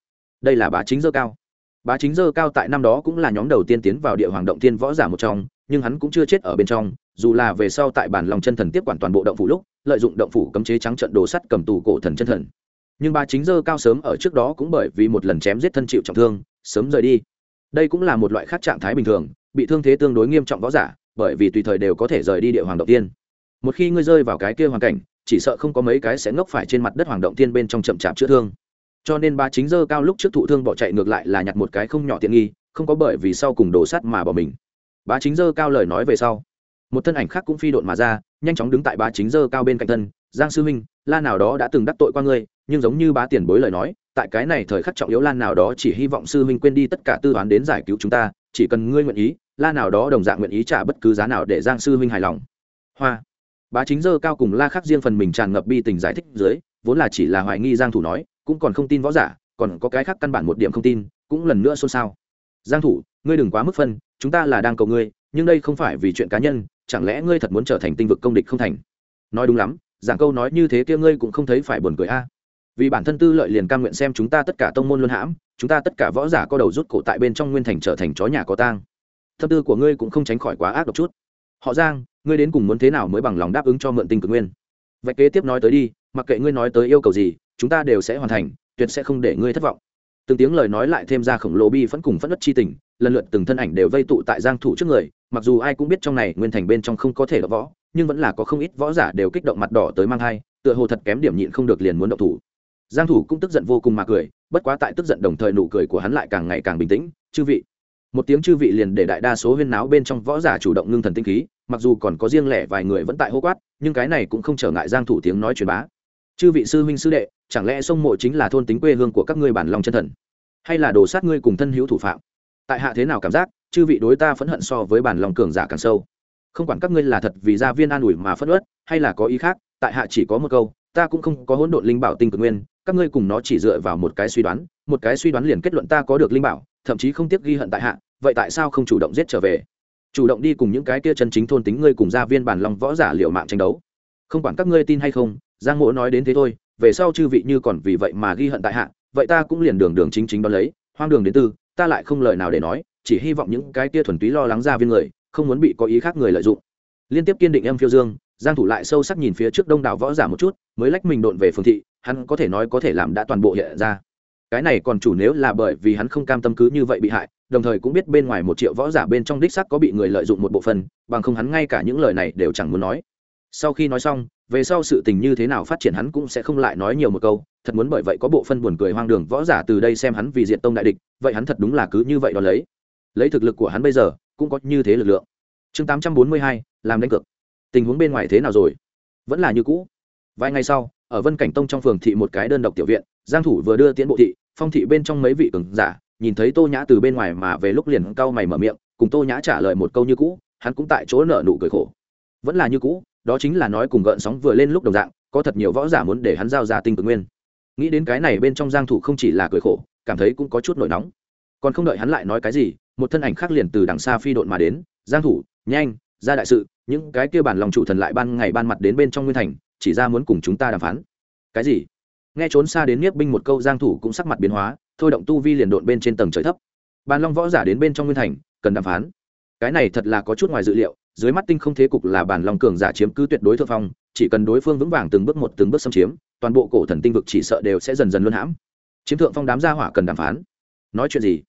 Đây là bá chính dơ cao. Bá chính dơ cao tại năm đó cũng là nhóm đầu tiên tiến vào địa hoàng động tiên võ giả một trong, nhưng hắn cũng chưa chết ở bên trong, dù là về sau tại bản lòng chân thần tiếp quản toàn bộ động phủ lúc, lợi dụng động phủ cấm chế trắng trận đồ sắt cầm tù cổ thần chân thần nhưng ba chính dơ cao sớm ở trước đó cũng bởi vì một lần chém giết thân chịu trọng thương, sớm rời đi. Đây cũng là một loại khác trạng thái bình thường, bị thương thế tương đối nghiêm trọng võ giả, bởi vì tùy thời đều có thể rời đi địa hoàng động tiên. Một khi ngươi rơi vào cái kia hoàn cảnh, chỉ sợ không có mấy cái sẽ ngốc phải trên mặt đất hoàng động tiên bên trong chậm chạp chữa thương. Cho nên ba chính dơ cao lúc trước thụ thương bỏ chạy ngược lại là nhặt một cái không nhỏ tiện nghi, không có bởi vì sau cùng đổ sắt mà bỏ mình. Bá chính dơ cao lời nói về sau. Một thân ảnh khác cũng phi độn mà ra, nhanh chóng đứng tại bá chính dơ cao bên cạnh thân. Giang sư huynh, la nào đó đã từng đắc tội qua ngươi nhưng giống như bá tiền bối lời nói, tại cái này thời khắc trọng yếu lan nào đó chỉ hy vọng sư huynh quên đi tất cả tư toán đến giải cứu chúng ta, chỉ cần ngươi nguyện ý la nào đó đồng dạng nguyện ý trả bất cứ giá nào để giang sư huynh hài lòng. Hoa. Bá chính dơ cao cùng la khắc riêng phần mình tràn ngập bi tình giải thích dưới, vốn là chỉ là hoài nghi giang thủ nói, cũng còn không tin võ giả, còn có cái khác căn bản một điểm không tin, cũng lần nữa xôn xao. Giang thủ, ngươi đừng quá mức phân, chúng ta là đang cầu ngươi, nhưng đây không phải vì chuyện cá nhân, chẳng lẽ ngươi thật muốn trở thành tinh vực công địch không thành? Nói đúng lắm, giảng câu nói như thế kia ngươi cũng không thấy phải buồn cười a vì bản thân tư lợi liền cam nguyện xem chúng ta tất cả tông môn luân hãm, chúng ta tất cả võ giả có đầu rút cổ tại bên trong nguyên thành trở thành chó nhà có tang. Tâm tư của ngươi cũng không tránh khỏi quá ác độc chút. Họ giang, ngươi đến cùng muốn thế nào mới bằng lòng đáp ứng cho mượn tinh cực nguyên? Vậy kế tiếp nói tới đi, mặc kệ ngươi nói tới yêu cầu gì, chúng ta đều sẽ hoàn thành, tuyệt sẽ không để ngươi thất vọng. Từng tiếng lời nói lại thêm ra khổng lồ bi vẫn cùng phẫn đất chi tình, lần lượt từng thân ảnh đều vây tụ tại giang thủ trước người, mặc dù ai cũng biết trong này nguyên thành bên trong không có thể là võ, nhưng vẫn là có không ít võ giả đều kích động mặt đỏ tới mang hai tựa hồ thật kém điểm nhịn không được liền muốn động thủ giang thủ cũng tức giận vô cùng mà cười, bất quá tại tức giận đồng thời nụ cười của hắn lại càng ngày càng bình tĩnh, chư vị. Một tiếng chư vị liền để đại đa số huyên náo bên trong võ giả chủ động ngưng thần tinh khí, mặc dù còn có riêng lẻ vài người vẫn tại hô quát, nhưng cái này cũng không trở ngại giang thủ tiếng nói truyền bá. Chư vị sư huynh sư đệ, chẳng lẽ sông mộ chính là thôn tính quê hương của các ngươi bản lòng chân thần? Hay là đồ sát ngươi cùng thân hữu thủ phạm? Tại hạ thế nào cảm giác, chư vị đối ta phẫn hận so với bản lòng cường giả càng sâu? Không quản các ngươi là thật vì gia viên an ủi mà phẫn uất, hay là có ý khác, tại hạ chỉ có một câu, ta cũng không có hỗn độn linh bảo tinh cực nguyên các ngươi cùng nó chỉ dựa vào một cái suy đoán, một cái suy đoán liền kết luận ta có được linh bảo, thậm chí không tiếc ghi hận tại hạ, vậy tại sao không chủ động giết trở về? Chủ động đi cùng những cái kia chân chính thôn tính ngươi cùng gia viên bản lòng võ giả liệu mạng tranh đấu. Không quản các ngươi tin hay không, giang mỗ nói đến thế thôi, về sau chư vị như còn vì vậy mà ghi hận tại hạ, vậy ta cũng liền đường đường chính chính đón lấy, hoang đường đến tư, ta lại không lời nào để nói, chỉ hy vọng những cái kia thuần túy lo lắng gia viên người, không muốn bị có ý khác người lợi dụng. Liên tiếp kiên định em phiêu dương, giang thủ lại sâu sắc nhìn phía trước đông đảo võ giả một chút, mới lách mình độn về phường thị hắn có thể nói có thể làm đã toàn bộ hiện ra. Cái này còn chủ nếu là bởi vì hắn không cam tâm cứ như vậy bị hại, đồng thời cũng biết bên ngoài một triệu võ giả bên trong đích sắc có bị người lợi dụng một bộ phần. bằng không hắn ngay cả những lời này đều chẳng muốn nói. Sau khi nói xong, về sau sự tình như thế nào phát triển hắn cũng sẽ không lại nói nhiều một câu, thật muốn bởi vậy có bộ phân buồn cười hoang đường võ giả từ đây xem hắn vì diện tông đại địch, vậy hắn thật đúng là cứ như vậy đó lấy. Lấy thực lực của hắn bây giờ, cũng có như thế lực lượng. Chương tám trăm bốn mươi hai, làm đánh cược. Tình huống bên ngoài thế nào rồi? Vẫn là như cũ. Vài ngày sau ở vân cảnh tông trong phường thị một cái đơn độc tiểu viện, giang thủ vừa đưa tiến bộ thị, phong thị bên trong mấy vị cường giả, nhìn thấy tô nhã từ bên ngoài mà về lúc liền cau mày mở miệng, cùng tô nhã trả lời một câu như cũ, hắn cũng tại chỗ nở nụ cười khổ. Vẫn là như cũ, đó chính là nói cùng gợn sóng vừa lên lúc đồng dạng, có thật nhiều võ giả muốn để hắn giao ra tinh cực nguyên. Nghĩ đến cái này bên trong giang thủ không chỉ là cười khổ, cảm thấy cũng có chút nổi nóng. Còn không đợi hắn lại nói cái gì, một thân ảnh khác liền từ đằng xa phi độn mà đến, giang thủ, nhanh, ra đại sự, những cái kia bản lòng chủ thần lại ban ngày ban mặt đến bên trong nguyên thành chỉ ra muốn cùng chúng ta đàm phán. Cái gì? Nghe trốn xa đến niếp binh một câu giang thủ cũng sắc mặt biến hóa, thôi động tu vi liền độn bên trên tầng trời thấp. Bàn long võ giả đến bên trong nguyên thành, cần đàm phán. Cái này thật là có chút ngoài dự liệu, dưới mắt tinh không thế cục là bản long cường giả chiếm cứ tuyệt đối thượng phong, chỉ cần đối phương vững vàng từng bước một từng bước xâm chiếm, toàn bộ cổ thần tinh vực chỉ sợ đều sẽ dần dần luân hãm. Chiếm thượng phong đám gia hỏa cần đàm phán. Nói chuyện gì?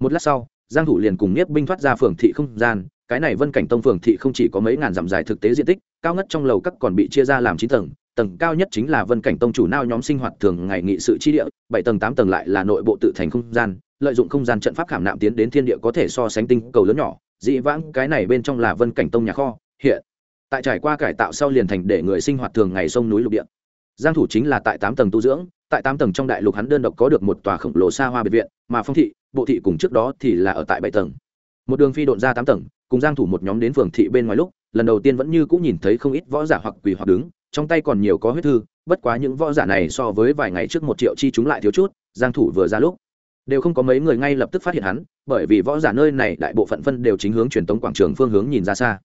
Một lát sau, giang thủ liền cùng nhiếp binh thoát ra phường thị không gian cái này vân cảnh tông phường thị không chỉ có mấy ngàn dặm dài thực tế diện tích, cao ngất trong lầu các còn bị chia ra làm chín tầng tầng cao nhất chính là vân cảnh tông chủ nao nhóm sinh hoạt thường ngày nghị sự chi địa, bảy tầng tám tầng lại là nội bộ tự thành không gian, lợi dụng không gian trận pháp khảm nạm tiến đến thiên địa có thể so sánh tinh cầu lớn nhỏ, dị vãng cái này bên trong là vân cảnh tông nhà kho, hiện tại trải qua cải tạo sau liền thành để người sinh hoạt thường ngày sông núi lục địa. Giang thủ chính là tại tám tầng tu dưỡng, tại tám tầng trong đại lục hắn đơn độc có được một tòa khổng lồ xa hoa biệt viện, mà phong thị, bộ thị cùng trước đó thì là ở tại bảy tầng. Một đường phi độn ra tám tầng cùng giang thủ một nhóm đến phường thị bên ngoài lúc, lần đầu tiên vẫn như cũng nhìn thấy không ít võ giả hoặc quỳ hoặc đứng, trong tay còn nhiều có huyết thư, bất quá những võ giả này so với vài ngày trước một triệu chi chúng lại thiếu chút, giang thủ vừa ra lúc, đều không có mấy người ngay lập tức phát hiện hắn, bởi vì võ giả nơi này đại bộ phận phân đều chính hướng truyền tống quảng trường phương hướng nhìn ra xa.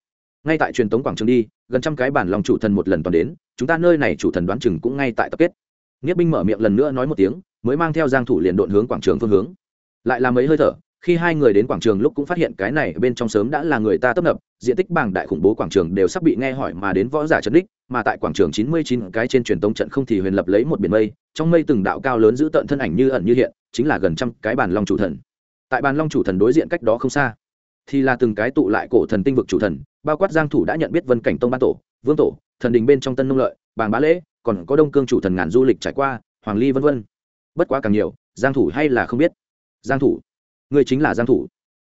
Ngay tại truyền tống quảng trường đi, gần trăm cái bản lòng chủ thần một lần toàn đến, chúng ta nơi này chủ thần đoán chừng cũng ngay tại tập kết. Nghĩa binh mở miệng lần nữa nói một tiếng, mới mang theo giang thủ liền độn hướng quảng trường phương hướng. Lại là mấy hơi thở khi hai người đến quảng trường lúc cũng phát hiện cái này bên trong sớm đã là người ta tấp nập, diện tích bảng đại khủng bố quảng trường đều sắp bị nghe hỏi mà đến võ giả trấn đích, mà tại quảng trường chín mươi chín cái trên truyền tống trận không thì huyền lập lấy một biển mây, trong mây từng đạo cao lớn giữ tận thân ảnh như ẩn như hiện, chính là gần trăm cái bàn long chủ thần. Tại bàn long chủ thần đối diện cách đó không xa, thì là từng cái tụ lại cổ thần tinh vực chủ thần, bao quát giang thủ đã nhận biết vân cảnh tông ban tổ, vương tổ, thần đình bên trong tân nông lợi, bàng bá lễ, còn có đông cương chủ thần ngàn du lịch trải qua, hoàng ly vân vân. Bất quá càng nhiều, giang thủ hay là không biết. Giang thủ ngươi chính là giang thủ.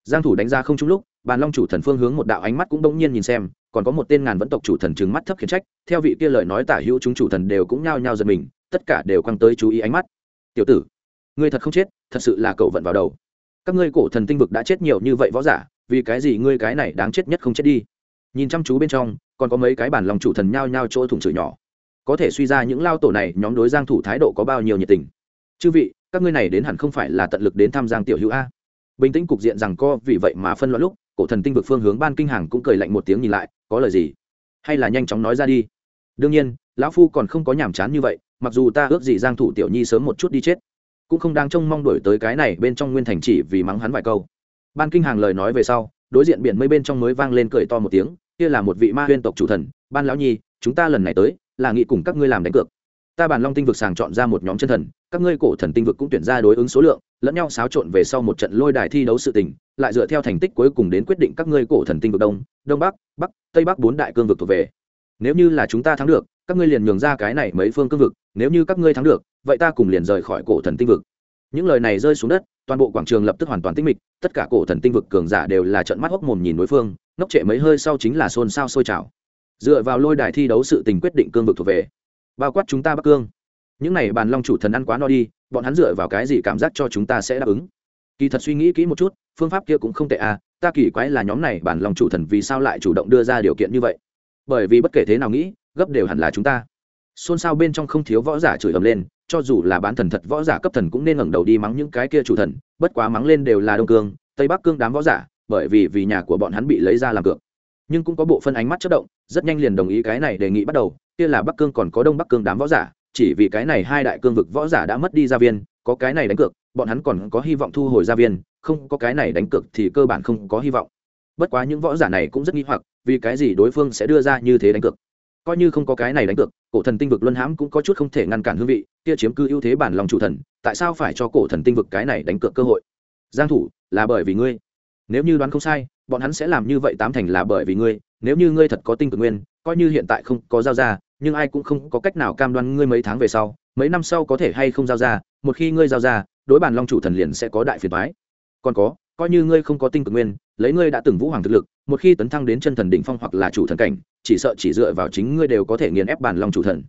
Giang thủ đánh ra không trúng lúc, bàn long chủ thần phương hướng một đạo ánh mắt cũng bỗng nhiên nhìn xem, còn có một tên ngàn vẫn tộc chủ thần trừng mắt thấp khiển trách, theo vị kia lời nói tả hữu chúng chủ thần đều cũng nhao nhao giật mình, tất cả đều quăng tới chú ý ánh mắt. Tiểu tử, ngươi thật không chết, thật sự là cậu vận vào đầu. Các ngươi cổ thần tinh vực đã chết nhiều như vậy võ giả, vì cái gì ngươi cái này đáng chết nhất không chết đi? Nhìn chăm chú bên trong, còn có mấy cái bản lòng chủ thần nhao nhao chỗ thủng chửi nhỏ. Có thể suy ra những lao tổ này, nhóm đối giang thủ thái độ có bao nhiêu nhiệt tình. Chư vị, các ngươi này đến hẳn không phải là tận lực đến tham giang tiểu hữu a? Bình tĩnh cục diện rằng co, vì vậy mà phân loạn lúc, cổ thần tinh vực phương hướng ban kinh hàng cũng cười lạnh một tiếng nhìn lại, có lời gì? Hay là nhanh chóng nói ra đi. Đương nhiên, lão phu còn không có nhàm chán như vậy, mặc dù ta ước gì giang thủ tiểu nhi sớm một chút đi chết, cũng không đang trông mong đổi tới cái này bên trong nguyên thành chỉ vì mắng hắn vài câu. Ban kinh hàng lời nói về sau, đối diện biển mây bên trong mới vang lên cười to một tiếng, kia là một vị ma huyên tộc chủ thần, ban lão nhi, chúng ta lần này tới, là nghị cùng các ngươi làm đánh cược. Ta bàn long tinh vực sàng chọn ra một nhóm chân thần, các ngươi cổ thần tinh vực cũng tuyển ra đối ứng số lượng lẫn nhau xáo trộn về sau một trận lôi đài thi đấu sự tình, lại dựa theo thành tích cuối cùng đến quyết định các ngươi cổ thần tinh vực đông đông bắc bắc, tây bắc bốn đại cương vực thuộc về. Nếu như là chúng ta thắng được, các ngươi liền nhường ra cái này mấy phương cương vực, nếu như các ngươi thắng được, vậy ta cùng liền rời khỏi cổ thần tinh vực. Những lời này rơi xuống đất, toàn bộ quảng trường lập tức hoàn toàn tĩnh mịch, tất cả cổ thần tinh vực cường giả đều là trợn mắt hốc mồm nhìn đối phương, ngốc trệ mấy hơi sau chính là xôn xao sôi trào. Dựa vào lôi đài thi đấu sự tình quyết định cương vực thuộc về, bao quát chúng ta bắc cương. Những này bàn long chủ thần ăn quá no đi bọn hắn dựa vào cái gì cảm giác cho chúng ta sẽ đáp ứng? Kỳ thật suy nghĩ kỹ một chút, phương pháp kia cũng không tệ à ta kỳ quái là nhóm này bản lòng chủ thần vì sao lại chủ động đưa ra điều kiện như vậy? Bởi vì bất kể thế nào nghĩ, gấp đều hẳn là chúng ta. Xôn xao bên trong không thiếu võ giả chửi ầm lên, cho dù là bán thần thật võ giả cấp thần cũng nên ngẩng đầu đi mắng những cái kia chủ thần, bất quá mắng lên đều là đông cương, tây bắc cương đám võ giả, bởi vì vì nhà của bọn hắn bị lấy ra làm cược. Nhưng cũng có bộ phân ánh mắt chất động, rất nhanh liền đồng ý cái này đề nghị bắt đầu, kia là bắc cương còn có đông bắc cương đám võ giả chỉ vì cái này hai đại cương vực võ giả đã mất đi gia viên, có cái này đánh cược, bọn hắn còn có hy vọng thu hồi gia viên, không có cái này đánh cược thì cơ bản không có hy vọng. Bất quá những võ giả này cũng rất nghi hoặc, vì cái gì đối phương sẽ đưa ra như thế đánh cược? Coi như không có cái này đánh cược, cổ thần tinh vực luân hãm cũng có chút không thể ngăn cản hương vị, kia chiếm cư ưu thế bản lòng chủ thần, tại sao phải cho cổ thần tinh vực cái này đánh cược cơ hội? Giang thủ, là bởi vì ngươi. Nếu như đoán không sai, bọn hắn sẽ làm như vậy tám thành là bởi vì ngươi, nếu như ngươi thật có tinh cực nguyên, coi như hiện tại không có giao ra nhưng ai cũng không có cách nào cam đoan ngươi mấy tháng về sau, mấy năm sau có thể hay không giao ra, một khi ngươi giao ra, đối bản long chủ thần liền sẽ có đại phiền toái. Còn có, coi như ngươi không có tinh cực nguyên, lấy ngươi đã từng vũ hoàng thực lực, một khi tấn thăng đến chân thần đỉnh phong hoặc là chủ thần cảnh, chỉ sợ chỉ dựa vào chính ngươi đều có thể nghiền ép bản long chủ thần.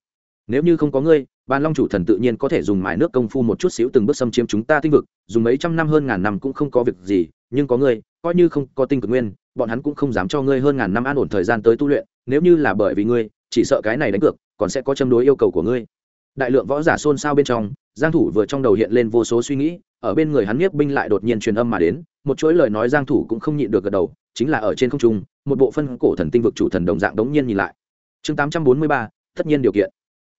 Nếu như không có ngươi, bản long chủ thần tự nhiên có thể dùng mài nước công phu một chút xíu từng bước xâm chiếm chúng ta tinh vực, dùng mấy trăm năm hơn ngàn năm cũng không có việc gì, nhưng có ngươi, coi như không có tinh cực nguyên, bọn hắn cũng không dám cho ngươi hơn ngàn năm an ổn thời gian tới tu luyện, nếu như là bởi vì ngươi chỉ sợ cái này đánh cược còn sẽ có châm đối yêu cầu của ngươi. Đại lượng võ giả xôn xao bên trong giang thủ vừa trong đầu hiện lên vô số suy nghĩ ở bên người hắn nhiếp binh lại đột nhiên truyền âm mà đến một chuỗi lời nói giang thủ cũng không nhịn được gật đầu chính là ở trên không trung một bộ phân cổ thần tinh vực chủ thần đồng dạng đống nhiên nhìn lại. Chương 843, tất nhiên điều kiện.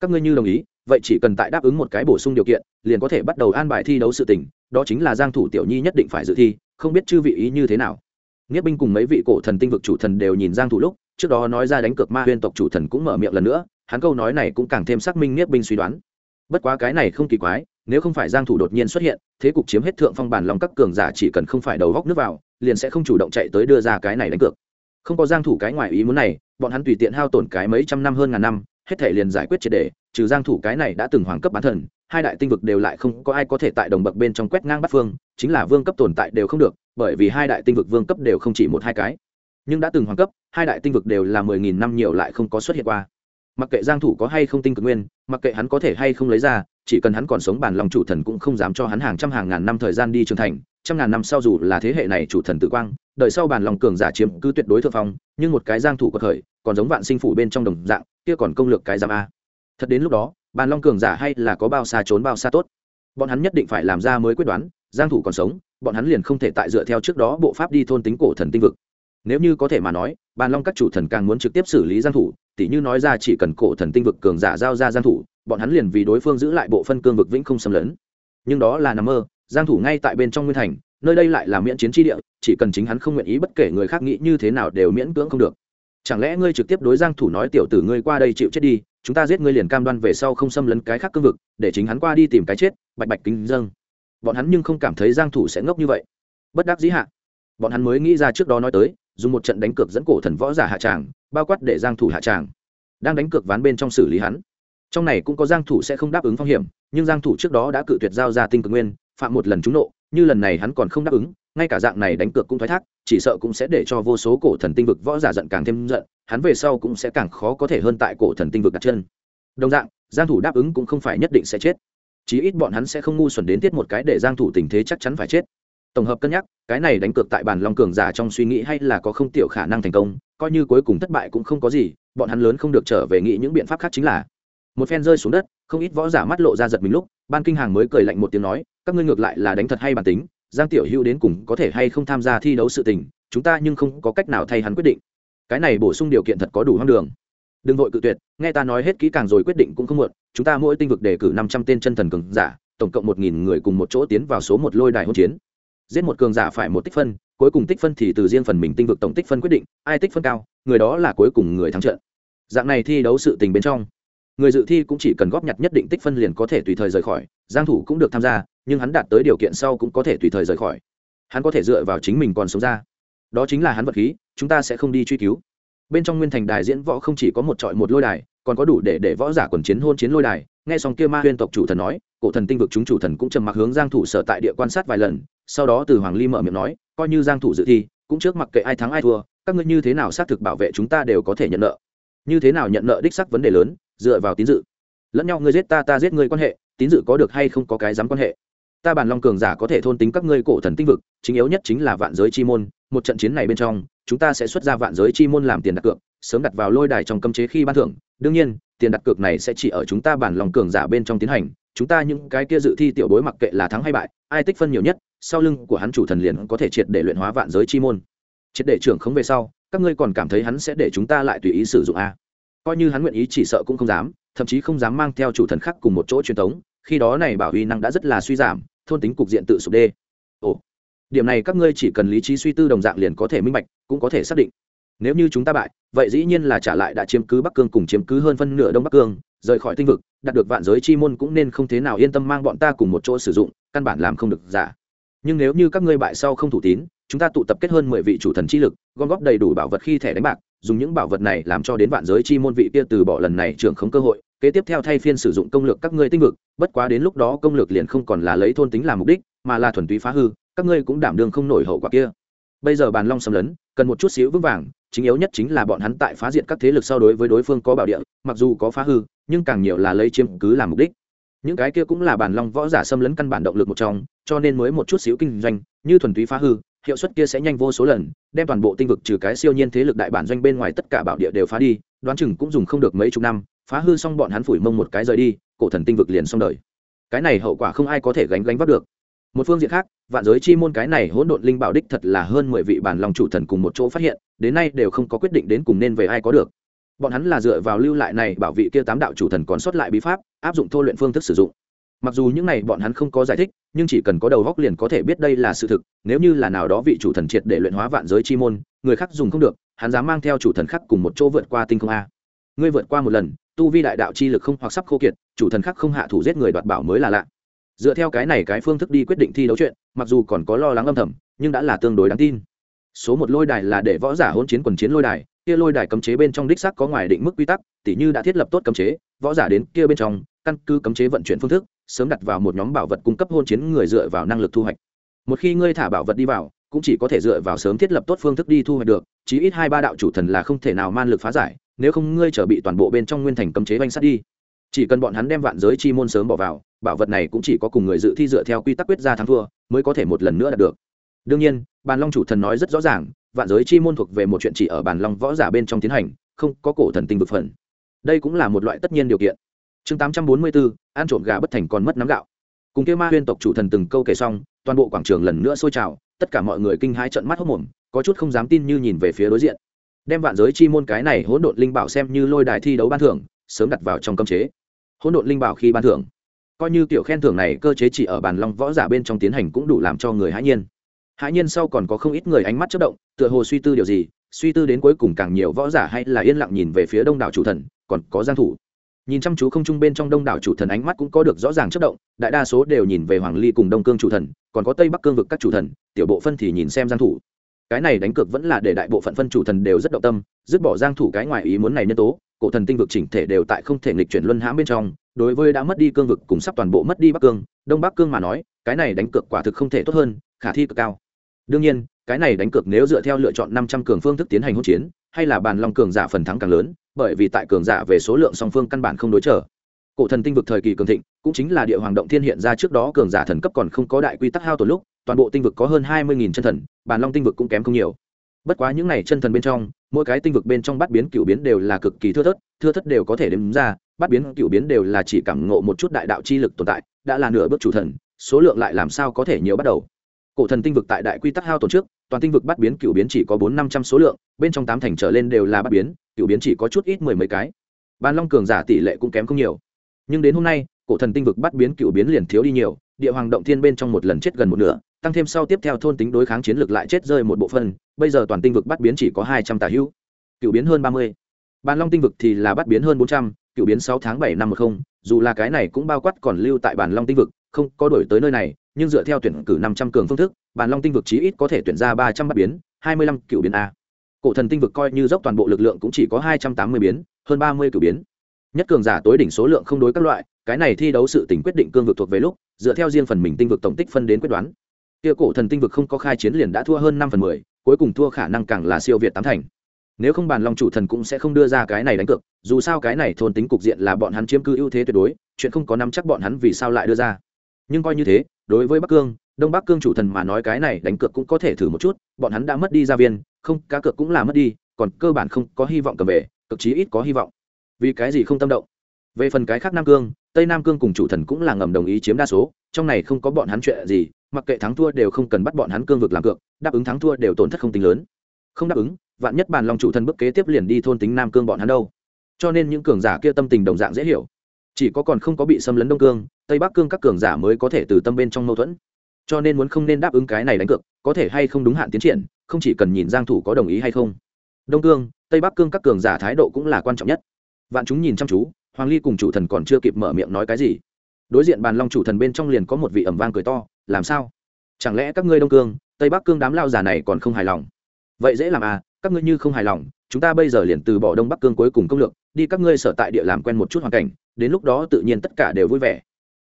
Các ngươi như đồng ý vậy chỉ cần tại đáp ứng một cái bổ sung điều kiện liền có thể bắt đầu an bài thi đấu sự tình đó chính là giang thủ tiểu nhi nhất định phải dự thi không biết chư vị ý như thế nào. Nghĩa binh cùng mấy vị cổ thần tinh vực chủ thần đều nhìn giang thủ lúc trước đó nói ra đánh cược ma huyên tộc chủ thần cũng mở miệng lần nữa, hắn câu nói này cũng càng thêm xác minh niết binh suy đoán. Bất quá cái này không kỳ quái, nếu không phải giang thủ đột nhiên xuất hiện, thế cục chiếm hết thượng phong bản lòng các cường giả chỉ cần không phải đầu góc nước vào, liền sẽ không chủ động chạy tới đưa ra cái này đánh cược. Không có giang thủ cái ngoài ý muốn này, bọn hắn tùy tiện hao tổn cái mấy trăm năm hơn ngàn năm, hết thể liền giải quyết triệt đề, trừ giang thủ cái này đã từng hoàng cấp bán thần, hai đại tinh vực đều lại không có ai có thể tại đồng bậc bên trong quét ngang bắt phương, chính là vương cấp tồn tại đều không được, bởi vì hai đại tinh vực vương cấp đều không chỉ một hai cái nhưng đã từng hoàng cấp, hai đại tinh vực đều là mười nghìn năm nhiều lại không có xuất hiện qua. Mặc kệ giang thủ có hay không tinh cực nguyên, mặc kệ hắn có thể hay không lấy ra, chỉ cần hắn còn sống bản lòng chủ thần cũng không dám cho hắn hàng trăm hàng ngàn năm thời gian đi trưởng thành, trăm ngàn năm sau dù là thế hệ này chủ thần tự quang đợi sau bản lòng cường giả chiếm cứ tuyệt đối thượng phong, nhưng một cái giang thủ có thời, còn giống vạn sinh phủ bên trong đồng dạng, kia còn công lược cái giam a. Thật đến lúc đó bàn long cường giả hay là có bao xa trốn bao xa tốt. Bọn hắn nhất định phải làm ra mới quyết đoán, giang thủ còn sống, bọn hắn liền không thể tại dựa theo trước đó bộ pháp đi thôn tính cổ thần tinh vực nếu như có thể mà nói, bàn long các chủ thần càng muốn trực tiếp xử lý giang thủ, tỉ như nói ra chỉ cần cổ thần tinh vực cường giả giao ra giang thủ, bọn hắn liền vì đối phương giữ lại bộ phân cương vực vĩnh không xâm lấn. Nhưng đó là nằm mơ, giang thủ ngay tại bên trong nguyên thành, nơi đây lại là miễn chiến chi địa, chỉ cần chính hắn không nguyện ý bất kể người khác nghĩ như thế nào đều miễn cưỡng không được. Chẳng lẽ ngươi trực tiếp đối giang thủ nói tiểu tử ngươi qua đây chịu chết đi, chúng ta giết ngươi liền cam đoan về sau không xâm lấn cái khác cương vực, để chính hắn qua đi tìm cái chết, bạch bạch kính dâng. Bọn hắn nhưng không cảm thấy giang thủ sẽ ngốc như vậy. Bất đắc dĩ hạ. Bọn hắn mới nghĩ ra trước đó nói tới dùng một trận đánh cược dẫn cổ thần võ giả hạ tràng, bao quát để giang thủ hạ tràng, đang đánh cược ván bên trong xử lý hắn. Trong này cũng có giang thủ sẽ không đáp ứng phong hiểm, nhưng giang thủ trước đó đã cự tuyệt giao ra tinh cực nguyên, phạm một lần trúng nộ, như lần này hắn còn không đáp ứng, ngay cả dạng này đánh cược cũng thoái thác, chỉ sợ cũng sẽ để cho vô số cổ thần tinh vực võ giả giận càng thêm giận, hắn về sau cũng sẽ càng khó có thể hơn tại cổ thần tinh vực đặt chân. Đồng dạng, giang thủ đáp ứng cũng không phải nhất định sẽ chết. Chí ít bọn hắn sẽ không ngu xuẩn đến tiết một cái để giang thủ tình thế chắc chắn phải chết tổng hợp cân nhắc, cái này đánh cược tại bàn long cường giả trong suy nghĩ hay là có không tiểu khả năng thành công, coi như cuối cùng thất bại cũng không có gì, bọn hắn lớn không được trở về nghĩ những biện pháp khác chính là một phen rơi xuống đất, không ít võ giả mắt lộ ra giật mình lúc, ban kinh hàng mới cười lạnh một tiếng nói, các ngươi ngược lại là đánh thật hay bản tính, giang tiểu hữu đến cùng có thể hay không tham gia thi đấu sự tình, chúng ta nhưng không có cách nào thay hắn quyết định. Cái này bổ sung điều kiện thật có đủ hoang đường. Đừng vội cự tuyệt, nghe ta nói hết kỹ càng rồi quyết định cũng không muộn, chúng ta mỗi tinh vực đề cử năm trăm tên chân thần cường giả, tổng cộng một nghìn người cùng một chỗ tiến vào số một lôi đài hỗn chiến giết một cường giả phải một tích phân, cuối cùng tích phân thì từ riêng phần mình tinh vực tổng tích phân quyết định, ai tích phân cao, người đó là cuối cùng người thắng trận. Dạng này thi đấu sự tình bên trong, người dự thi cũng chỉ cần góp nhặt nhất định tích phân liền có thể tùy thời rời khỏi, giang thủ cũng được tham gia, nhưng hắn đạt tới điều kiện sau cũng có thể tùy thời rời khỏi. Hắn có thể dựa vào chính mình còn sống ra. Đó chính là hắn vật khí, chúng ta sẽ không đi truy cứu. Bên trong nguyên thành đài diễn võ không chỉ có một trọi một lôi đài, còn có đủ để để võ giả quần chiến hôn chiến lôi đài nghe xong kia ma huyên tộc chủ thần nói, cổ thần tinh vực chúng chủ thần cũng trầm mặc hướng giang thủ sở tại địa quan sát vài lần, sau đó từ hoàng ly mở miệng nói, coi như giang thủ dự thi, cũng trước mặc kệ ai thắng ai thua, các ngươi như thế nào xác thực bảo vệ chúng ta đều có thể nhận nợ. Như thế nào nhận nợ đích xác vấn đề lớn, dựa vào tín dự. Lẫn nhau ngươi giết ta ta giết ngươi quan hệ, tín dự có được hay không có cái dám quan hệ. Ta bản long cường giả có thể thôn tính các ngươi cổ thần tinh vực, chính yếu nhất chính là vạn giới chi môn, một trận chiến này bên trong, chúng ta sẽ xuất ra vạn giới chi môn làm tiền đặt cược sớm đặt vào lôi đài trong cấm chế khi ban thưởng. Đương nhiên, tiền đặt cược này sẽ chỉ ở chúng ta bản lòng cường giả bên trong tiến hành. Chúng ta những cái kia dự thi tiểu bối mặc kệ là thắng hay bại, ai tích phân nhiều nhất, sau lưng của hắn chủ thần liền có thể triệt để luyện hóa vạn giới chi môn. Triệt để trưởng khống về sau, các ngươi còn cảm thấy hắn sẽ để chúng ta lại tùy ý sử dụng a coi như hắn nguyện ý chỉ sợ cũng không dám, thậm chí không dám mang theo chủ thần khác cùng một chỗ truyền thống khi đó này bảo huy năng đã rất là suy giảm, thôn tính cục diện tự sụp đê. Ồ, điểm này các ngươi chỉ cần lý trí suy tư đồng dạng liền có thể minh bạch, cũng có thể xác định nếu như chúng ta bại, vậy dĩ nhiên là trả lại đã chiếm cứ bắc cương cùng chiếm cứ hơn phân nửa đông bắc cương, rời khỏi tinh vực, đạt được vạn giới chi môn cũng nên không thế nào yên tâm mang bọn ta cùng một chỗ sử dụng, căn bản làm không được giả. Nhưng nếu như các ngươi bại sau không thủ tín, chúng ta tụ tập kết hơn mười vị chủ thần chi lực, gom góp đầy đủ bảo vật khi thẻ đánh bạc, dùng những bảo vật này làm cho đến vạn giới chi môn vị kia từ bỏ lần này trưởng không cơ hội, kế tiếp theo thay phiên sử dụng công lược các ngươi tinh vực, bất quá đến lúc đó công lược liền không còn là lấy thôn tính làm mục đích, mà là thuần túy phá hư, các ngươi cũng đảm đương không nổi hậu quả kia bây giờ bàn long xâm lấn, cần một chút xíu vững vàng, chính yếu nhất chính là bọn hắn tại phá diện các thế lực so đối với đối phương có bảo địa, mặc dù có phá hư, nhưng càng nhiều là lấy chiếm cứ làm mục đích. Những cái kia cũng là bàn long võ giả xâm lấn căn bản động lực một trong, cho nên mới một chút xíu kinh doanh, như thuần túy phá hư, hiệu suất kia sẽ nhanh vô số lần, đem toàn bộ tinh vực trừ cái siêu nhiên thế lực đại bản doanh bên ngoài tất cả bảo địa đều phá đi, đoán chừng cũng dùng không được mấy chục năm, phá hư xong bọn hắn phủi mông một cái rời đi, cổ thần tinh vực liền xong đời. Cái này hậu quả không ai có thể gánh gánh vác được một phương diện khác, vạn giới chi môn cái này hỗn độn linh bảo đích thật là hơn mười vị bản lòng chủ thần cùng một chỗ phát hiện, đến nay đều không có quyết định đến cùng nên về ai có được. Bọn hắn là dựa vào lưu lại này bảo vị kia tám đạo chủ thần còn sót lại bí pháp, áp dụng thô luyện phương thức sử dụng. Mặc dù những này bọn hắn không có giải thích, nhưng chỉ cần có đầu góc liền có thể biết đây là sự thực, nếu như là nào đó vị chủ thần triệt để luyện hóa vạn giới chi môn, người khác dùng không được, hắn dám mang theo chủ thần khác cùng một chỗ vượt qua tinh không a. Ngươi vượt qua một lần, tu vi đại đạo chi lực không hoặc sắp khô kiệt, chủ thần khác không hạ thủ giết người đoạt bảo mới là lạ dựa theo cái này cái phương thức đi quyết định thi đấu chuyện, mặc dù còn có lo lắng âm thầm, nhưng đã là tương đối đáng tin. Số một lôi đài là để võ giả hôn chiến quần chiến lôi đài, kia lôi đài cấm chế bên trong đích sắc có ngoài định mức quy tắc, tỉ như đã thiết lập tốt cấm chế, võ giả đến kia bên trong, căn cứ cấm chế vận chuyển phương thức, sớm đặt vào một nhóm bảo vật cung cấp hôn chiến người dựa vào năng lực thu hoạch. Một khi ngươi thả bảo vật đi vào, cũng chỉ có thể dựa vào sớm thiết lập tốt phương thức đi thu hoạch được, chí ít hai ba đạo chủ thần là không thể nào man lực phá giải, nếu không ngươi trở bị toàn bộ bên trong nguyên thành cấm chế oanh sát đi chỉ cần bọn hắn đem vạn giới chi môn sớm bỏ vào, bảo vật này cũng chỉ có cùng người dự thi dựa theo quy tắc quyết ra thắng thua, mới có thể một lần nữa đạt được. Đương nhiên, bàn long chủ thần nói rất rõ ràng, vạn giới chi môn thuộc về một chuyện chỉ ở bàn long võ giả bên trong tiến hành, không có cổ thần tinh vực phần. Đây cũng là một loại tất nhiên điều kiện. Chương tám trăm bốn mươi bốn ăn trộm gà bất thành còn mất nắm gạo. Cùng kêu ma huyên tộc chủ thần từng câu kể xong, toàn bộ quảng trường lần nữa sôi trào, tất cả mọi người kinh hãi trận mắt hốc mồm có chút không dám tin như nhìn về phía đối diện. Đem vạn giới chi môn cái này hỗn độn linh bảo xem như lôi đài thi đấu ban thưởng, sớm đặt vào trong cấm chế hỗn độn linh bảo khi ban thưởng. Coi như kiểu khen thưởng này cơ chế chỉ ở bàn long võ giả bên trong tiến hành cũng đủ làm cho người hãi nhiên. Hãi nhiên sau còn có không ít người ánh mắt chất động, tựa hồ suy tư điều gì, suy tư đến cuối cùng càng nhiều võ giả hay là yên lặng nhìn về phía đông đảo chủ thần, còn có giang thủ. Nhìn chăm chú không trung bên trong đông đảo chủ thần ánh mắt cũng có được rõ ràng chất động, đại đa số đều nhìn về hoàng ly cùng đông cương chủ thần, còn có tây bắc cương vực các chủ thần, tiểu bộ phân thì nhìn xem giang thủ cái này đánh cược vẫn là để đại bộ phận phân chủ thần đều rất động tâm, dứt bỏ giang thủ cái ngoài ý muốn này nhân tố, cổ thần tinh vực chỉnh thể đều tại không thể nghịch chuyển luân hãm bên trong, đối với đã mất đi cương vực cùng sắp toàn bộ mất đi bắc cương, đông bắc cương mà nói, cái này đánh cược quả thực không thể tốt hơn, khả thi cực cao. Đương nhiên, cái này đánh cược nếu dựa theo lựa chọn năm trăm cường phương thức tiến hành hỗn chiến, hay là bàn long cường giả phần thắng càng lớn, bởi vì tại cường giả về số lượng song phương căn bản không đối trở cổ thần tinh vực thời kỳ cường thịnh, cũng chính là địa hoàng động thiên hiện ra trước đó cường giả thần cấp còn không có đại quy tắc hao tổn lúc, toàn bộ tinh vực có hơn hai mươi chân thần bàn long tinh vực cũng kém không nhiều. Bất quá những này chân thần bên trong, mỗi cái tinh vực bên trong bắt biến cựu biến đều là cực kỳ thưa thớt, thưa thất đều có thể đếm ra, bắt biến cựu biến đều là chỉ cảm ngộ một chút đại đạo chi lực tồn tại, đã là nửa bước chủ thần, số lượng lại làm sao có thể nhiều bắt đầu. Cổ thần tinh vực tại đại quy tắc hao tổn trước, toàn tinh vực bắt biến cựu biến chỉ có bốn năm trăm số lượng, bên trong tám thành trở lên đều là bắt biến cựu biến chỉ có chút ít mười mấy cái. Ban long cường giả tỷ lệ cũng kém không nhiều nhưng đến hôm nay, cổ thần tinh vực bắt biến cựu biến liền thiếu đi nhiều, địa hoàng động thiên bên trong một lần chết gần một nửa, tăng thêm sau tiếp theo thôn tính đối kháng chiến lược lại chết rơi một bộ phân bây giờ toàn tinh vực bắt biến chỉ có hai trăm tà hữu. Cựu biến hơn ba mươi. Bàn long tinh vực thì là bắt biến hơn bốn trăm, cựu biến sáu tháng bảy năm một không, dù là cái này cũng bao quát còn lưu tại bàn long tinh vực, không có đổi tới nơi này, nhưng dựa theo tuyển cử năm trăm cường phương thức, bàn long tinh vực chí ít có thể tuyển ra ba trăm bắt biến, hai mươi lăm cựu biến a. Cổ thần tinh vực coi như dốc toàn bộ lực lượng cũng chỉ có hai trăm tám mươi biến, hơn ba mươi cựu biến nhất cường giả tối đỉnh số lượng không đối các loại, cái này thi đấu sự tỉnh quyết định cương vực thuộc về lúc, dựa theo riêng phần mình tinh vực tổng tích phân đến quyết đoán. Kia cổ thần tinh vực không có khai chiến liền đã thua hơn năm phần mười, cuối cùng thua khả năng càng là siêu việt tám thành. Nếu không bàn long chủ thần cũng sẽ không đưa ra cái này đánh cược, dù sao cái này thôn tính cục diện là bọn hắn chiếm cư ưu thế tuyệt đối, chuyện không có nắm chắc bọn hắn vì sao lại đưa ra. Nhưng coi như thế, đối với bắc cương, đông bắc cương chủ thần mà nói cái này đánh cược cũng có thể thử một chút, bọn hắn đã mất đi gia viên, không, cá cược cũng là mất đi, còn cơ bản không có hy vọng cầm về, cực chí ít có hy vọng vì cái gì không tâm động? Về phần cái khác nam cương, tây nam cương cùng chủ thần cũng là ngầm đồng ý chiếm đa số, trong này không có bọn hắn chuyện gì, mặc kệ thắng thua đều không cần bắt bọn hắn cương vực làm cược, đáp ứng thắng thua đều tổn thất không tính lớn. Không đáp ứng, vạn nhất bàn long chủ thần bức kế tiếp liền đi thôn tính nam cương bọn hắn đâu. Cho nên những cường giả kia tâm tình đồng dạng dễ hiểu. Chỉ có còn không có bị xâm lấn đông cương, tây bắc cương các cường giả mới có thể từ tâm bên trong mâu thuẫn. Cho nên muốn không nên đáp ứng cái này đánh cược, có thể hay không đúng hạn tiến triển, không chỉ cần nhìn giang thủ có đồng ý hay không. Đông cương, tây bắc cương các cường giả thái độ cũng là quan trọng nhất vạn chúng nhìn chăm chú, hoàng ly cùng chủ thần còn chưa kịp mở miệng nói cái gì. Đối diện bàn long chủ thần bên trong liền có một vị ẩm vang cười to, làm sao? Chẳng lẽ các ngươi đông cương, tây bắc cương đám lao giả này còn không hài lòng? Vậy dễ làm à các ngươi như không hài lòng, chúng ta bây giờ liền từ bỏ đông bắc cương cuối cùng công lược, đi các ngươi sở tại địa làm quen một chút hoàn cảnh, đến lúc đó tự nhiên tất cả đều vui vẻ.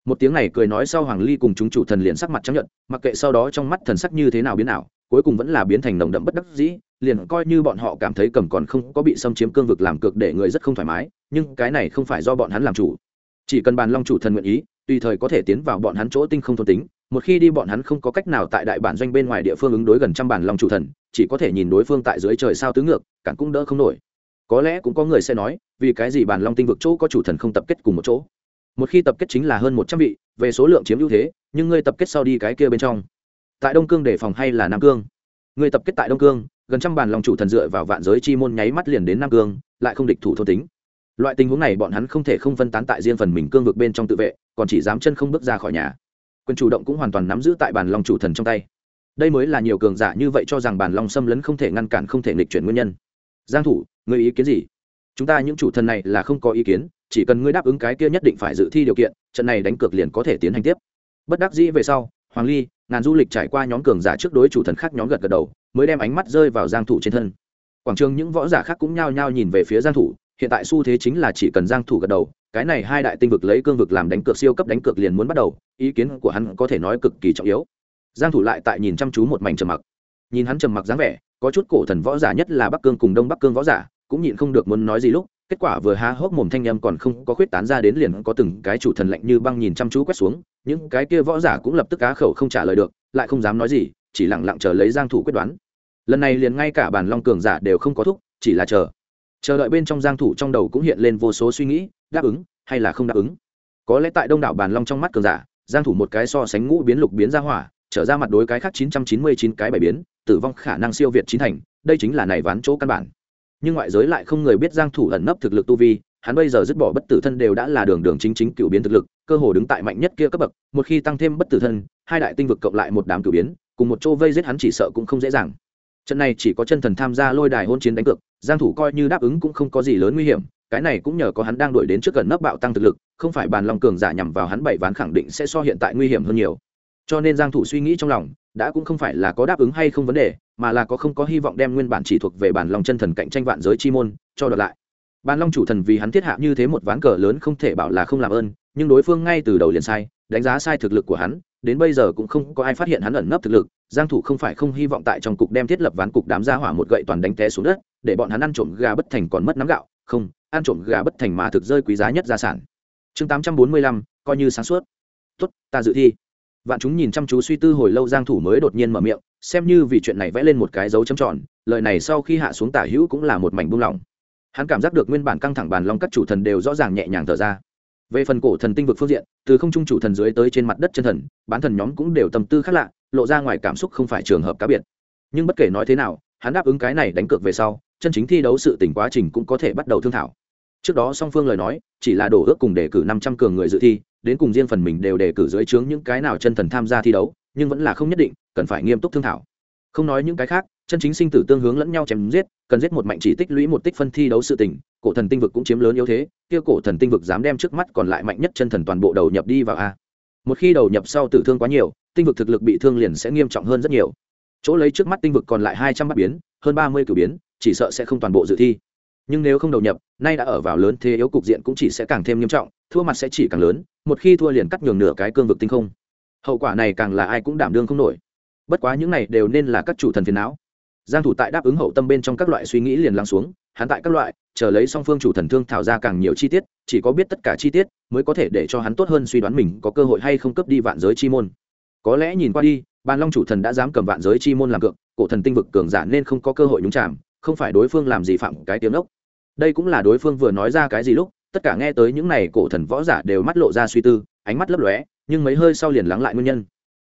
Một tiếng này cười nói sau hoàng ly cùng chúng chủ thần liền sắc mặt chấp nhận mặc kệ sau đó trong mắt thần sắc như thế nào biến nào cuối cùng vẫn là biến thành nồng đậm bất đắc dĩ liền coi như bọn họ cảm thấy cầm còn không có bị xâm chiếm cương vực làm cược để người rất không thoải mái, nhưng cái này không phải do bọn hắn làm chủ. Chỉ cần bàn long chủ thần nguyện ý, tùy thời có thể tiến vào bọn hắn chỗ tinh không thôn tính, một khi đi bọn hắn không có cách nào tại đại bản doanh bên ngoài địa phương ứng đối gần trăm bản long chủ thần, chỉ có thể nhìn đối phương tại dưới trời sao tứ ngược, cản cũng đỡ không nổi. Có lẽ cũng có người sẽ nói, vì cái gì bản long tinh vực chỗ có chủ thần không tập kết cùng một chỗ? Một khi tập kết chính là hơn một trăm vị, về số lượng chiếm ưu thế, nhưng ngươi tập kết sau đi cái kia bên trong. Tại đông cương đề phòng hay là nam cương? Ngươi tập kết tại đông cương gần trăm bàn long chủ thần dựa vào vạn giới chi môn nháy mắt liền đến nam cương, lại không địch thủ thôn tính. Loại tình huống này bọn hắn không thể không phân tán tại riêng phần mình cương vực bên trong tự vệ, còn chỉ dám chân không bước ra khỏi nhà. Quyền chủ động cũng hoàn toàn nắm giữ tại bàn long chủ thần trong tay. Đây mới là nhiều cường giả như vậy cho rằng bàn long xâm lấn không thể ngăn cản không thể nghịch chuyển nguyên nhân. Giang thủ người ý kiến gì? Chúng ta những chủ thần này là không có ý kiến, chỉ cần ngươi đáp ứng cái kia nhất định phải dự thi điều kiện, trận này đánh cược liền có thể tiến hành tiếp. Bất đắc dĩ về sau, hoàng ly, ngàn du lịch trải qua nhóm cường giả trước đối chủ thần khác nhóm gật gật đầu mới đem ánh mắt rơi vào giang thủ trên thân. Quảng trường những võ giả khác cũng nhao nhao nhìn về phía giang thủ, hiện tại xu thế chính là chỉ cần giang thủ gật đầu, cái này hai đại tinh vực lấy cương vực làm đánh cược, siêu cấp đánh cược liền muốn bắt đầu, ý kiến của hắn có thể nói cực kỳ trọng yếu. Giang thủ lại tại nhìn chăm chú một mảnh trầm mặc. Nhìn hắn trầm mặc dáng vẻ, có chút cổ thần võ giả nhất là bắc cương cùng đông bắc cương võ giả, cũng nhịn không được muốn nói gì lúc, kết quả vừa há hốc mồm thanh âm còn không có khuyết tán ra đến liền có từng cái chủ thần lạnh như băng nhìn chăm chú quét xuống, những cái kia võ giả cũng lập tức cá khẩu không trả lời được, lại không dám nói gì, chỉ lặng lặng chờ lấy giang thủ quyết đoán lần này liền ngay cả bản long cường giả đều không có thúc, chỉ là chờ. Chờ đợi bên trong giang thủ trong đầu cũng hiện lên vô số suy nghĩ, đáp ứng hay là không đáp ứng. Có lẽ tại đông đảo bản long trong mắt cường giả, giang thủ một cái so sánh ngũ biến lục biến ra hỏa, trở ra mặt đối cái khác 999 cái bảy biến, tử vong khả năng siêu việt chín thành, đây chính là này ván chỗ căn bản. Nhưng ngoại giới lại không người biết giang thủ ẩn nấp thực lực tu vi, hắn bây giờ dứt bỏ bất tử thân đều đã là đường đường chính chính cựu biến thực lực, cơ hồ đứng tại mạnh nhất kia cấp bậc, một khi tăng thêm bất tử thân, hai đại tinh vực cộng lại một đám cựu biến, cùng một chỗ vây giết hắn chỉ sợ cũng không dễ dàng trận này chỉ có chân thần tham gia lôi đài hôn chiến đánh cược, giang thủ coi như đáp ứng cũng không có gì lớn nguy hiểm, cái này cũng nhờ có hắn đang đuổi đến trước gần nấp bạo tăng thực lực, không phải bàn long cường giả nhằm vào hắn bảy ván khẳng định sẽ so hiện tại nguy hiểm hơn nhiều. Cho nên giang thủ suy nghĩ trong lòng, đã cũng không phải là có đáp ứng hay không vấn đề, mà là có không có hy vọng đem nguyên bản chỉ thuộc về bản long chân thần cạnh tranh vạn giới chi môn, cho đoạt lại. Bàn long chủ thần vì hắn thiết hạ như thế một ván cờ lớn không thể bảo là không làm ơn, nhưng đối phương ngay từ đầu liền sai, đánh giá sai thực lực của hắn, đến bây giờ cũng không có ai phát hiện hắn ẩn nấp thực lực giang thủ không phải không hy vọng tại trong cục đem thiết lập ván cục đám gia hỏa một gậy toàn đánh té xuống đất để bọn hắn ăn trộm gà bất thành còn mất nắm gạo. Không ăn trộm gà bất thành mà thực rơi quý giá nhất gia sản. Chương 845, coi như sáng suốt. Tốt ta dự thi. Vạn chúng nhìn chăm chú suy tư hồi lâu giang thủ mới đột nhiên mở miệng xem như vì chuyện này vẽ lên một cái dấu chấm tròn lời này sau khi hạ xuống tả hữu cũng là một mảnh buông lỏng. Hắn cảm giác được nguyên bản căng thẳng bàn long các chủ thần đều rõ ràng nhẹ nhàng thở ra. Về phần cổ thần tinh vực phương diện từ không trung chủ thần dưới tới trên mặt đất chân thần bán thần nhóm cũng đều tâm tư khác lạ lộ ra ngoài cảm xúc không phải trường hợp cá biệt. Nhưng bất kể nói thế nào, hắn đáp ứng cái này đánh cược về sau, chân chính thi đấu sự tỉnh quá trình cũng có thể bắt đầu thương thảo. Trước đó song phương lời nói, chỉ là đổ ước cùng đề cử năm trăm cường người dự thi, đến cùng riêng phần mình đều đề cử dưới trướng những cái nào chân thần tham gia thi đấu, nhưng vẫn là không nhất định, cần phải nghiêm túc thương thảo. Không nói những cái khác, chân chính sinh tử tương hướng lẫn nhau chém giết, cần giết một mạnh chỉ tích lũy một tích phân thi đấu sự tình, cổ thần tinh vực cũng chiếm lớn yếu thế, kia cổ thần tinh vực dám đem trước mắt còn lại mạnh nhất chân thần toàn bộ đầu nhập đi vào a. Một khi đầu nhập sau tử thương quá nhiều tinh vực thực lực bị thương liền sẽ nghiêm trọng hơn rất nhiều. Chỗ lấy trước mắt tinh vực còn lại hai trăm bát biến, hơn ba mươi cử biến, chỉ sợ sẽ không toàn bộ dự thi. Nhưng nếu không đầu nhập, nay đã ở vào lớn thế yếu cục diện cũng chỉ sẽ càng thêm nghiêm trọng, thua mặt sẽ chỉ càng lớn, một khi thua liền cắt nhường nửa cái cương vực tinh không. Hậu quả này càng là ai cũng đảm đương không nổi. Bất quá những này đều nên là các chủ thần phiền não. Giang thủ tại đáp ứng hậu tâm bên trong các loại suy nghĩ liền lắng xuống, hắn tại các loại, chờ lấy song phương chủ thần thương thảo ra càng nhiều chi tiết, chỉ có biết tất cả chi tiết, mới có thể để cho hắn tốt hơn suy đoán mình có cơ hội hay không cấp đi vạn giới chi môn có lẽ nhìn qua đi, bàn long chủ thần đã dám cầm vạn giới chi môn làm cược, cổ thần tinh vực cường giả nên không có cơ hội nhúng chạm không phải đối phương làm gì phạm cái tiếng ốc đây cũng là đối phương vừa nói ra cái gì lúc, tất cả nghe tới những này cổ thần võ giả đều mắt lộ ra suy tư, ánh mắt lấp lóe, nhưng mấy hơi sau liền lắng lại nguyên nhân.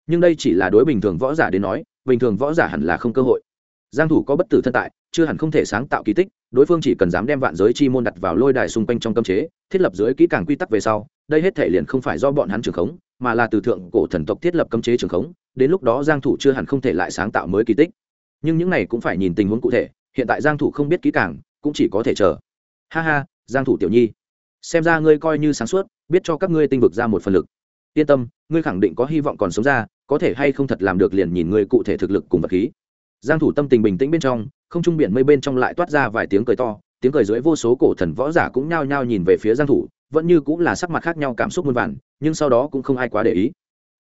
Nhưng đây chỉ là đối bình thường võ giả đến nói, bình thường võ giả hẳn là không cơ hội. Giang thủ có bất tử thân tại, chưa hẳn không thể sáng tạo kỳ tích, đối phương chỉ cần dám đem vạn giới chi môn đặt vào lôi đài xung quanh trong cấm chế, thiết lập dưới kỹ càng quy tắc về sau, đây hết thể liền không phải do bọn hắn trưởng khống mà là từ thượng cổ thần tộc thiết lập cấm chế trường khống, đến lúc đó giang thủ chưa hẳn không thể lại sáng tạo mới kỳ tích. Nhưng những này cũng phải nhìn tình huống cụ thể, hiện tại giang thủ không biết kỹ càng, cũng chỉ có thể chờ. Ha ha, giang thủ tiểu nhi. Xem ra ngươi coi như sáng suốt, biết cho các ngươi tinh vực ra một phần lực. Yên tâm, ngươi khẳng định có hy vọng còn sống ra, có thể hay không thật làm được liền nhìn ngươi cụ thể thực lực cùng vật khí. Giang thủ tâm tình bình tĩnh bên trong, không trung biển mây bên trong lại toát ra vài tiếng cười to, tiếng cười dưới vô số cổ thần võ giả cũng nhao nhao nhìn về phía giang thủ vẫn như cũng là sắc mặt khác nhau cảm xúc muôn vàn, nhưng sau đó cũng không ai quá để ý.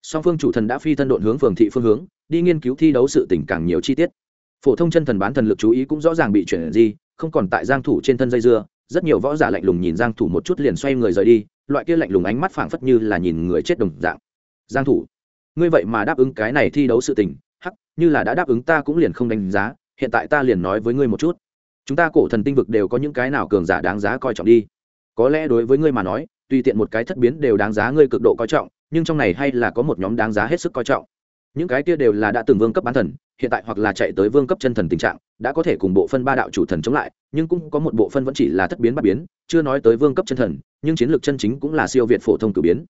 Song phương chủ thần đã phi thân độn hướng phường thị phương hướng, đi nghiên cứu thi đấu sự tình càng nhiều chi tiết. Phổ thông chân thần bán thần lực chú ý cũng rõ ràng bị chuyển di, không còn tại giang thủ trên thân dây dưa, rất nhiều võ giả lạnh lùng nhìn giang thủ một chút liền xoay người rời đi, loại kia lạnh lùng ánh mắt phảng phất như là nhìn người chết đồng dạng. Giang thủ, ngươi vậy mà đáp ứng cái này thi đấu sự tình, hắc, như là đã đáp ứng ta cũng liền không đánh giá, hiện tại ta liền nói với ngươi một chút. Chúng ta cổ thần tinh vực đều có những cái nào cường giả đáng giá coi trọng đi có lẽ đối với ngươi mà nói, tùy tiện một cái thất biến đều đáng giá ngươi cực độ coi trọng, nhưng trong này hay là có một nhóm đáng giá hết sức coi trọng. Những cái kia đều là đã từng vương cấp bán thần, hiện tại hoặc là chạy tới vương cấp chân thần tình trạng, đã có thể cùng bộ phân ba đạo chủ thần chống lại, nhưng cũng có một bộ phân vẫn chỉ là thất biến bắt biến, chưa nói tới vương cấp chân thần, nhưng chiến lược chân chính cũng là siêu việt phổ thông cử biến.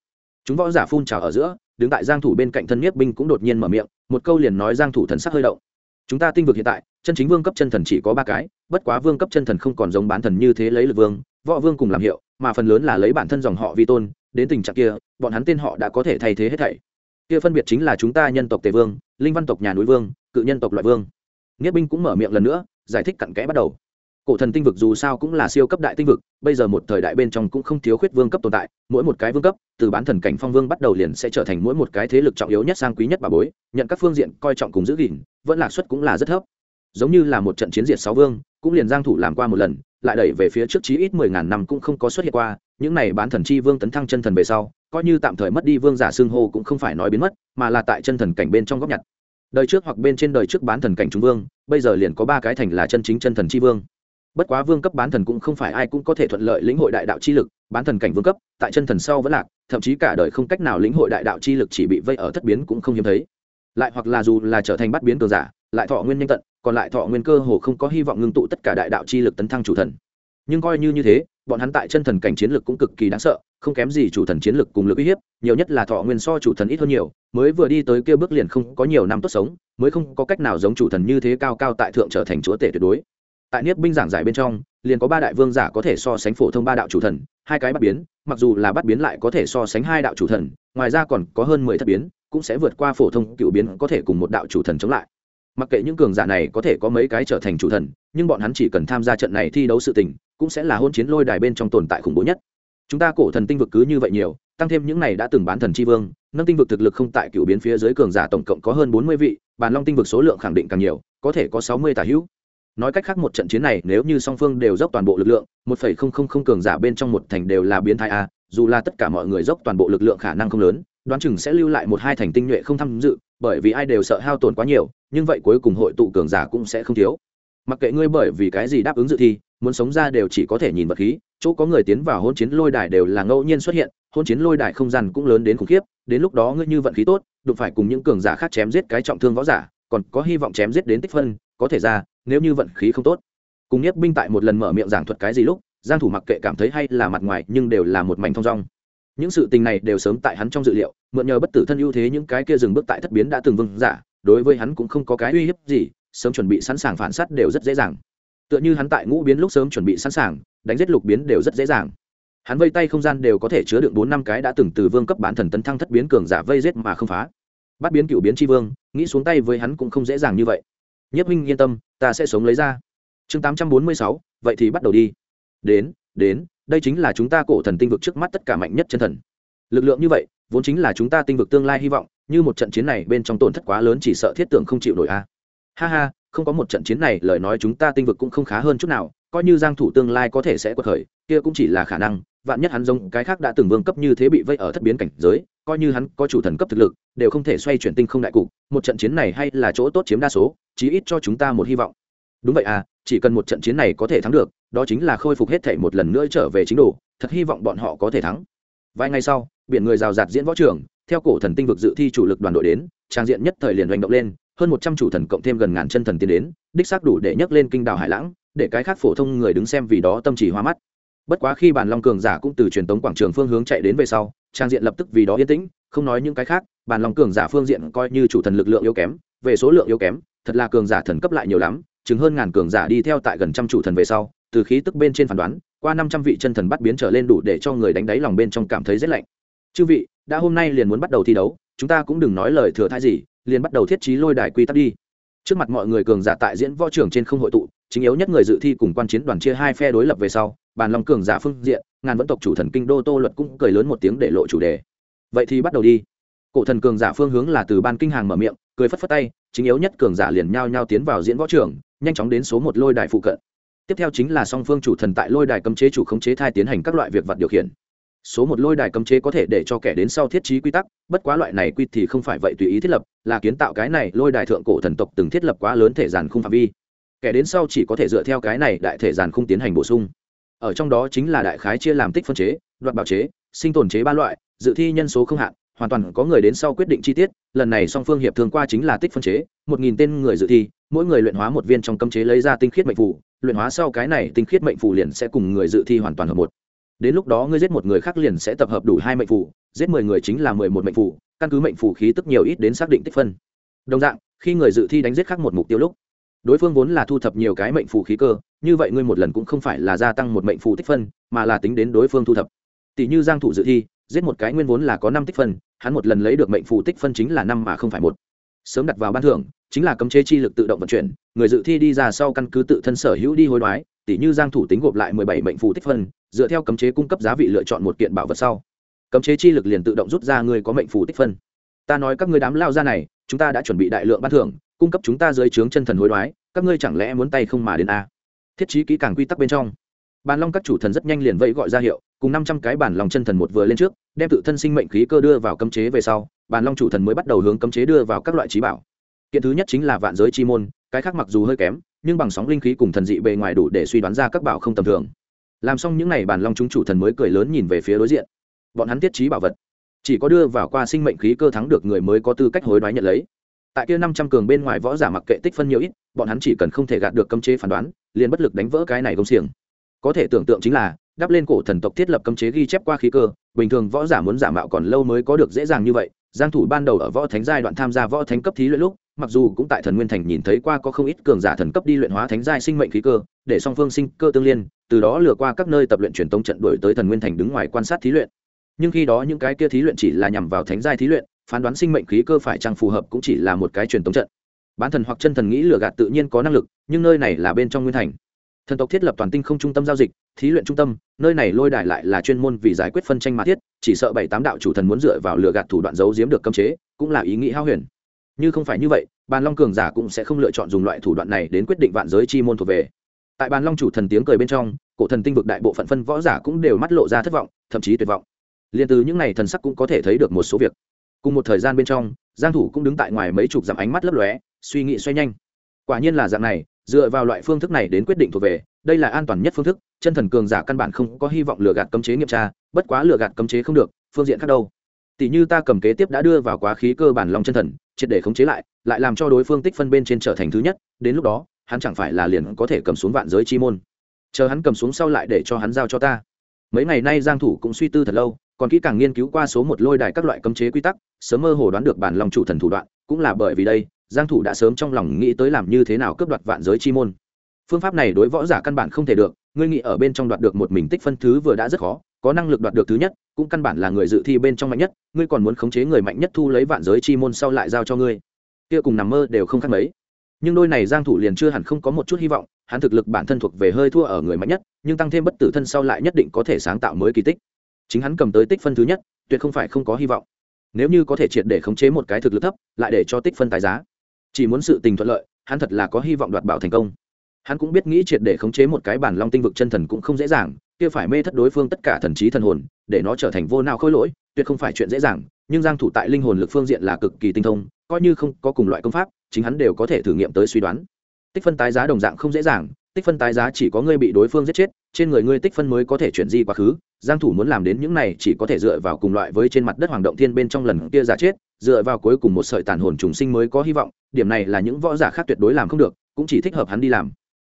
Chúng võ giả phun trào ở giữa, đứng tại giang thủ bên cạnh thân nhiếp binh cũng đột nhiên mở miệng, một câu liền nói giang thủ thần sắc hơi động. Chúng ta tinh vực hiện tại chân chính vương cấp chân thần chỉ có ba cái, bất quá vương cấp chân thần không còn giống bán thần như thế lấy lực vương, võ vương cùng làm hiệu, mà phần lớn là lấy bản thân dòng họ vi tôn, đến tình trạng kia, bọn hắn tên họ đã có thể thay thế hết thảy. Kia phân biệt chính là chúng ta nhân tộc tề vương, linh văn tộc nhà núi vương, cự nhân tộc loại vương. Nghĩa binh cũng mở miệng lần nữa, giải thích cặn kẽ bắt đầu. Cổ thần tinh vực dù sao cũng là siêu cấp đại tinh vực, bây giờ một thời đại bên trong cũng không thiếu khuyết vương cấp tồn tại, mỗi một cái vương cấp, từ bán thần cảnh phong vương bắt đầu liền sẽ trở thành mỗi một cái thế lực trọng yếu nhất sang quý nhất bà bối, nhận các phương diện coi trọng cùng giữ gìn, vẫn lạc suất cũng là rất thấp giống như là một trận chiến diệt sáu vương, cũng liền giang thủ làm qua một lần, lại đẩy về phía trước chí ít mười ngàn năm cũng không có xuất hiện qua, những này bán thần chi vương tấn thăng chân thần về sau, coi như tạm thời mất đi vương giả xương hô cũng không phải nói biến mất, mà là tại chân thần cảnh bên trong góc nhặt. Đời trước hoặc bên trên đời trước bán thần cảnh trung vương, bây giờ liền có ba cái thành là chân chính chân thần chi vương. Bất quá vương cấp bán thần cũng không phải ai cũng có thể thuận lợi lĩnh hội đại đạo chi lực, bán thần cảnh vương cấp, tại chân thần sau vẫn lạc, thậm chí cả đời không cách nào lĩnh hội đại đạo chi lực chỉ bị vây ở thất biến cũng không hiếm thấy. Lại hoặc là dù là trở thành bắt biến cường giả, lại thọ nguyên nhanh tận còn lại thọ nguyên cơ hồ không có hy vọng ngưng tụ tất cả đại đạo chi lực tấn thăng chủ thần. Nhưng coi như như thế, bọn hắn tại chân thần cảnh chiến lực cũng cực kỳ đáng sợ, không kém gì chủ thần chiến lực cùng lực uy hiếp, nhiều nhất là thọ nguyên so chủ thần ít hơn nhiều, mới vừa đi tới kia bước liền không có nhiều năm tốt sống, mới không có cách nào giống chủ thần như thế cao cao tại thượng trở thành chúa tể tuyệt đối. Tại niết binh giảng giải bên trong, liền có ba đại vương giả có thể so sánh phổ thông ba đạo chủ thần, hai cái bắt biến, mặc dù là bắt biến lại có thể so sánh hai đạo chủ thần, ngoài ra còn có hơn mười thất biến, cũng sẽ vượt qua phổ thông cựu biến có thể cùng một đạo chủ thần chống lại mặc kệ những cường giả này có thể có mấy cái trở thành chủ thần, nhưng bọn hắn chỉ cần tham gia trận này thi đấu sự tình, cũng sẽ là hôn chiến lôi đài bên trong tồn tại khủng bố nhất. Chúng ta cổ thần tinh vực cứ như vậy nhiều, tăng thêm những này đã từng bán thần c h i vương, nâng tinh vực thực lực không tại cựu biến phía dưới cường giả tổng cộng có hơn bốn mươi vị, bàn long tinh vực số lượng khẳng định càng nhiều, có thể có sáu mươi tà hữu. Nói cách khác một trận chiến này, nếu như song phương đều dốc toàn bộ lực lượng, một phẩy không không không cường giả bên trong một thành đều là biến thái a, dù là tất cả mọi người dốc toàn bộ lực lượng khả năng không lớn, đoán chừng sẽ lưu lại một hai thành tinh nhuệ không tham dự, bởi vì ai đều sợ hao tổn quá nhiều nhưng vậy cuối cùng hội tụ cường giả cũng sẽ không thiếu. Mặc kệ ngươi bởi vì cái gì đáp ứng dự thi, muốn sống ra đều chỉ có thể nhìn vật khí, chỗ có người tiến vào hôn chiến lôi đài đều là ngẫu nhiên xuất hiện hôn chiến lôi đài không gian cũng lớn đến khủng khiếp, đến lúc đó ngươi như vận khí tốt, đụng phải cùng những cường giả khác chém giết cái trọng thương võ giả, còn có hy vọng chém giết đến tích phân, có thể ra, nếu như vận khí không tốt. Cùng nhất binh tại một lần mở miệng giảng thuật cái gì lúc, giang thủ mặc kệ cảm thấy hay là mặt ngoài, nhưng đều là một mảnh thông dong. Những sự tình này đều sớm tại hắn trong dự liệu, mượn nhờ bất tử thân ưu thế những cái kia dừng bước tại thất biến đã từng vương giả đối với hắn cũng không có cái uy hiếp gì, sớm chuẩn bị sẵn sàng phản sát đều rất dễ dàng. Tựa như hắn tại ngũ biến lúc sớm chuẩn bị sẵn sàng, đánh giết lục biến đều rất dễ dàng. Hắn vây tay không gian đều có thể chứa đựng bốn năm cái đã từng từ vương cấp bán thần tấn thăng thất biến cường giả vây giết mà không phá. Bắt biến cựu biến tri vương, nghĩ xuống tay với hắn cũng không dễ dàng như vậy. Nhất minh yên tâm, ta sẽ sống lấy ra. Chương tám trăm bốn mươi sáu, vậy thì bắt đầu đi. Đến đến, đây chính là chúng ta cổ thần tinh vực trước mắt tất cả mạnh nhất chân thần. Lực lượng như vậy, vốn chính là chúng ta tinh vực tương lai hy vọng như một trận chiến này bên trong tổn thất quá lớn chỉ sợ thiết tưởng không chịu nổi a. Ha ha, không có một trận chiến này, lời nói chúng ta tinh vực cũng không khá hơn chút nào, coi như giang thủ tương lai có thể sẽ quật khởi, kia cũng chỉ là khả năng, vạn nhất hắn giống cái khác đã từng vương cấp như thế bị vây ở thất biến cảnh giới, coi như hắn có chủ thần cấp thực lực, đều không thể xoay chuyển tinh không đại cục, một trận chiến này hay là chỗ tốt chiếm đa số, chí ít cho chúng ta một hy vọng. Đúng vậy à chỉ cần một trận chiến này có thể thắng được, đó chính là khôi phục hết thể một lần nữa trở về chính đồ, thật hy vọng bọn họ có thể thắng. Vài ngày sau, biển người rào rạt diễn võ trường theo cổ thần tinh vực dự thi chủ lực đoàn đội đến, trang diện nhất thời liền hành động lên, hơn một trăm chủ thần cộng thêm gần ngàn chân thần tiến đến, đích xác đủ để nhấc lên kinh đảo hải lãng, để cái khác phổ thông người đứng xem vì đó tâm trí hoa mắt. Bất quá khi bàn long cường giả cũng từ truyền tống quảng trường phương hướng chạy đến về sau, trang diện lập tức vì đó yên tĩnh, không nói những cái khác bàn long cường giả phương diện coi như chủ thần lực lượng yếu kém, về số lượng yếu kém, thật là cường giả thần cấp lại nhiều lắm chứng hơn ngàn cường giả đi theo tại gần trăm chủ thần về sau, từ khí tức bên trên phán đoán, qua năm trăm vị chân thần bắt biến trở lên đủ để cho người đánh đáy lòng bên trong cảm thấy rét lạnh chư vị, đã hôm nay liền muốn bắt đầu thi đấu, chúng ta cũng đừng nói lời thừa thai gì, liền bắt đầu thiết trí lôi đài quy tắc đi. Trước mặt mọi người cường giả tại diễn võ trưởng trên không hội tụ, chính yếu nhất người dự thi cùng quan chiến đoàn chia hai phe đối lập về sau, bàn lòng cường giả phương diện, ngàn vẫn tộc chủ thần kinh đô tô luật cũng cười lớn một tiếng để lộ chủ đề. Vậy thì bắt đầu đi. Cổ thần cường giả phương hướng là từ ban kinh hàng mở miệng, cười phất phất tay, chính yếu nhất cường giả liền nhao nhao tiến vào diễn võ trưởng, nhanh chóng đến số một lôi đài phụ cận. Tiếp theo chính là song phương chủ thần tại lôi đài cấm chế chủ khống chế thai tiến hành các loại việc vật điều khiển số một lôi đài cấm chế có thể để cho kẻ đến sau thiết trí quy tắc, bất quá loại này quy thì không phải vậy tùy ý thiết lập, là kiến tạo cái này, lôi đài thượng cổ thần tộc từng thiết lập quá lớn thể giàn khung phạm vi. Kẻ đến sau chỉ có thể dựa theo cái này đại thể giàn khung tiến hành bổ sung. Ở trong đó chính là đại khái chia làm tích phân chế, đoạt bảo chế, sinh tồn chế ba loại, dự thi nhân số không hạn, hoàn toàn có người đến sau quyết định chi tiết, lần này song phương hiệp thường qua chính là tích phân chế, một nghìn tên người dự thi, mỗi người luyện hóa một viên trong cấm chế lấy ra tinh khiết mệnh phủ luyện hóa sau cái này tinh khiết mệnh phủ liền sẽ cùng người dự thi hoàn toàn hợp một đến lúc đó ngươi giết một người khác liền sẽ tập hợp đủ hai mệnh phủ giết mười người chính là mười một mệnh phủ căn cứ mệnh phủ khí tức nhiều ít đến xác định tích phân. Đồng dạng, khi người dự thi đánh giết khác một mục tiêu lúc, đối phương vốn là thu thập nhiều cái mệnh phù khí cơ, như vậy ngươi một lần cũng không phải là gia tăng một mệnh phù tích phân, mà là tính đến đối phương thu thập. Tỷ như giang thủ dự thi, giết một cái nguyên vốn là có năm tích phân, hắn một lần lấy được mệnh phù tích phân chính là năm mà không phải một. Sớm đặt vào ban thưởng, chính là cấm chế chi lực tự động vận chuyển, người dự thi đi ra sau căn cứ tự thân sở hữu đi hối đoái tỷ như giang thủ tính gộp lại 17 mệnh phù tích phân, dựa theo cấm chế cung cấp giá vị lựa chọn một kiện bảo vật sau. Cấm chế chi lực liền tự động rút ra người có mệnh phù tích phân. Ta nói các ngươi đám lao ra này, chúng ta đã chuẩn bị đại lượng ban thưởng, cung cấp chúng ta dưới trướng chân thần hối đoái, các ngươi chẳng lẽ muốn tay không mà đến a? Thiết trí kỹ càng quy tắc bên trong. Bàn long các chủ thần rất nhanh liền vẫy gọi ra hiệu, cùng năm trăm cái bản lòng chân thần một vừa lên trước, đem tự thân sinh mệnh khí cơ đưa vào cấm chế về sau, bàn long chủ thần mới bắt đầu hướng cấm chế đưa vào các loại chí bảo. Kiện thứ nhất chính là vạn giới chi môn, cái khác mặc dù hơi kém nhưng bằng sóng linh khí cùng thần dị bề ngoài đủ để suy đoán ra các bảo không tầm thường. Làm xong những n à y bàn long chúng chủ thần mới cười lớn nhìn về phía đối diện. Bọn hắn tiết trí bảo vật, chỉ có đưa vào qua sinh mệnh khí cơ thắng được người mới có tư cách hối đoái nhận lấy. Tại kia năm trăm cường bên ngoài võ giả mặc kệ tích phân nhiều ít, bọn hắn chỉ cần không thể gạt được cấm chế phán đoán, liền bất lực đánh vỡ cái này công xiềng. Có thể tưởng tượng chính là, đắp lên cổ thần tộc thiết lập cấm chế ghi chép qua khí cơ, bình thường võ giả muốn giả mạo còn lâu mới có được dễ dàng như vậy. Giang thủ ban đầu ở võ thánh giai đoạn tham gia võ thánh cấp thí luyện lúc mặc dù cũng tại thần nguyên thành nhìn thấy qua có không ít cường giả thần cấp đi luyện hóa thánh giai sinh mệnh khí cơ, để song phương sinh cơ tương liên, từ đó lừa qua các nơi tập luyện truyền tống trận đuổi tới thần nguyên thành đứng ngoài quan sát thí luyện. Nhưng khi đó những cái kia thí luyện chỉ là nhằm vào thánh giai thí luyện, phán đoán sinh mệnh khí cơ phải chăng phù hợp cũng chỉ là một cái truyền tống trận. Bán thần hoặc chân thần nghĩ lừa gạt tự nhiên có năng lực, nhưng nơi này là bên trong nguyên thành. Thần tộc thiết lập toàn tinh không trung tâm giao dịch, thí luyện trung tâm, nơi này lôi đài lại là chuyên môn vì giải quyết phân tranh mà thiết, chỉ sợ bảy tám đạo chủ thần muốn dựa vào lừa gạt thủ đoạn giấu giếm được cấm chế, cũng là ý nghĩ hao huyền như không phải như vậy, bàn long cường giả cũng sẽ không lựa chọn dùng loại thủ đoạn này đến quyết định vạn giới chi môn thuộc về. Tại bàn long chủ thần tiếng cười bên trong, cổ thần tinh vực đại bộ phận phân võ giả cũng đều mắt lộ ra thất vọng, thậm chí tuyệt vọng. Liền từ những n à y thần sắc cũng có thể thấy được một số việc. Cùng một thời gian bên trong, giang thủ cũng đứng tại ngoài mấy chục dặm ánh mắt lấp lóe, suy nghĩ xoay nhanh. Quả nhiên là dạng này, dựa vào loại phương thức này đến quyết định thuộc về, đây là an toàn nhất phương thức, chân thần cường giả căn bản không có hy vọng lừa gạt cấm chế nghiệm tra, bất quá lừa gạt cấm chế không được, phương diện khác đâu tỷ như ta cầm kế tiếp đã đưa vào quá khí cơ bản long chân thần, triệt để khống chế lại lại làm cho đối phương tích phân bên trên trở thành thứ nhất, đến lúc đó, hắn chẳng phải là liền có thể cầm xuống vạn giới chi môn. Chờ hắn cầm xuống sau lại để cho hắn giao cho ta. Mấy ngày nay giang thủ cũng suy tư thật lâu, còn kỹ càng nghiên cứu qua số một lôi đài các loại cấm chế quy tắc, sớm mơ hồ đoán được bản lòng chủ thần thủ đoạn, cũng là bởi vì đây, giang thủ đã sớm trong lòng nghĩ tới làm như thế nào cướp đoạt vạn giới chi môn. Phương pháp này đối võ giả căn bản không thể được ngươi nghĩ ở bên trong đoạt được một mình tích phân thứ vừa đã rất khó, có năng lực đoạt được thứ nhất, cũng căn bản là người dự thi bên trong mạnh nhất, ngươi còn muốn khống chế người mạnh nhất thu lấy vạn giới chi môn sau lại giao cho ngươi. Kia cùng nằm mơ đều không khác mấy. Nhưng đôi này giang thủ liền chưa hẳn không có một chút hy vọng, hắn thực lực bản thân thuộc về hơi thua ở người mạnh nhất, nhưng tăng thêm bất tử thân sau lại nhất định có thể sáng tạo mới kỳ tích. Chính hắn cầm tới tích phân thứ nhất, tuyệt không phải không có hy vọng. Nếu như có thể triệt để khống chế một cái thực lực thấp, lại để cho tích phân tài giá. Chỉ muốn sự tình thuận lợi, hắn thật là có hy vọng đoạt bảo thành công hắn cũng biết nghĩ triệt để khống chế một cái bản long tinh vực chân thần cũng không dễ dàng, kia phải mê thất đối phương tất cả thần trí thần hồn, để nó trở thành vô nào khôi lỗi, tuyệt không phải chuyện dễ dàng, nhưng giang thủ tại linh hồn lực phương diện là cực kỳ tinh thông, coi như không có cùng loại công pháp, chính hắn đều có thể thử nghiệm tới suy đoán. Tích phân tái giá đồng dạng không dễ dàng, tích phân tái giá chỉ có ngươi bị đối phương giết chết, trên người ngươi tích phân mới có thể chuyển di quá khứ, giang thủ muốn làm đến những này chỉ có thể dựa vào cùng loại với trên mặt đất hoàng động thiên bên trong lần kia giả chết, dựa vào cuối cùng một sợi tàn hồn trùng sinh mới có hy vọng, điểm này là những võ giả khác tuyệt đối làm không được, cũng chỉ thích hợp hắn đi làm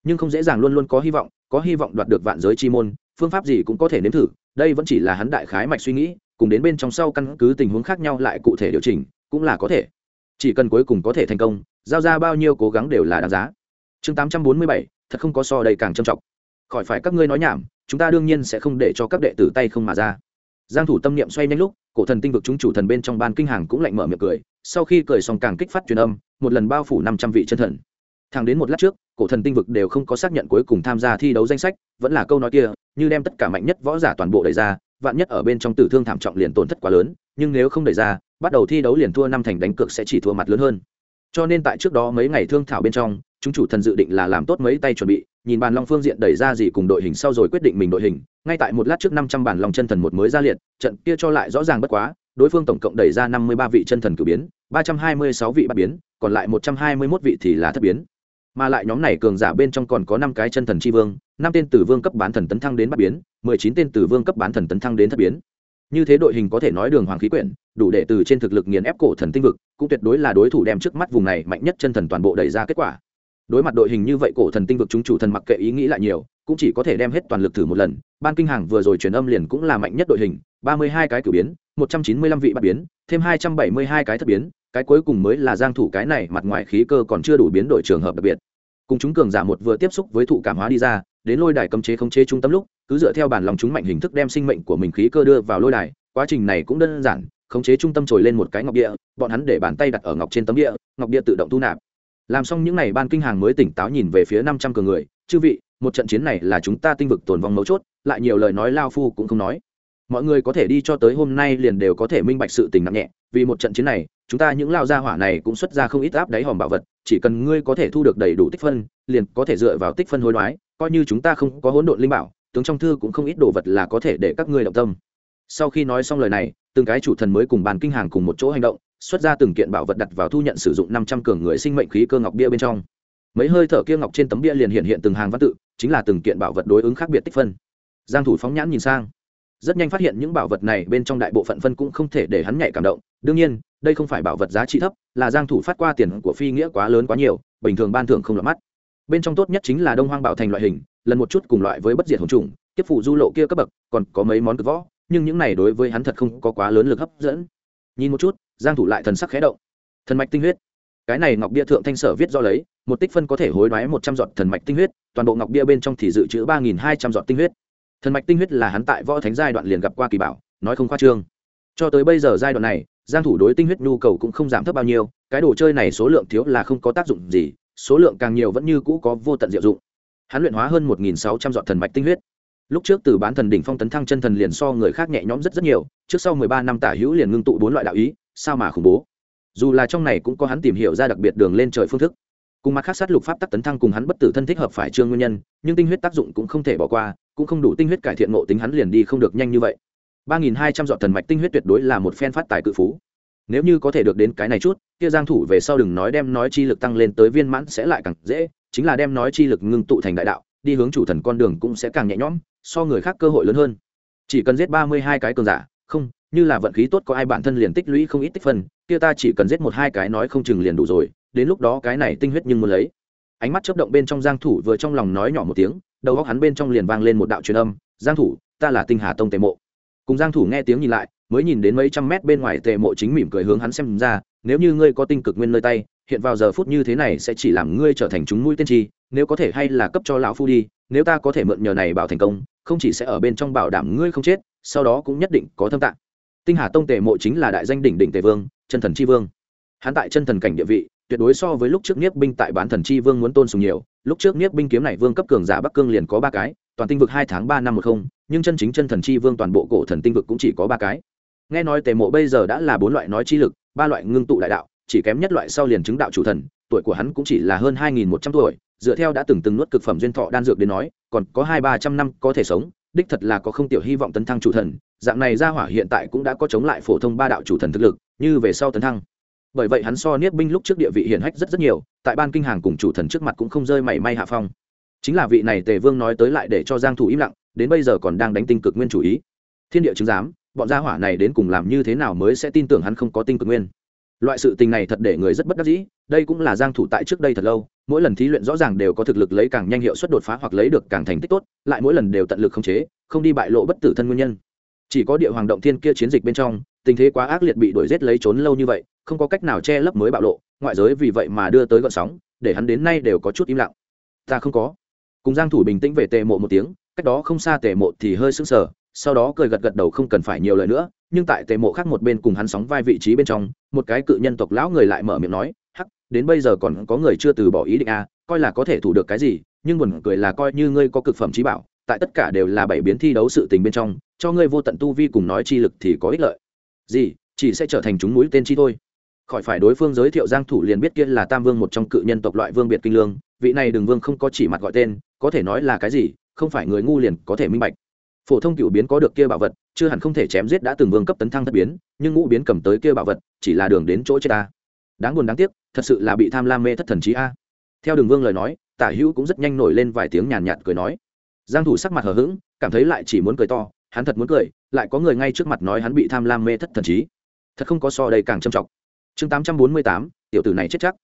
nhưng không dễ dàng luôn luôn có hy vọng có hy vọng đoạt được vạn giới chi môn phương pháp gì cũng có thể nếm thử đây vẫn chỉ là hắn đại khái mạch suy nghĩ cùng đến bên trong sau căn cứ tình huống khác nhau lại cụ thể điều chỉnh cũng là có thể. Chỉ cần cuối cùng có thể thành công giao ra bao nhiêu cố gắng đều là đáng giá. Chương 847, thật không có so đây càng trầm trọng. Khỏi phải các ngươi nói nhảm chúng ta đương nhiên sẽ không để cho các đệ tử tay không mà ra. Giang thủ tâm niệm xoay nhanh lúc cổ thần tinh vực chúng chủ thần bên trong ban kinh hàng cũng lạnh mở miệng cười sau khi cười xong càng kích phát truyền âm một lần bao phủ 500 vị chân thần. Thẳng đến một lát trước cổ thần tinh vực đều không có xác nhận cuối cùng tham gia thi đấu danh sách, vẫn là câu nói kia, như đem tất cả mạnh nhất võ giả toàn bộ đẩy ra, vạn nhất ở bên trong tử thương thảm trọng liền tổn thất quá lớn, nhưng nếu không đẩy ra, bắt đầu thi đấu liền thua năm thành đánh cược sẽ chỉ thua mặt lớn hơn. Cho nên tại trước đó mấy ngày thương thảo bên trong, chúng chủ thần dự định là làm tốt mấy tay chuẩn bị, nhìn bàn long phương diện đẩy ra gì cùng đội hình sau rồi quyết định mình đội hình, ngay tại một lát trước năm trăm bản long chân thần một mới ra liệt, trận kia cho lại rõ ràng bất quá, đối phương tổng cộng đẩy ra năm mươi ba vị chân thần cử biến, ba trăm hai mươi sáu vị bắt biến, còn lại một trăm hai mươi mốt vị thì là thất biến mà lại nhóm này cường giả bên trong còn có năm cái chân thần c h i vương, năm tên tử vương cấp bán thần tấn thăng đến bắt biến, mười chín tên tử vương cấp bán thần tấn thăng đến thất biến. Như thế đội hình có thể nói đường hoàng khí quyển, đủ để từ trên thực lực nghiền ép cổ thần tinh vực, cũng tuyệt đối là đối thủ đem trước mắt vùng này mạnh nhất chân thần toàn bộ đẩy ra kết quả. Đối mặt đội hình như vậy cổ thần tinh vực chúng chủ thần mặc kệ ý nghĩ lại nhiều, cũng chỉ có thể đem hết toàn lực thử một lần. Ban kinh hàng vừa rồi truyền âm liền cũng là mạnh nhất đội hình ba mươi hai cái cử biến, một trăm chín mươi lăm vị bắt biến, thêm hai trăm bảy mươi hai cái thất biến, cái cuối cùng mới là giang thủ cái này mặt ngoài khí cơ còn chưa đủ biến đổi trường hợp đặc biệt. Cùng chúng cường giả một vừa tiếp xúc với thụ cảm hóa đi ra, đến lôi đài cấm chế không chế trung tâm lúc, cứ dựa theo bản lòng chúng mạnh hình thức đem sinh mệnh của mình khí cơ đưa vào lôi đài, quá trình này cũng đơn giản, khống chế trung tâm trồi lên một cái ngọc địa, bọn hắn để bàn tay đặt ở ngọc trên tấm địa, ngọc địa tự động thu nạp. Làm xong những n à y ban kinh hàng mới tỉnh táo nhìn về phía năm trăm cường người, chư vị, một trận chiến này là chúng ta tinh vực tồn vong mấu chốt, lại nhiều lời nói lao phu cũng không nói mọi người có thể đi cho tới hôm nay liền đều có thể minh bạch sự tình nặng nhẹ, vì một trận chiến này, chúng ta những lao gia hỏa này cũng xuất ra không ít áp đáy hòm bảo vật, chỉ cần ngươi có thể thu được đầy đủ tích phân, liền có thể dựa vào tích phân hối đoái, coi như chúng ta không có hỗn độn linh bảo, tướng trong thư cũng không ít đồ vật là có thể để các ngươi động tâm. Sau khi nói xong lời này, từng cái chủ thần mới cùng bàn kinh hàng cùng một chỗ hành động, xuất ra từng kiện bảo vật đặt vào thu nhận sử dụng năm trăm cường người sinh mệnh khí cơ ngọc bia bên trong. Mấy hơi thở kia ngọc trên tấm bia liền hiện hiện từng hàng văn tự, chính là từng kiện bảo vật đối ứng khác biệt tích phân. Giang thủ phóng nhãn nhìn sang rất nhanh phát hiện những bảo vật này bên trong đại bộ phận phân cũng không thể để hắn nhạy cảm động. Đương nhiên, đây không phải bảo vật giá trị thấp, là giang thủ phát qua tiền của phi nghĩa quá lớn quá nhiều, bình thường ban thưởng không lọt mắt. Bên trong tốt nhất chính là đông hoang bảo thành loại hình, lần một chút cùng loại với bất diệt hồn trùng, tiếp phụ du lộ kia cấp bậc, còn có mấy món cực võ, nhưng những này đối với hắn thật không có quá lớn lực hấp dẫn. Nhìn một chút, giang thủ lại thần sắc khẽ động. Thần mạch tinh huyết. Cái này ngọc bia thượng thanh sở viết do lấy, một tích phân có thể hối đoái một trăm giọt thần mạch tinh huyết, toàn bộ ngọc bia bên trong thì dự trữ ba nghìn hai trăm giọt tinh huyết thần mạch tinh huyết là hắn tại võ thánh giai đoạn liền gặp qua kỳ bảo, nói không khoa trương. Cho tới bây giờ giai đoạn này, giang thủ đối tinh huyết nhu cầu cũng không giảm thấp bao nhiêu, cái đồ chơi này số lượng thiếu là không có tác dụng gì, số lượng càng nhiều vẫn như cũ có vô tận diệu dụng. Hắn luyện hóa hơn một nghìn sáu trăm giọt thần mạch tinh huyết. Lúc trước từ bán thần đỉnh phong tấn thăng chân thần liền so người khác nhẹ nhõm rất rất nhiều, trước sau mười ba năm tả hữu liền ngưng tụ bốn loại đạo ý, sao mà khủng bố. Dù là trong này cũng có hắn tìm hiểu ra đặc biệt đường lên trời phương thức. Cùng mặt khác sát lục pháp tắc tấn thăng cùng hắn bất tử thân thích hợp phải trương nguyên nhân, nhưng tinh huyết tác dụng cũng không thể bỏ qua cũng không đủ tinh huyết cải thiện ngộ tính hắn liền đi không được nhanh như vậy. Ba nghìn hai trăm dọn thần mạch tinh huyết tuyệt đối là một phen phát tài cự phú. Nếu như có thể được đến cái này chút, kia giang thủ về sau đừng nói đem nói chi lực tăng lên tới viên mãn sẽ lại càng dễ, chính là đem nói chi lực ngưng tụ thành đại đạo, đi hướng chủ thần con đường cũng sẽ càng nhẹ nhõm, so người khác cơ hội lớn hơn. Chỉ cần giết ba mươi hai cái cường giả, không, như là vận khí tốt có ai bản thân liền tích lũy không ít tích phân, kia ta chỉ cần giết một hai cái nói không chừng liền đủ rồi, đến lúc đó cái này tinh huyết nhưng muốn lấy. Ánh mắt chớp động bên trong giang thủ vừa trong lòng nói nhỏ một tiếng đầu óc hắn bên trong liền vang lên một đạo truyền âm, giang thủ, ta là tinh hà tông tề mộ. Cùng giang thủ nghe tiếng nhìn lại, mới nhìn đến mấy trăm mét bên ngoài tề mộ chính mỉm cười hướng hắn xem ra, nếu như ngươi có tinh cực nguyên nơi tay, hiện vào giờ phút như thế này sẽ chỉ làm ngươi trở thành chúng mũi tiên tri nếu có thể hay là cấp cho lão phu đi, nếu ta có thể mượn nhờ này bảo thành công, không chỉ sẽ ở bên trong bảo đảm ngươi không chết, sau đó cũng nhất định có thâm tạng. Tinh hà tông tề mộ chính là đại danh đỉnh đỉnh tề vương, chân thần chi vương. Hắn tại chân thần cảnh địa vị tuyệt đối so với lúc trước niết binh tại bán thần chi vương muốn tôn sùng nhiều. Lúc trước niết binh kiếm này vương cấp cường giả bắc cương liền có ba cái, toàn tinh vực hai tháng ba năm một không, nhưng chân chính chân thần chi vương toàn bộ cổ thần tinh vực cũng chỉ có ba cái. Nghe nói tề mộ bây giờ đã là bốn loại nói chi lực, ba loại ngưng tụ đại đạo, chỉ kém nhất loại sau liền chứng đạo chủ thần, tuổi của hắn cũng chỉ là hơn hai nghìn một trăm tuổi, dựa theo đã từng từng nuốt cực phẩm duyên thọ đan dược đến nói, còn có hai ba trăm năm có thể sống, đích thật là có không tiểu hy vọng tấn thăng chủ thần, dạng này ra hỏa hiện tại cũng đã có chống lại phổ thông ba đạo chủ thần thực lực, như về sau tấn thăng bởi vậy hắn so niết binh lúc trước địa vị hiển hách rất rất nhiều, tại ban kinh hàng cùng chủ thần trước mặt cũng không rơi mảy may hạ phong. Chính là vị này tề vương nói tới lại để cho giang thủ im lặng, đến bây giờ còn đang đánh tinh cực nguyên chủ ý. Thiên địa chứng giám, bọn gia hỏa này đến cùng làm như thế nào mới sẽ tin tưởng hắn không có tinh cực nguyên? Loại sự tình này thật để người rất bất đắc dĩ, đây cũng là giang thủ tại trước đây thật lâu, mỗi lần thí luyện rõ ràng đều có thực lực lấy càng nhanh hiệu suất đột phá hoặc lấy được càng thành tích tốt, lại mỗi lần đều tận lực không chế, không đi bại lộ bất tử thân nguyên nhân. Chỉ có địa hoàng động thiên kia chiến dịch bên trong, tình thế quá ác liệt bị đuổi giết lấy trốn lâu như vậy không có cách nào che lấp mới bạo lộ ngoại giới vì vậy mà đưa tới gọn sóng để hắn đến nay đều có chút im lặng. Ta không có. Cùng giang thủ bình tĩnh về tề mộ một tiếng cách đó không xa tề mộ thì hơi sững sờ sau đó cười gật gật đầu không cần phải nhiều lời nữa nhưng tại tề mộ khác một bên cùng hắn sóng vai vị trí bên trong một cái cự nhân tộc lão người lại mở miệng nói hắc đến bây giờ còn có người chưa từ bỏ ý định a à, coi là có thể thủ được cái gì nhưng buồn cười là coi như ngươi có cực phẩm trí bảo tại tất cả đều là bảy biến thi đấu sự tình bên trong cho ngươi vô tận tu vi cùng nói chi lực thì có ích lợi. Gì chỉ sẽ trở thành chúng mũi tên chi thôi khỏi phải đối phương giới thiệu giang thủ liền biết kia là tam vương một trong cự nhân tộc loại vương biệt kinh lương, vị này đường vương không có chỉ mặt gọi tên, có thể nói là cái gì, không phải người ngu liền có thể minh bạch. Phổ thông cựu biến có được kia bảo vật, chưa hẳn không thể chém giết đã từng vương cấp tấn thăng thất biến, nhưng ngũ biến cầm tới kia bảo vật, chỉ là đường đến chỗ chết ta. Đáng buồn đáng tiếc, thật sự là bị tham lam mê thất thần trí a. Theo đường vương lời nói, tả hữu cũng rất nhanh nổi lên vài tiếng nhàn nhạt cười nói. Giang thủ sắc mặt hờ hững, cảm thấy lại chỉ muốn cười to, hắn thật muốn cười, lại có người ngay trước mặt nói hắn bị tham lam mê thất thần trí. Thật không có so đây càng trầm trọng chương 848, tiểu tử này chết chắc.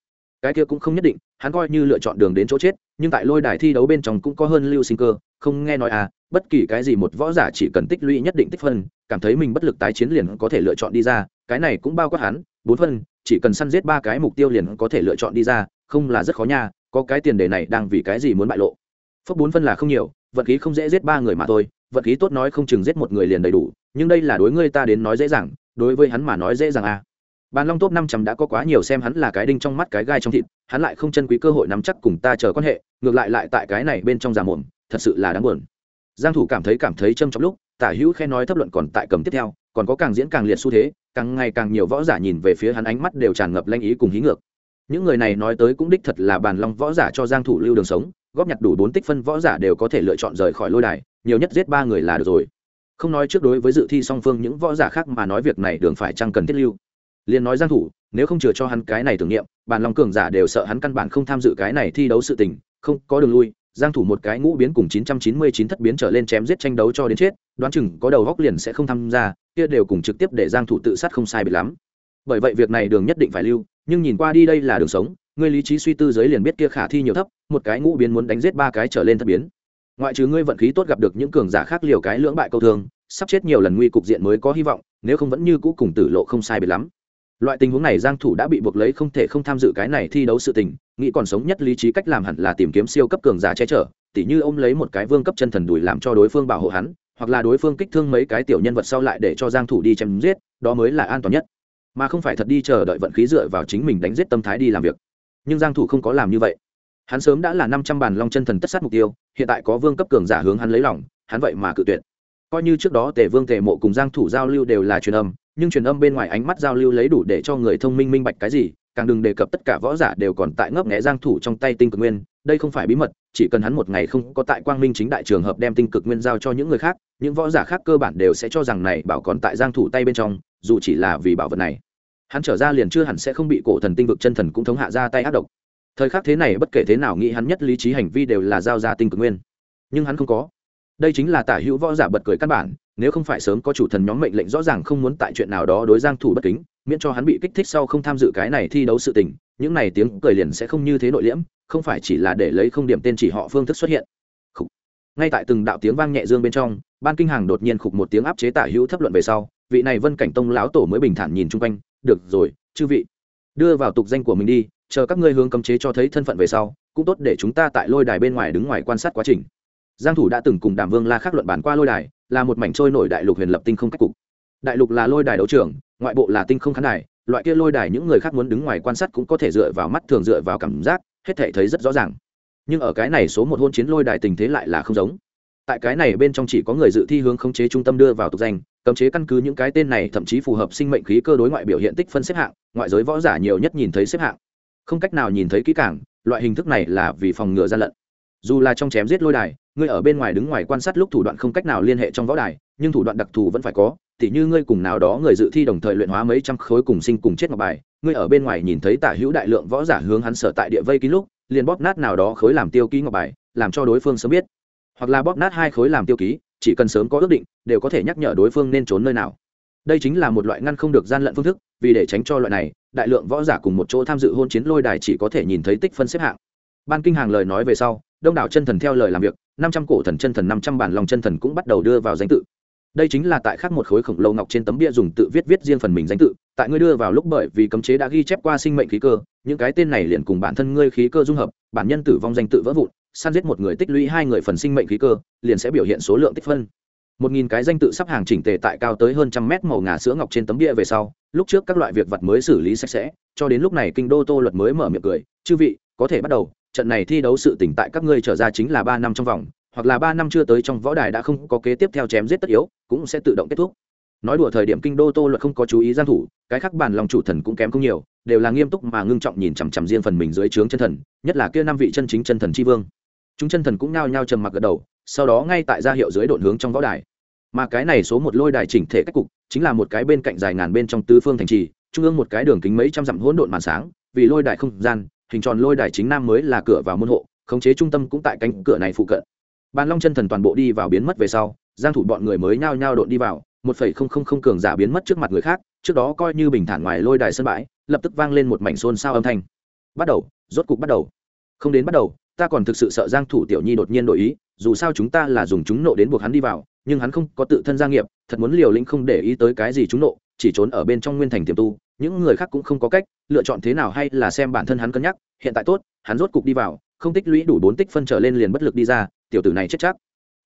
Cái kia cũng không nhất định hắn coi như lựa chọn đường đến chỗ chết nhưng tại lôi đài thi đấu bên trong cũng có hơn lưu sinh cơ không nghe nói à bất kỳ cái gì một võ giả chỉ cần tích lũy nhất định tích phân cảm thấy mình bất lực tái chiến liền có thể lựa chọn đi ra cái này cũng bao quát hắn bốn phân chỉ cần săn giết ba cái mục tiêu liền có thể lựa chọn đi ra không là rất khó nha có cái tiền đề này đang vì cái gì muốn bại lộ. Phước bốn phân là không nhiều vận khí không dễ giết ba người mà thôi vận khí tốt nói không chừng giết một người liền đầy đủ nhưng đây là đối ngươi ta đến nói dễ dàng đối với hắn mà nói dễ dàng à bàn long top năm trăm đã có quá nhiều xem hắn là cái đinh trong mắt cái gai trong thịt, hắn lại không chân quý cơ hội nắm chắc cùng ta chờ quan hệ, ngược lại lại tại cái này bên trong giả mồm, thật sự là đáng buồn. Giang thủ cảm thấy cảm thấy châm trong lúc, tả hữu khen nói thấp luận còn tại cầm tiếp theo, còn có càng diễn càng liệt xu thế, càng ngày càng nhiều võ giả nhìn về phía hắn ánh mắt đều tràn ngập lanh ý cùng hí ngược. Những người này nói tới cũng đích thật là bàn long võ giả cho giang thủ lưu đường sống, góp nhặt đủ bốn tích phân võ giả đều có thể lựa chọn rời khỏi lôi đài, nhiều nhất giết ba người là được rồi. Không nói trước đối với dự thi song phương những võ giả khác mà nói việc này đường phải chăng cần thiết lưu liền nói giang thủ, nếu không chừa cho hắn cái này tưởng niệm, bàn long cường giả đều sợ hắn căn bản không tham dự cái này thi đấu sự tình, không có đường lui, giang thủ một cái ngũ biến cùng 999 thất biến trở lên chém giết tranh đấu cho đến chết, đoán chừng có đầu góc liền sẽ không tham gia, kia đều cùng trực tiếp để giang thủ tự sát không sai biệt lắm. Bởi vậy việc này đường nhất định phải lưu, nhưng nhìn qua đi đây là đường sống, ngươi lý trí suy tư giới liền biết kia khả thi nhiều thấp, một cái ngũ biến muốn đánh giết ba cái trở lên thất biến. Ngoại trừ ngươi vận khí tốt gặp được những cường giả khác liều cái lưỡng bại câu thương, sắp chết nhiều lần nguy cục diện mới có hy vọng, nếu không vẫn như cũ cùng tử lộ không sai biệt lắm loại tình huống này giang thủ đã bị buộc lấy không thể không tham dự cái này thi đấu sự tình, nghĩ còn sống nhất lý trí cách làm hẳn là tìm kiếm siêu cấp cường giả che chở, tỉ như ôm lấy một cái vương cấp chân thần đùi làm cho đối phương bảo hộ hắn, hoặc là đối phương kích thương mấy cái tiểu nhân vật sau lại để cho giang thủ đi chém giết, đó mới là an toàn nhất. Mà không phải thật đi chờ đợi vận khí dựa vào chính mình đánh giết tâm thái đi làm việc. Nhưng giang thủ không có làm như vậy. Hắn sớm đã là 500 bàn long chân thần tất sát mục tiêu, hiện tại có vương cấp cường giả hướng hắn lấy lòng, hắn vậy mà cự tuyệt. Coi như trước đó tề vương tề mộ cùng giang thủ giao lưu đều là truyền âm nhưng truyền âm bên ngoài ánh mắt giao lưu lấy đủ để cho người thông minh minh bạch cái gì, càng đừng đề cập tất cả võ giả đều còn tại ngấp nghé giang thủ trong tay tinh cực nguyên, đây không phải bí mật, chỉ cần hắn một ngày không có tại quang minh chính đại trường hợp đem tinh cực nguyên giao cho những người khác, những võ giả khác cơ bản đều sẽ cho rằng này bảo còn tại giang thủ tay bên trong, dù chỉ là vì bảo vật này. Hắn trở ra liền chưa hẳn sẽ không bị cổ thần tinh vực chân thần cũng thống hạ ra tay ác độc. Thời khắc thế này bất kể thế nào nghĩ hắn nhất lý trí hành vi đều là giao ra tinh cực nguyên. Nhưng hắn không có đây chính là tả hữu võ giả bật cười căn bản, nếu không phải sớm có chủ thần nhóm mệnh lệnh rõ ràng không muốn tại chuyện nào đó đối giang thủ bất kính, miễn cho hắn bị kích thích sau không tham dự cái này thi đấu sự tình, những này tiếng cười liền sẽ không như thế nội liễm, không phải chỉ là để lấy không điểm tên chỉ họ phương thức xuất hiện khục. ngay tại từng đạo tiếng vang nhẹ dương bên trong, ban kinh hàng đột nhiên khục một tiếng áp chế tả hữu thấp luận về sau, vị này vân cảnh tông lão tổ mới bình thản nhìn chung quanh, được rồi, chư vị, đưa vào tục danh của mình đi, chờ các ngươi hướng cấm chế cho thấy thân phận về sau, cũng tốt để chúng ta tại lôi đài bên ngoài đứng ngoài quan sát quá trình giang thủ đã từng cùng đàm vương la khắc luận bản qua lôi đài, là một mảnh trôi nổi đại lục huyền lập tinh không cách cục. Đại lục là lôi đài đấu trường, ngoại bộ là tinh không khán đài, loại kia lôi đài những người khác muốn đứng ngoài quan sát cũng có thể dựa vào mắt thường dựa vào cảm giác, hết thể thấy rất rõ ràng. Nhưng ở cái này số một hôn chiến lôi đài tình thế lại là không giống. Tại cái này bên trong chỉ có người dự thi hướng khống chế trung tâm đưa vào tục danh, cấm chế căn cứ những cái tên này thậm chí phù hợp sinh mệnh khí cơ đối ngoại biểu hiện tích phân xếp hạng, ngoại giới võ giả nhiều nhất nhìn thấy xếp hạng. Không cách nào nhìn thấy kỹ càng, loại hình thức này là vì phòng ngừa gian lận. Dù là trong chém giết lôi đài ngươi ở bên ngoài đứng ngoài quan sát lúc thủ đoạn không cách nào liên hệ trong võ đài, nhưng thủ đoạn đặc thù vẫn phải có, tỉ như ngươi cùng nào đó người dự thi đồng thời luyện hóa mấy trăm khối cùng sinh cùng chết ngọc bài, ngươi ở bên ngoài nhìn thấy tả hữu đại lượng võ giả hướng hắn sở tại địa vây ký lúc, liền bóp nát nào đó khối làm tiêu ký ngọc bài, làm cho đối phương sớm biết. Hoặc là bóp nát hai khối làm tiêu ký, chỉ cần sớm có ước định, đều có thể nhắc nhở đối phương nên trốn nơi nào. Đây chính là một loại ngăn không được gian lận phương thức, vì để tránh cho loại này, đại lượng võ giả cùng một chỗ tham dự hôn chiến lôi đài chỉ có thể nhìn thấy tích phân xếp hạng. Ban kinh hàng lời nói về sau đông đảo chân thần theo lời làm việc, năm trăm cổ thần chân thần, năm trăm bản lòng chân thần cũng bắt đầu đưa vào danh tự. Đây chính là tại khắc một khối khổng lồ ngọc trên tấm bia dùng tự viết viết riêng phần mình danh tự, tại ngươi đưa vào lúc bởi vì cấm chế đã ghi chép qua sinh mệnh khí cơ, những cái tên này liền cùng bản thân ngươi khí cơ dung hợp, bản nhân tử vong danh tự vỡ vụn, săn giết một người tích lũy hai người phần sinh mệnh khí cơ, liền sẽ biểu hiện số lượng tích phân. Một nghìn cái danh tự sắp hàng chỉnh tề tại cao tới hơn trăm mét màu ngà sữa ngọc trên tấm bia về sau, lúc trước các loại việc vật mới xử lý sạch sẽ, cho đến lúc này kinh đô tô luật mới mở miệng cười, chư vị, có thể bắt đầu trận này thi đấu sự tỉnh tại các ngươi trở ra chính là ba năm trong vòng, hoặc là ba năm chưa tới trong võ đài đã không có kế tiếp theo chém giết tất yếu, cũng sẽ tự động kết thúc. Nói đùa thời điểm kinh đô tô luật không có chú ý gian thủ, cái khác bản lòng chủ thần cũng kém không nhiều, đều là nghiêm túc mà ngưng trọng nhìn chằm chằm riêng phần mình dưới trướng chân thần, nhất là kia năm vị chân chính chân thần chi vương. Chúng chân thần cũng nhao nhao trầm mặc gật đầu, sau đó ngay tại ra hiệu dưới độn hướng trong võ đài. Mà cái này số một lôi đài chỉnh thể cách cục, chính là một cái bên cạnh dài ngàn bên trong tứ phương thành trì, trung ương một cái đường kính mấy trăm dặm hỗn độn màn sáng, vì lôi đài không gian hình tròn lôi đài chính nam mới là cửa vào môn hộ, khống chế trung tâm cũng tại cánh cửa này phụ cận. Bàn long chân thần toàn bộ đi vào biến mất về sau, giang thủ bọn người mới nhao nhao đột đi vào, một phẩy không không không cường giả biến mất trước mặt người khác, trước đó coi như bình thản ngoài lôi đài sân bãi, lập tức vang lên một mảnh xôn xao âm thanh. Bắt đầu, rốt cục bắt đầu. Không đến bắt đầu, ta còn thực sự sợ giang thủ tiểu nhi đột nhiên đổi ý, dù sao chúng ta là dùng chúng nộ đến buộc hắn đi vào, nhưng hắn không có tự thân gia nghiệp, thật muốn liều lĩnh không để ý tới cái gì chúng nộ, chỉ trốn ở bên trong nguyên thành tiềm tu những người khác cũng không có cách, lựa chọn thế nào hay là xem bản thân hắn cân nhắc, hiện tại tốt, hắn rốt cục đi vào, không tích lũy đủ bốn tích phân trở lên liền bất lực đi ra, tiểu tử này chết chắc.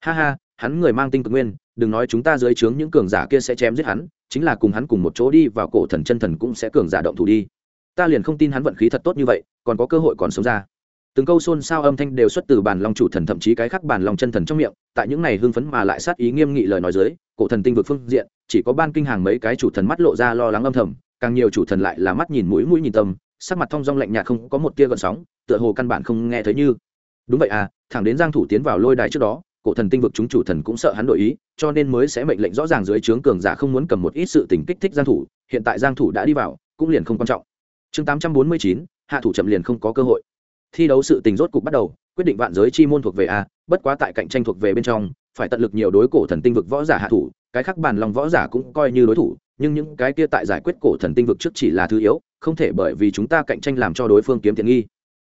Ha ha, hắn người mang tinh cực nguyên, đừng nói chúng ta dưới trướng những cường giả kia sẽ chém giết hắn, chính là cùng hắn cùng một chỗ đi vào cổ thần chân thần cũng sẽ cường giả động thủ đi. Ta liền không tin hắn vận khí thật tốt như vậy, còn có cơ hội còn sống ra. Từng câu xôn xao âm thanh đều xuất từ bản long chủ thần thậm chí cái khác bản long chân thần trong miệng, tại những này hưng phấn mà lại sát ý nghiêm nghị lời nói dưới, cổ thần tinh vực phương diện, chỉ có ban kinh hàng mấy cái chủ thần mắt lộ ra lo lắng âm thầm càng nhiều chủ thần lại là mắt nhìn mũi mũi nhìn tâm, sắc mặt thong dong lạnh nhạt không có một tia gợn sóng, tựa hồ căn bản không nghe thấy như. Đúng vậy à thẳng đến giang thủ tiến vào lôi đài trước đó, cổ thần tinh vực chúng chủ thần cũng sợ hắn đổi ý, cho nên mới sẽ mệnh lệnh rõ ràng dưới trướng cường giả không muốn cầm một ít sự tình kích thích giang thủ, hiện tại giang thủ đã đi vào, cũng liền không quan trọng. Chương 849 hạ thủ chậm liền không có cơ hội. Thi đấu sự tình rốt cục bắt đầu, quyết định vạn giới chi môn thuộc về a, bất quá tại cạnh tranh thuộc về bên trong, phải tận lực nhiều đối cổ thần tinh vực võ giả hạ thủ cái khác bàn lòng võ giả cũng coi như đối thủ, nhưng những cái kia tại giải quyết cổ thần tinh vực trước chỉ là thứ yếu, không thể bởi vì chúng ta cạnh tranh làm cho đối phương kiếm tiện nghi.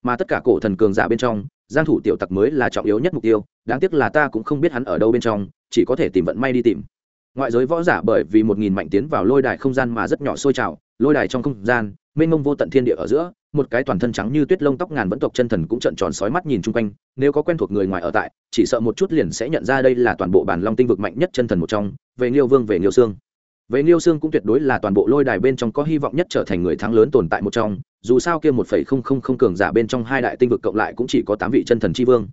Mà tất cả cổ thần cường giả bên trong, giang thủ tiểu tặc mới là trọng yếu nhất mục tiêu, đáng tiếc là ta cũng không biết hắn ở đâu bên trong, chỉ có thể tìm vận may đi tìm. Ngoại giới võ giả bởi vì một nghìn mạnh tiến vào lôi đài không gian mà rất nhỏ sôi trào, lôi đài trong không gian, mênh mông vô tận thiên địa ở giữa một cái toàn thân trắng như tuyết lông tóc ngàn vẫn tộc chân thần cũng trợn tròn sói mắt nhìn chung quanh, nếu có quen thuộc người ngoài ở tại, chỉ sợ một chút liền sẽ nhận ra đây là toàn bộ bản long tinh vực mạnh nhất chân thần một trong, về nghiêu vương, về nghiêu xương về nghiêu xương cũng tuyệt đối là toàn bộ lôi đài bên trong có hy vọng nhất trở thành người thắng lớn tồn tại một trong, dù sao kia một phẩy không không không cường giả bên trong hai đại tinh vực cộng lại cũng chỉ có tám vị chân thần chi vương.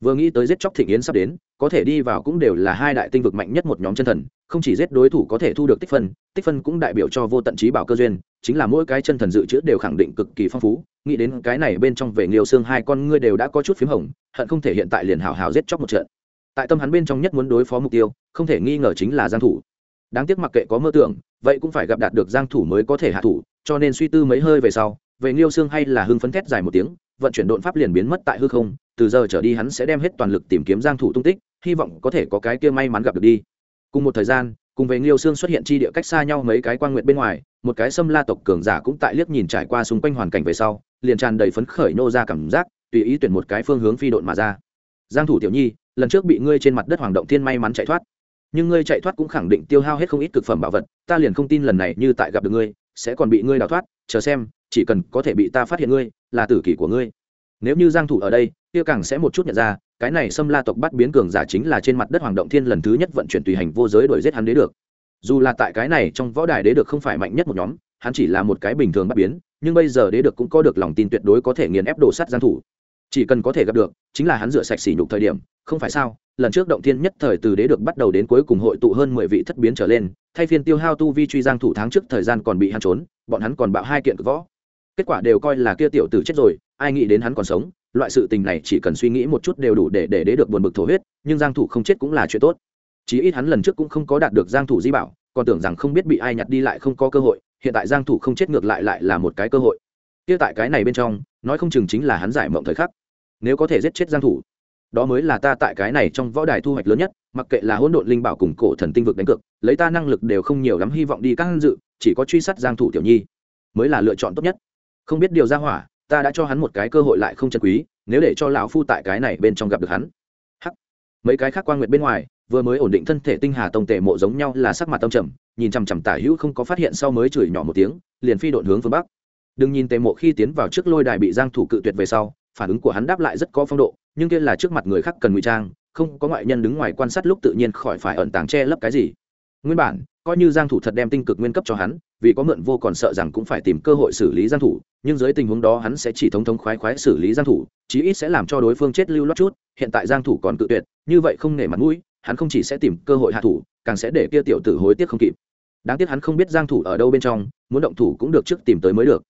Vừa nghĩ tới giết chóc thịnh yến sắp đến có thể đi vào cũng đều là hai đại tinh vực mạnh nhất một nhóm chân thần, không chỉ giết đối thủ có thể thu được tích phân tích phân cũng đại biểu cho vô tận trí bảo cơ duyên, chính là mỗi cái chân thần dự trữ đều khẳng định cực kỳ phong phú, nghĩ đến cái này bên trong về nghiêu xương hai con ngươi đều đã có chút p h í m hồng, hận không thể hiện tại liền hào hào giết chóc một trận. Tại tâm hắn bên trong nhất muốn đối phó mục tiêu, không thể nghi ngờ chính là giang thủ. Đáng tiếc mặc kệ có mơ tưởng, vậy cũng phải gặp đạt được giang thủ mới có thể hạ thủ, cho nên suy tư mấy hơi về sau, về nghiêu xương hay là hưng phấn thét dài một tiếng vận chuyển độn pháp liền biến mất tại hư không từ giờ trở đi hắn sẽ đem hết toàn lực tìm kiếm giang thủ tung tích hy vọng có thể có cái kia may mắn gặp được đi cùng một thời gian cùng với Liêu Xương xuất hiện chi địa cách xa nhau mấy cái quan nguyện bên ngoài, một cái xâm la tộc cường giả cũng tại liếc nhìn trải qua xung quanh hoàn cảnh về sau, liền tràn đầy phấn khởi nô ra cảm giác, tùy ý tuyển một cái phương hướng phi độn mà ra. Giang thủ tiểu nhi, lần trước bị ngươi trên mặt đất hoàng động thiên may mắn chạy thoát, nhưng ngươi chạy thoát cũng khẳng định tiêu hao hết không ít cực phẩm bảo vật, ta liền không tin lần này như tại gặp được ngươi, sẽ còn bị ngươi đào thoát, chờ xem, chỉ cần có thể bị ta phát hiện ngươi, là tử kỷ của ngươi. Nếu như Giang thủ ở đây, kia càng sẽ một chút nhận ra, cái này xâm la tộc bắt biến cường giả chính là trên mặt đất hoàng động thiên lần thứ nhất vận chuyển tùy hành vô giới đuổi giết hắn đế được. Dù là tại cái này trong võ đài đế được không phải mạnh nhất một nhóm hắn chỉ là một cái bình thường bắt biến nhưng bây giờ đế được cũng có được lòng tin tuyệt đối có thể nghiền ép đổ sát giang thủ. Chỉ cần có thể gặp được chính là hắn rửa sạch sỉ nhục thời điểm không phải sao? Lần trước động thiên nhất thời từ đế được bắt đầu đến cuối cùng hội tụ hơn mười vị thất biến trở lên thay phiên tiêu hao tu vi truy giang thủ tháng trước thời gian còn bị hắn trốn bọn hắn còn bạo hai kiện cực võ kết quả đều coi là kia tiểu tử chết rồi, ai nghĩ đến hắn còn sống, loại sự tình này chỉ cần suy nghĩ một chút đều đủ để để đế được buồn bực thổ huyết, nhưng giang thủ không chết cũng là chuyện tốt. Chí ít hắn lần trước cũng không có đạt được giang thủ di bảo, còn tưởng rằng không biết bị ai nhặt đi lại không có cơ hội, hiện tại giang thủ không chết ngược lại lại là một cái cơ hội. Kia tại cái này bên trong, nói không chừng chính là hắn giải mộng thời khắc. Nếu có thể giết chết giang thủ, đó mới là ta tại cái này trong võ đài thu hoạch lớn nhất, mặc kệ là hỗn độn linh bảo cùng cổ thần tinh vực đánh cược, lấy ta năng lực đều không nhiều lắm, hy vọng đi các dự, chỉ có truy sát giang thủ tiểu nhi, mới là lựa chọn tốt nhất không biết điều ra hỏa, ta đã cho hắn một cái cơ hội lại không chân quý, nếu để cho lão phu tại cái này bên trong gặp được hắn. Hắc. Mấy cái khác quan nguyệt bên ngoài, vừa mới ổn định thân thể tinh hà tông tề mộ giống nhau là sắc mặt tâm trầm, nhìn chằm chằm tả hữu không có phát hiện sau mới chửi nhỏ một tiếng, liền phi độn hướng phương bắc. Đừng nhìn tề mộ khi tiến vào trước lôi đài bị giang thủ cự tuyệt về sau, phản ứng của hắn đáp lại rất có phong độ, nhưng kia là trước mặt người khác cần ngụy trang, không có ngoại nhân đứng ngoài quan sát lúc tự nhiên khỏi phải ẩn tàng che lấp cái gì. Nguyên bản, coi như giang thủ thật đem tinh cực nguyên cấp cho hắn vì có mượn vô còn sợ rằng cũng phải tìm cơ hội xử lý giang thủ, nhưng dưới tình huống đó hắn sẽ chỉ thống thống khoái khoái xử lý giang thủ, chí ít sẽ làm cho đối phương chết lưu loát chút, hiện tại giang thủ còn tự tuyệt, như vậy không nể mặt mũi, hắn không chỉ sẽ tìm cơ hội hạ thủ, càng sẽ để kia tiểu tử hối tiếc không kịp. Đáng tiếc hắn không biết giang thủ ở đâu bên trong, muốn động thủ cũng được trước tìm tới mới được.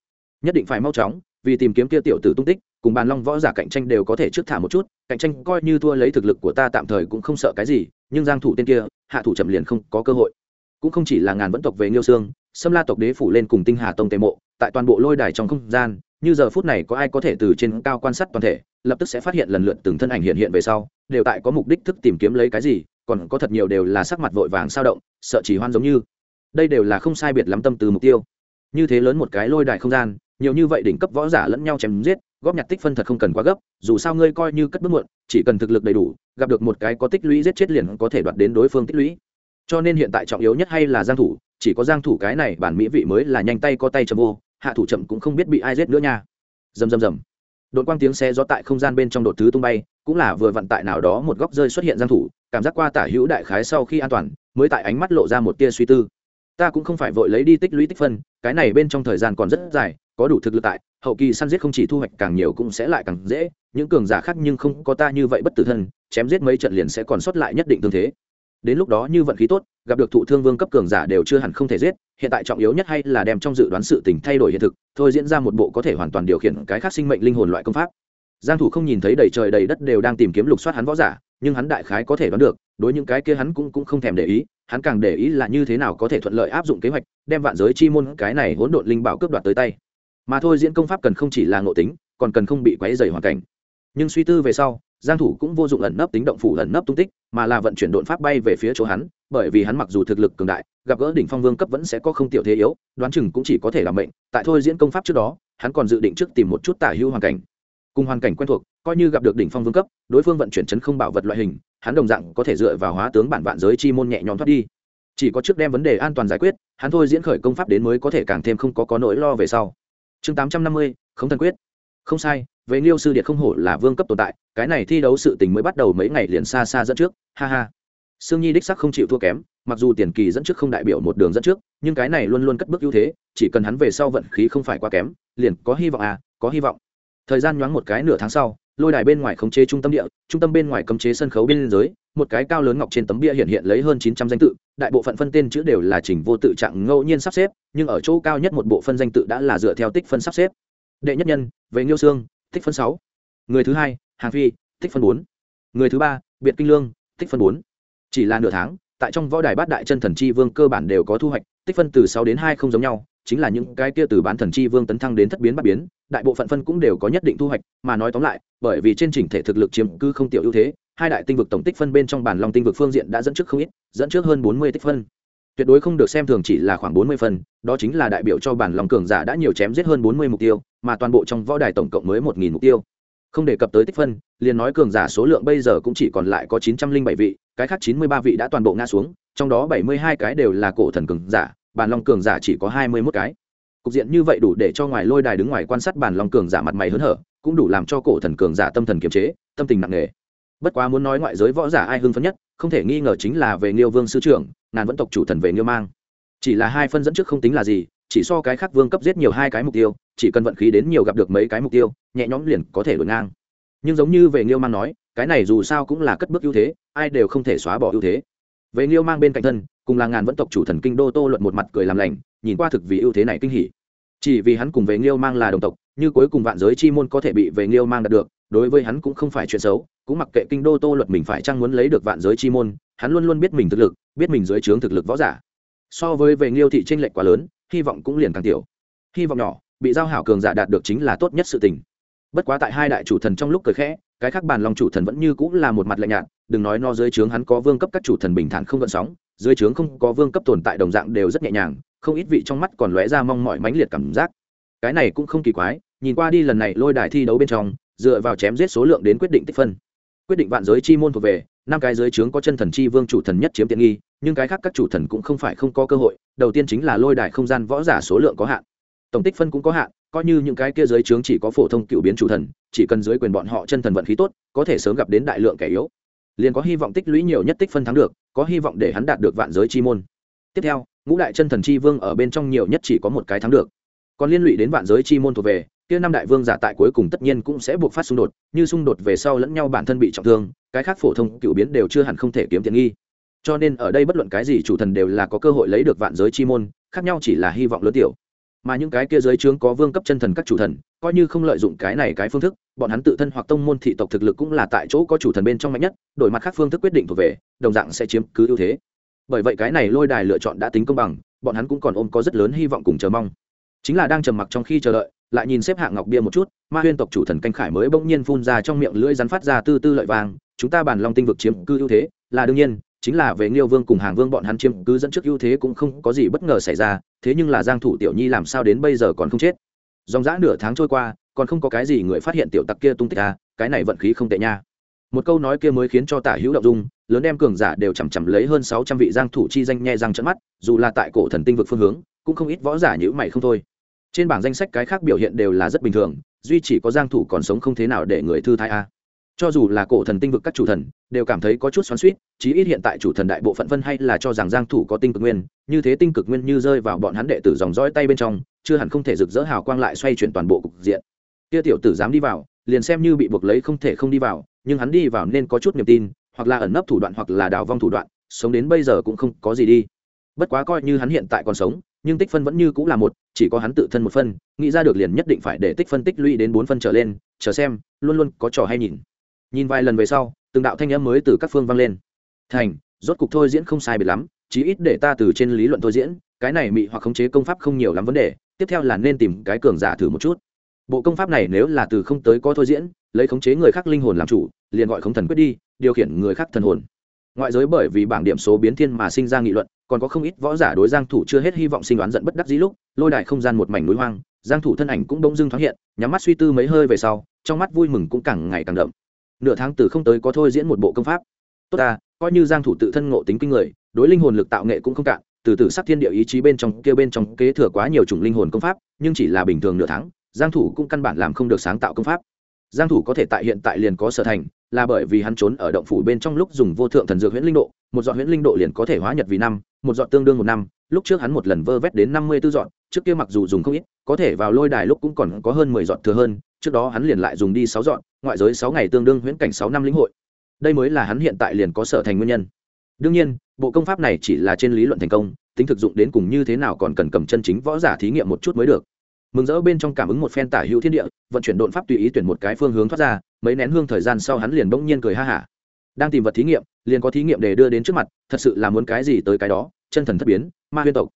Nhất định phải mau chóng, vì tìm kiếm kia tiểu tử tung tích, cùng bàn long võ giả cạnh tranh đều có thể trước thả một chút, cạnh tranh coi như thua lấy thực lực của ta tạm thời cũng không sợ cái gì, nhưng giang thủ tên kia, hạ thủ chậm liền không có cơ hội. Cũng không chỉ là ngàn vẫn tộc về nghiêu xương xâm la tộc đế phủ lên cùng tinh hà tông tề mộ, tại toàn bộ lôi đài trong không gian, như giờ phút này có ai có thể từ trên cao quan sát toàn thể, lập tức sẽ phát hiện lần lượt từng thân ảnh hiện hiện về sau, đều tại có mục đích thức tìm kiếm lấy cái gì, còn có thật nhiều đều là sắc mặt vội vàng sao động, sợ chỉ hoan giống như. Đây đều là không sai biệt lắm tâm từ mục tiêu. Như thế lớn một cái lôi đài không gian, nhiều như vậy đỉnh cấp võ giả lẫn nhau chém giết, góp nhặt tích phân thật không cần quá gấp, dù sao ngươi coi như cất bước muộn, chỉ cần thực lực đầy đủ, gặp được một cái có tích lũy giết chết liền có thể đoạt đến đối phương tích lũy cho nên hiện tại trọng yếu nhất hay là giang thủ, chỉ có giang thủ cái này bản mỹ vị mới là nhanh tay có tay chậm vô, hạ thủ chậm cũng không biết bị ai giết nữa nha. Rầm rầm rầm. Đột quang tiếng xe gió tại không gian bên trong đột thứ tung bay, cũng là vừa vận tại nào đó một góc rơi xuất hiện giang thủ, cảm giác qua tả hữu đại khái sau khi an toàn, mới tại ánh mắt lộ ra một tia suy tư. Ta cũng không phải vội lấy đi tích lũy tích phân, cái này bên trong thời gian còn rất dài, có đủ thực lực tại, hậu kỳ săn giết không chỉ thu hoạch càng nhiều cũng sẽ lại càng dễ, những cường giả khác nhưng không có ta như vậy bất tử thân, chém giết mấy trận liền sẽ còn sót lại nhất định tương thế đến lúc đó như vận khí tốt, gặp được thụ thương vương cấp cường giả đều chưa hẳn không thể giết, hiện tại trọng yếu nhất hay là đem trong dự đoán sự tình thay đổi hiện thực, thôi diễn ra một bộ có thể hoàn toàn điều khiển cái khác sinh mệnh linh hồn loại công pháp. Giang thủ không nhìn thấy đầy trời đầy đất đều đang tìm kiếm lục soát hắn võ giả, nhưng hắn đại khái có thể đoán được, đối những cái kia hắn cũng cũng không thèm để ý, hắn càng để ý là như thế nào có thể thuận lợi áp dụng kế hoạch, đem vạn giới chi môn cái này hỗn độn linh bảo cướp đoạt tới tay. Mà thôi diễn công pháp cần không chỉ là ngộ tính, còn cần không bị quấy rầy hoàn cảnh. Nhưng suy tư về sau giang thủ cũng vô dụng ẩn nấp tính động phủ ẩn nấp tung tích, mà là vận chuyển độn pháp bay về phía chỗ hắn, bởi vì hắn mặc dù thực lực cường đại, gặp gỡ đỉnh phong vương cấp vẫn sẽ có không tiểu thế yếu, đoán chừng cũng chỉ có thể làm mệnh, tại thôi diễn công pháp trước đó, hắn còn dự định trước tìm một chút tả hữu hoàn cảnh. Cùng hoàn cảnh quen thuộc, coi như gặp được đỉnh phong vương cấp, đối phương vận chuyển chấn không bảo vật loại hình, hắn đồng dạng có thể dựa vào hóa tướng bản vạn giới chi môn nhẹ nhõm thoát đi. Chỉ có trước đem vấn đề an toàn giải quyết, hắn thôi diễn khởi công pháp đến mới có thể càng thêm không có có nỗi lo về sau. Chương tám trăm năm mươi không thần quyết không sai về liêu sư điện không hổ là vương cấp tồn tại cái này thi đấu sự tình mới bắt đầu mấy ngày liền xa xa dẫn trước ha ha. Sương nhi đích sắc không chịu thua kém mặc dù tiền kỳ dẫn trước không đại biểu một đường dẫn trước nhưng cái này luôn luôn cất bước ưu thế chỉ cần hắn về sau vận khí không phải quá kém liền có hy vọng à có hy vọng. Thời gian nhoáng một cái nửa tháng sau lôi đài bên ngoài khống chế trung tâm địa trung tâm bên ngoài cấm chế sân khấu bên giới, một cái cao lớn ngọc trên tấm bia hiện hiện lấy hơn chín trăm danh tự đại bộ phận phân tên chữ đều là chỉnh vô tự trạng ngẫu nhiên sắp xếp nhưng ở chỗ cao nhất một bộ phân danh tự đã là dựa theo tích phân sắp xếp đệ nhất nhân về nghiêu xương tích phân sáu. Người thứ hai, hàng phi tích phân bốn. Người thứ ba, biệt kinh lương tích phân bốn. Chỉ là nửa tháng, tại trong võ đài bát đại chân thần chi vương cơ bản đều có thu hoạch tích phân từ sáu đến hai không giống nhau, chính là những cái kia từ bán thần chi vương tấn thăng đến thất biến bắt biến, đại bộ phận phân cũng đều có nhất định thu hoạch, mà nói tóm lại, bởi vì trên chỉnh thể thực lực chiếm cư không tiểu ưu thế, hai đại tinh vực tổng tích phân bên trong bản long tinh vực phương diện đã dẫn trước không ít, dẫn trước hơn bốn mươi tích phân tuyệt đối không được xem thường chỉ là khoảng bốn mươi đó chính là đại biểu cho bản lòng cường giả đã nhiều chém giết hơn bốn mươi mục tiêu, mà toàn bộ trong võ đài tổng cộng mới một nghìn mục tiêu. Không đề cập tới tích phân, liền nói cường giả số lượng bây giờ cũng chỉ còn lại có chín trăm linh bảy vị, cái khác chín mươi ba vị đã toàn bộ ngã xuống, trong đó bảy mươi hai cái đều là cổ thần cường giả, bản lòng cường giả chỉ có hai mươi mốt cái. Cục diện như vậy đủ để cho ngoài lôi đài đứng ngoài quan sát bản lòng cường giả mặt mày hớn hở, cũng đủ làm cho cổ thần cường giả tâm thần kiềm chế, tâm tình nặng nề. Bất quá muốn nói ngoại giới võ giả ai hưng phấn nhất, không thể nghi ngờ chính là về nghiêu vương sư trưởng ngàn vẫn tộc chủ thần về nghiêu mang. Chỉ là hai phân dẫn trước không tính là gì, chỉ so cái khác vương cấp giết nhiều hai cái mục tiêu, chỉ cần vận khí đến nhiều gặp được mấy cái mục tiêu, nhẹ nhõm liền có thể đổi ngang. Nhưng giống như về nghiêu mang nói, cái này dù sao cũng là cất bước ưu thế, ai đều không thể xóa bỏ ưu thế. Về nghiêu mang bên cạnh thân, cùng là ngàn vẫn tộc chủ thần kinh đô tô luận một mặt cười làm lành, nhìn qua thực vì ưu thế này kinh hỉ. Chỉ vì hắn cùng về nghiêu mang là đồng tộc, như cuối cùng vạn giới chi môn có thể bị về nghiêu mang đạt được, đối với hắn cũng không phải chuyện xấu, cũng mặc kệ kinh đô tô luật mình phải chăng muốn lấy được vạn giới chi môn hắn luôn luôn biết mình thực lực, biết mình dưới trướng thực lực võ giả. So với về nghiêu thị tranh lệch quá lớn, hy vọng cũng liền càng tiểu. Hy vọng nhỏ, bị giao hảo cường giả đạt được chính là tốt nhất sự tình. Bất quá tại hai đại chủ thần trong lúc cười khẽ, cái khác bàn long chủ thần vẫn như cũng là một mặt lạnh nhạt, đừng nói no dưới trướng hắn có vương cấp các chủ thần bình thản không gợn sóng, dưới trướng không có vương cấp tồn tại đồng dạng đều rất nhẹ nhàng, không ít vị trong mắt còn lóe ra mong mọi mãnh liệt cảm giác. Cái này cũng không kỳ quái, nhìn qua đi lần này lôi đài thi đấu bên trong, dựa vào chém giết số lượng đến quyết định tích phân. Quyết định vạn giới chi môn thuộc về năm cái dưới trướng có chân thần chi vương chủ thần nhất chiếm tiện nghi, nhưng cái khác các chủ thần cũng không phải không có cơ hội, đầu tiên chính là lôi đài không gian võ giả số lượng có hạn. Tổng tích phân cũng có hạn, coi như những cái kia dưới trướng chỉ có phổ thông cựu biến chủ thần, chỉ cần dưới quyền bọn họ chân thần vận khí tốt, có thể sớm gặp đến đại lượng kẻ yếu. Liền có hy vọng tích lũy nhiều nhất tích phân thắng được, có hy vọng để hắn đạt được vạn giới chi môn. Tiếp theo, ngũ đại chân thần chi vương ở bên trong nhiều nhất chỉ có một cái thắng được. Còn liên lụy đến vạn giới chi môn thuộc về kia năm đại vương giả tại cuối cùng tất nhiên cũng sẽ buộc phát xung đột, như xung đột về sau lẫn nhau bản thân bị trọng thương, cái khác phổ thông cựu biến đều chưa hẳn không thể kiếm tiền nghi. Cho nên ở đây bất luận cái gì chủ thần đều là có cơ hội lấy được vạn giới chi môn, khác nhau chỉ là hy vọng lớn tiểu. Mà những cái kia giới trướng có vương cấp chân thần các chủ thần, coi như không lợi dụng cái này cái phương thức, bọn hắn tự thân hoặc tông môn thị tộc thực lực cũng là tại chỗ có chủ thần bên trong mạnh nhất, đổi mặt khác phương thức quyết định thuộc về, đồng dạng sẽ chiếm cứ ưu thế. Bởi vậy cái này lôi đài lựa chọn đã tính công bằng, bọn hắn cũng còn ôm có rất lớn hy vọng cùng chờ mong. Chính là đang trầm mặc trong khi chờ đợi lại nhìn xếp hạng ngọc bia một chút ma huyên tộc chủ thần canh khải mới bỗng nhiên phun ra trong miệng lưỡi rắn phát ra tư tư lợi vàng chúng ta bàn long tinh vực chiếm cư ưu thế là đương nhiên chính là về Nghiêu Vương cùng Hàng Vương bọn hắn chiếm cứ dẫn trước ưu thế cũng không có gì bất ngờ xảy ra, thế nhưng là Giang thủ tiểu nhi làm sao đến bây giờ còn không chết. Dòng dã nửa tháng trôi qua, còn không có cái gì người phát hiện tiểu tặc kia tung tích à, cái này vận khí không tệ nha. Một câu nói kia mới khiến cho Tả Hữu động dung, lớn đem cường giả đều chầm chậm lấy hơn 600 vị Giang thủ chi danh nhẹ răng trợn mắt, dù là tại cổ thần tinh vực phương hướng, cũng không ít võ giả nhíu mày không thôi. Trên bảng danh sách cái khác biểu hiện đều là rất bình thường, duy chỉ có Giang thủ còn sống không thế nào để người thư thái a. À cho dù là cổ thần tinh vực các chủ thần đều cảm thấy có chút xoắn xuýt chí ít hiện tại chủ thần đại bộ phận phân hay là cho rằng giang thủ có tinh cực nguyên như thế tinh cực nguyên như rơi vào bọn hắn đệ tử dòng dõi tay bên trong chưa hẳn không thể rực rỡ hào quang lại xoay chuyển toàn bộ cục diện kia tiểu tử dám đi vào liền xem như bị buộc lấy không thể không đi vào nhưng hắn đi vào nên có chút niềm tin hoặc là ẩn nấp thủ đoạn hoặc là đào vong thủ đoạn sống đến bây giờ cũng không có gì đi bất quá coi như hắn hiện tại còn sống nhưng tích phân vẫn như cũng là một, chỉ có hắn tự thân một phân, nghĩ ra được liền nhất định phải để tích phân tích lũy đến bốn phân trở lên, chờ xem, luôn luôn có trò hay nhìn. Nhìn vài lần về sau, từng đạo thanh âm mới từ các phương vang lên. Thành, rốt cục thôi diễn không sai biệt lắm, chí ít để ta từ trên lý luận thôi diễn, cái này mị hoặc khống chế công pháp không nhiều lắm vấn đề, tiếp theo là nên tìm cái cường giả thử một chút. Bộ công pháp này nếu là từ không tới có thôi diễn, lấy khống chế người khác linh hồn làm chủ, liền gọi khống thần quyết đi, điều khiển người khác thần hồn. Ngoại giới bởi vì bảng điểm số biến thiên mà sinh ra nghị luận còn có không ít võ giả đối giang thủ chưa hết hy vọng sinh đoán giận bất đắc dĩ lúc, lôi đài không gian một mảnh núi hoang, giang thủ thân ảnh cũng bỗng dưng thoáng hiện, nhắm mắt suy tư mấy hơi về sau, trong mắt vui mừng cũng càng ngày càng đậm. Nửa tháng từ không tới có thôi diễn một bộ công pháp. Tốt ta, coi như giang thủ tự thân ngộ tính kinh người, đối linh hồn lực tạo nghệ cũng không cạn, từ từ sắc thiên địa ý chí bên trong, kia bên trong kế thừa quá nhiều chủng linh hồn công pháp, nhưng chỉ là bình thường nửa tháng, giang thủ cũng căn bản làm không được sáng tạo công pháp giang thủ có thể tại hiện tại liền có sở thành, là bởi vì hắn trốn ở động phủ bên trong lúc dùng vô thượng thần dược huyễn linh độ, một dọn huyễn linh độ liền có thể hóa nhật vì năm, một dọn tương đương một năm, lúc trước hắn một lần vơ vét đến năm mươi 54 giọt, trước kia mặc dù dùng không ít, có thể vào lôi đài lúc cũng còn có hơn mười dọn thừa hơn, trước đó hắn liền lại dùng đi sáu dọn ngoại giới sáu ngày tương đương huyễn cảnh sáu năm lĩnh hội. Đây mới là hắn hiện tại liền có sở thành nguyên nhân. Đương nhiên, bộ công pháp này chỉ là trên lý luận thành công, tính thực dụng đến cùng như thế nào còn cần cầm chân chính võ giả thí nghiệm một chút mới được mừng rỡ bên trong cảm ứng một phen tả hữu thiên địa, vận chuyển đột pháp tùy ý tuyển một cái phương hướng thoát ra, mấy nén hương thời gian sau hắn liền bỗng nhiên cười ha hả. Đang tìm vật thí nghiệm, liền có thí nghiệm để đưa đến trước mặt, thật sự là muốn cái gì tới cái đó, chân thần thất biến, ma huyên tộc.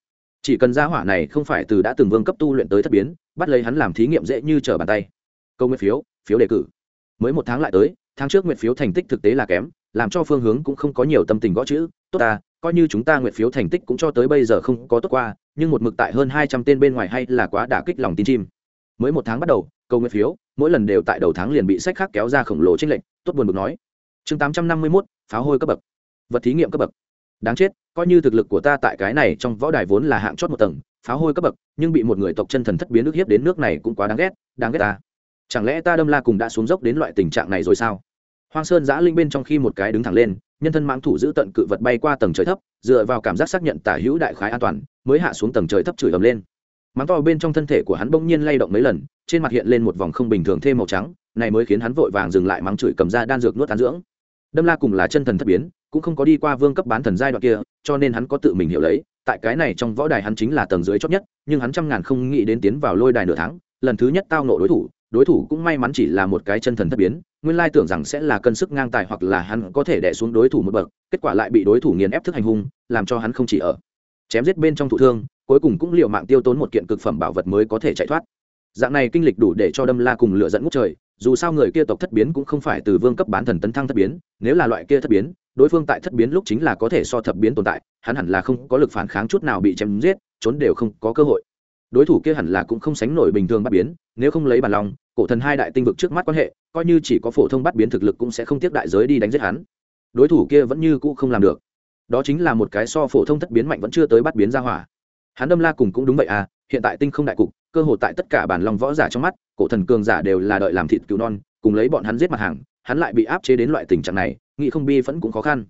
Chỉ cần gia hỏa này không phải từ đã từng vương cấp tu luyện tới thất biến, bắt lấy hắn làm thí nghiệm dễ như trở bàn tay. Câu nguyện phiếu phiếu đề cử. Mới một tháng lại tới, tháng trước nguyện phiếu thành tích thực tế là kém, làm cho phương hướng cũng không có nhiều tâm tình gõ chữ, tốt ta coi như chúng ta nguyện phiếu thành tích cũng cho tới bây giờ không có tốt qua, nhưng một mực tại hơn hai trăm tên bên ngoài hay là quá đả kích lòng tin chim. Mới một tháng bắt đầu câu nguyện phiếu, mỗi lần đều tại đầu tháng liền bị sách khác kéo ra khổng lồ trên lệnh tốt buồn bực nói. Chương tám trăm năm mươi mốt pháo hôi cấp bậc. Vật thí nghiệm cấp bậc. Đáng chết, coi như thực lực của ta tại cái này trong võ đài vốn là hạng chót một tầng pháo hôi cấp bậc, nhưng bị một người tộc chân thần thất biến nước hiếp đến nước này cũng quá đáng ghét đáng ghét ta. Chẳng lẽ ta đâm la cùng đã xuống dốc đến loại tình trạng này rồi sao? Hoang sơn giã linh bên trong khi một cái đứng thẳng lên nhân thân mãng thủ giữ tận cự vật bay qua tầng trời thấp, dựa vào cảm giác xác nhận tả hữu đại khái an toàn, mới hạ xuống tầng trời thấp chửi ầm lên. Mắng to bên trong thân thể của hắn bỗng nhiên lay động mấy lần, trên mặt hiện lên một vòng không bình thường thêm màu trắng, này mới khiến hắn vội vàng dừng lại mắng chửi cầm ra đan dược nuốt tán dưỡng. Đâm la cùng là chân thần thất biến, cũng không có đi qua vương cấp bán thần giai đoạn kia, cho nên hắn có tự mình hiểu lấy, tại cái này trong võ đài hắn chính là tầng dưới chót nhất, nhưng hắn trăm ngàn không nghĩ đến tiến vào lôi đài nửa tháng, lần thứ nhất tao nộ đối thủ đối thủ cũng may mắn chỉ là một cái chân thần thất biến, nguyên lai tưởng rằng sẽ là cân sức ngang tài hoặc là hắn có thể đẻ xuống đối thủ một bậc, kết quả lại bị đối thủ nghiền ép thức hành hung, làm cho hắn không chỉ ở. Chém giết bên trong thụ thương, cuối cùng cũng liệu mạng tiêu tốn một kiện cực phẩm bảo vật mới có thể chạy thoát. Dạng này kinh lịch đủ để cho đâm la cùng lựa dẫn ngút trời, dù sao người kia tộc thất biến cũng không phải từ vương cấp bán thần tấn thăng thất biến, nếu là loại kia thất biến, đối phương tại thất biến lúc chính là có thể so thập biến tồn tại, hắn hẳn là không có lực phản kháng chút nào bị chém giết, trốn đều không có cơ hội đối thủ kia hẳn là cũng không sánh nổi bình thường bắt biến, nếu không lấy bàn lòng, cổ thần hai đại tinh vực trước mắt quan hệ, coi như chỉ có phổ thông bắt biến thực lực cũng sẽ không tiếp đại giới đi đánh giết hắn. Đối thủ kia vẫn như cũ không làm được. Đó chính là một cái so phổ thông thất biến mạnh vẫn chưa tới bắt biến ra hỏa. Hắn đâm la cùng cũng đúng vậy à hiện tại tinh không đại cục, cơ hội tại tất cả bản lòng võ giả trong mắt, cổ thần cường giả đều là đợi làm thịt cứu non, cùng lấy bọn hắn giết mặt hàng, hắn lại bị áp chế đến loại tình trạng này, nghĩ không bi vẫn cũng khó khăn.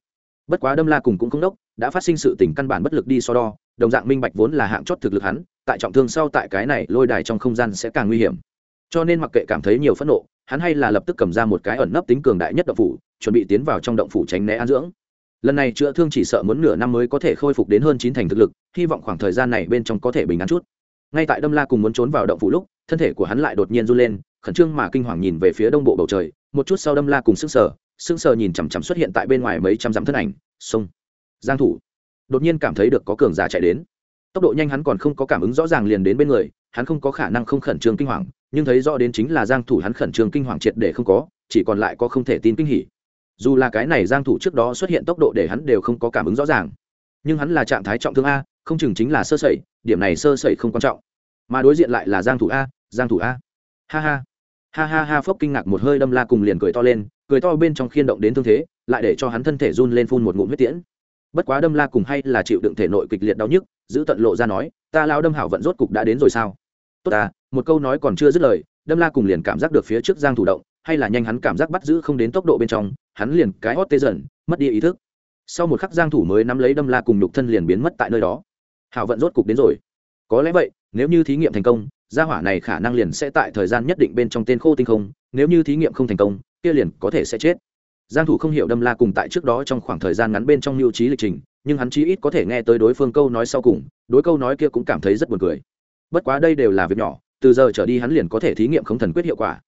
Bất quá đâm la cùng cũng không đốc, đã phát sinh sự tình căn bản bất lực đi so đo, đồng dạng minh bạch vốn là hạng chót thực lực hắn tại trọng thương sau tại cái này lôi đài trong không gian sẽ càng nguy hiểm. Cho nên mặc kệ cảm thấy nhiều phẫn nộ, hắn hay là lập tức cầm ra một cái ẩn nấp tính cường đại nhất động phủ, chuẩn bị tiến vào trong động phủ tránh né an dưỡng. Lần này chữa thương chỉ sợ muốn nửa năm mới có thể khôi phục đến hơn chín thành thực lực, hy vọng khoảng thời gian này bên trong có thể bình an chút. Ngay tại đâm la cùng muốn trốn vào động phủ lúc, thân thể của hắn lại đột nhiên run lên, khẩn trương mà kinh hoàng nhìn về phía đông bộ bầu trời. Một chút sau đâm la cùng sức sờ, sững sờ nhìn chằm chằm xuất hiện tại bên ngoài mấy trăm dặm thân ảnh, sông, giang thủ. Đột nhiên cảm thấy được có cường giả chạy đến tốc độ nhanh hắn còn không có cảm ứng rõ ràng liền đến bên người, hắn không có khả năng không khẩn trương kinh hoàng, nhưng thấy rõ đến chính là giang thủ hắn khẩn trương kinh hoàng triệt để không có, chỉ còn lại có không thể tin kinh hỉ. Dù là cái này giang thủ trước đó xuất hiện tốc độ để hắn đều không có cảm ứng rõ ràng. Nhưng hắn là trạng thái trọng thương a, không chừng chính là sơ sẩy, điểm này sơ sẩy không quan trọng. Mà đối diện lại là giang thủ a, giang thủ a. Ha ha. Ha ha ha phốc kinh ngạc một hơi đâm la cùng liền cười to lên, cười to bên trong khiên động đến thương thế, lại để cho hắn thân thể run lên phun một ngụm huyết tiễn bất quá đâm la cùng hay là chịu đựng thể nội kịch liệt đau nhức, giữ tận lộ ra nói, ta lao đâm hảo vận rốt cục đã đến rồi sao? Tốt ta, một câu nói còn chưa dứt lời, đâm la cùng liền cảm giác được phía trước giang thủ động, hay là nhanh hắn cảm giác bắt giữ không đến tốc độ bên trong, hắn liền cái hót tê dần, mất đi ý thức. Sau một khắc giang thủ mới nắm lấy đâm la cùng nhục thân liền biến mất tại nơi đó. Hảo vận rốt cục đến rồi. Có lẽ vậy, nếu như thí nghiệm thành công, gia hỏa này khả năng liền sẽ tại thời gian nhất định bên trong tên khô tinh không, nếu như thí nghiệm không thành công, kia liền có thể sẽ chết giang thủ không hiểu đâm la cùng tại trước đó trong khoảng thời gian ngắn bên trong lưu trí lịch trình, nhưng hắn chí ít có thể nghe tới đối phương câu nói sau cùng, đối câu nói kia cũng cảm thấy rất buồn cười. Bất quá đây đều là việc nhỏ, từ giờ trở đi hắn liền có thể thí nghiệm không thần quyết hiệu quả.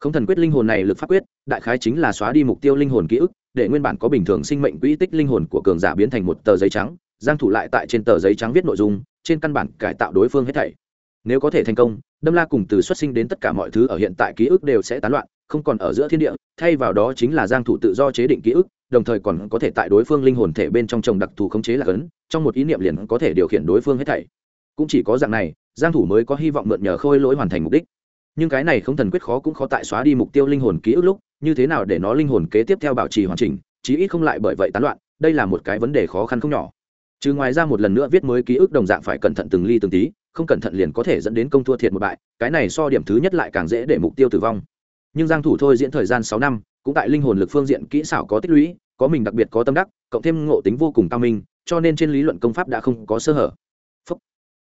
Không thần quyết linh hồn này lực pháp quyết, đại khái chính là xóa đi mục tiêu linh hồn ký ức, để nguyên bản có bình thường sinh mệnh quỹ tích linh hồn của cường giả biến thành một tờ giấy trắng, giang thủ lại tại trên tờ giấy trắng viết nội dung, trên căn bản cải tạo đối phương hết thảy. Nếu có thể thành công, đâm la cùng từ xuất sinh đến tất cả mọi thứ ở hiện tại ký ức đều sẽ tán loạn không còn ở giữa thiên địa, thay vào đó chính là giang thủ tự do chế định ký ức, đồng thời còn có thể tại đối phương linh hồn thể bên trong trồng đặc thù khống chế là cấn, trong một ý niệm liền có thể điều khiển đối phương hết thảy. Cũng chỉ có dạng này, giang thủ mới có hy vọng mượn nhờ khôi lỗi hoàn thành mục đích. Nhưng cái này không thần quyết khó cũng khó tại xóa đi mục tiêu linh hồn ký ức lúc, như thế nào để nó linh hồn kế tiếp theo bảo trì hoàn chỉnh, chí ít không lại bởi vậy tán loạn, đây là một cái vấn đề khó khăn không nhỏ. Trừ ngoài ra một lần nữa viết mới ký ức đồng dạng phải cẩn thận từng ly từng tí, không cẩn thận liền có thể dẫn đến công thua thiệt một bại, cái này so điểm thứ nhất lại càng dễ để mục tiêu tử vong nhưng giang thủ thôi diễn thời gian 6 năm, cũng tại linh hồn lực phương diện kỹ xảo có tích lũy, có mình đặc biệt có tâm đắc, cộng thêm ngộ tính vô cùng cao minh, cho nên trên lý luận công pháp đã không có sơ hở. Phúc.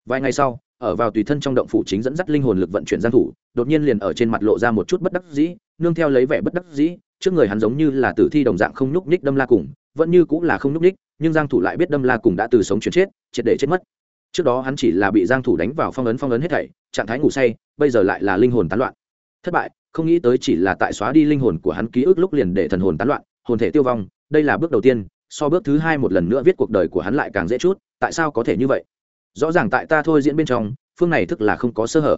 vài ngày sau, ở vào tùy thân trong động phủ chính dẫn dắt linh hồn lực vận chuyển giang thủ, đột nhiên liền ở trên mặt lộ ra một chút bất đắc dĩ, nương theo lấy vẻ bất đắc dĩ, trước người hắn giống như là tử thi đồng dạng không nhúc nhích đâm la cùng, vẫn như cũng là không nhúc nhích, nhưng giang thủ lại biết đâm la cùng đã từ sống chuyển chết, triệt để chết mất. Trước đó hắn chỉ là bị giang thủ đánh vào phong ấn phong ấn hết thảy, trạng thái ngủ say, bây giờ lại là linh hồn tán loạn. Thất bại không nghĩ tới chỉ là tại xóa đi linh hồn của hắn ký ức lúc liền để thần hồn tán loạn, hồn thể tiêu vong, đây là bước đầu tiên, so bước thứ hai một lần nữa viết cuộc đời của hắn lại càng dễ chút, tại sao có thể như vậy? Rõ ràng tại ta thôi diễn bên trong, phương này thức là không có sơ hở.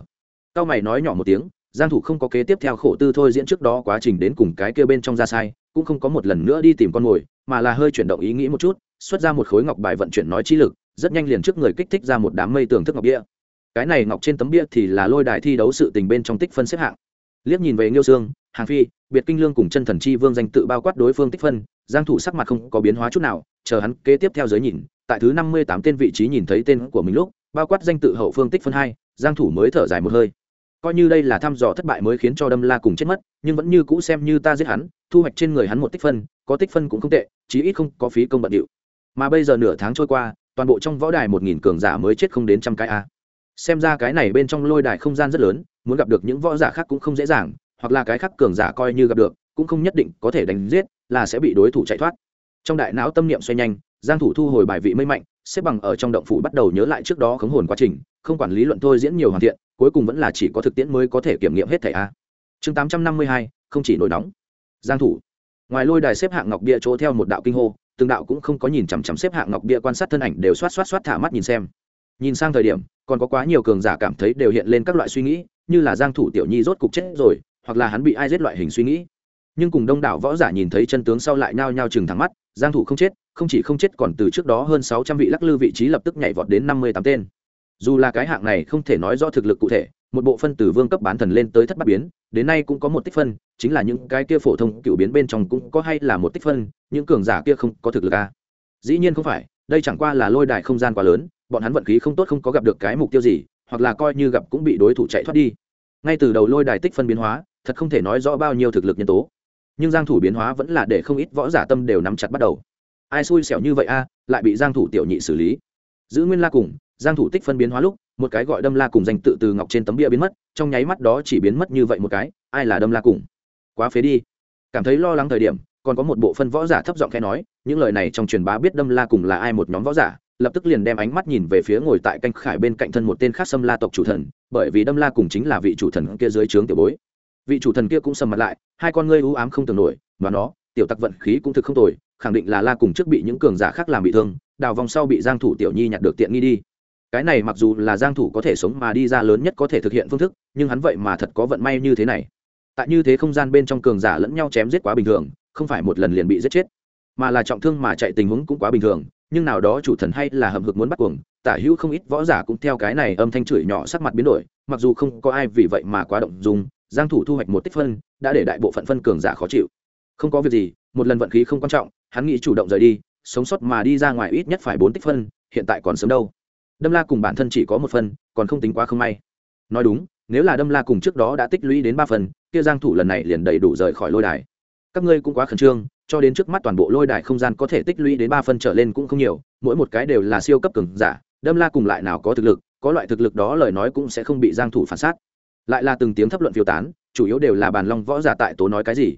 Cao mày nói nhỏ một tiếng, giang thủ không có kế tiếp theo khổ tư thôi diễn trước đó quá trình đến cùng cái kia bên trong ra sai, cũng không có một lần nữa đi tìm con mồi, mà là hơi chuyển động ý nghĩ một chút, xuất ra một khối ngọc bài vận chuyển nói trí lực, rất nhanh liền trước người kích thích ra một đám mây tường thức ngọc bia. Cái này ngọc trên tấm bia thì là lôi đài thi đấu sự tình bên trong tích phân xếp hạng liếc nhìn về nghiêu sương, hàng phi, biệt kinh lương cùng chân thần chi vương danh tự bao quát đối phương tích phân, giang thủ sắc mặt không có biến hóa chút nào, chờ hắn kế tiếp theo giới nhìn, tại thứ 58 tên vị trí nhìn thấy tên của mình lúc, bao quát danh tự hậu phương tích phân hai, giang thủ mới thở dài một hơi. Coi như đây là thăm dò thất bại mới khiến cho đâm la cùng chết mất, nhưng vẫn như cũ xem như ta giết hắn, thu hoạch trên người hắn một tích phân, có tích phân cũng không tệ, chí ít không có phí công bận điệu. Mà bây giờ nửa tháng trôi qua, toàn bộ trong võ đài một nghìn cường giả mới chết không đến trăm cái a. Xem ra cái này bên trong lôi đài không gian rất lớn muốn gặp được những võ giả khác cũng không dễ dàng hoặc là cái khác cường giả coi như gặp được cũng không nhất định có thể đánh giết là sẽ bị đối thủ chạy thoát. Trong đại não tâm niệm xoay nhanh giang thủ thu hồi bài vị mây mạnh xếp bằng ở trong động phủ bắt đầu nhớ lại trước đó khống hồn quá trình không quản lý luận thôi diễn nhiều hoàn thiện cuối cùng vẫn là chỉ có thực tiễn mới có thể kiểm nghiệm hết thảy a. Chương 852, không chỉ nổi nóng. Giang thủ. Ngoài lôi đài xếp hạng ngọc bia chỗ theo một đạo kinh hô từng đạo cũng không có nhìn chằm chằm xếp hạng ngọc bia quan sát thân ảnh đều xoát xoát xoát thả mắt nhìn xem. Nhìn sang thời điểm còn có quá nhiều cường giả cảm thấy đều hiện lên các loại suy nghĩ như là giang thủ tiểu nhi rốt cục chết rồi, hoặc là hắn bị ai giết loại hình suy nghĩ nhưng cùng đông đảo võ giả nhìn thấy chân tướng sau lại nhao nhao chừng thẳng mắt, giang thủ không chết, không chỉ không chết còn từ trước đó hơn 600 vị lắc lư vị trí lập tức nhảy vọt đến 58 tên dù là cái hạng này không thể nói rõ thực lực cụ thể, một bộ phân từ vương cấp bán thần lên tới thất bát biến, đến nay cũng có một tích phân, chính là những cái kia phổ thông cựu biến bên trong cũng có hay là một tích phân, những cường giả kia không có thực lực à. dĩ nhiên không phải, đây chẳng qua là lôi đài không gian quá lớn, bọn hắn vận khí không tốt không có gặp được cái mục tiêu gì hoặc là coi như gặp cũng bị đối thủ chạy thoát đi. Ngay từ đầu lôi đài tích phân biến hóa, thật không thể nói rõ bao nhiêu thực lực nhân tố. Nhưng giang thủ biến hóa vẫn là để không ít võ giả tâm đều nắm chặt bắt đầu. Ai xui xẻo như vậy a, lại bị giang thủ tiểu nhị xử lý. Giữ nguyên la cùng, giang thủ tích phân biến hóa lúc, một cái gọi đâm la cùng danh tự từ ngọc trên tấm bia biến mất, trong nháy mắt đó chỉ biến mất như vậy một cái, ai là đâm la cùng? Quá phế đi. Cảm thấy lo lắng thời điểm còn có một bộ phân võ giả thấp giọng khẽ nói, những lời này trong truyền bá biết đâm la cùng là ai một nhóm võ giả, lập tức liền đem ánh mắt nhìn về phía ngồi tại canh khải bên cạnh thân một tên khác xâm la tộc chủ thần, bởi vì đâm la cùng chính là vị chủ thần kia dưới trướng tiểu bối. Vị chủ thần kia cũng sầm mặt lại, hai con ngươi u ám không tưởng nổi, mà nó, tiểu tặc vận khí cũng thực không tồi, khẳng định là la cùng trước bị những cường giả khác làm bị thương, đào vòng sau bị giang thủ tiểu nhi nhặt được tiện nghi đi. Cái này mặc dù là giang thủ có thể sống mà đi ra lớn nhất có thể thực hiện phương thức, nhưng hắn vậy mà thật có vận may như thế này. Tại như thế không gian bên trong cường giả lẫn nhau chém giết quá bình thường không phải một lần liền bị giết chết, mà là trọng thương mà chạy tình huống cũng quá bình thường, nhưng nào đó chủ thần hay là hầm hực muốn bắt cuồng, tả hữu không ít võ giả cũng theo cái này âm thanh chửi nhỏ sắc mặt biến đổi, mặc dù không có ai vì vậy mà quá động dung, giang thủ thu hoạch một tích phân, đã để đại bộ phận phân cường giả khó chịu. Không có việc gì, một lần vận khí không quan trọng, hắn nghĩ chủ động rời đi, sống sót mà đi ra ngoài ít nhất phải bốn tích phân, hiện tại còn sớm đâu. Đâm la cùng bản thân chỉ có một phần còn không tính quá không may. Nói đúng, nếu là đâm la cùng trước đó đã tích lũy đến ba phần, kia giang thủ lần này liền đầy đủ rời khỏi lôi đài các ngươi cũng quá khẩn trương, cho đến trước mắt toàn bộ lôi đài không gian có thể tích lũy đến ba phân trở lên cũng không nhiều, mỗi một cái đều là siêu cấp cường giả, đâm la cùng lại nào có thực lực, có loại thực lực đó lời nói cũng sẽ không bị giang thủ phản sát. Lại là từng tiếng thấp luận phiêu tán, chủ yếu đều là bàn long võ giả tại tố nói cái gì.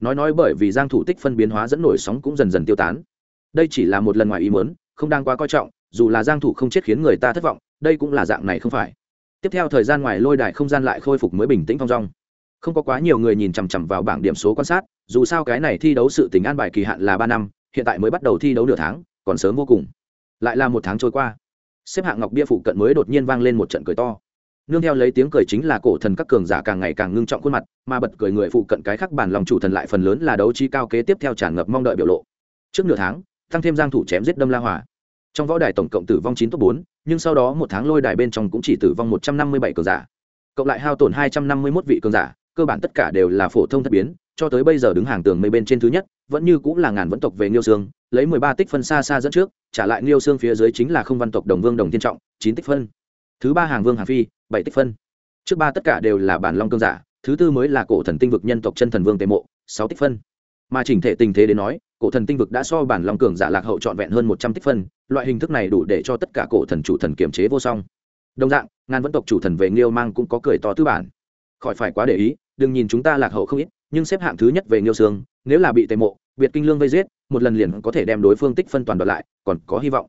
Nói nói bởi vì giang thủ tích phân biến hóa dẫn nổi sóng cũng dần dần tiêu tán. Đây chỉ là một lần ngoài ý muốn, không đang quá coi trọng, dù là giang thủ không chết khiến người ta thất vọng, đây cũng là dạng này không phải. Tiếp theo thời gian ngoài lôi đài không gian lại khôi phục mới bình tĩnh phong dong. Không có quá nhiều người nhìn chằm chằm vào bảng điểm số quan sát dù sao cái này thi đấu sự tình an bài kỳ hạn là ba năm, hiện tại mới bắt đầu thi đấu nửa tháng, còn sớm vô cùng. Lại là một tháng trôi qua. Xếp hạng ngọc bia phụ cận mới đột nhiên vang lên một trận cười to. Nương theo lấy tiếng cười chính là cổ thần các cường giả càng ngày càng ngưng trọng khuôn mặt, mà bật cười người phụ cận cái khác bản lòng chủ thần lại phần lớn là đấu trí cao kế tiếp theo tràn ngập mong đợi biểu lộ. Trước nửa tháng, tăng thêm giang thủ chém giết đâm la hỏa trong võ đài tổng cộng tử vong chín top bốn, nhưng sau đó một tháng lôi đài bên trong cũng chỉ tử vong một trăm năm mươi bảy cường giả. Cộng lại hao tổn hai trăm năm mươi 251 vị cường giả, cơ bản tất cả đều là phổ thông thất biến cho tới bây giờ đứng hàng tường mây bên trên thứ nhất vẫn như cũng là ngàn vẫn tộc về Nghiêu Sương, lấy mười ba tích phân xa xa dẫn trước, trả lại Nghiêu Sương phía dưới chính là không văn tộc Đồng Vương Đồng Thiên Trọng, chín tích phân. Thứ ba hàng Vương hàng Phi, bảy tích phân. Trước ba tất cả đều là bản long cương giả, thứ tư mới là cổ thần tinh vực nhân tộc chân thần vương Tề Mộ, sáu tích phân. Mà chỉnh thể tình thế đến nói, cổ thần tinh vực đã so bản long cường giả lạc hậu trọn vẹn hơn một trăm tích phân, loại hình thức này đủ để cho tất cả cổ thần chủ thần kiểm chế vô song. Đồng dạng, ngàn vẫn tộc chủ thần về Nghiêu mang cũng có cười to tư bản. Khỏi phải quá để ý, đừng nhìn chúng ta lạc hậu không ít, nhưng xếp hạng thứ nhất về Nghiêu Sương, nếu là bị Tề Mộ, biệt kinh lương vây giết một lần liền có thể đem đối phương tích phân toàn đoạt lại còn có hy vọng.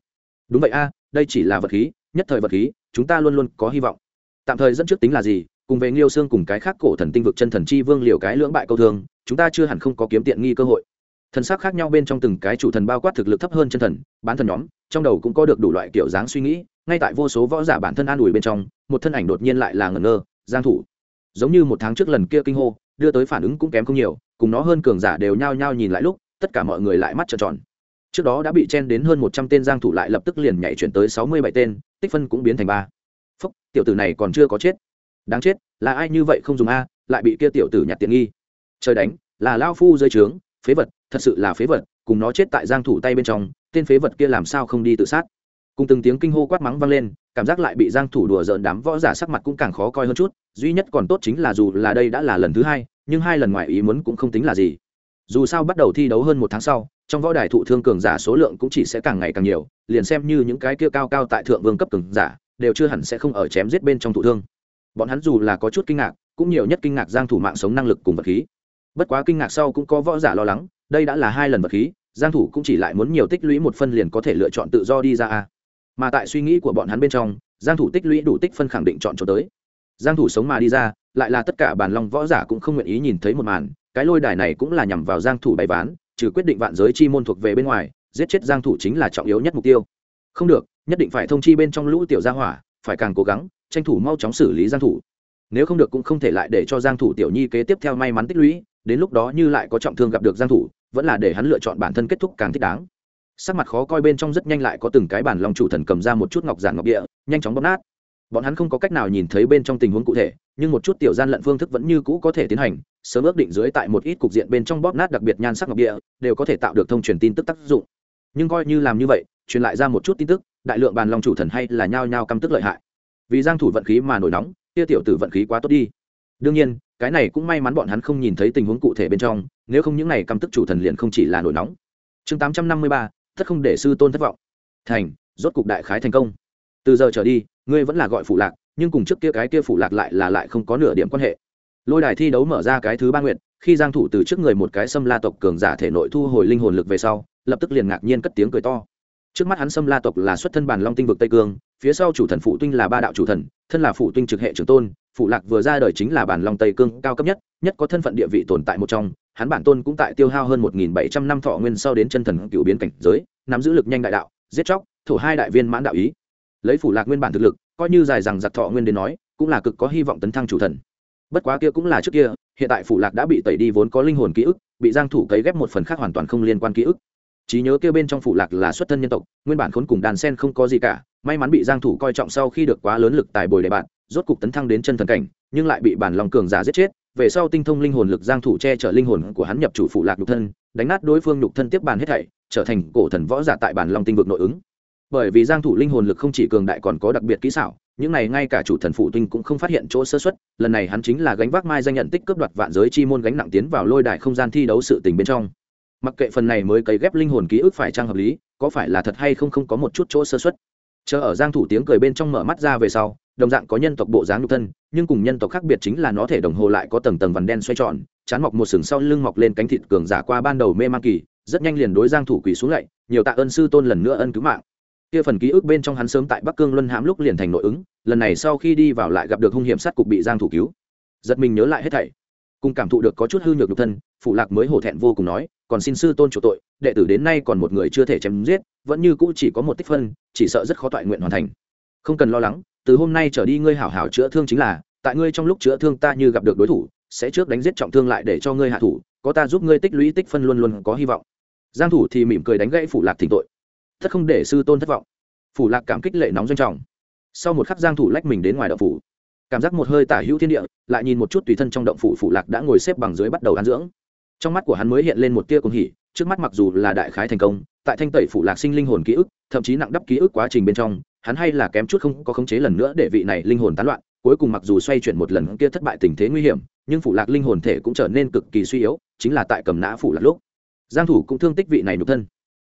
Đúng vậy a đây chỉ là vật khí nhất thời vật khí chúng ta luôn luôn có hy vọng. Tạm thời dẫn trước tính là gì cùng về nghiêu xương cùng cái khác cổ thần tinh vực chân thần chi vương liều cái lưỡng bại câu thương chúng ta chưa hẳn không có kiếm tiện nghi cơ hội. Thần sắc khác nhau bên trong từng cái chủ thần bao quát thực lực thấp hơn chân thần bán thần nhóm trong đầu cũng có được đủ loại kiểu dáng suy nghĩ ngay tại vô số võ giả bản thân an ủi bên trong một thân ảnh đột nhiên lại là ngẩn ngơ giang thủ. Giống như một tháng trước lần kia kinh hô đưa tới phản ứng cũng kém không nhiều, cùng nó hơn cường giả đều nhao nhao nhìn lại lúc, tất cả mọi người lại mắt trợn tròn. Trước đó đã bị chen đến hơn một trăm tên giang thủ lại lập tức liền nhảy chuyển tới sáu mươi bảy tên, tích phân cũng biến thành ba. Phúc, tiểu tử này còn chưa có chết. Đáng chết, là ai như vậy không dùng a, lại bị kia tiểu tử nhặt tiện nghi. Trời đánh, là lao phu rơi trướng, phế vật, thật sự là phế vật, cùng nó chết tại giang thủ tay bên trong, tên phế vật kia làm sao không đi tự sát. Cùng từng tiếng kinh hô quát mắng vang lên, cảm giác lại bị giang thủ đùa giỡn đám võ giả sắc mặt cũng càng khó coi hơn chút duy nhất còn tốt chính là dù là đây đã là lần thứ hai, nhưng hai lần ngoài ý muốn cũng không tính là gì. Dù sao bắt đầu thi đấu hơn một tháng sau, trong võ đài thụ thương cường giả số lượng cũng chỉ sẽ càng ngày càng nhiều, liền xem như những cái kia cao cao tại thượng vương cấp cường giả, đều chưa hẳn sẽ không ở chém giết bên trong thụ thương. Bọn hắn dù là có chút kinh ngạc, cũng nhiều nhất kinh ngạc giang thủ mạng sống năng lực cùng vật khí. Bất quá kinh ngạc sau cũng có võ giả lo lắng, đây đã là hai lần vật khí, giang thủ cũng chỉ lại muốn nhiều tích lũy một phân liền có thể lựa chọn tự do đi ra a. Mà tại suy nghĩ của bọn hắn bên trong, giang thủ tích lũy đủ tích phân khẳng định chọn chỗ tới giang thủ sống mà đi ra, lại là tất cả bàn long võ giả cũng không nguyện ý nhìn thấy một màn, cái lôi đài này cũng là nhằm vào giang thủ bày ván, trừ quyết định vạn giới chi môn thuộc về bên ngoài, giết chết giang thủ chính là trọng yếu nhất mục tiêu. Không được, nhất định phải thông chi bên trong lũ tiểu gia hỏa, phải càng cố gắng, tranh thủ mau chóng xử lý giang thủ. Nếu không được cũng không thể lại để cho giang thủ tiểu nhi kế tiếp theo may mắn tích lũy, đến lúc đó như lại có trọng thương gặp được giang thủ, vẫn là để hắn lựa chọn bản thân kết thúc càng thích đáng. Sắc mặt khó coi bên trong rất nhanh lại có từng cái bản lòng chủ thần cầm ra một chút ngọc giản ngọc địa, nhanh chóng bóp nát bọn hắn không có cách nào nhìn thấy bên trong tình huống cụ thể nhưng một chút tiểu gian lận phương thức vẫn như cũ có thể tiến hành sớm ước định dưới tại một ít cục diện bên trong bóp nát đặc biệt nhan sắc ngọc địa đều có thể tạo được thông truyền tin tức tác dụng. Nhưng coi như làm như vậy truyền lại ra một chút tin tức đại lượng bàn lòng chủ thần hay là nhao nhao căm tức lợi hại. Vì giang thủ vận khí mà nổi nóng kia tiểu tử vận khí quá tốt đi. Đương nhiên cái này cũng may mắn bọn hắn không nhìn thấy tình huống cụ thể bên trong nếu không những này căm tức chủ thần liền không chỉ là nổi nóng. Chương 853, tất không để sư tôn thất vọng. Thành rốt cục đại khái thành công từ giờ trở đi, ngươi vẫn là gọi phụ lạc, nhưng cùng trước kia cái kia phụ lạc lại là lại không có nửa điểm quan hệ. Lôi đài thi đấu mở ra cái thứ ba nguyện khi giang thủ từ trước người một cái xâm la tộc cường giả thể nội thu hồi linh hồn lực về sau, lập tức liền ngạc nhiên cất tiếng cười to. Trước mắt hắn xâm la tộc là xuất thân bản long tinh vực tây cương, phía sau chủ thần phụ tinh là ba đạo chủ thần, thân là phụ tinh trực hệ trưởng tôn, phụ lạc vừa ra đời chính là bản long tây cương cao cấp nhất nhất có thân phận địa vị tồn tại một trong, hắn bản tôn cũng tại tiêu hao hơn một nghìn bảy trăm năm thọ nguyên sau đến chân thần cựu biến cảnh giới, nắm giữ lực nhanh đại đạo, giết chóc thủ hai đại viên mãn đạo ý lấy phủ lạc nguyên bản thực lực, coi như dài rằng giặc thọ nguyên đến nói, cũng là cực có hy vọng tấn thăng chủ thần. Bất quá kia cũng là trước kia, hiện tại phủ lạc đã bị tẩy đi vốn có linh hồn ký ức, bị giang thủ cấy ghép một phần khác hoàn toàn không liên quan ký ức. Trí nhớ kia bên trong phủ lạc là xuất thân nhân tộc, nguyên bản khốn cùng đàn sen không có gì cả, may mắn bị giang thủ coi trọng sau khi được quá lớn lực tài bồi đề bạn, rốt cục tấn thăng đến chân thần cảnh, nhưng lại bị bản lòng cường giả giết chết, về sau tinh thông linh hồn lực giang thủ che chở linh hồn của hắn nhập chủ phủ lạc nhục thân, đánh nát đối phương nhục thân tiếp bàn hết thảy, trở thành cổ thần võ giả tại bản long tinh vực nội ứng bởi vì giang thủ linh hồn lực không chỉ cường đại còn có đặc biệt kỹ xảo, những này ngay cả chủ thần phụ tinh cũng không phát hiện chỗ sơ suất, lần này hắn chính là gánh vác mai danh nhận tích cướp đoạt vạn giới chi môn gánh nặng tiến vào lôi đài không gian thi đấu sự tình bên trong. Mặc kệ phần này mới cấy ghép linh hồn ký ức phải trang hợp lý, có phải là thật hay không không có một chút chỗ sơ suất. Chờ ở giang thủ tiếng cười bên trong mở mắt ra về sau, đồng dạng có nhân tộc bộ dáng nhục thân, nhưng cùng nhân tộc khác biệt chính là nó thể đồng hồ lại có tầng tầng vằn đen xoay tròn, chán mọc một sừng sau lưng mọc lên cánh thịt cường giả qua ban đầu mê man kỳ, rất nhanh liền đối giang thủ quỳ xuống lại nhiều tạ ơn sư tôn lần nữa ân cứu mạng kia phần ký ức bên trong hắn sớm tại bắc cương luân hãm lúc liền thành nội ứng, lần này sau khi đi vào lại gặp được hung hiểm sát cục bị giang thủ cứu. Giật mình nhớ lại hết thảy, cùng cảm thụ được có chút hư nhược nhục thân, phụ lạc mới hổ thẹn vô cùng nói, còn xin sư tôn chủ tội, đệ tử đến nay còn một người chưa thể chém giết, vẫn như cũ chỉ có một tích phân, chỉ sợ rất khó toại nguyện hoàn thành. Không cần lo lắng, từ hôm nay trở đi ngươi hảo hảo chữa thương chính là, tại ngươi trong lúc chữa thương ta như gặp được đối thủ, sẽ trước đánh giết trọng thương lại để cho ngươi hạ thủ, có ta giúp ngươi tích lũy tích phân luôn luôn có hy vọng. Giang thủ thì mỉm cười đánh gãy phủ lạc thỉnh tội thất không để sư tôn thất vọng. Phủ lạc cảm kích lệ nóng doanh trọng. Sau một khắc giang thủ lách mình đến ngoài động phủ, cảm giác một hơi tả hữu thiên địa, lại nhìn một chút tùy thân trong động phủ phủ lạc đã ngồi xếp bằng dưới bắt đầu ăn dưỡng. Trong mắt của hắn mới hiện lên một tia cuồng hỉ, trước mắt mặc dù là đại khái thành công, tại thanh tẩy phủ lạc sinh linh hồn ký ức, thậm chí nặng đắp ký ức quá trình bên trong, hắn hay là kém chút không có khống chế lần nữa để vị này linh hồn tán loạn, cuối cùng mặc dù xoay chuyển một lần kia thất bại tình thế nguy hiểm, nhưng phủ lạc linh hồn thể cũng trở nên cực kỳ suy yếu, chính là tại cầm nã phủ lạc lúc. Giang thủ cũng thương tích vị này nhục thân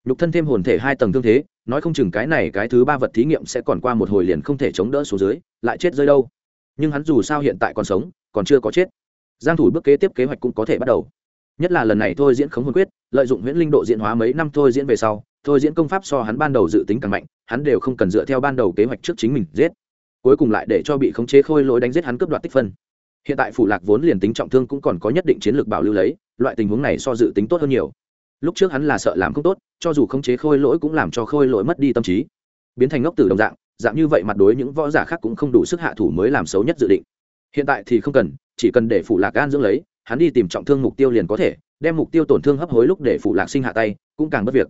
nhục thân thêm hồn thể hai tầng thương thế, nói không chừng cái này cái thứ ba vật thí nghiệm sẽ còn qua một hồi liền không thể chống đỡ xuống dưới, lại chết rơi đâu. Nhưng hắn dù sao hiện tại còn sống, còn chưa có chết. Giang thủ bước kế tiếp kế hoạch cũng có thể bắt đầu. Nhất là lần này thôi diễn khống hồn quyết, lợi dụng huyễn linh độ diễn hóa mấy năm thôi diễn về sau, thôi diễn công pháp so hắn ban đầu dự tính càng mạnh, hắn đều không cần dựa theo ban đầu kế hoạch trước chính mình giết. Cuối cùng lại để cho bị khống chế khôi lỗi đánh giết hắn cướp đoạt tích phân. Hiện tại phủ lạc vốn liền tính trọng thương cũng còn có nhất định chiến lược bảo lưu lấy, loại tình huống này so dự tính tốt hơn nhiều lúc trước hắn là sợ làm không tốt, cho dù khống chế khôi lỗi cũng làm cho khôi lỗi mất đi tâm trí. Biến thành ngốc tử đồng dạng dạng như vậy mặt đối những võ giả khác cũng không đủ sức hạ thủ mới làm xấu nhất dự định. Hiện tại thì không cần, chỉ cần để phủ lạc gan dưỡng lấy, hắn đi tìm trọng thương mục tiêu liền có thể, đem mục tiêu tổn thương hấp hối lúc để phủ lạc sinh hạ tay, cũng càng bất việc.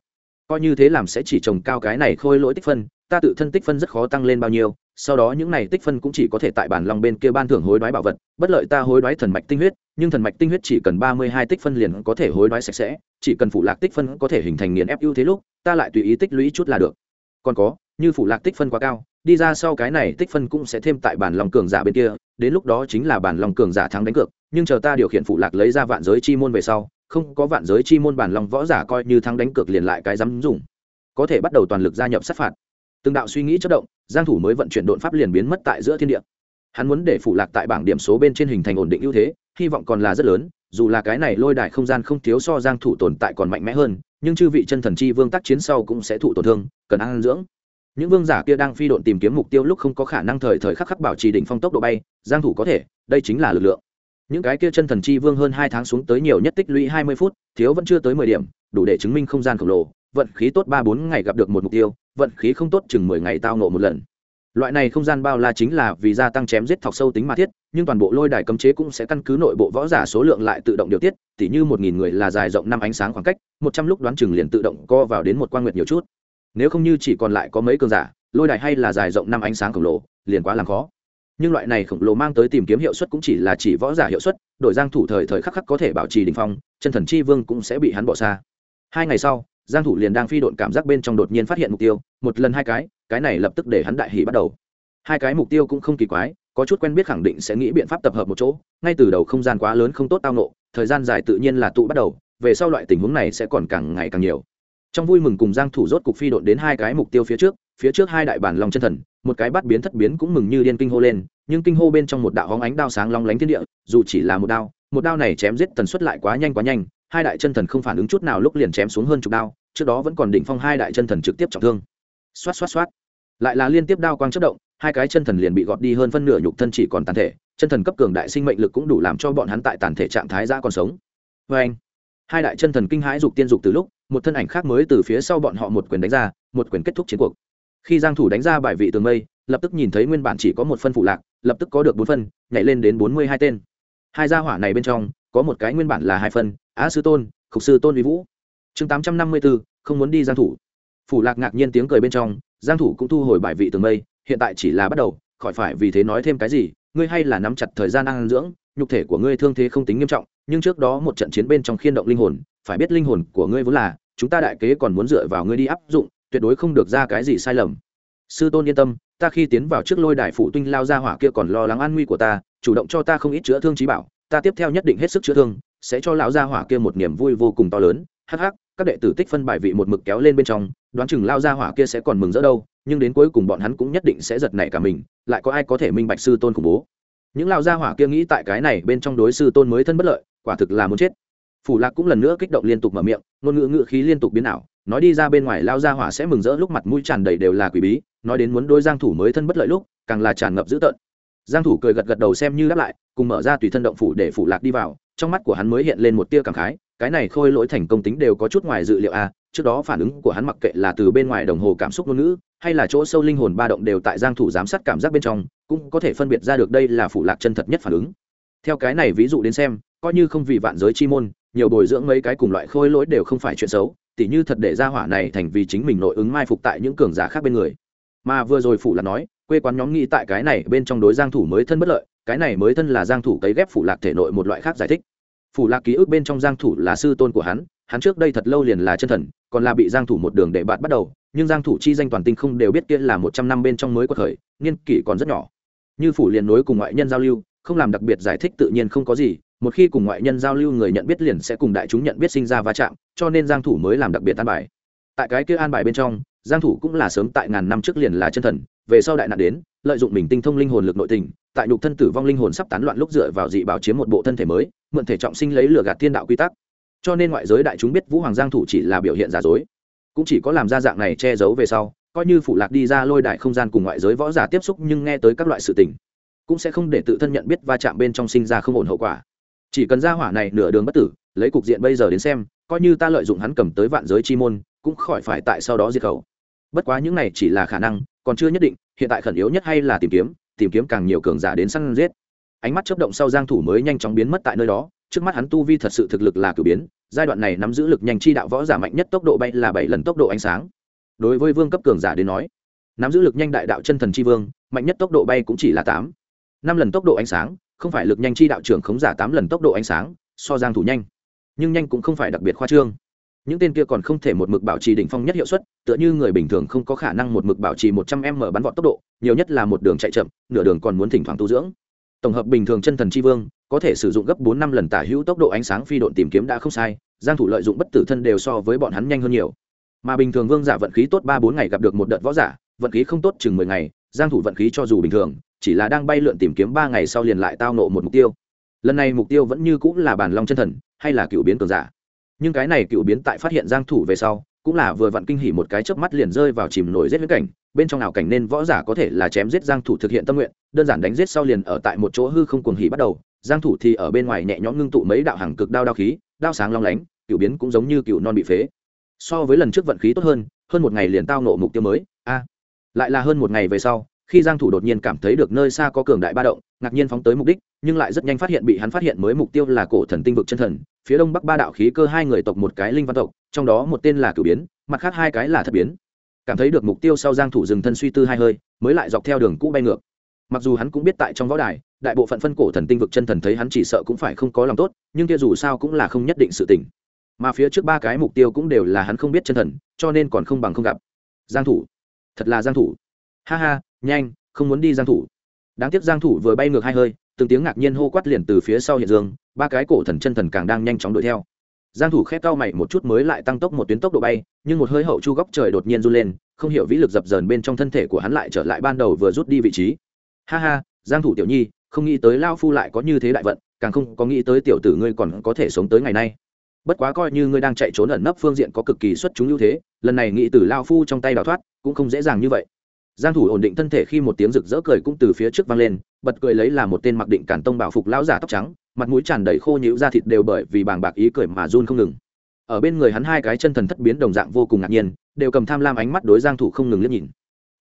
Coi như thế làm sẽ chỉ trồng cao cái này khôi lỗi tích phân, ta tự thân tích phân rất khó tăng lên bao nhiêu, sau đó những này tích phân cũng chỉ có thể tại bản lòng bên kia ban thưởng hối đoái bảo vật, bất lợi ta hối đoái thần mạch tinh huyết nhưng thần mạch tinh huyết chỉ cần ba mươi hai tích phân liền có thể hối đoái sạch sẽ, chỉ cần phụ lạc tích phân có thể hình thành nghiền ép ưu thế lúc, ta lại tùy ý tích lũy chút là được. Còn có, như phụ lạc tích phân quá cao, đi ra sau cái này tích phân cũng sẽ thêm tại bản lòng cường giả bên kia, đến lúc đó chính là bản lòng cường giả thắng đánh cược, nhưng chờ ta điều khiển phụ lạc lấy ra vạn giới chi môn về sau, không có vạn giới chi môn bản lòng võ giả coi như thắng đánh cược liền lại cái dám dùng. Có thể bắt đầu toàn lực gia nhập sát phạt. Từng đạo suy nghĩ chớp động, giang thủ mới vận chuyển độn pháp liền biến mất tại giữa thiên địa hắn muốn để phủ lạc tại bảng điểm số bên trên hình thành ổn định ưu thế, hy vọng còn là rất lớn, dù là cái này lôi đài không gian không thiếu so giang thủ tồn tại còn mạnh mẽ hơn, nhưng chư vị chân thần chi vương tác chiến sau cũng sẽ thụ tổn thương, cần ăn dưỡng. Những vương giả kia đang phi độn tìm kiếm mục tiêu lúc không có khả năng thời thời khắc khắc bảo trì đỉnh phong tốc độ bay, giang thủ có thể, đây chính là lực lượng. Những cái kia chân thần chi vương hơn hai tháng xuống tới nhiều nhất tích lũy 20 phút, thiếu vẫn chưa tới 10 điểm, đủ để chứng minh không gian khổng lồ, vận khí tốt ba bốn ngày gặp được một mục tiêu, vận khí không tốt chừng mười ngày tao ngộ một lần loại này không gian bao la chính là vì gia tăng chém giết thọc sâu tính mà thiết, nhưng toàn bộ lôi đài cấm chế cũng sẽ căn cứ nội bộ võ giả số lượng lại tự động điều tiết, tỉ như một nghìn người là dài rộng năm ánh sáng khoảng cách, một trăm lúc đoán chừng liền tự động co vào đến một quan nguyệt nhiều chút. Nếu không như chỉ còn lại có mấy cường giả, lôi đài hay là dài rộng năm ánh sáng khổng lồ, liền quá làm khó. Nhưng loại này khổng lồ mang tới tìm kiếm hiệu suất cũng chỉ là chỉ võ giả hiệu suất, đổi giang thủ thời thời khắc khắc có thể bảo trì đỉnh phong, chân thần chi vương cũng sẽ bị hắn bỏ xa. Hai ngày sau giang thủ liền đang phi độn cảm giác bên trong đột nhiên phát hiện mục tiêu, một lần hai cái cái này lập tức để hắn đại hỉ bắt đầu. Hai cái mục tiêu cũng không kỳ quái, có chút quen biết khẳng định sẽ nghĩ biện pháp tập hợp một chỗ, ngay từ đầu không gian quá lớn không tốt tao nộ thời gian dài tự nhiên là tụ bắt đầu, về sau loại tình huống này sẽ còn càng ngày càng nhiều. Trong vui mừng cùng giang thủ rốt cục phi độn đến hai cái mục tiêu phía trước phía trước hai đại bản long chân thần, một cái bắt biến thất biến cũng mừng như điên kinh hô lên, nhưng kinh hô bên trong một đạo hóng ánh đao sáng long lánh thiên địa, dù chỉ là một đao một đao này chém giết tần suất lại quá nhanh quá nhanh hai đại chân thần không phản ứng chút nào lúc liền chém xuống hơn chục đao, trước đó vẫn còn đỉnh phong hai đại chân thần trực tiếp trọng thương. Xoát xoát xoát. Lại là liên tiếp đao quang chất động, hai cái chân thần liền bị gọt đi hơn phân nửa nhục thân chỉ còn tàn thể, chân thần cấp cường đại sinh mệnh lực cũng đủ làm cho bọn hắn tại tàn thể trạng thái ra còn sống. Vê anh, hai đại chân thần kinh hãi dục tiên dục từ lúc, một thân ảnh khác mới từ phía sau bọn họ một quyền đánh ra, một quyền kết thúc chiến cuộc. Khi giang thủ đánh ra bài vị tường mây, lập tức nhìn thấy nguyên bản chỉ có một phân phụ lạc, lập tức có được bốn phân, nhảy lên đến bốn mươi hai tên. Hai gia hỏa này bên trong, có một cái nguyên bản là hai phân á sư tôn, khục sư tôn uy vũ. Chương tám trăm năm mươi bốn không muốn đi giang thủ. Phủ lạc ngạc nhiên tiếng cười bên trong, giang thủ cũng thu hồi bài vị tường mây, hiện tại chỉ là bắt đầu, khỏi phải vì thế nói thêm cái gì, ngươi hay là nắm chặt thời gian ăn dưỡng, nhục thể của ngươi thương thế không tính nghiêm trọng, nhưng trước đó một trận chiến bên trong khiên động linh hồn, phải biết linh hồn của ngươi vốn là, chúng ta đại kế còn muốn dựa vào ngươi đi áp dụng, tuyệt đối không được ra cái gì sai lầm. Sư tôn yên tâm, ta khi tiến vào trước lôi đài phụ tinh lao ra hỏa kia còn lo lắng an nguy của ta, chủ động cho ta không ít chữa thương trí bảo, ta tiếp theo nhất định hết sức chữa thương sẽ cho lão gia hỏa kia một niềm vui vô cùng to lớn. Hắc hắc, các đệ tử tích phân bài vị một mực kéo lên bên trong, đoán chừng lao gia hỏa kia sẽ còn mừng rỡ đâu, nhưng đến cuối cùng bọn hắn cũng nhất định sẽ giật nảy cả mình, lại có ai có thể minh bạch sư tôn khủng bố. Những lao gia hỏa kia nghĩ tại cái này bên trong đối sư tôn mới thân bất lợi, quả thực là muốn chết. Phủ lạc cũng lần nữa kích động liên tục mở miệng, ngôn ngữ ngữ khí liên tục biến ảo, nói đi ra bên ngoài lao gia hỏa sẽ mừng rỡ lúc mặt mũi tràn đầy đều là quỷ bí, nói đến muốn đôi giang thủ mới thân bất lợi lúc, càng là tràn ngập dữ tợn. Giang thủ cười gật gật đầu xem như đáp lại, cùng mở ra tùy thân động phủ để phủ lạc đi vào trong mắt của hắn mới hiện lên một tia cảm khái, cái này khôi lỗi thành công tính đều có chút ngoài dự liệu a à. trước đó phản ứng của hắn mặc kệ là từ bên ngoài đồng hồ cảm xúc ngôn ngữ, hay là chỗ sâu linh hồn ba động đều tại giang thủ giám sát cảm giác bên trong, cũng có thể phân biệt ra được đây là phủ lạc chân thật nhất phản ứng theo cái này ví dụ đến xem, coi như không vì vạn giới chi môn, nhiều bồi dưỡng mấy cái cùng loại khôi lỗi đều không phải chuyện xấu, tỉ như thật để ra hỏa này thành vì chính mình nội ứng mai phục tại những cường giả khác bên người mà vừa rồi phủ lạc nói quê quán nhóm nghĩ tại cái này bên trong đối giang thủ mới thân bất lợi, cái này mới thân là giang thủ cấy ghép phủ lạc thể nội một loại khác giải thích. Phủ lạc ký ức bên trong giang thủ là sư tôn của hắn hắn trước đây thật lâu liền là chân thần, còn là bị giang thủ một đường để bạn bắt đầu, nhưng giang thủ chi danh toàn tinh không đều biết kia là 100 năm bên trong mới quật thời, niên kỷ còn rất nhỏ. Như phủ liền nối cùng ngoại nhân giao lưu, không làm đặc biệt giải thích tự nhiên không có gì, một khi cùng ngoại nhân giao lưu người nhận biết liền sẽ cùng đại chúng nhận biết sinh ra va chạm, cho nên giang thủ mới làm đặc biệt an bài. Tại cái kia an bài bên trong, giang thủ cũng là sớm tại ngàn năm trước liền là chân thần về sau đại nạn đến, lợi dụng mình tinh thông linh hồn lực nội tình, tại nhục thân tử vong linh hồn sắp tán loạn lúc dựa vào dị bảo chiếm một bộ thân thể mới, mượn thể trọng sinh lấy lửa gạt thiên đạo quy tắc. Cho nên ngoại giới đại chúng biết vũ hoàng giang thủ chỉ là biểu hiện giả dối, cũng chỉ có làm ra dạng này che giấu về sau, coi như phủ lạc đi ra lôi đại không gian cùng ngoại giới võ giả tiếp xúc nhưng nghe tới các loại sự tình, cũng sẽ không để tự thân nhận biết va chạm bên trong sinh ra không ổn hậu quả. Chỉ cần ra hỏa này nửa đường bất tử, lấy cục diện bây giờ đến xem, coi như ta lợi dụng hắn cầm tới vạn giới chi môn, cũng khỏi phải tại sau đó diệt khẩu. Bất quá những này chỉ là khả năng còn chưa nhất định, hiện tại khẩn yếu nhất hay là tìm kiếm tìm kiếm càng nhiều cường giả đến săn giết. Ánh mắt chấp động sau giang thủ mới nhanh chóng biến mất tại nơi đó, trước mắt hắn tu vi thật sự thực lực là cử biến, giai đoạn này nắm giữ lực nhanh chi đạo võ giả mạnh nhất tốc độ bay là bảy lần tốc độ ánh sáng. Đối với vương cấp cường giả đến nói, nắm giữ lực nhanh đại đạo chân thần chi vương, mạnh nhất tốc độ bay cũng chỉ là tám. Năm lần tốc độ ánh sáng, không phải lực nhanh chi đạo trưởng khống giả tám lần tốc độ ánh sáng, so giang thủ nhanh. Nhưng nhanh cũng không phải đặc biệt khoa trương những tên kia còn không thể một mực bảo trì đỉnh phong nhất hiệu suất, tựa như người bình thường không có khả năng một mực bảo trì một trăm m bắn vọt tốc độ, nhiều nhất là một đường chạy chậm, nửa đường còn muốn thỉnh thoảng tu dưỡng. Tổng hợp bình thường chân thần chi vương, có thể sử dụng gấp bốn năm lần tả hữu tốc độ ánh sáng phi độn tìm kiếm đã không sai, giang thủ lợi dụng bất tử thân đều so với bọn hắn nhanh hơn nhiều. Mà bình thường vương giả vận khí tốt ba bốn ngày gặp được một đợt võ giả, vận khí không tốt chừng mười ngày, giang thủ vận khí cho dù bình thường, chỉ là đang bay lượn tìm kiếm ba ngày sau liền lại tao nộ một mục tiêu. Lần này mục tiêu vẫn như cũng là bản long chân thần, hay là cựu biến cường giả nhưng cái này cựu biến tại phát hiện giang thủ về sau, cũng là vừa vặn kinh hỉ một cái chớp mắt liền rơi vào chìm nổi giết huyết cảnh. Bên trong ảo cảnh nên võ giả có thể là chém giết giang thủ thực hiện tâm nguyện, đơn giản đánh giết sau liền ở tại một chỗ hư không cuồng hỉ bắt đầu. Giang thủ thì ở bên ngoài nhẹ nhõm ngưng tụ mấy đạo hàng cực đao đao khí, đao sáng long lánh, cựu biến cũng giống như cựu non bị phế. So với lần trước vận khí tốt hơn hơn một ngày liền tao nộ mục tiêu mới. A, lại là hơn một ngày về sau khi giang thủ đột nhiên cảm thấy được nơi xa có cường đại ba động, ngạc nhiên phóng tới mục đích, nhưng lại rất nhanh phát hiện bị hắn phát hiện mới mục tiêu là cổ thần tinh vực chân thần, phía đông bắc ba đạo khí cơ hai người tộc một cái linh văn tộc, trong đó một tên là cửu biến, mặt khác hai cái là thất biến. Cảm thấy được mục tiêu sau giang thủ dừng thân suy tư hai hơi, mới lại dọc theo đường cũ bay ngược. Mặc dù hắn cũng biết tại trong võ đài, đại bộ phận phân cổ thần tinh vực chân thần thấy hắn chỉ sợ cũng phải không có lòng tốt, nhưng kia dù sao cũng là không nhất định sự tình. Mà phía trước ba cái mục tiêu cũng đều là hắn không biết chân thần, cho nên còn không bằng không gặp. Giang thủ. Thật là giang thủ. Ha ha nhanh, không muốn đi giang thủ. Đáng tiếc giang thủ vừa bay ngược hai hơi, từng tiếng ngạc nhiên hô quát liền từ phía sau hiện dương, ba cái cổ thần chân thần càng đang nhanh chóng đuổi theo. Giang thủ khép cao mày một chút mới lại tăng tốc một tuyến tốc độ bay, nhưng một hơi hậu chu góc trời đột nhiên du lên, không hiểu vĩ lực dập dờn bên trong thân thể của hắn lại trở lại ban đầu vừa rút đi vị trí. Ha ha, giang thủ tiểu nhi, không nghĩ tới lao phu lại có như thế đại vận, càng không có nghĩ tới tiểu tử ngươi còn có thể sống tới ngày nay. Bất quá coi như ngươi đang chạy trốn ẩn nấp phương diện có cực kỳ xuất chúng ưu thế, lần này nghĩ từ lao phu trong tay đào thoát, cũng không dễ dàng như vậy giang thủ ổn định thân thể khi một tiếng rực rỡ cười cũng từ phía trước vang lên, bật cười lấy là một tên mặc định cản tông bảo phục lão giả tóc trắng, mặt mũi tràn đầy khô nhũ da thịt đều bởi vì bàng bạc ý cười mà run không ngừng. Ở bên người hắn hai cái chân thần thất biến đồng dạng vô cùng ngạc nhiên, đều cầm tham lam ánh mắt đối giang thủ không ngừng liếc nhìn.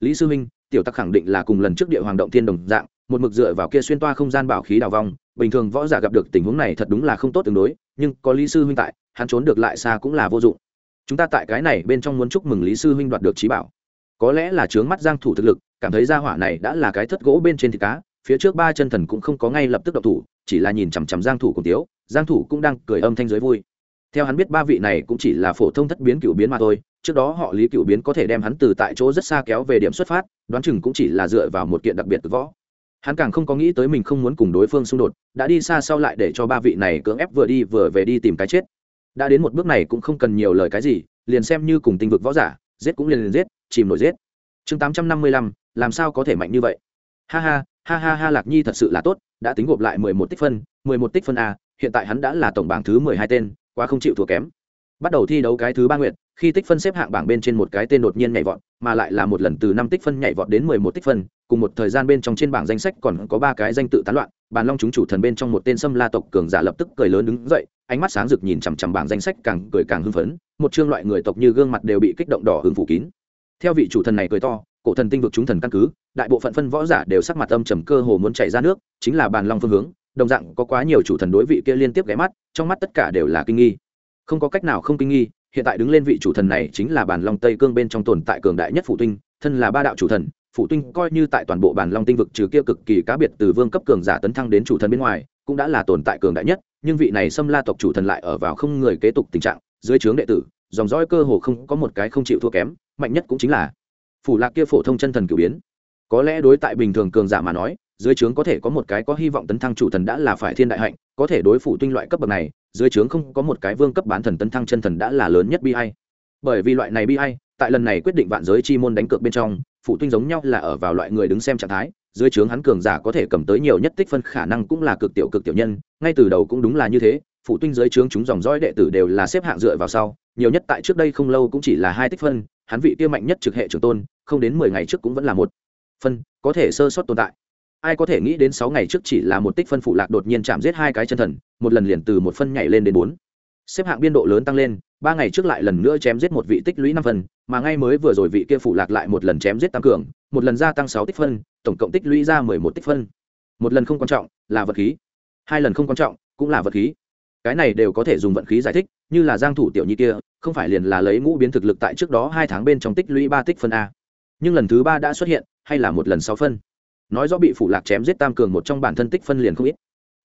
Lý sư minh, tiểu tắc khẳng định là cùng lần trước địa hoàng động thiên đồng dạng, một mực dựa vào kia xuyên toa không gian bảo khí đào vong, bình thường võ giả gặp được tình huống này thật đúng là không tốt tương đối, nhưng có lý sư huynh tại, hắn trốn được lại xa cũng là vô dụng. Chúng ta tại cái này bên trong muốn chúc mừng lý sư huynh đoạt được trí bảo có lẽ là trướng mắt giang thủ thực lực, cảm thấy gia hỏa này đã là cái thất gỗ bên trên thịt cá, phía trước ba chân thần cũng không có ngay lập tức động thủ, chỉ là nhìn chằm chằm giang thủ cùng tiếu, giang thủ cũng đang cười âm thanh dưới vui. Theo hắn biết ba vị này cũng chỉ là phổ thông thất biến cựu biến mà thôi, trước đó họ lý cựu biến có thể đem hắn từ tại chỗ rất xa kéo về điểm xuất phát, đoán chừng cũng chỉ là dựa vào một kiện đặc biệt võ. Hắn càng không có nghĩ tới mình không muốn cùng đối phương xung đột, đã đi xa sau lại để cho ba vị này cưỡng ép vừa đi vừa về đi tìm cái chết. Đã đến một bước này cũng không cần nhiều lời cái gì, liền xem như cùng tinh vực võ giả, giết cũng liền liền giết chìm nổi giết. Chương tám trăm năm mươi lăm, làm sao có thể mạnh như vậy? Ha ha ha ha ha, lạc nhi thật sự là tốt, đã tính gộp lại mười một tích phân, mười một tích phân a, hiện tại hắn đã là tổng bảng thứ mười hai tên, quá không chịu thua kém. Bắt đầu thi đấu cái thứ ba nguyện khi tích phân xếp hạng bảng bên trên một cái tên đột nhiên nhảy vọt, mà lại là một lần từ năm tích phân nhảy vọt đến mười một tích phân, cùng một thời gian bên trong trên bảng danh sách còn có ba cái danh tự tán loạn, bàn long chúng chủ thần bên trong một tên xâm la tộc cường giả lập tức cười lớn đứng dậy, ánh mắt sáng rực nhìn chằm chằm bảng danh sách càng cười càng hưng phấn, một chương loại người tộc như gương mặt đều bị kích động đỏ hưng phủ kín theo vị chủ thần này cười to, cổ thần tinh vực chúng thần căn cứ, đại bộ phận phân võ giả đều sắc mặt âm trầm cơ hồ muốn chạy ra nước, chính là bàn long phương hướng, đồng dạng có quá nhiều chủ thần đối vị kia liên tiếp ghé mắt, trong mắt tất cả đều là kinh nghi. Không có cách nào không kinh nghi, hiện tại đứng lên vị chủ thần này chính là bàn long tây cương bên trong tồn tại cường đại nhất phụ tinh, thân là ba đạo chủ thần, phụ tinh coi như tại toàn bộ bàn long tinh vực trừ kia cực kỳ cá biệt từ vương cấp cường giả tấn thăng đến chủ thần bên ngoài, cũng đã là tồn tại cường đại nhất, nhưng vị này xâm la tộc chủ thần lại ở vào không người kế tục tình trạng, dưới trướng đệ tử, dòng dõi cơ hồ không có một cái không chịu thua kém mạnh nhất cũng chính là phủ lạc kia phổ thông chân thần cửu biến. Có lẽ đối tại bình thường cường giả mà nói, dưới trướng có thể có một cái có hy vọng tấn thăng chủ thần đã là phải thiên đại hạnh, có thể đối phủ tinh loại cấp bậc này, dưới trướng không có một cái vương cấp bán thần tấn thăng chân thần đã là lớn nhất bi hay bởi vì loại này bi hay tại lần này quyết định vạn giới chi môn đánh cược bên trong phụ tinh giống nhau là ở vào loại người đứng xem trạng thái, dưới trướng hắn cường giả có thể cầm tới nhiều nhất tích phân khả năng cũng là cực tiểu cực tiểu nhân, ngay từ đầu cũng đúng là như thế phụ tinh dưới trướng chúng dòng dõi đệ tử đều là xếp hạng dựa vào sau, nhiều nhất tại trước đây không lâu cũng chỉ là hai tích phân hắn vị kia mạnh nhất trực hệ trưởng tôn, không đến mười ngày trước cũng vẫn là một phân, có thể sơ sót tồn tại. Ai có thể nghĩ đến sáu ngày trước chỉ là một tích phân phụ lạc đột nhiên chạm giết hai cái chân thần, một lần liền từ một phân nhảy lên đến bốn. Xếp hạng biên độ lớn tăng lên, ba ngày trước lại lần nữa chém giết một vị tích lũy năm phân, mà ngay mới vừa rồi vị kia phụ lạc lại một lần chém giết tăng cường, một lần gia tăng sáu tích phân, tổng cộng tích lũy ra mười một tích phân. Một lần không quan trọng là vật khí, hai lần không quan trọng cũng là vật khí cái này đều có thể dùng vận khí giải thích, như là giang thủ tiểu nhi kia, không phải liền là lấy ngũ biến thực lực tại trước đó hai tháng bên trong tích lũy ba tích phân a. Nhưng lần thứ ba đã xuất hiện, hay là một lần sáu phân. Nói rõ bị phụ lạc chém giết tam cường một trong bản thân tích phân liền không ít.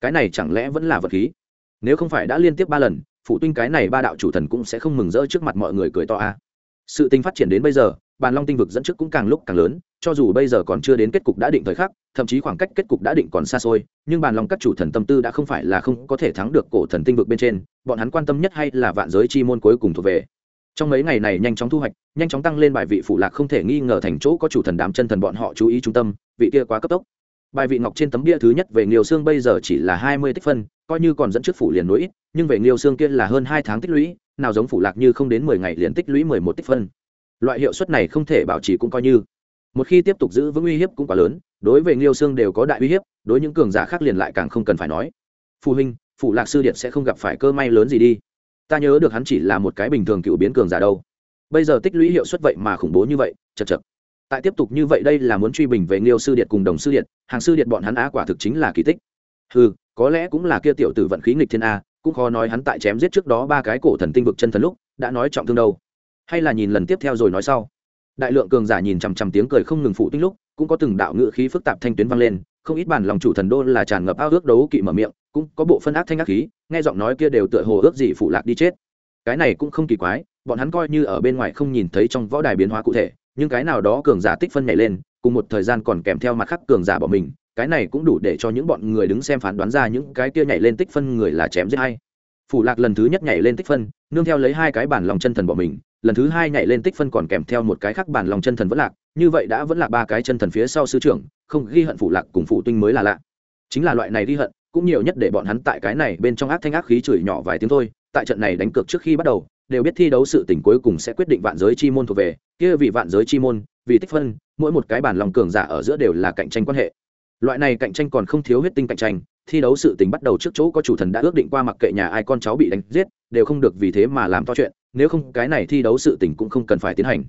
Cái này chẳng lẽ vẫn là vật khí? Nếu không phải đã liên tiếp ba lần phụ tinh cái này ba đạo chủ thần cũng sẽ không mừng rỡ trước mặt mọi người cười to a. Sự tình phát triển đến bây giờ bàn long tinh vực dẫn trước cũng càng lúc càng lớn, cho dù bây giờ còn chưa đến kết cục đã định thời khắc, thậm chí khoảng cách kết cục đã định còn xa xôi, nhưng bàn long các chủ thần tâm tư đã không phải là không có thể thắng được cổ thần tinh vực bên trên, bọn hắn quan tâm nhất hay là vạn giới chi môn cuối cùng thuộc về. Trong mấy ngày này nhanh chóng thu hoạch, nhanh chóng tăng lên bài vị phụ lạc không thể nghi ngờ thành chỗ có chủ thần đám chân thần bọn họ chú ý trung tâm, vị kia quá cấp tốc. Bài vị ngọc trên tấm bia thứ nhất về nghiêu xương bây giờ chỉ là hai mươi tích phân, coi như còn dẫn trước phủ liền nối ít, nhưng về nghiêu xương kia là hơn hai tháng tích lũy, nào giống phủ lạc như không đến mười ngày liền tích lũy mười một tích phân loại hiệu suất này không thể bảo trì cũng coi như. Một khi tiếp tục giữ vững uy hiếp cũng quá lớn, đối với nghiêu xương đều có đại uy hiếp, đối những cường giả khác liền lại càng không cần phải nói. Phụ huynh, phụ lạc sư điện sẽ không gặp phải cơ may lớn gì đi. Ta nhớ được hắn chỉ là một cái bình thường cựu biến cường giả đâu. Bây giờ tích lũy hiệu suất vậy mà khủng bố như vậy chật chật tại tiếp tục như vậy đây là muốn truy bình về nghiêu sư điện cùng đồng sư điện, hàng sư điện bọn hắn á quả thực chính là kỳ tích. Ừ có lẽ cũng là kia tiểu tử vận khí nghịch thiên a, cũng khó nói hắn tại chém giết trước đó ba cái cổ thần tinh vực chân thần lúc, đã nói trọng thương đâu hay là nhìn lần tiếp theo rồi nói sau. Đại lượng cường giả nhìn chằm chằm tiếng cười không ngừng phụ tinh lúc, cũng có từng đạo ngự khí phức tạp thanh tuyến vang lên, không ít bản lòng chủ thần đô là tràn ngập ao ước đấu kỵ mở miệng, cũng có bộ phân ác thanh ác khí, nghe giọng nói kia đều tựa hồ ước gì phụ lạc đi chết. Cái này cũng không kỳ quái, bọn hắn coi như ở bên ngoài không nhìn thấy trong võ đài biến hóa cụ thể, nhưng cái nào đó cường giả tích phân nhảy lên, cùng một thời gian còn kèm theo mặt khắc cường giả bỏ mình, cái này cũng đủ để cho những bọn người đứng xem phán đoán ra những cái kia nhảy lên tích phân người là chém giết hay phủ lạc lần thứ nhất nhảy lên tích phân, nương theo lấy hai cái bản lòng chân thần bỏ mình lần thứ hai nhảy lên tích phân còn kèm theo một cái khác bản lòng chân thần vẫn lạc, như vậy đã vẫn là ba cái chân thần phía sau sư trưởng, không ghi hận phủ lạc cùng phụ tinh mới là lạ. Chính là loại này ghi hận, cũng nhiều nhất để bọn hắn tại cái này bên trong ác thanh ác khí chửi nhỏ vài tiếng thôi, tại trận này đánh cược trước khi bắt đầu, đều biết thi đấu sự tỉnh cuối cùng sẽ quyết định vạn giới chi môn thuộc về, kia vì vạn giới chi môn, vì tích phân, mỗi một cái bản lòng cường giả ở giữa đều là cạnh tranh quan hệ. Loại này cạnh tranh còn không thiếu huyết tinh cạnh tranh, thi đấu sự tình bắt đầu trước chỗ có chủ thần đã ước định qua mặc kệ nhà ai con cháu bị đánh giết, đều không được vì thế mà làm to chuyện nếu không cái này thi đấu sự tình cũng không cần phải tiến hành.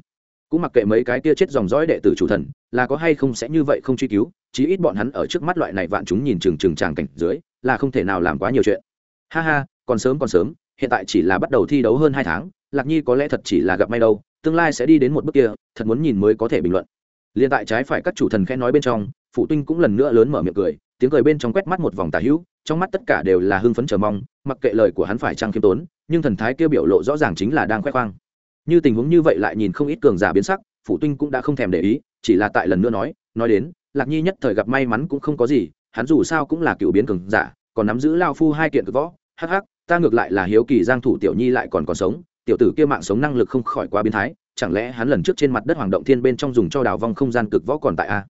Cũng mặc kệ mấy cái kia chết dòng dõi đệ tử chủ thần, là có hay không sẽ như vậy không truy cứu, chí ít bọn hắn ở trước mắt loại này vạn chúng nhìn chừng chừng tràng cảnh dưới, là không thể nào làm quá nhiều chuyện. Ha ha, còn sớm còn sớm, hiện tại chỉ là bắt đầu thi đấu hơn hai tháng, lạc nhi có lẽ thật chỉ là gặp may đâu, tương lai sẽ đi đến một bước kia, thật muốn nhìn mới có thể bình luận. Liền tại trái phải các chủ thần khẽ nói bên trong, phụ tinh cũng lần nữa lớn mở miệng cười, tiếng cười bên trong quét mắt một vòng tà hữu trong mắt tất cả đều là hưng phấn chờ mong, mặc kệ lời của hắn phải trang khiêm tốn, nhưng thần thái kia biểu lộ rõ ràng chính là đang khoe khoang. Như tình huống như vậy lại nhìn không ít cường giả biến sắc, phụ tinh cũng đã không thèm để ý, chỉ là tại lần nữa nói nói đến, lạc nhi nhất thời gặp may mắn cũng không có gì, hắn dù sao cũng là cựu biến cường giả, còn nắm giữ lao phu hai kiện cực võ, hắc hắc, ta ngược lại là hiếu kỳ giang thủ tiểu nhi lại còn còn sống, tiểu tử kia mạng sống năng lực không khỏi quá biến thái, chẳng lẽ hắn lần trước trên mặt đất hoàng động thiên bên trong dùng cho đào vong không gian cực võ còn tại a?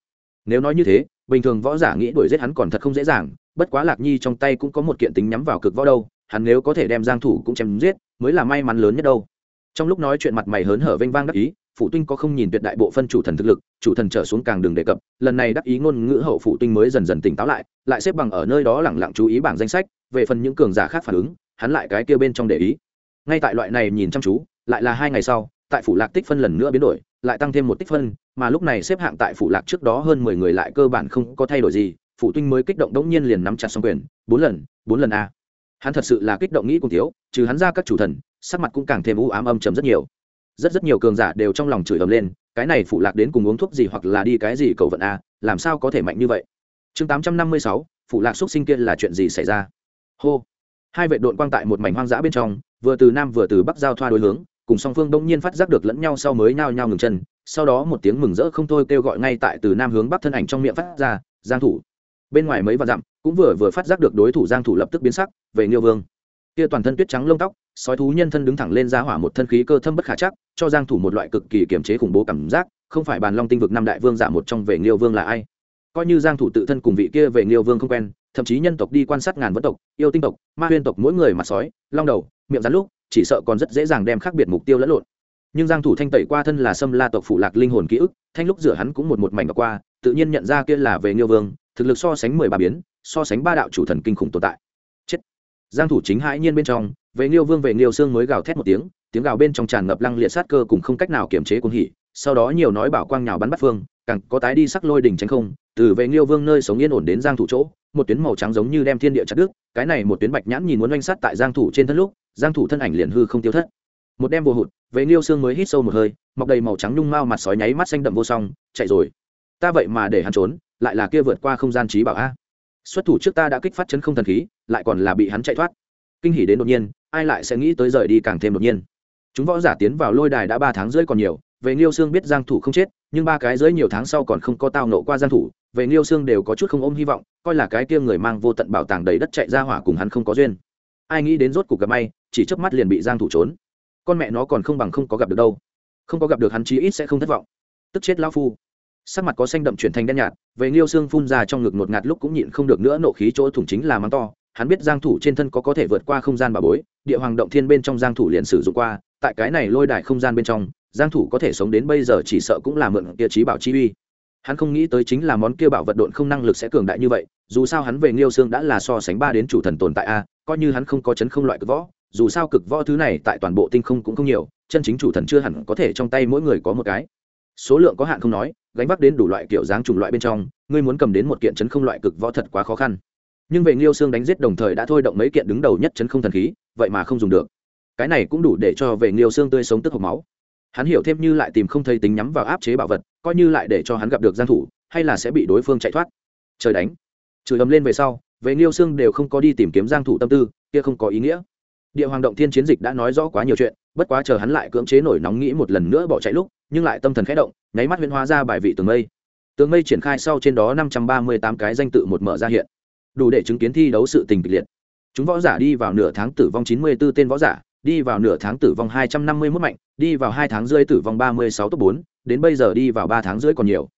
Nếu nói như thế, bình thường võ giả nghĩ đuổi giết hắn còn thật không dễ dàng, bất quá lạc nhi trong tay cũng có một kiện tính nhắm vào cực võ đâu, hắn nếu có thể đem giang thủ cũng chém giết, mới là may mắn lớn nhất đâu. Trong lúc nói chuyện mặt mày hớn hở vênh vang đắc ý phụ tinh có không nhìn tuyệt đại bộ phân chủ thần thực lực, chủ thần trở xuống càng đừng đề cập, lần này đắc ý ngôn ngữ hậu phụ tinh mới dần dần tỉnh táo lại lại xếp bằng ở nơi đó lẳng lặng chú ý bảng danh sách, về phần những cường giả khác phản ứng, hắn lại cái kia bên trong để ý. Ngay tại loại này nhìn chăm chú, lại là hai ngày sau, tại phủ lạc tích phân lần nữa biến đổi lại tăng thêm một tích phân, mà lúc này xếp hạng tại phủ lạc trước đó hơn mười người lại cơ bản không có thay đổi gì, phủ tinh mới kích động đống nhiên liền nắm chặt xong quyền, bốn lần bốn lần a. Hắn thật sự là kích động nghĩ cùng thiếu, trừ hắn ra các chủ thần, sắc mặt cũng càng thêm u ám âm trầm rất nhiều. Rất rất nhiều cường giả đều trong lòng chửi ầm lên, cái này phủ lạc đến cùng uống thuốc gì hoặc là đi cái gì cầu vận a, làm sao có thể mạnh như vậy? Chương tám trăm năm mươi sáu, phủ lạc xuất sinh kia là chuyện gì xảy ra? Hô. Hai vệ đội quang tại một mảnh hoang dã bên trong, vừa từ nam vừa từ bắc giao thoa đối hướng cùng song phương đông nhiên phát giác được lẫn nhau sau mới nhao nhao ngừng chân, sau đó một tiếng mừng rỡ không thôi kêu gọi ngay tại từ nam hướng bắc thân ảnh trong miệng phát ra, giang thủ. Bên ngoài mấy vạn dặm, cũng vừa vừa phát giác được đối thủ giang thủ lập tức biến sắc, về nghiêu vương. Kia toàn thân tuyết trắng lông tóc, sói thú nhân thân đứng thẳng lên ra hỏa một thân khí cơ thâm bất khả chắc, cho giang thủ một loại cực kỳ kiềm chế khủng bố cảm giác, không phải bàn long tinh vực năm đại vương giả một trong về nghiêu vương là ai. Coi như giang thủ tự thân cùng vị kia về nghiêu vương không quen, thậm chí nhân tộc đi quan sát ngàn vân tộc, yêu tinh tộc, ma huyên tộc mỗi người mặt sói, long đầu, miệng rắn lúc chỉ sợ còn rất dễ dàng đem khác biệt mục tiêu lẫn lộn. Nhưng giang thủ thanh tẩy qua thân là sâm la tộc phụ lạc linh hồn ký ức, thanh lúc rửa hắn cũng một một mảnh qua, tự nhiên nhận ra kia là về nghiêu vương, thực lực so sánh mười ba biến, so sánh ba đạo chủ thần kinh khủng tồn tại. Chết. Giang thủ chính hãi nhiên bên trong, về nghiêu vương về nghiêu xương mới gào thét một tiếng tiếng gào bên trong tràn ngập lăng liệt sát cơ cùng không cách nào kiểm chế cuồng hỉ, sau đó nhiều nói bảo quang nhào bắn bắt phương, càng có tái đi sắc lôi đỉnh tránh không, từ về nghiêu vương nơi sống yên ổn đến giang thủ chỗ, một tuyến màu trắng giống như đem thiên địa chặt đứt, cái này một tuyến bạch nhãn nhìn muốn oanh sát tại giang thủ trên thân lúc giang thủ thân ảnh liền hư không tiêu thất. Một đêm vô hụt về liêu xương mới hít sâu một hơi, mọc đầy màu trắng nhung mao mặt sói nháy mắt xanh đậm vô song, chạy rồi. Ta vậy mà để hắn trốn, lại là kia vượt qua không gian trí bảo a. Xuất thủ trước ta đã kích phát chấn không thần khí, lại còn là bị hắn chạy thoát. Kinh hỉ đến đột nhiên, ai lại sẽ nghĩ tới rời đi càng thêm đột nhiên. Chúng võ giả tiến vào lôi đài đã ba tháng rưỡi còn nhiều về nghiêu xương biết giang thủ không chết, nhưng ba cái rưỡi nhiều tháng sau còn không có tao nộ qua giang thủ về nghiêu xương đều có chút không ôm hy vọng, coi là cái kia người mang vô tận bảo tàng đầy đất chạy ra hỏa cùng hắn không có duyên. Ai nghĩ đến rốt cuộc gặp may chỉ chớp mắt liền bị giang thủ trốn. Con mẹ nó còn không bằng không có gặp được đâu. Không có gặp được hắn chí ít sẽ không thất vọng. Tức chết lão phu. Sắc mặt có xanh đậm chuyển thành đen nhạt, về nghiêu xương phun ra trong ngực ngột ngạt lúc cũng nhịn không được nữa nộ khí chỗ thủng chính là mắng to. Hắn biết giang thủ trên thân có có thể vượt qua không gian bà bối, địa hoàng động thiên bên trong giang thủ liền sử dụng qua, tại cái này lôi đài không gian bên trong, giang thủ có thể sống đến bây giờ chỉ sợ cũng là mượn kia trí bảo chi uy. Hắn không nghĩ tới chính là món kia bảo vật độn không năng lực sẽ cường đại như vậy, dù sao hắn về nghiêu xương đã là so sánh ba đến chủ thần tồn tại a, coi như hắn không có chấn không loại cực võ dù sao cực võ thứ này tại toàn bộ tinh không cũng không nhiều, chân chính chủ thần chưa hẳn có thể trong tay mỗi người có một cái. Số lượng có hạn không nói, gánh vác đến đủ loại kiểu dáng chủng loại bên trong, ngươi muốn cầm đến một kiện chấn không loại cực võ thật quá khó khăn. Nhưng về nghiêu xương đánh giết đồng thời đã thôi động mấy kiện đứng đầu nhất chấn không thần khí, vậy mà không dùng được. Cái này cũng đủ để cho về nghiêu xương tươi sống tức hộc máu. Hắn hiểu thêm như lại tìm không thấy tính nhắm vào áp chế bảo vật, coi như lại để cho hắn gặp được giang thủ, hay là sẽ bị đối phương chạy thoát. Trời đánh. Chửi ấm lên về sau về nghiêu xương đều không có đi tìm kiếm giang thủ tâm tư, kia không có ý nghĩa địa hoàng động thiên chiến dịch đã nói rõ quá nhiều chuyện, bất quá chờ hắn lại cưỡng chế nổi nóng nghĩ một lần nữa bỏ chạy lúc, nhưng lại tâm thần khẽ động, nháy mắt huyễn hóa ra bài vị tường mây. Tường mây triển khai sau trên đó năm trăm ba mươi tám cái danh tự một mở ra hiện. Đủ để chứng kiến thi đấu sự tình kịch liệt. Chúng võ giả đi vào nửa tháng tử vong chín mươi 94 tên võ giả, đi vào nửa tháng tử vong hai trăm năm mươi mốt mạnh, đi vào hai tháng rưỡi tử vong ba mươi sáu top bốn, đến bây giờ đi vào ba tháng rưỡi còn nhiều.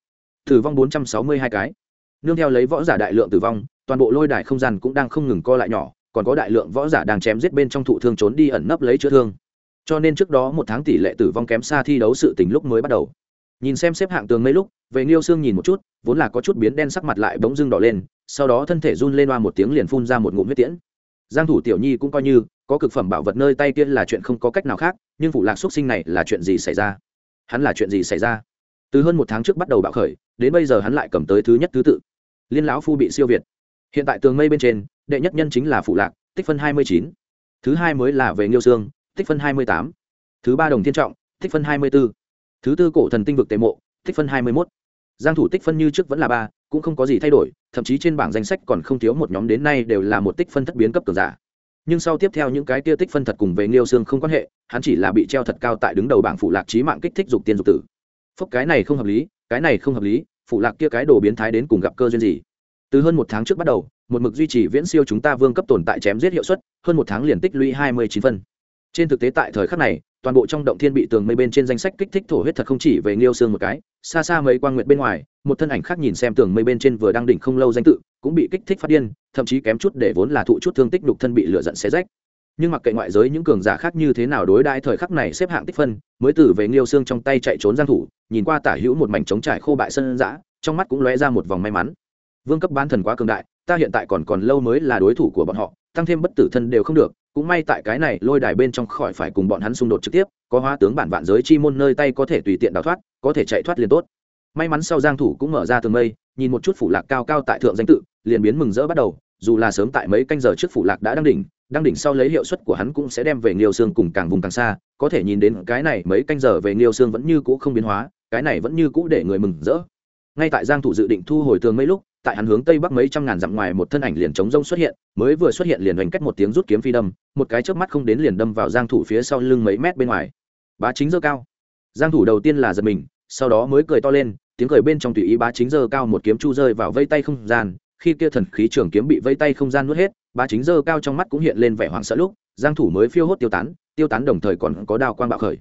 Tử vong bốn trăm sáu mươi hai cái. Nương theo lấy võ giả đại lượng tử vong, toàn bộ lôi đài không gian cũng đang không ngừng co lại nhỏ còn có đại lượng võ giả đang chém giết bên trong thụ thương trốn đi ẩn nấp lấy chữa thương. Cho nên trước đó một tháng tỷ lệ tử vong kém xa thi đấu sự tình lúc mới bắt đầu. Nhìn xem xếp hạng tường mấy lúc về nghiêu xương nhìn một chút, vốn là có chút biến đen sắc mặt lại bỗng dưng đỏ lên, sau đó thân thể run lên hoa một tiếng liền phun ra một ngụm huyết tiễn. Giang thủ tiểu nhi cũng coi như, có cực phẩm bảo vật nơi tay kia là chuyện không có cách nào khác, nhưng phụ lạc xuất sinh này là chuyện gì xảy ra? Hắn là chuyện gì xảy ra? Từ hơn một tháng trước bắt đầu bạo khởi, đến bây giờ hắn lại cầm tới thứ nhất thứ tự. Liên lão phu bị siêu việt hiện tại tường mây bên trên, đệ nhất nhân chính là phụ lạc, tích phân hai mươi chín. Thứ hai mới là về nghiêu sương, tích phân hai mươi tám. Thứ ba đồng thiên trọng, tích phân hai mươi b ố thứ tư cổ thần tinh vực tề mộ, tích phân hai mươi mốt. Giang thủ tích phân như trước vẫn là ba, cũng không có gì thay đổi, thậm chí trên bảng danh sách còn không thiếu một nhóm đến nay đều là một tích phân thất biến cấp cường giả. Nhưng sau tiếp theo những cái tia tích phân thật cùng về nghiêu xương không quan hệ, hắn chỉ là bị treo thật cao tại đứng đầu bảng phụ lạc trí mạng kích thích dục tiên dục tử. Phúc, cái này không hợp lý, cái này không hợp lý, phụ lạc kia cái đồ biến thái đến cùng gặp cơ duyên gì? Từ hơn một tháng trước bắt đầu, một mực duy trì viễn siêu chúng ta vương cấp tồn tại chém giết hiệu suất, hơn một tháng liền tích lũy hai mươi chín phân. Trên thực tế tại thời khắc này, toàn bộ trong động thiên bị tường mây bên trên danh sách kích thích thổ huyết thật không chỉ về nghiêu xương một cái, xa xa mấy quan nguyện bên ngoài, một thân ảnh khác nhìn xem tường mây bên trên vừa đang đỉnh không lâu danh tự, cũng bị kích thích phát điên, thậm chí kém chút để vốn là thụ chút thương tích đục thân bị lửa giận xé rách. Nhưng mặc kệ ngoại giới những cường giả khác như thế nào đối đãi thời khắc này xếp hạng tích phân, mới từ về nghiêu xương trong tay chạy trốn giang thủ, nhìn qua tả hữu một mảnh trống trải khô bại sân dã, trong mắt cũng lóe ra một vòng may mắn vương cấp bán thần quá cường đại, ta hiện tại còn còn lâu mới là đối thủ của bọn họ, tăng thêm bất tử thân đều không được, cũng may tại cái này lôi đài bên trong khỏi phải cùng bọn hắn xung đột trực tiếp, có hóa tướng bản vạn giới chi môn nơi tay có thể tùy tiện đào thoát, có thể chạy thoát liền tốt. May mắn sau giang thủ cũng mở ra tường mây, nhìn một chút phủ lạc cao cao tại thượng danh tự, liền biến mừng rỡ bắt đầu, dù là sớm tại mấy canh giờ trước phủ lạc đã đăng đỉnh đăng đỉnh sau lấy hiệu suất của hắn cũng sẽ đem về nghiêu xương cùng càng vùng càng xa, có thể nhìn đến cái này mấy canh giờ về nghiêu xương vẫn như cũ không biến hóa, cái này vẫn như cũ để người mừng rỡ. Ngay tại giang thủ dự định thu hồi tường mấy lúc tại hắn hướng tây bắc mấy trăm ngàn dặm ngoài một thân ảnh liền chống rông xuất hiện, mới vừa xuất hiện liền hoành cách một tiếng rút kiếm phi đâm, một cái chớp mắt không đến liền đâm vào giang thủ phía sau lưng mấy mét bên ngoài. Bá chính dơ cao. Giang thủ đầu tiên là giật mình, sau đó mới cười to lên, tiếng cười bên trong tùy ý bá chính dơ cao một kiếm chu rơi vào vây tay không gian, khi kia thần khí trường kiếm bị vây tay không gian nuốt hết, bá chính dơ cao trong mắt cũng hiện lên vẻ hoảng sợ lúc, giang thủ mới phiêu hốt tiêu tán tiêu tán đồng thời còn có đao quang bạo khởi.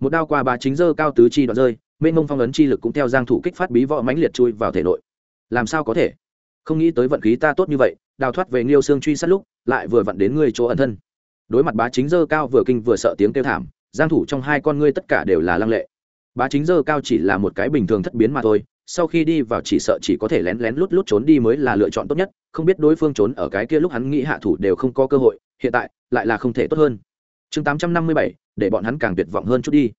Một đao qua bá chính dơ cao tứ chi đoạn rơi, mênh mông phong ấn chi lực cũng theo giang thủ kích phát bí võ mãnh liệt chui vào thể nội làm sao có thể? Không nghĩ tới vận khí ta tốt như vậy đào thoát về nghiêu xương truy sát lúc lại vừa vặn đến ngươi chỗ ẩn thân. Đối mặt bá chính dơ cao vừa kinh vừa sợ tiếng kêu thảm giang thủ trong hai con ngươi tất cả đều là lăng lệ. Bá chính dơ cao chỉ là một cái bình thường thất biến mà thôi sau khi đi vào chỉ sợ chỉ có thể lén lén lút lút trốn đi mới là lựa chọn tốt nhất không biết đối phương trốn ở cái kia lúc hắn nghĩ hạ thủ đều không có cơ hội hiện tại lại là không thể tốt hơn. Chương 857, để bọn hắn càng tuyệt vọng hơn chút đi.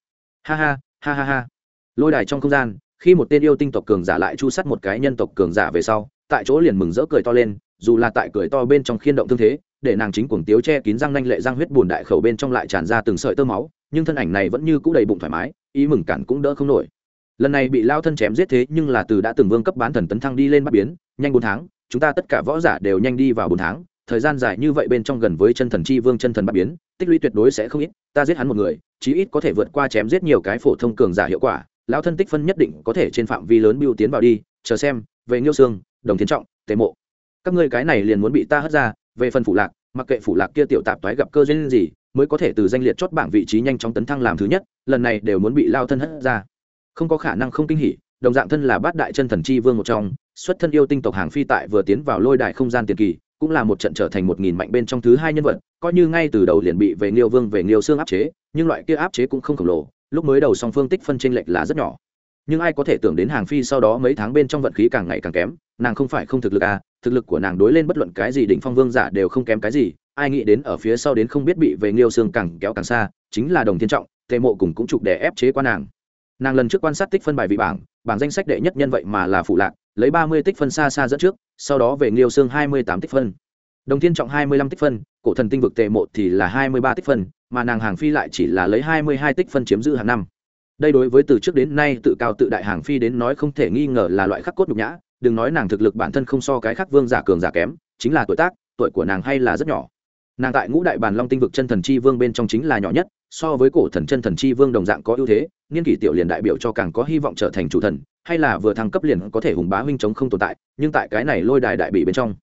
Ha ha ha ha ha. Lôi đài trong không gian khi một tên yêu tinh tộc cường giả lại chu sát một cái nhân tộc cường giả về sau, tại chỗ liền mừng rỡ cười to lên, dù là tại cười to bên trong khiên động thương thế, để nàng chính cuồng tiếu che kín răng nanh lệ răng huyết buồn đại khẩu bên trong lại tràn ra từng sợi tơ máu, nhưng thân ảnh này vẫn như cũ đầy bụng thoải mái, ý mừng cản cũng đỡ không nổi. Lần này bị lao thân chém giết thế nhưng là từ đã từng vương cấp bán thần tấn thăng đi lên bắt biến, nhanh bốn tháng, chúng ta tất cả võ giả đều nhanh đi vào bốn tháng, thời gian dài như vậy bên trong gần với chân thần chi vương chân thần bắt biến, tích lũy tuyệt đối sẽ không ít, ta giết hắn một người, chí ít có thể vượt qua chém giết nhiều cái phổ thông cường giả hiệu quả Lão thân tích phân nhất định có thể trên phạm vi lớn biêu tiến vào đi, chờ xem, về nghiêu xương đồng tiến trọng, tề mộ. Các ngươi cái này liền muốn bị ta hất ra, về phần phủ lạc, mặc kệ phủ lạc kia tiểu tạp toái gặp cơ duyên gì, mới có thể từ danh liệt chót bảng vị trí nhanh chóng tấn thăng làm thứ nhất, lần này đều muốn bị lao thân hất ra. Không có khả năng không kinh hỉ, đồng dạng thân là bát đại chân thần chi vương một trong, xuất thân yêu tinh tộc hàng phi tại vừa tiến vào lôi đại không gian tiền kỳ, cũng là một trận trở thành một nghìn mạnh bên trong thứ hai nhân vật, coi như ngay từ đầu liền bị về nghiêu vương, về nghiêu xương áp chế, nhưng loại kia áp chế cũng không khổng lồ lúc mới đầu song phương tích phân tranh lệch là rất nhỏ. Nhưng ai có thể tưởng đến hàng phi sau đó mấy tháng bên trong vận khí càng ngày càng kém, nàng không phải không thực lực à thực lực của nàng đối lên bất luận cái gì đỉnh phong vương giả đều không kém cái gì, ai nghĩ đến ở phía sau đến không biết bị về nghiêu xương càng kéo càng xa, chính là đồng thiên trọng, tề mộ cùng cũng chụp để ép chế qua nàng. Nàng lần trước quan sát tích phân bài vị bảng bảng danh sách đệ nhất nhân vậy mà là phụ lạc, lấy ba mươi tích phân xa xa dẫn trước, sau đó về nghiêu xương hai mươi tám tích phân đồng thiên trọng hai mươi lăm tích phân, cổ thần tinh vực tệ một thì là hai mươi ba tích phân, mà nàng hàng phi lại chỉ là lấy hai mươi hai tích phân chiếm giữ hàng năm. Đây đối với từ trước đến nay tự cao tự đại hàng phi đến nói không thể nghi ngờ là loại khắc cốt nhục nhã, đừng nói nàng thực lực bản thân không so cái khắc vương giả cường giả kém, chính là tuổi tác, tuổi của nàng hay là rất nhỏ. Nàng tại ngũ đại bàn long tinh vực chân thần chi vương bên trong chính là nhỏ nhất, so với cổ thần chân thần chi vương đồng dạng có ưu thế, niên kỷ tiểu liền đại biểu cho càng có hy vọng trở thành chủ thần, hay là vừa thăng cấp liền có thể hùng bá huynh chống không tồn tại, nhưng tại cái này lôi đài đại bị bên trong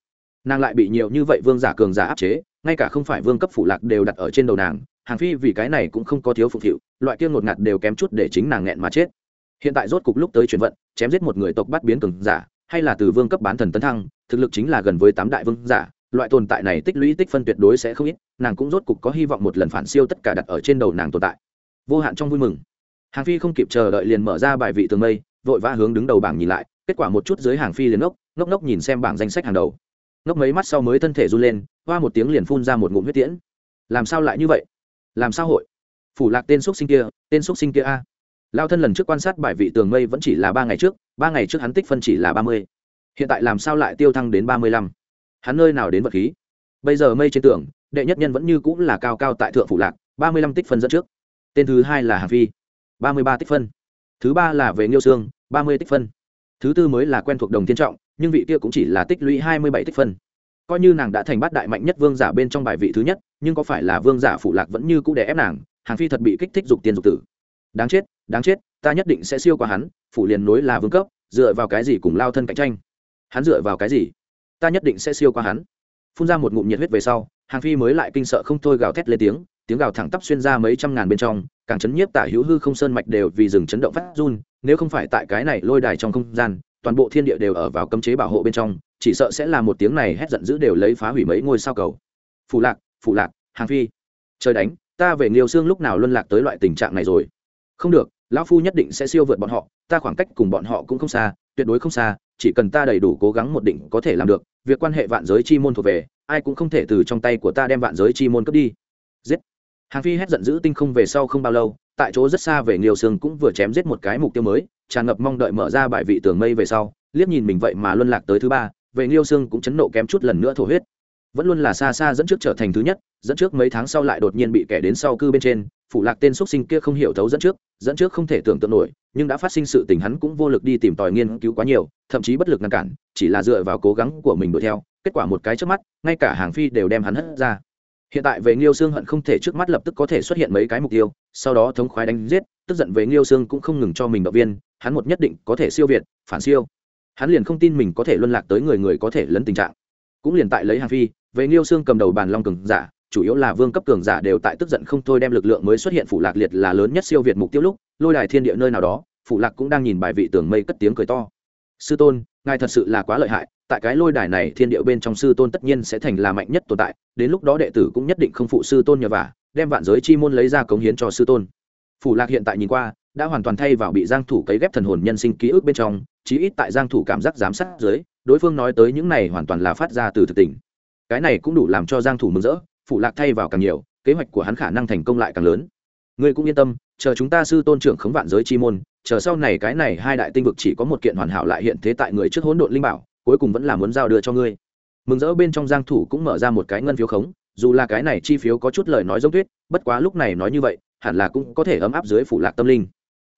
nàng lại bị nhiều như vậy vương giả cường giả áp chế, ngay cả không phải vương cấp phủ lạc đều đặt ở trên đầu nàng, hàng phi vì cái này cũng không có thiếu phục thiệu loại kia ngột ngạt đều kém chút để chính nàng nghẹn mà chết. Hiện tại rốt cục lúc tới chuyển vận, chém giết một người tộc bắt biến cường giả, hay là từ vương cấp bán thần tấn thăng, thực lực chính là gần với tám đại vương giả, loại tồn tại này tích lũy tích phân tuyệt đối sẽ không ít, nàng cũng rốt cục có hy vọng một lần phản siêu tất cả đặt ở trên đầu nàng tồn tại. Vô hạn trong vui mừng. Hàng phi không kịp chờ đợi liền mở ra bài vị tường mây, vội vã hướng đứng đầu bảng nhìn lại, kết quả một chút dưới hàng phi liền ngốc ngốc ngốc nhìn xem bảng danh sách hàng đầu ngốc mấy mắt sau mới thân thể run lên, hoa một tiếng liền phun ra một ngụm huyết tiễn. Làm sao lại như vậy? Làm sao hội? Phủ lạc tên x sinh kia, tên x sinh kia a. Lao thân lần trước quan sát bài vị tường mây vẫn chỉ là ba ngày trước, ba ngày trước hắn tích phân chỉ là ba mươi. Hiện tại làm sao lại tiêu thăng đến ba mươi lăm? Hắn nơi nào đến vật khí? Bây giờ mây trên tường, đệ nhất nhân vẫn như cũng là cao cao tại thượng phủ lạc, ba mươi lăm tích phân dẫn trước. Tên thứ hai là hà phi, ba mươi ba tích phân. Thứ ba là về nghiêu sương, ba mươi tích phân. Thứ tư mới là quen thuộc đồng thiên trọng nhưng vị kia cũng chỉ là tích lũy hai mươi bảy tích phân. Coi như nàng đã thành bát đại mạnh nhất vương giả bên trong bài vị thứ nhất, nhưng có phải là vương giả phụ lạc vẫn như cũ đè ép nàng, hàng phi thật bị kích thích dục tiền dục tử. Đáng chết đáng chết, ta nhất định sẽ siêu qua hắn phụ liền nối là vương cấp, dựa vào cái gì cùng lao thân cạnh tranh? Hắn dựa vào cái gì? Ta nhất định sẽ siêu qua hắn. Phun ra một ngụm nhiệt huyết về sau, hàng phi mới lại kinh sợ không thôi gào thét lên tiếng tiếng gào thẳng tắp xuyên ra mấy trăm ngàn bên trong, càng chấn nhiếp tả hữu hư không sơn mạch đều vì rừng chấn động phát run, nếu không phải tại cái này lôi đài trong không gian toàn bộ thiên địa đều ở vào cấm chế bảo hộ bên trong, chỉ sợ sẽ là một tiếng này hét giận dữ đều lấy phá hủy mấy ngôi sao cầu. Phụ lạc phụ lạc, hàng phi. Trời đánh, ta về nghiêu xương lúc nào luân lạc tới loại tình trạng này rồi? Không được, lão phu nhất định sẽ siêu vượt bọn họ, ta khoảng cách cùng bọn họ cũng không xa, tuyệt đối không xa, chỉ cần ta đầy đủ cố gắng một định có thể làm được, việc quan hệ vạn giới chi môn thuộc về, ai cũng không thể từ trong tay của ta đem vạn giới chi môn cướp đi. Giết. Hàng phi hét giận dữ tinh không về sau không bao lâu, tại chỗ rất xa về nghiêu xương cũng vừa chém giết một cái mục tiêu mới tràn ngập mong đợi mở ra bài vị tường mây về sau, liếc nhìn mình vậy mà luân lạc tới thứ ba về nghiêu xương cũng chấn nộ kém chút lần nữa thổ huyết. Vẫn luôn là xa xa dẫn trước trở thành thứ nhất, dẫn trước mấy tháng sau lại đột nhiên bị kẻ đến sau cư bên trên, phủ lạc tên x sinh kia không hiểu thấu dẫn trước dẫn trước không thể tưởng tượng nổi, nhưng đã phát sinh sự tình hắn cũng vô lực đi tìm tòi nghiên cứu quá nhiều, thậm chí bất lực ngăn cản, chỉ là dựa vào cố gắng của mình đuổi theo, kết quả một cái trước mắt, ngay cả hàng phi đều đem hắn hất ra. Hiện tại về nghiêu xương hận không thể trước mắt lập tức có thể xuất hiện mấy cái mục tiêu, sau đó thống khoái đánh giết, tức giận về nghiêu xương cũng không ngừng cho mình động viên hắn một nhất định có thể siêu việt, phản siêu. Hắn liền không tin mình có thể luân lạc tới người người có thể lấn tình trạng. Cũng liền tại lấy hàng phi, về nghiêu xương cầm đầu bàn long cường giả, chủ yếu là vương cấp cường giả đều tại tức giận không thôi đem lực lượng mới xuất hiện phủ lạc liệt là lớn nhất siêu việt mục tiêu lúc, lôi đài thiên địa nơi nào đó, phủ lạc cũng đang nhìn bài vị tường mây cất tiếng cười to. Sư tôn, ngài thật sự là quá lợi hại, tại cái lôi đài này thiên địa bên trong sư tôn tất nhiên sẽ thành là mạnh nhất tồn tại, đến lúc đó đệ tử cũng nhất định không phụ sư tôn nhờ vả, đem vạn giới chi môn lấy ra cống hiến cho sư tôn. Phủ lạc hiện tại nhìn qua đã hoàn toàn thay vào bị giang thủ cấy ghép thần hồn nhân sinh ký ức bên trong, chí ít tại giang thủ cảm giác giám sát dưới, đối phương nói tới những này hoàn toàn là phát ra từ thực tình. Cái này cũng đủ làm cho giang thủ mừng rỡ, phụ lạc thay vào càng nhiều, kế hoạch của hắn khả năng thành công lại càng lớn. Ngươi cũng yên tâm, chờ chúng ta sư tôn trưởng khống vạn giới chi môn, chờ sau này cái này hai đại tinh vực chỉ có một kiện hoàn hảo lại hiện thế tại người trước hỗn độn linh bảo, cuối cùng vẫn là muốn giao đưa cho ngươi. Mừng rỡ bên trong giang thủ cũng mở ra một cái ngân phiếu khống, dù là cái này chi phiếu có chút lời nói giống tuyết, bất quá lúc này nói như vậy, hẳn là cũng có thể ấm áp dưới phủ lạc tâm linh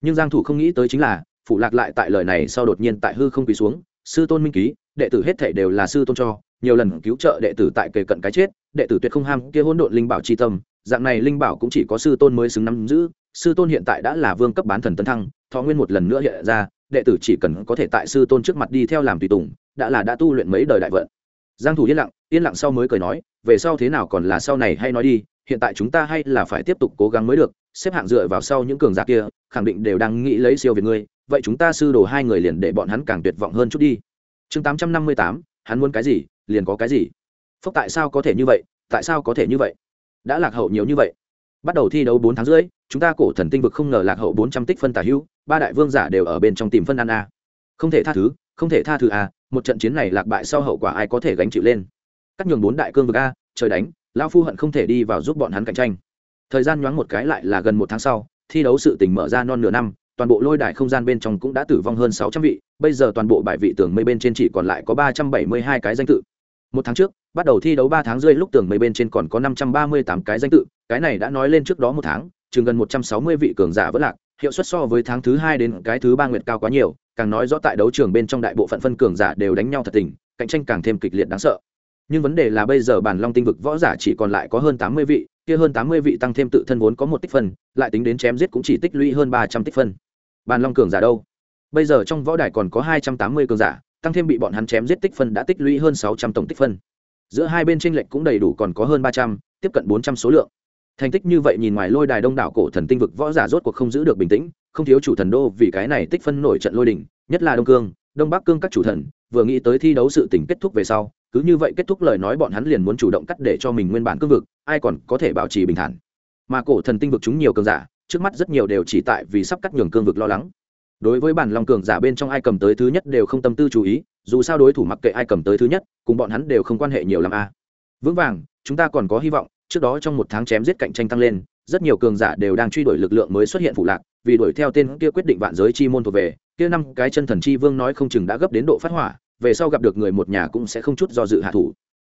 nhưng giang thủ không nghĩ tới chính là, phủ lạc lại tại lời này sau đột nhiên tại hư không quỳ xuống, sư tôn minh ký, đệ tử hết thảy đều là sư tôn cho, nhiều lần cứu trợ đệ tử tại kề cận cái chết, đệ tử tuyệt không ham kia hỗn độn linh bảo chi tâm, dạng này linh bảo cũng chỉ có sư tôn mới xứng nắm giữ, sư tôn hiện tại đã là vương cấp bán thần tấn thăng, thọ nguyên một lần nữa hiện ra, đệ tử chỉ cần có thể tại sư tôn trước mặt đi theo làm tùy tùng, đã là đã tu luyện mấy đời đại vận. Giang thủ yên lặng yên lặng sau mới cười nói, về sau thế nào còn là sau này hay nói đi, hiện tại chúng ta hay là phải tiếp tục cố gắng mới được, xếp hạng dựa vào sau những cường giả kia khẳng định đều đang nghĩ lấy siêu việt ngươi vậy chúng ta sư đồ hai người liền để bọn hắn càng tuyệt vọng hơn chút đi. Chương 858, hắn muốn cái gì liền có cái gì. Phúc tại sao có thể như vậy tại sao có thể như vậy? Đã lạc hậu nhiều như vậy. Bắt đầu thi đấu bốn tháng rưỡi chúng ta cổ thần tinh vực không ngờ lạc hậu bốn trăm tích phân tả hữu ba đại vương giả đều ở bên trong tìm phân ăn a. Không thể tha thứ không thể tha thứ a một trận chiến này lạc bại sau hậu quả ai có thể gánh chịu lên? Cắt nhường bốn đại cương vực a trời đánh lão phu hận không thể đi vào giúp bọn hắn cạnh tranh. Thời gian nhoáng một cái lại là gần một tháng sau thi đấu sự tình mở ra non nửa năm, toàn bộ lôi đài không gian bên trong cũng đã tử vong hơn sáu trăm vị, bây giờ toàn bộ bài vị tường mây bên trên chỉ còn lại có ba trăm bảy mươi hai cái danh tự. Một tháng trước, bắt đầu thi đấu ba tháng rơi lúc tường mây bên trên còn có năm trăm ba mươi tám cái danh tự, cái này đã nói lên trước đó một tháng, chừng gần một trăm sáu mươi vị cường giả vẫn lạc, hiệu suất so với tháng thứ hai đến cái thứ ba nguyệt cao quá nhiều, càng nói rõ tại đấu trường bên trong đại bộ phận phân cường giả đều đánh nhau thật tình, cạnh tranh càng thêm kịch liệt đáng sợ. Nhưng vấn đề là bây giờ bản long tinh vực võ giả chỉ còn lại có hơn tám mươi vị kia hơn tám mươi vị tăng thêm tự thân vốn có một tích phân, lại tính đến chém giết cũng chỉ tích lũy hơn ba trăm tích phân. Bàn long cường giả đâu? Bây giờ trong võ đài còn có hai trăm tám mươi cường giả, tăng thêm bị bọn hắn chém giết tích phân đã tích lũy hơn sáu trăm tổng tích phân. Giữa hai bên tranh lệch cũng đầy đủ còn có hơn ba trăm, tiếp cận bốn trăm số lượng. Thành tích như vậy nhìn ngoài lôi đài đông đảo cổ thần tinh vực võ giả rốt cuộc không giữ được bình tĩnh, không thiếu chủ thần đô vì cái này tích phân nổi trận lôi đình, nhất là đông cương đông bắc cương các chủ thần, vừa nghĩ tới thi đấu sự tình kết thúc về sau, cứ như vậy kết thúc lời nói bọn hắn liền muốn chủ động cắt để cho mình nguyên bản cương vực, ai còn có thể bảo trì bình thản. Mà cổ thần tinh vực chúng nhiều cường giả, trước mắt rất nhiều đều chỉ tại vì sắp cắt nhường cương vực lo lắng. Đối với bản long cường giả bên trong ai cầm tới thứ nhất đều không tâm tư chú ý, dù sao đối thủ mặc kệ ai cầm tới thứ nhất, cùng bọn hắn đều không quan hệ nhiều l a. Vững vàng, chúng ta còn có hy vọng, trước đó trong một tháng chém giết cạnh tranh tăng lên, rất nhiều cường giả đều đang truy đuổi lực lượng mới xuất hiện phụ lạc, vì đuổi theo tên kia quyết định vạn giới chi môn thuộc về kia năm cái chân thần chi vương nói không chừng đã gấp đến độ phát hỏa, về sau gặp được người một nhà cũng sẽ không chút do dự hạ thủ.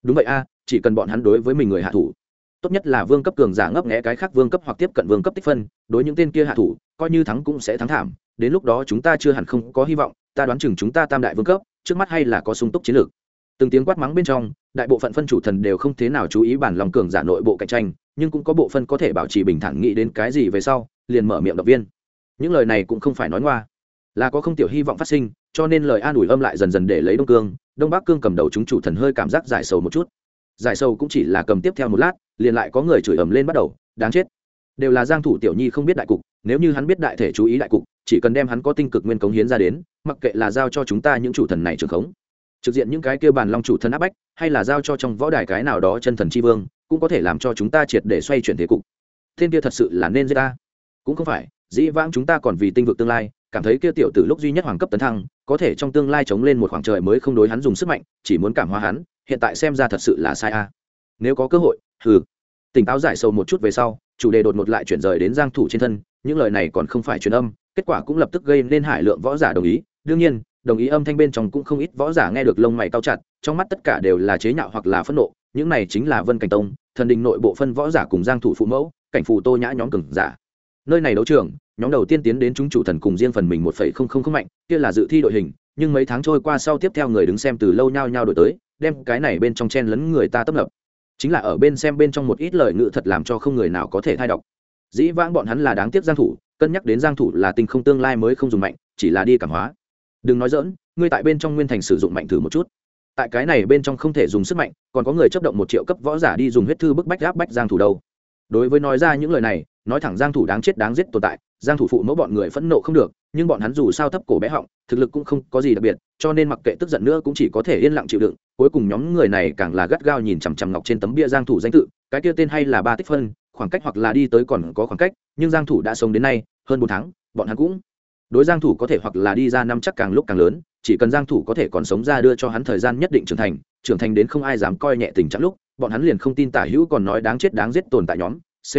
Đúng vậy a, chỉ cần bọn hắn đối với mình người hạ thủ. Tốt nhất là vương cấp cường giả ngấp nghẽ cái khác vương cấp hoặc tiếp cận vương cấp tích phân, đối những tên kia hạ thủ, coi như thắng cũng sẽ thắng thảm. Đến lúc đó chúng ta chưa hẳn không có hy vọng, ta đoán chừng chúng ta tam đại vương cấp, trước mắt hay là có sung túc chiến lược. Từng tiếng quát mắng bên trong, đại bộ phận phân chủ thần đều không thế nào chú ý bản lòng cường giả nội bộ cạnh tranh, nhưng cũng có bộ phân có thể bảo trì bình thản nghĩ đến cái gì về sau, liền mở miệng động viên. Những lời này cũng không phải nói ngoa là có không tiểu hy vọng phát sinh, cho nên lời an ủi âm lại dần dần để lấy đông cương. Đông bắc cương cầm đầu chúng chủ thần hơi cảm giác giải sầu một chút. Giải sầu cũng chỉ là cầm tiếp theo một lát, liền lại có người chửi ầm lên bắt đầu, đáng chết. Đều là giang thủ tiểu nhi không biết đại cục, nếu như hắn biết đại thể chú ý đại cục, chỉ cần đem hắn có tinh cực nguyên cống hiến ra đến, mặc kệ là giao cho chúng ta những chủ thần này trường khống. Trực diện những cái kia bàn long chủ thần áp bách, hay là giao cho trong võ đài cái nào đó chân thần chi vương, cũng có thể làm cho chúng ta triệt để xoay chuyển thế cục. Thiên kia thật sự là nên giết ta. Cũng không phải, dĩ vãng chúng ta còn vì tinh vực tương lai cảm thấy kia tiểu tử lúc duy nhất hoàng cấp tấn thăng, có thể trong tương lai chống lên một khoảng trời mới không đối hắn dùng sức mạnh, chỉ muốn cảm hóa hắn, hiện tại xem ra thật sự là sai a. Nếu có cơ hội, hừ. Tỉnh táo giải sâu một chút về sau, chủ đề đột ngột lại chuyển rời đến giang thủ trên thân, những lời này còn không phải truyền âm, kết quả cũng lập tức gây nên hải lượng võ giả đồng ý. Đương nhiên, đồng ý âm thanh bên trong cũng không ít võ giả nghe được lông mày cao chặt, trong mắt tất cả đều là chế nhạo hoặc là phẫn nộ, những này chính là vân cảnh tông, thần đình nội bộ phân võ giả cùng giang thủ phụ mẫu, cảnh phù tô nhã nhóm cường giả. Nơi này đấu trường nhóm đầu tiên tiến đến chúng chủ thần cùng riêng phần mình một phẩy không không không mạnh, kia là dự thi đội hình, nhưng mấy tháng trôi qua sau tiếp theo người đứng xem từ lâu nhau nhau đổi tới, đem cái này bên trong chen lấn người ta tấp nập. Chính là ở bên xem bên trong một ít lời ngữ thật làm cho không người nào có thể thay đọc. Dĩ vãng bọn hắn là đáng tiếc giang thủ, cân nhắc đến giang thủ là tình không tương lai mới không dùng mạnh, chỉ là đi cảm hóa. Đừng nói dỡn ngươi tại bên trong nguyên thành sử dụng mạnh thử một chút. Tại cái này bên trong không thể dùng sức mạnh, còn có người chấp động một triệu cấp võ giả đi dùng huyết thư bức bách áp bách giang thủ đâu. Đối với nói ra những lời này nói thẳng giang thủ đáng chết đáng giết tồn tại, giang thủ phụ mẫu bọn người phẫn nộ không được, nhưng bọn hắn dù sao thấp cổ bé họng, thực lực cũng không có gì đặc biệt, cho nên mặc kệ tức giận nữa cũng chỉ có thể yên lặng chịu đựng. Cuối cùng nhóm người này càng là gắt gao nhìn chằm chằm ngọc trên tấm bia giang thủ danh tự, cái kia tên hay là ba tích phân, khoảng cách hoặc là đi tới còn có khoảng cách, nhưng giang thủ đã sống đến nay, hơn 4 tháng, bọn hắn cũng đối giang thủ có thể hoặc là đi ra năm chắc càng lúc càng lớn, chỉ cần giang thủ có thể còn sống ra đưa cho hắn thời gian nhất định trưởng thành trưởng thành đến không ai dám coi nhẹ tình trạng lúc, bọn hắn liền không tin tả hữu còn nói đáng chết đáng giết tồn tại nhóm, c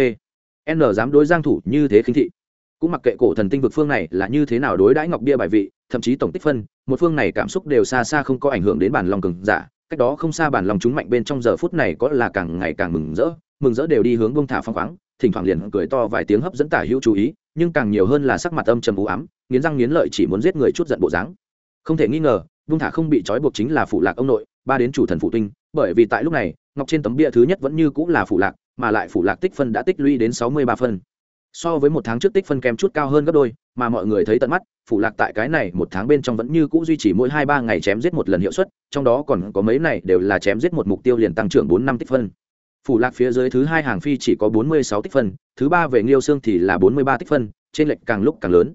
n dám đối giang thủ như thế khinh thị. Cũng mặc kệ cổ thần tinh vực phương này là như thế nào đối đãi ngọc bia bài vị, thậm chí tổng tích phân, một phương này cảm xúc đều xa xa không có ảnh hưởng đến bản lòng cường giả, cách đó không xa bản lòng chúng mạnh bên trong giờ phút này có là càng ngày càng mừng rỡ mừng rỡ đều đi hướng bông thả phong khoáng, thỉnh thoảng liền cười to vài tiếng hấp dẫn tả hữu chú ý, nhưng càng nhiều hơn là sắc mặt âm trầm u ám, nghiến răng nghiến lợi chỉ muốn giết người chút giận bộ dáng. Không thể nghi ngờ bông thả không bị trói buộc chính là phụ lạc ông nội, ba đến chủ thần phụ tinh, bởi vì tại lúc này, ngọc trên tấm bia thứ nhất vẫn như cũng là phụ lạc mà lại phụ lạc tích phân đã tích lũy đến sáu mươi ba phân. So với một tháng trước tích phân kém chút cao hơn gấp đôi, mà mọi người thấy tận mắt phụ lạc tại cái này một tháng bên trong vẫn như cũ duy trì mỗi hai ba ngày chém giết một lần hiệu suất, trong đó còn có mấy này đều là chém giết một mục tiêu liền tăng trưởng bốn năm tích phân. Phụ lạc phía dưới thứ hai hàng phi chỉ có bốn mươi sáu tích phân, thứ ba về nghiêu xương thì là bốn mươi ba tích phân, trên lệnh càng lúc càng lớn.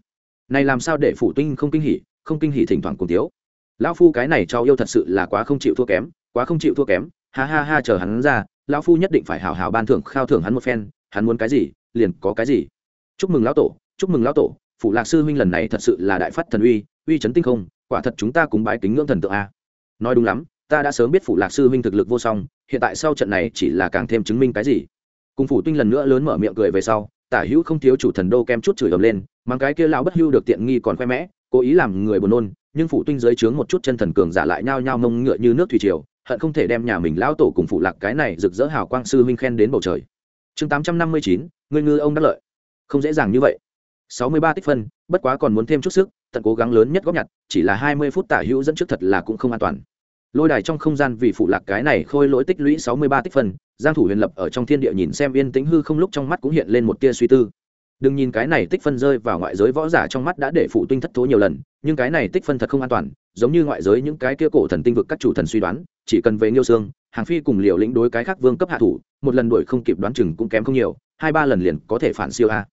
Này làm sao để phủ tinh không kinh hỉ, không kinh hỉ thỉnh thoảng cùng tiếu lão phu cái này cho yêu thật sự là quá không chịu thua kém, quá không chịu thua kém, ha ha ha chờ hắn ra lão phu nhất định phải hào hào ban thưởng, khao thưởng hắn một phen, hắn muốn cái gì, liền có cái gì. Chúc mừng lão tổ, chúc mừng lão tổ, phủ lạc sư huynh lần này thật sự là đại phát thần uy uy chấn tinh không, quả thật chúng ta cũng bái kính ngưỡng thần tượng a. Nói đúng lắm, ta đã sớm biết phủ lạc sư huynh thực lực vô song, hiện tại sau trận này chỉ là càng thêm chứng minh cái gì. Cùng phủ tinh lần nữa lớn mở miệng cười về sau, tả hữu không thiếu chủ thần đô kem chút chửi ầm lên, mang cái kia lão bất hưu được tiện nghi còn khoe mẽ, cố ý làm người buồn nôn, nhưng phụ tinh dưới trướng một chút chân thần cường giả lại nhao nhao mông ngựa như nước thủy triều hận không thể đem nhà mình lão tổ cùng phụ lạc cái này rực rỡ hào quang sư huynh khen đến bầu trời. Chương tám trăm năm mươi chín ngươi ngư ông đắc lợi. Không dễ dàng như vậy. Sáu mươi ba tích phân, bất quá còn muốn thêm chút sức, tận cố gắng lớn nhất góp nhặt, chỉ là hai mươi phút tả hữu dẫn trước thật là cũng không an toàn. Lôi đài trong không gian vì phụ lạc cái này khôi lỗi tích lũy sáu mươi ba tích phân, giang thủ huyền lập ở trong thiên địa nhìn xem yên tĩnh hư không lúc trong mắt cũng hiện lên một tia suy tư đừng nhìn cái này tích phân rơi vào ngoại giới võ giả trong mắt đã để phụ tinh thất thố nhiều lần, nhưng cái này tích phân thật không an toàn, giống như ngoại giới những cái kia cổ thần tinh vực các chủ thần suy đoán, chỉ cần về nghiêu xương, hàng phi cùng liều lĩnh đối cái khác vương cấp hạ thủ, một lần đuổi không kịp đoán chừng cũng kém không nhiều, hai ba lần liền có thể phản siêu a.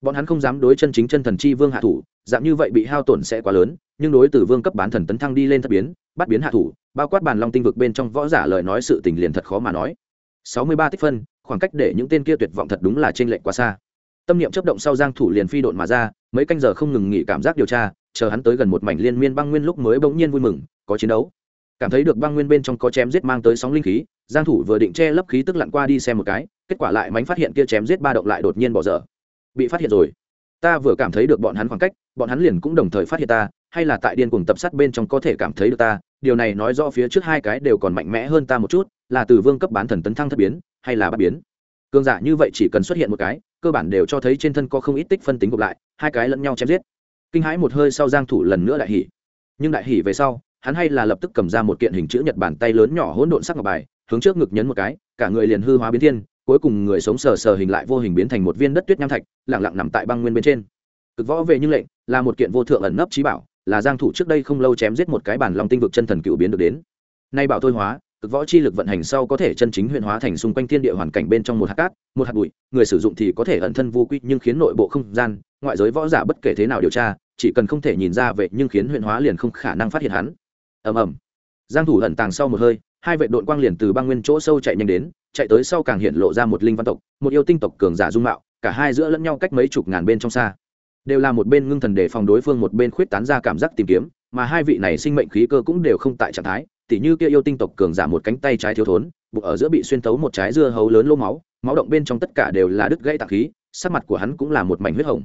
Bọn hắn không dám đối chân chính chân thần chi vương hạ thủ, dạng như vậy bị hao tổn sẽ quá lớn, nhưng đối từ vương cấp bán thần tấn thăng đi lên thất biến, bắt biến hạ thủ, bao quát bàn long tinh vực bên trong võ giả lời nói sự tình liền thật khó mà nói. Sáu mươi ba tích phân, khoảng cách để những tên kia tuyệt vọng thật đúng là trên lệnh quá xa tâm niệm chấp động sau giang thủ liền phi độn mà ra, mấy canh giờ không ngừng nghỉ cảm giác điều tra, chờ hắn tới gần một mảnh liên miên băng nguyên lúc mới bỗng nhiên vui mừng, có chiến đấu. Cảm thấy được băng nguyên bên trong có chém giết mang tới sóng linh khí, giang thủ vừa định che lấp khí tức lặn qua đi xem một cái, kết quả lại mánh phát hiện kia chém giết ba động lại đột nhiên bỏ dở. Bị phát hiện rồi. Ta vừa cảm thấy được bọn hắn khoảng cách, bọn hắn liền cũng đồng thời phát hiện ta, hay là tại điên cuồng tập sát bên trong có thể cảm thấy được ta, điều này nói rõ phía trước hai cái đều còn mạnh mẽ hơn ta một chút, là từ vương cấp bán thần tấn thăng thất biến, hay là bắt biến. Cương giả như vậy chỉ cần xuất hiện một cái cơ bản đều cho thấy trên thân có không ít tích phân tính gộp lại, hai cái lẫn nhau chém giết. Kinh hãi một hơi sau giang thủ lần nữa đại hỉ. Nhưng đại hỉ về sau, hắn hay là lập tức cầm ra một kiện hình chữ nhật bản tay lớn nhỏ hỗn độn sắc ngọc bài, hướng trước ngực nhấn một cái, cả người liền hư hóa biến thiên, cuối cùng người sống sờ sờ hình lại vô hình biến thành một viên đất tuyết nham thạch, lặng lặng nằm tại băng nguyên bên trên. Cực võ về như lệnh, là một kiện vô thượng ẩn nấp trí bảo, là giang thủ trước đây không lâu chém giết một cái bản long tinh vực chân thần cựu biến được đến. Nay bảo thôi hóa cực võ chi lực vận hành sau có thể chân chính huyền hóa thành xung quanh thiên địa hoàn cảnh bên trong một hạt cát, một hạt bụi, người sử dụng thì có thể ẩn thân vô quy nhưng khiến nội bộ không gian, ngoại giới võ giả bất kể thế nào điều tra, chỉ cần không thể nhìn ra vậy nhưng khiến huyền hóa liền không khả năng phát hiện hắn. Ầm ầm. Giang thủ ẩn tàng sau một hơi, hai vệ đội quang liền từ băng nguyên chỗ sâu chạy nhanh đến, chạy tới sau càng hiện lộ ra một linh văn tộc, một yêu tinh tộc cường giả dung mạo, cả hai giữa lẫn nhau cách mấy chục ngàn bên trong xa. Đều là một bên ngưng thần để phòng đối phương, một bên khuyết tán ra cảm giác tìm kiếm, mà hai vị này sinh mệnh khí cơ cũng đều không tại trạng thái tỉ như kia yêu tinh tộc cường giả một cánh tay trái thiếu thốn, bụng ở giữa bị xuyên tấu một trái dưa hấu lớn lô máu máu động bên trong tất cả đều là đứt gãy tạng khí, sắc mặt của hắn cũng là một mảnh huyết hồng.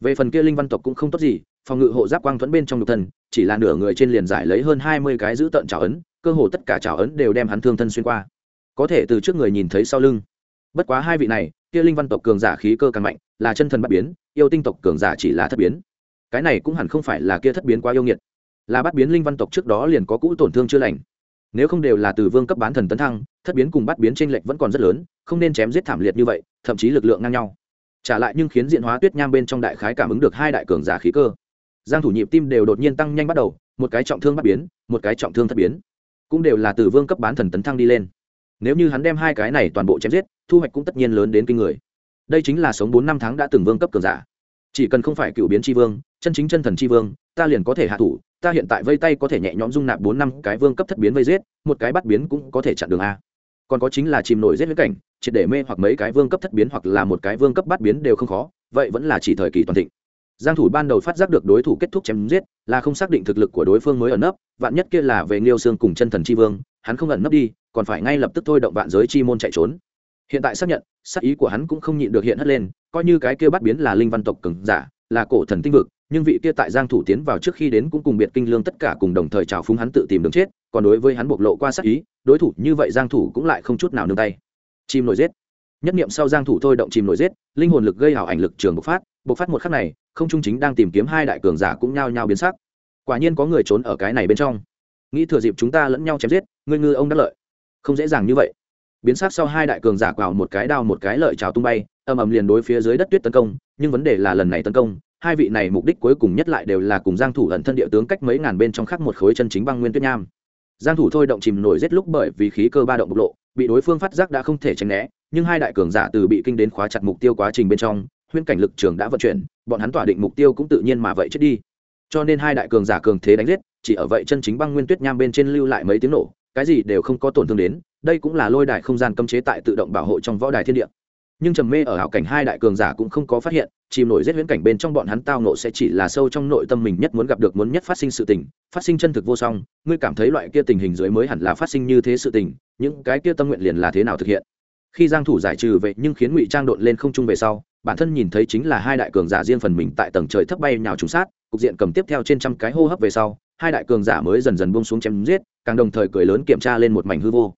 Về phần kia linh văn tộc cũng không tốt gì, phòng ngự hộ giáp quang thuẫn bên trong nhục thân, chỉ là nửa người trên liền giải lấy hơn hai mươi cái giữ tận trào ấn, cơ hồ tất cả trào ấn đều đem hắn thương thân xuyên qua. Có thể từ trước người nhìn thấy sau lưng. Bất quá hai vị này, kia linh văn tộc cường giả khí cơ càng mạnh, là chân thần bắt biến, yêu tinh tộc cường giả chỉ là thất biến. Cái này cũng hẳn không phải là kia thất biến quá yêu nghiệt là bắt biến linh văn tộc trước đó liền có cũ tổn thương chưa lành. Nếu không đều là từ vương cấp bán thần tấn thăng, thất biến cùng bắt biến tranh lệch vẫn còn rất lớn, không nên chém giết thảm liệt như vậy, thậm chí lực lượng ngang nhau. Trả lại nhưng khiến diện hóa tuyết nham bên trong đại khái cảm ứng được hai đại cường giả khí cơ. Giang thủ nhịp tim đều đột nhiên tăng nhanh bắt đầu, một cái trọng thương bắt biến, một cái trọng thương thất biến. Cũng đều là từ vương cấp bán thần tấn thăng đi lên. Nếu như hắn đem hai cái này toàn bộ chém giết, thu hoạch cũng tất nhiên lớn đến kinh người. Đây chính là sống bốn năm tháng đã từng vương cấp cường giả chỉ cần không phải cựu biến tri vương, chân chính chân thần tri vương, ta liền có thể hạ thủ, ta hiện tại vây tay có thể nhẹ nhõm dung nạp bốn năm cái vương cấp thất biến vây giết, một cái bắt biến cũng có thể chặn đường a. Còn có chính là chìm nổi giết viễn cảnh, triệt để mê hoặc mấy cái vương cấp thất biến hoặc là một cái vương cấp bắt biến đều không khó, vậy vẫn là chỉ thời kỳ toàn thịnh. Giang thủ ban đầu phát giác được đối thủ kết thúc chém giết, là không xác định thực lực của đối phương mới ẩn nấp, vạn nhất kia là về liêu xương cùng chân thần chi vương, hắn không ẩn nấp đi, còn phải ngay lập tức thôi động vạn giới chi môn chạy trốn hiện tại xác nhận sắc ý của hắn cũng không nhịn được hiện hất lên, coi như cái kia bắt biến là linh văn tộc cường giả, là cổ thần tinh vực, nhưng vị kia tại giang thủ tiến vào trước khi đến cũng cùng biệt kinh lương tất cả cùng đồng thời chào phúng hắn tự tìm đường chết, còn đối với hắn bộc lộ qua sắc ý, đối thủ như vậy giang thủ cũng lại không chút nào nương tay. Chim nổi giết. Nhất niệm sau giang thủ thôi động chim nổi giết, linh hồn lực gây hảo ảnh lực trường bộc phát bộc phát một khắc này, không trung chính đang tìm kiếm hai đại cường giả cũng nhao nhao biến sắc. Quả nhiên có người trốn ở cái này bên trong. Nghĩ thừa dịp chúng ta lẫn nhau chém giết, ngươi ngư ông đắc lợi. Không dễ dàng như vậy biến sắc sau hai đại cường giả quào một cái đao một cái lợi trào tung bay âm ầm liền đối phía dưới đất tuyết tấn công, nhưng vấn đề là lần này tấn công, hai vị này mục đích cuối cùng nhất lại đều là cùng giang thủ ẩn thân địa tướng cách mấy ngàn bên trong khắc một khối chân chính băng nguyên tuyết nham. Giang thủ thôi động chìm nổi giết lúc bởi vì khí cơ ba động bộc lộ, bị đối phương phát giác đã không thể tránh né, nhưng hai đại cường giả từ bị kinh đến khóa chặt mục tiêu quá trình bên trong, huyễn cảnh lực trường đã vận chuyển, bọn hắn tỏa định mục tiêu cũng tự nhiên mà vậy chết đi. Cho nên hai đại cường giả cường thế đánh giết, chỉ ở vậy chân chính băng nguyên tuyết nham bên trên lưu lại mấy tiếng nổ, cái gì đều không có tổn thương đến đây cũng là lôi đài không gian cấm chế tại tự động bảo hộ trong võ đài thiên địa. Nhưng trầm mê ở hảo cảnh hai đại cường giả cũng không có phát hiện, chìm nổi giết huyễn cảnh bên trong bọn hắn tao nộ sẽ chỉ là sâu trong nội tâm mình nhất muốn gặp được muốn nhất phát sinh sự tình, phát sinh chân thực vô song, ngươi cảm thấy loại kia tình hình dưới mới hẳn là phát sinh như thế sự tình, những cái kia tâm nguyện liền là thế nào thực hiện? Khi giang thủ giải trừ vậy nhưng khiến ngụy trang độn lên không trung về sau, bản thân nhìn thấy chính là hai đại cường giả riêng phần mình tại tầng trời thấp bay nhào trúng sát, cục diện cầm tiếp theo trên trăm cái hô hấp về sau, hai đại cường giả mới dần dần buông xuống chém giết, càng đồng thời cười lớn kiểm tra lên một mảnh hư vô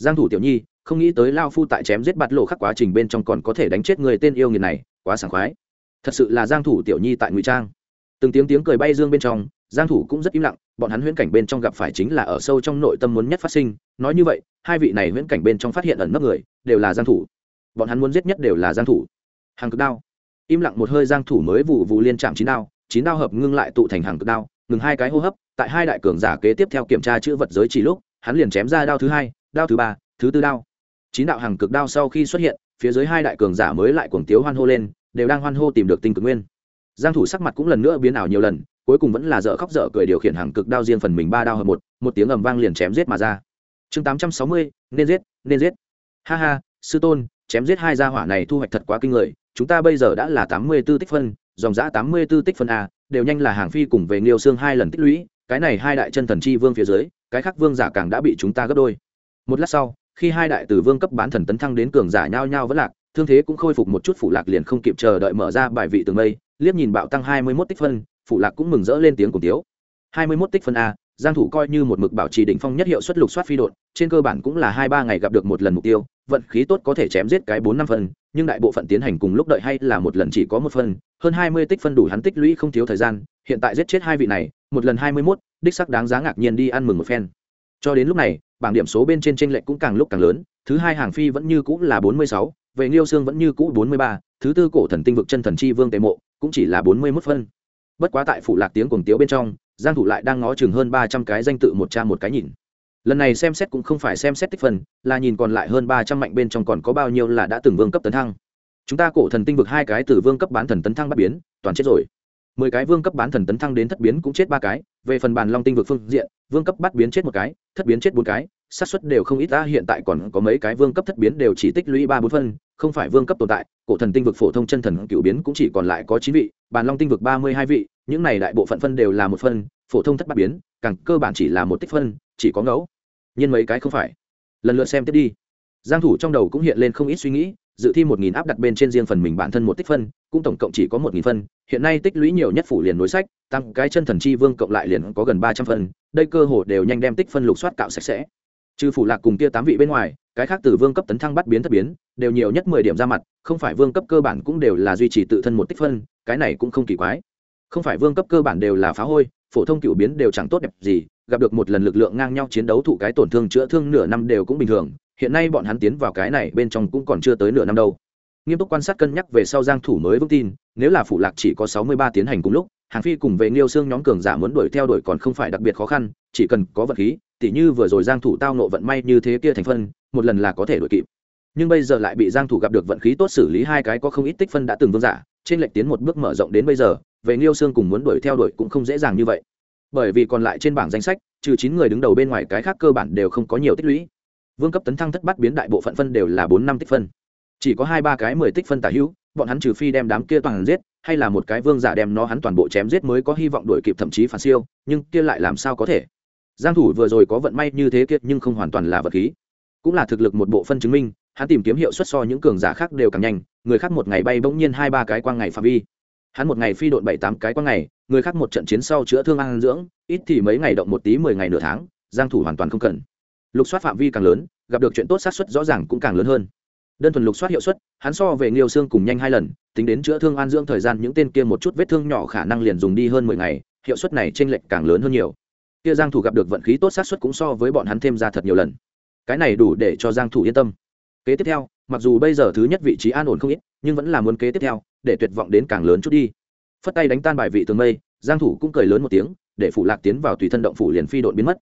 giang thủ tiểu nhi, không nghĩ tới lao phu tại chém giết bạt lộ khắc quá trình bên trong còn có thể đánh chết người tên yêu nghiệt này, quá sảng khoái. Thật sự là giang thủ tiểu nhi tại ngụy trang. Từng tiếng tiếng cười bay dương bên trong, giang thủ cũng rất im lặng, bọn hắn huyễn cảnh bên trong gặp phải chính là ở sâu trong nội tâm muốn nhất phát sinh. Nói như vậy, hai vị này huyễn cảnh bên trong phát hiện ẩn nấp người, đều là giang thủ. Bọn hắn muốn giết nhất đều là giang thủ. Hàng cực đao. Im lặng một hơi giang thủ mới vụ vụ liên chạm chín đao chín đao hợp ngưng lại tụ thành hàng cực đao, ngừng hai cái hô hấp, tại hai đại cường giả kế tiếp theo kiểm tra chữ vật giới chỉ lúc, hắn liền chém ra đao thứ hai đao thứ ba thứ tư đao. Chín đạo hàng cực đao sau khi xuất hiện phía dưới hai đại cường giả mới lại cuồng tiếu hoan hô lên đều đang hoan hô tìm được tinh cực nguyên. Giang thủ sắc mặt cũng lần nữa biến ảo nhiều lần cuối cùng vẫn là dở khóc dở cười điều khiển hàng cực đao riêng phần mình ba đao hợp một một tiếng ầm vang liền chém giết mà ra. Chương 860, nên giết nên giết. Ha ha sư tôn chém giết hai gia hỏa này thu hoạch thật quá kinh người chúng ta bây giờ đã là 84 tích phân dòng dã 84 tích phân a đều nhanh là hàng phi cùng về Liêu Xương hai lần tích lũy, cái này hai đại chân thần chi vương phía dưới, cái khác vương giả càng đã bị chúng ta gấp đôi. Một lát sau, khi hai đại tử vương cấp bán thần tấn thăng đến cường giả nhau nhau vẫn lạc, thương thế cũng khôi phục một chút phủ lạc liền không kịp chờ đợi mở ra bài vị tường mây, liếc nhìn bạo tăng 21 tích phân, phủ lạc cũng mừng rỡ lên tiếng cùng tiếu. 21 tích phân a, Giang thủ coi như một mực bảo trì đỉnh phong nhất hiệu suất lục soát phi đột trên cơ bản cũng là 2 3 ngày gặp được một lần mục tiêu, vận khí tốt có thể chém giết cái 4 5 phần, nhưng đại bộ phận tiến hành cùng lúc đợi hay là một lần chỉ có một phần, hơn 20 tích phân đủ hắn tích lũy không thiếu thời gian, hiện tại giết chết hai vị này, một lần 21, đích sắc đáng giá ngạc nhiên đi ăn mừng một phen. Cho đến lúc này, bảng điểm số bên trên chênh lệch cũng càng lúc càng lớn, thứ hai hàng phi vẫn như cũ là 46, về Liêu Xương vẫn như cũ 43, thứ tư cổ thần tinh vực chân thần chi vương tề mộ, cũng chỉ là 41 phân. Bất quá tại phụ lạc tiếng cùng tiếu bên trong, Giang thủ lại đang ngó chừng hơn 300 cái danh tự một cha một cái nhìn. Lần này xem xét cũng không phải xem xét tích phần là nhìn còn lại hơn ba trăm mạnh bên trong còn có bao nhiêu là đã từng vương cấp tấn thăng. Chúng ta cổ thần tinh vực hai cái từ vương cấp bán thần tấn thăng bắt biến toàn chết rồi. mười cái vương cấp bán thần tấn thăng đến thất biến cũng chết ba cái về phần bàn long tinh vực phương diện, vương cấp bắt biến chết một cái, thất biến chết bốn cái, xác suất đều không ít ta hiện tại còn có mấy cái vương cấp thất biến đều chỉ tích lũy ba bốn phân, không phải vương cấp tồn tại, cổ thần tinh vực phổ thông chân thần cựu biến cũng chỉ còn lại có chín vị bàn long tinh vực ba mươi hai vị, những này đại bộ phận phân đều là một phân, phổ thông thất bắt biến, càng cơ bản chỉ là một tích phân, chỉ có ngẫu. Nhiên mấy cái không phải. Lần lượt xem tiếp đi. Giang thủ trong đầu cũng hiện lên không ít suy nghĩ dự thi một nghìn áp đặt bên trên riêng phần mình bản thân một tích phân, cũng tổng cộng chỉ có một nghìn phân. Hiện nay tích lũy nhiều nhất phủ liền nối sách, tăng cái chân thần chi vương cộng lại liền có gần ba trăm phân. Đây cơ hồ đều nhanh đem tích phân lục soát cạo sạch sẽ. Trừ phủ lạc cùng kia tám vị bên ngoài, cái khác từ vương cấp tấn thăng bắt biến thất biến, đều nhiều nhất mười điểm ra mặt, không phải vương cấp cơ bản cũng đều là duy trì tự thân một tích phân, cái này cũng không kỳ quái. Không phải vương cấp cơ bản đều là phá hôi, phổ thông cựu biến đều chẳng tốt đẹp gì, gặp được một lần lực lượng ngang nhau chiến đấu thụ cái tổn thương chữa thương nửa năm đều cũng bình thường hiện nay bọn hắn tiến vào cái này bên trong cũng còn chưa tới nửa năm đâu. Nghiêm túc quan sát cân nhắc về sau giang thủ mới vững tin, nếu là phụ lạc chỉ có 63 tiến hành cùng lúc, hàng phi cùng về nghiêu xương nhóm cường giả muốn đuổi theo đuổi còn không phải đặc biệt khó khăn, chỉ cần có vận khí, tỉ như vừa rồi giang thủ tao nộ vận may như thế kia thành phân, một lần là có thể đuổi kịp. Nhưng bây giờ lại bị giang thủ gặp được vận khí tốt xử lý hai cái có không ít tích phân đã từng vương giả, trên lệch tiến một bước mở rộng đến bây giờ, về nghiêu xương cùng muốn đuổi theo đuổi cũng không dễ dàng như vậy. Bởi vì còn lại trên bảng danh sách, trừ chín người đứng đầu bên ngoài cái khác cơ bản đều không có nhiều tích lũy vương cấp tấn thăng thất bát biến đại bộ phận phân đều là bốn năm tích phân. Chỉ có hai ba cái mười tích phân tả hữu, bọn hắn trừ phi đem đám kia toàn giết, hay là một cái vương giả đem nó hắn toàn bộ chém giết mới có hy vọng đuổi kịp thậm chí phản siêu, nhưng kia lại làm sao có thể? Giang thủ vừa rồi có vận may như thế kia nhưng không hoàn toàn là vật khí. Cũng là thực lực một bộ phân chứng minh, hắn tìm kiếm hiệu suất so những cường giả khác đều càng nhanh, người khác một ngày bay bỗng nhiên hai ba cái quang ngày phạm vi. Hắn một ngày phi độn bảy tám cái quang ngày, người khác một trận chiến sau chữa thương ăn dưỡng, ít thì mấy ngày động một tí mười ngày nửa tháng, giang thủ hoàn toàn không cần lục soát phạm vi càng lớn, gặp được chuyện tốt sát xuất rõ ràng cũng càng lớn hơn. Đơn thuần lục soát hiệu suất, hắn so về nghiêu xương cùng nhanh hai lần, tính đến chữa thương an dưỡng thời gian những tên kia một chút vết thương nhỏ khả năng liền dùng đi hơn mười ngày, hiệu suất này trên lệch càng lớn hơn nhiều. Kia giang thủ gặp được vận khí tốt sát xuất cũng so với bọn hắn thêm ra thật nhiều lần. Cái này đủ để cho giang thủ yên tâm. Kế tiếp theo, mặc dù bây giờ thứ nhất vị trí an ổn không ít, nhưng vẫn là muốn kế tiếp theo, để tuyệt vọng đến càng lớn chút đi. Phất tay đánh tan bài vị tường mây, giang thủ cũng cười lớn một tiếng, để phụ lạc tiến vào tùy thân động phủ liền phi độn biến mất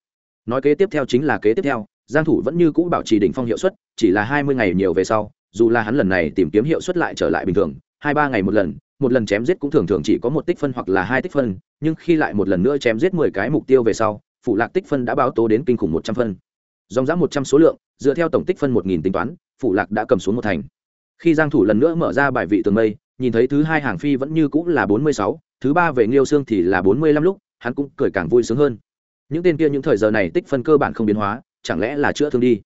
nói kế tiếp theo chính là kế tiếp theo giang thủ vẫn như cũ bảo trì đỉnh phong hiệu suất chỉ là 20 ngày nhiều về sau dù là hắn lần này tìm kiếm hiệu suất lại trở lại bình thường hai ba ngày một lần một lần chém giết cũng thường thường chỉ có một tích phân hoặc là hai tích phân nhưng khi lại một lần nữa chém giết 10 cái mục tiêu về sau phụ lạc tích phân đã báo tố đến kinh khủng 100 phân. Dòng giá 100 số lượng dựa theo tổng tích phân 1000 tính toán phụ lạc đã cầm xuống một thành. Khi giang thủ lần nữa mở ra bài vị tường mây nhìn thấy thứ hai hàng phi vẫn như cũ là 46, thứ ba về nghiêu xương thì là 45 lúc hắn cũng cười càng vui sướng hơn những tên kia những thời giờ này tích phân cơ bản không biến hóa, chẳng lẽ là chữa thương đi?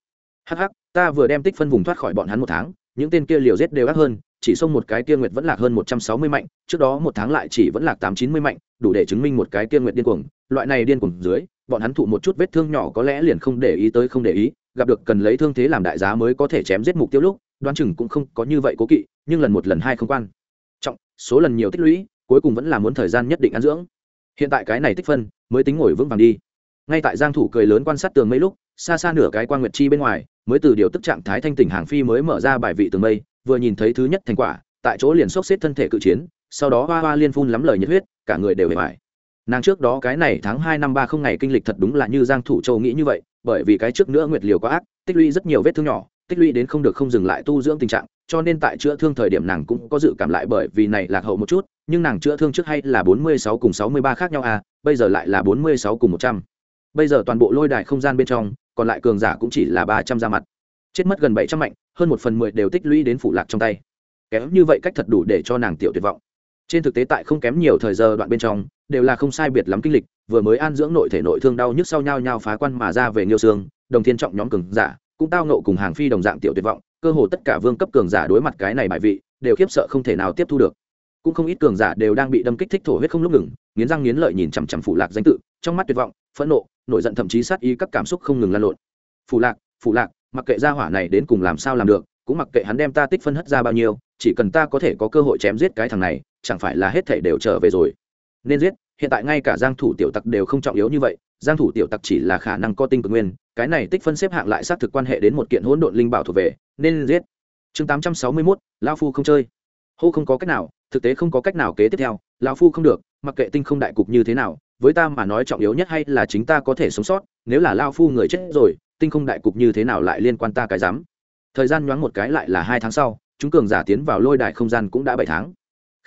Hắc hắc, ta vừa đem tích phân vùng thoát khỏi bọn hắn một tháng, những tên kia liều rết đều ác hơn, chỉ xông một cái kia nguyệt vẫn lạc hơn một trăm sáu mươi mạnh trước đó một tháng lại chỉ vẫn lạc tám chín mươi mạnh đủ để chứng minh một cái kia nguyệt điên cuồng. Loại này điên cuồng dưới, bọn hắn thụ một chút vết thương nhỏ có lẽ liền không để ý tới không để ý, gặp được cần lấy thương thế làm đại giá mới có thể chém giết mục tiêu lúc, đoán chừng cũng không có như vậy cố kỵ, nhưng lần một lần hai không quan. Trọng, số lần nhiều tích lũy, cuối cùng vẫn là muốn thời gian nhất định ăn dưỡng. Hiện tại cái này tích phân, mới tính ngồi vững vàng đi ngay tại giang thủ cười lớn quan sát tường mây lúc, xa xa nửa cái quan nguyệt chi bên ngoài, mới từ điều tức trạng thái thanh tỉnh hàng phi mới mở ra bài vị tường mây, vừa nhìn thấy thứ nhất thành quả, tại chỗ liền sốc xếp thân thể cự chiến, sau đó hoa hoa liên phun lắm lời nhiệt huyết, cả người đều hề mải nàng trước đó cái này tháng hai năm ba không ngày kinh lịch thật đúng là như giang thủ châu nghĩ như vậy, bởi vì cái trước nữa nguyệt liều quá ác, tích lũy rất nhiều vết thương nhỏ, tích lũy đến không được không dừng lại tu dưỡng tình trạng, cho nên tại chữa thương thời điểm nàng cũng có dự cảm lại bởi vì này lạc hậu một chút, nhưng nàng chữa thương trước hay là bốn mươi sáu cùng sáu mươi ba khác nhau à bây giờ lại là bốn mươi sáu cùng một trăm bây giờ toàn bộ lôi đài không gian bên trong, còn lại cường giả cũng chỉ là ba trăm ra mặt. Chết mất gần bảy trăm mạnh hơn một phần mười đều tích lũy đến phủ lạc trong tay. Kém như vậy cách thật đủ để cho nàng tiểu tuyệt vọng. Trên thực tế tại không kém nhiều thời giờ đoạn bên trong, đều là không sai biệt lắm kinh lịch, vừa mới an dưỡng nội thể nội thương đau nhức sau nhau nhau phá quan mà ra về nghiêu xương đồng thiên trọng nhóm cường giả, cũng tao nộ cùng hàng phi đồng dạng tiểu tuyệt vọng, cơ hồ tất cả vương cấp cường giả đối mặt cái này bại vị, đều khiếp sợ không thể nào tiếp thu được. Cũng không ít cường giả đều đang bị đâm kích thích thổ huyết không lúc ngừng, nghiến răng nghiến lợi nhìn chằm chằm phụ lạc danh tự, trong mắt tuyệt vọng, phẫn nộ nổi giận thậm chí sát ý các cảm xúc không ngừng lan lộn. Phụ lạc phụ lạc mặc kệ gia hỏa này đến cùng làm sao làm được cũng mặc kệ hắn đem ta tích phân hất ra bao nhiêu chỉ cần ta có thể có cơ hội chém giết cái thằng này chẳng phải là hết thể đều trở về rồi. Nên giết hiện tại ngay cả giang thủ tiểu tặc đều không trọng yếu như vậy giang thủ tiểu tặc chỉ là khả năng có tinh cực nguyên cái này tích phân xếp hạng lại xác thực quan hệ đến một kiện hỗn độn linh bảo thuộc về nên giết. Chương 861, lão phu không chơi. Hô không có cách nào thực tế không có cách nào kế tiếp theo lão phu không được mặc kệ tinh không đại cục như thế nào với ta mà nói trọng yếu nhất hay là chính ta có thể sống sót, nếu là lão phu người chết rồi, tinh không đại cục như thế nào lại liên quan ta cái dám? Thời gian nhoáng một cái lại là hai tháng sau, chúng cường giả tiến vào lôi đài không gian cũng đã bảy tháng.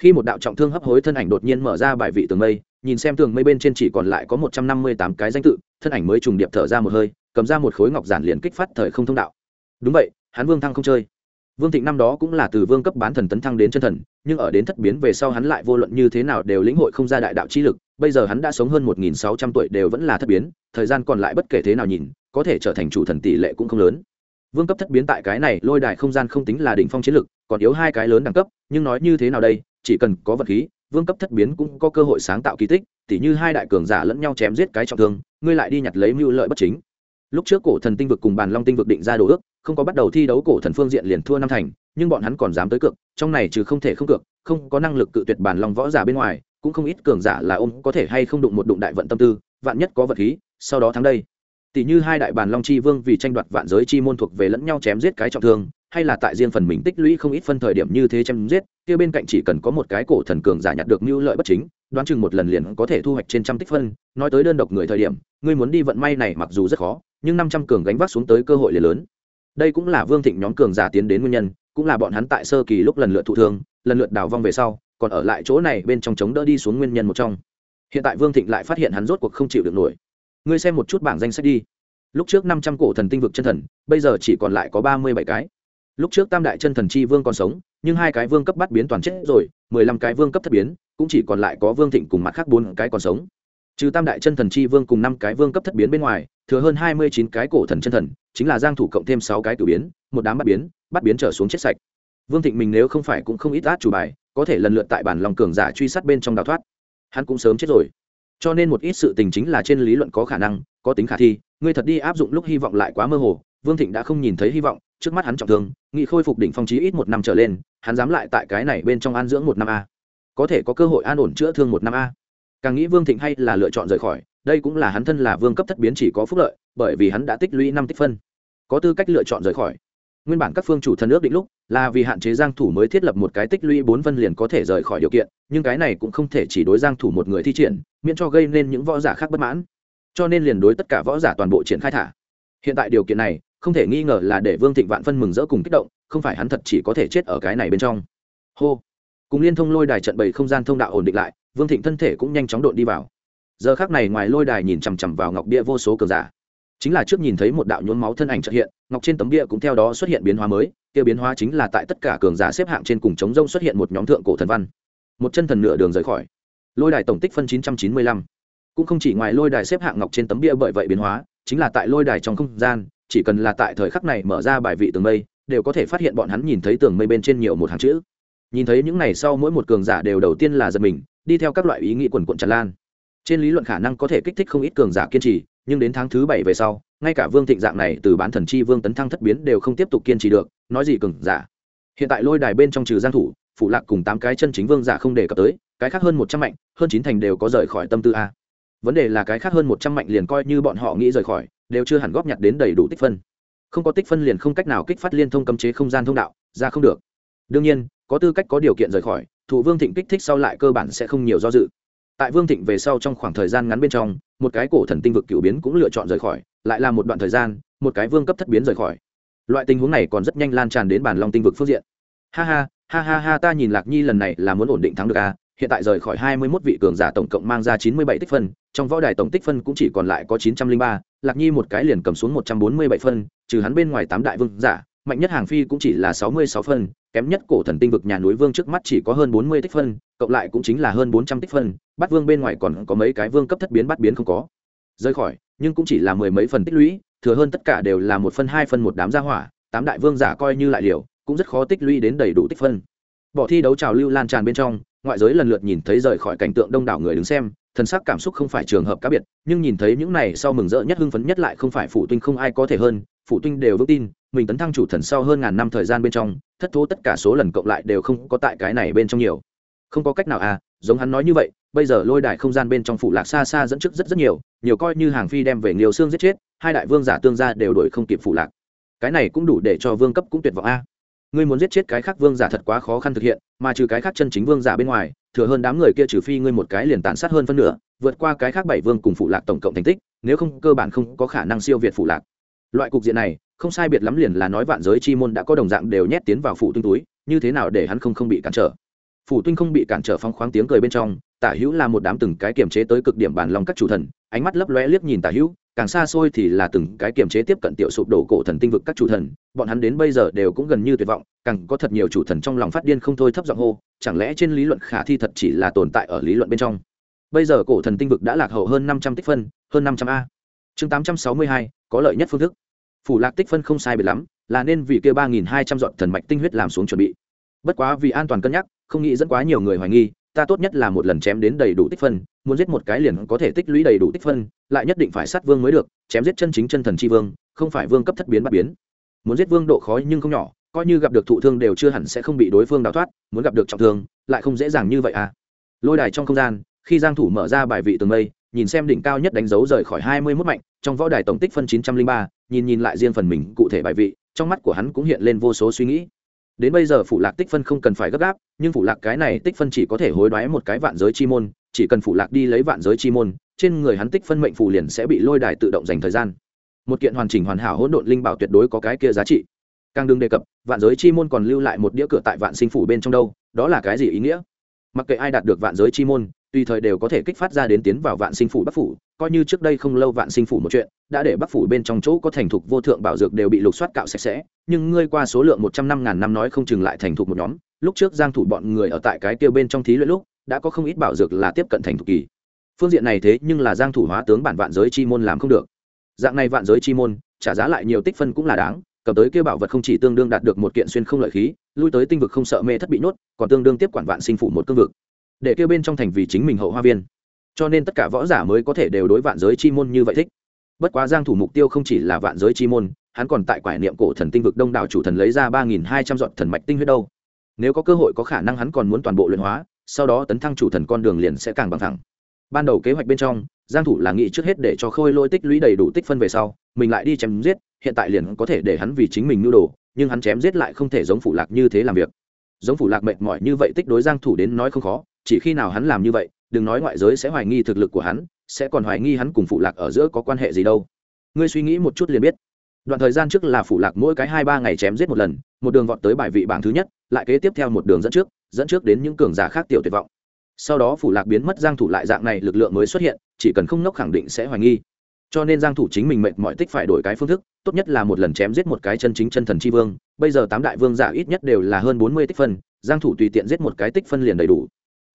Khi một đạo trọng thương hấp hối thân ảnh đột nhiên mở ra bài vị tường mây, nhìn xem tường mây bên trên chỉ còn lại có một trăm năm mươi tám cái danh tự, thân ảnh mới trùng điệp thở ra một hơi, cầm ra một khối ngọc giản liền kích phát thời không thông đạo. Đúng vậy, hắn vương thăng không chơi. Vương thịnh năm đó cũng là từ vương cấp bán thần tấn thăng đến chân thần, nhưng ở đến thất biến về sau hắn lại vô luận như thế nào đều lĩnh hội không ra đại đạo chi lực bây giờ hắn đã sống hơn một nghìn sáu trăm tuổi đều vẫn là thất biến, thời gian còn lại bất kể thế nào nhìn, có thể trở thành chủ thần tỷ lệ cũng không lớn. Vương cấp thất biến tại cái này lôi đài không gian không tính là đỉnh phong chiến lực còn yếu hai cái lớn đẳng cấp, nhưng nói như thế nào đây, chỉ cần có vật khí, vương cấp thất biến cũng có cơ hội sáng tạo kỳ tích, tỉ như hai đại cường giả lẫn nhau chém giết cái trọng thương, ngươi lại đi nhặt lấy mưu lợi bất chính. Lúc trước cổ thần tinh vực cùng bàn long tinh vực định ra đồ ước, không có bắt đầu thi đấu cổ thần phương diện liền thua năm thành, nhưng bọn hắn còn dám tới cược, trong này trừ không thể không cược, không có năng lực cự tuyệt bàn long võ giả bên ngoài cũng không ít cường giả là ôm có thể hay không đụng một đụng đại vận tâm tư, vạn nhất có vật khí, sau đó thắng đây. Tỷ như hai đại bàn long chi vương vì tranh đoạt vạn giới chi môn thuộc về lẫn nhau chém giết cái trọng thương, hay là tại riêng phần mình tích lũy không ít phân thời điểm như thế chém giết, kia bên cạnh chỉ cần có một cái cổ thần cường giả nhặt được mưu lợi bất chính, đoán chừng một lần liền có thể thu hoạch trên trăm tích phân. Nói tới đơn độc người thời điểm, ngươi muốn đi vận may này mặc dù rất khó, nhưng năm trăm cường gánh vác xuống tới cơ hội liền lớn. Đây cũng là vương thịnh nhóm cường giả tiến đến nguyên nhân, cũng là bọn hắn tại sơ kỳ lúc lần lượt thụ thương, lần lượt đào vong về sau còn ở lại chỗ này bên trong chống đỡ đi xuống nguyên nhân một trong. Hiện tại vương thịnh lại phát hiện hắn rốt cuộc không chịu được nổi. Ngươi xem một chút bảng danh sách đi. Lúc trước năm trăm cổ thần tinh vực chân thần, bây giờ chỉ còn lại có ba mươi bảy cái. Lúc trước tam đại chân thần chi vương còn sống, nhưng hai cái vương cấp bắt biến toàn chết rồi, mười lăm cái vương cấp thất biến, cũng chỉ còn lại có vương thịnh cùng mặt khác bốn cái còn sống. Trừ tam đại chân thần chi vương cùng năm cái vương cấp thất biến bên ngoài, thừa hơn hai mươi chín cái cổ thần chân thần, chính là giang thủ cộng thêm sáu cái cử biến, một đám bắt biến bắt biến trở xuống chết sạch. Vương thịnh mình nếu không phải cũng không ít át chủ bài có thể lần lượt tại bản lòng cường giả truy sát bên trong đào thoát. Hắn cũng sớm chết rồi. Cho nên một ít sự tình chính là trên lý luận có khả năng, có tính khả thi, ngươi thật đi áp dụng lúc hy vọng lại quá mơ hồ, vương thịnh đã không nhìn thấy hy vọng, trước mắt hắn trọng thương, nghị khôi phục đỉnh phong trí ít một năm trở lên, hắn dám lại tại cái này bên trong an dưỡng một năm a. Có thể có cơ hội an ổn chữa thương một năm a. Càng nghĩ vương thịnh hay là lựa chọn rời khỏi, đây cũng là hắn thân là vương cấp thất biến chỉ có phúc lợi, bởi vì hắn đã tích lũy năm tích phân. Có tư cách lựa chọn rời khỏi. Nguyên bản các phương chủ thần ước định lúc là vì hạn chế giang thủ mới thiết lập một cái tích lũy bốn phân liền có thể rời khỏi điều kiện, nhưng cái này cũng không thể chỉ đối giang thủ một người thi triển, miễn cho gây nên những võ giả khác bất mãn. Cho nên liền đối tất cả võ giả toàn bộ triển khai thả. Hiện tại điều kiện này, không thể nghi ngờ là để vương thịnh vạn phân mừng rỡ cùng kích động, không phải hắn thật chỉ có thể chết ở cái này bên trong. Hô. Cùng liên thông lôi đài trận bảy không gian thông đạo ổn định lại, vương thịnh thân thể cũng nhanh chóng đột đi vào. Giờ khác này ngoài lôi đài nhìn chằm chằm vào ngọc bia vô số cường giả chính là trước nhìn thấy một đạo nhuốm máu thân ảnh trợ hiện, ngọc trên tấm bia cũng theo đó xuất hiện biến hóa mới, kia biến hóa chính là tại tất cả cường giả xếp hạng trên cùng chống rông xuất hiện một nhóm thượng cổ thần văn. Một chân thần nửa đường rời khỏi. Lôi đài tổng tích phân chín trăm chín mươi lăm. Cũng không chỉ ngoài lôi đài xếp hạng ngọc trên tấm bia bởi vậy biến hóa, chính là tại lôi đài trong không gian, chỉ cần là tại thời khắc này mở ra bài vị tường mây, đều có thể phát hiện bọn hắn nhìn thấy tường mây bên trên nhiều một hàng chữ. Nhìn thấy những này sau mỗi một cường giả đều đầu tiên là giật mình, đi theo các loại ý nghĩ quần quận tràn lan. Trên lý luận khả năng có thể kích thích không ít cường giả kiên trì nhưng đến tháng thứ bảy về sau, ngay cả vương thịnh dạng này từ bán thần chi vương tấn thăng thất biến đều không tiếp tục kiên trì được, nói gì cừng giả. Hiện tại lôi đài bên trong trừ giang thủ, phụ lạc cùng tám cái chân chính vương giả không đề cập tới, cái khác hơn một trăm mạnh, hơn chín thành đều có rời khỏi tâm tư a. Vấn đề là cái khác hơn một trăm mạnh liền coi như bọn họ nghĩ rời khỏi, đều chưa hẳn góp nhặt đến đầy đủ tích phân. Không có tích phân liền không cách nào kích phát liên thông cấm chế không gian thông đạo, ra không được. Đương nhiên, có tư cách có điều kiện rời khỏi, thủ vương thịnh kích thích sau lại cơ bản sẽ không nhiều do dự. Tại vương thịnh về sau trong khoảng thời gian ngắn bên trong một cái cổ thần tinh vực cựu biến cũng lựa chọn rời khỏi, lại là một đoạn thời gian, một cái vương cấp thất biến rời khỏi. Loại tình huống này còn rất nhanh lan tràn đến bản long tinh vực phương diện. Ha ha ha ha ha, ta nhìn lạc nhi lần này là muốn ổn định thắng được à hiện tại rời khỏi hai mươi 21 vị cường giả tổng cộng mang ra chín mươi bảy tích phân, trong võ đài tổng tích phân cũng chỉ còn lại có chín trăm linh ba, lạc nhi một cái liền cầm xuống một trăm bốn mươi bảy phân, trừ hắn bên ngoài tám đại vương giả, mạnh nhất hàng phi cũng chỉ là sáu mươi sáu phân, kém nhất cổ thần tinh vực nhà núi vương trước mắt chỉ có hơn bốn mươi tích phân, cộng lại cũng chính là hơn bốn trăm tích phân bắt vương bên ngoài còn có mấy cái vương cấp thất biến bắt biến không có. Rời khỏi, nhưng cũng chỉ là mười mấy phần tích lũy, thừa hơn tất cả đều là một phân, hai phân một đám gia hỏa, tám đại vương giả coi như lại liều, cũng rất khó tích lũy đến đầy đủ tích phân. Bỏ thi đấu trào lưu lan tràn bên trong, ngoại giới lần lượt nhìn thấy rời khỏi cảnh tượng đông đảo người đứng xem, thần sắc cảm xúc không phải trường hợp cá biệt, nhưng nhìn thấy những này sau mừng rỡ nhất hưng phấn nhất lại không phải phụ tinh không ai có thể hơn phụ tinh đều vững tin, mình tấn thăng chủ thần sau hơn ngàn năm thời gian bên trong, thất thố tất cả số lần cộng lại đều không có tại cái này bên trong nhiều. Không có cách nào à giống hắn nói như vậy bây giờ lôi đài không gian bên trong phụ lạc xa xa dẫn trước rất rất nhiều nhiều coi như hàng phi đem về nhiều xương giết chết, hai đại vương giả tương gia đều đổi không kịp phụ lạc. Cái này cũng đủ để cho vương cấp cũng tuyệt vọng a. Ngươi muốn giết chết cái khác vương giả thật quá khó khăn thực hiện, mà trừ cái khác chân chính vương giả bên ngoài, thừa hơn đám người kia trừ phi ngươi một cái liền tàn sát hơn phân nửa, vượt qua cái khác bảy vương cùng phụ lạc tổng cộng thành tích, nếu không cơ bản không có khả năng siêu việt phụ lạc. Loại cục diện này, không sai biệt lắm liền là nói vạn giới chi môn đã có đồng dạng đều nhét tiến vào phụ tinh túi, như thế nào để hắn không không bị cản trở? Phủ tinh không bị cản trở phong khoáng tiếng cười bên trong tả hữu là một đám từng cái kiềm chế tới cực điểm bản lòng các chủ thần, ánh mắt lấp lóe liếc nhìn tả hữu, càng xa xôi thì là từng cái kiềm chế tiếp cận tiểu sụp đổ cổ thần tinh vực các chủ thần, bọn hắn đến bây giờ đều cũng gần như tuyệt vọng, càng có thật nhiều chủ thần trong lòng phát điên không thôi thấp giọng hô, chẳng lẽ trên lý luận khả thi thật chỉ là tồn tại ở lý luận bên trong? Bây giờ cổ thần tinh vực đã lạc hậu hơn năm trăm tích phân, hơn năm trăm a. Chương tám trăm sáu mươi hai, có lợi nhất phương thức. Phủ lạc tích phân không sai biệt lắm, là nên vì kia ba nghìn hai trăm dọn thần mạch tinh huyết làm xuống chuẩn bị. Bất quá vì an toàn cân nhắc, không nghĩ dẫn quá nhiều người hoài nghi ta tốt nhất là một lần chém đến đầy đủ tích phân, muốn giết một cái liền có thể tích lũy đầy đủ tích phân, lại nhất định phải sát vương mới được, chém giết chân chính chân thần c vương, không phải vương cấp thất biến bắt biến. Muốn giết vương độ khó nhưng không nhỏ, coi như gặp được thụ thương đều chưa hẳn sẽ không bị đối phương đào thoát, muốn gặp được trọng thương, lại không dễ dàng như vậy à. Lôi đài trong không gian, khi giang thủ mở ra bài vị tường mây, nhìn xem đỉnh cao nhất đánh dấu rời khỏi hai mươi 21 mạnh, trong võ đài tổng tích phân chín trăm linh ba, nhìn nhìn lại riêng phần mình cụ thể bài vị, trong mắt của hắn cũng hiện lên vô số suy nghĩ đến bây giờ phụ lạc tích phân không cần phải gấp gáp, nhưng phụ lạc cái này tích phân chỉ có thể hối đoái một cái vạn giới chi môn, chỉ cần phụ lạc đi lấy vạn giới chi môn, trên người hắn tích phân mệnh phủ liền sẽ bị lôi đài tự động dành thời gian. Một kiện hoàn chỉnh hoàn hảo hỗn độn linh bảo tuyệt đối có cái kia giá trị. Càng đừng đề cập, vạn giới chi môn còn lưu lại một đĩa cửa tại vạn sinh phủ bên trong đâu, đó là cái gì ý nghĩa? Mặc kệ ai đạt được vạn giới chi môn, tùy thời đều có thể kích phát ra đến tiến vào vạn sinh phủ bắc phủ coi như trước đây không lâu vạn sinh phủ một chuyện, đã để bắc phủ bên trong chỗ có thành thục vô thượng bảo dược đều bị lục soát cạo sạch sẽ, nhưng ngươi qua số lượng một trăm năm ngàn năm nói không chừng lại thành thục một nhóm. Lúc trước giang thủ bọn người ở tại cái tiêu bên trong thí luyện lúc, đã có không ít bảo dược là tiếp cận thành thục kỳ. Phương diện này thế nhưng là giang thủ hóa tướng bản vạn giới chi môn làm không được. Dạng này vạn giới chi môn, trả giá lại nhiều tích phân cũng là đáng, cầm tới kia bảo vật không chỉ tương đương đạt được một kiện xuyên không lợi khí, lui tới tinh vực không sợ mê thất bị nhốt, còn tương đương tiếp quản vạn sinh phủ một cương vực. Để kia bên trong thành vì chính mình hậu hoa viên cho nên tất cả võ giả mới có thể đều đối vạn giới chi môn như vậy thích. Bất quá giang thủ mục tiêu không chỉ là vạn giới chi môn, hắn còn tại quải niệm cổ thần tinh vực đông đảo chủ thần lấy ra ba nghìn hai trăm dọn thần mạch tinh huyết đâu. Nếu có cơ hội có khả năng hắn còn muốn toàn bộ luyện hóa, sau đó tấn thăng chủ thần con đường liền sẽ càng bằng thẳng. Ban đầu kế hoạch bên trong, giang thủ là nghĩ trước hết để cho khôi lôi tích lũy đầy đủ tích phân về sau, mình lại đi chém giết, hiện tại liền có thể để hắn vì chính mình nưu đồ, nhưng hắn chém giết lại không thể giống phủ lạc như thế làm việc. Giống phủ lạc mệt mỏi như vậy tích đối giang thủ đến nói không khó, chỉ khi nào hắn làm như vậy đừng nói ngoại giới sẽ hoài nghi thực lực của hắn, sẽ còn hoài nghi hắn cùng phụ lạc ở giữa có quan hệ gì đâu. Ngươi suy nghĩ một chút liền biết. Đoạn thời gian trước là phụ lạc mỗi cái hai ba ngày chém giết một lần, một đường vọt tới bài vị bảng thứ nhất, lại kế tiếp theo một đường dẫn trước dẫn trước đến những cường giả khác tiểu tuyệt vọng. Sau đó phủ lạc biến mất giang thủ lại dạng này lực lượng mới xuất hiện, chỉ cần không nốc khẳng định sẽ hoài nghi. Cho nên giang thủ chính mình mệt mỏi tích phải đổi cái phương thức, tốt nhất là một lần chém giết một cái chân chính chân thần chi vương, bây giờ tám đại vương giả ít nhất đều là hơn 40 tích phân, giang thủ tùy tiện giết một cái tích phân liền đầy đủ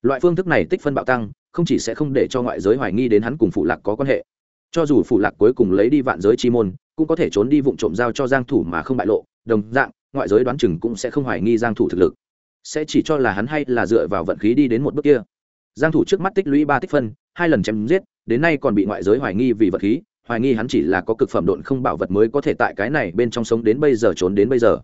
loại phương thức này tích phân bạo tăng, không chỉ sẽ không để cho ngoại giới hoài nghi đến hắn cùng phụ lạc có quan hệ. Cho dù phụ lạc cuối cùng lấy đi vạn giới chi môn, cũng có thể trốn đi vụ trộm giao cho giang thủ mà không bại lộ, đồng dạng, ngoại giới đoán chừng cũng sẽ không hoài nghi giang thủ thực lực. Sẽ chỉ cho là hắn hay là dựa vào vận khí đi đến một bước kia. Giang thủ trước mắt tích lũy ba tích phân, hai lần chém giết, đến nay còn bị ngoại giới hoài nghi vì vận khí, hoài nghi hắn chỉ là có cực phẩm độn không bảo vật mới có thể tại cái này bên trong sống đến bây giờ trốn đến bây giờ.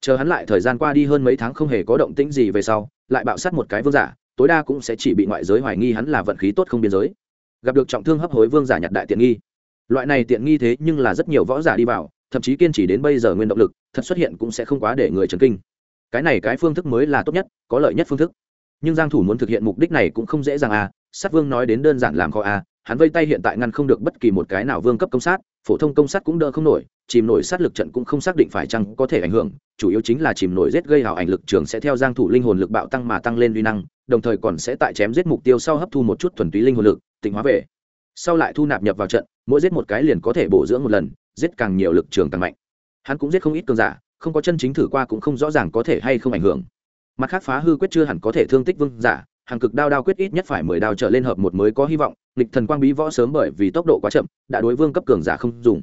Chờ hắn lại thời gian qua đi hơn mấy tháng không hề có động tĩnh gì về sau, lại bạo sát một cái vương giả tối đa cũng sẽ chỉ bị ngoại giới hoài nghi hắn là vận khí tốt không biên giới. Gặp được trọng thương hấp hối vương giả nhặt đại tiện nghi. Loại này tiện nghi thế nhưng là rất nhiều võ giả đi vào, thậm chí kiên trì đến bây giờ nguyên động lực, thật xuất hiện cũng sẽ không quá để người chấn kinh. Cái này cái phương thức mới là tốt nhất, có lợi nhất phương thức. Nhưng giang thủ muốn thực hiện mục đích này cũng không dễ dàng à sát vương nói đến đơn giản làm khó à hắn vây tay hiện tại ngăn không được bất kỳ một cái nào vương cấp công sát phổ thông công sát cũng đỡ không nổi, chìm nổi sát lực trận cũng không xác định phải chăng có thể ảnh hưởng, chủ yếu chính là chìm nổi giết gây hào ảnh lực trường sẽ theo giang thủ linh hồn lực bạo tăng mà tăng lên uy năng, đồng thời còn sẽ tại chém giết mục tiêu sau hấp thu một chút thuần túy linh hồn lực, tịnh hóa về. Sau lại thu nạp nhập vào trận, mỗi giết một cái liền có thể bổ dưỡng một lần, giết càng nhiều lực trường càng mạnh. Hắn cũng giết không ít cường giả, không có chân chính thử qua cũng không rõ ràng có thể hay không ảnh hưởng. Mặt khác phá hư quyết chưa hẳn có thể thương tích vương giả hàng cực đao đao quyết ít nhất phải mười đao trở lên hợp một mới có hy vọng, nghịch thần quang bí võ sớm bởi vì tốc độ quá chậm, đã đối vương cấp cường giả không dùng.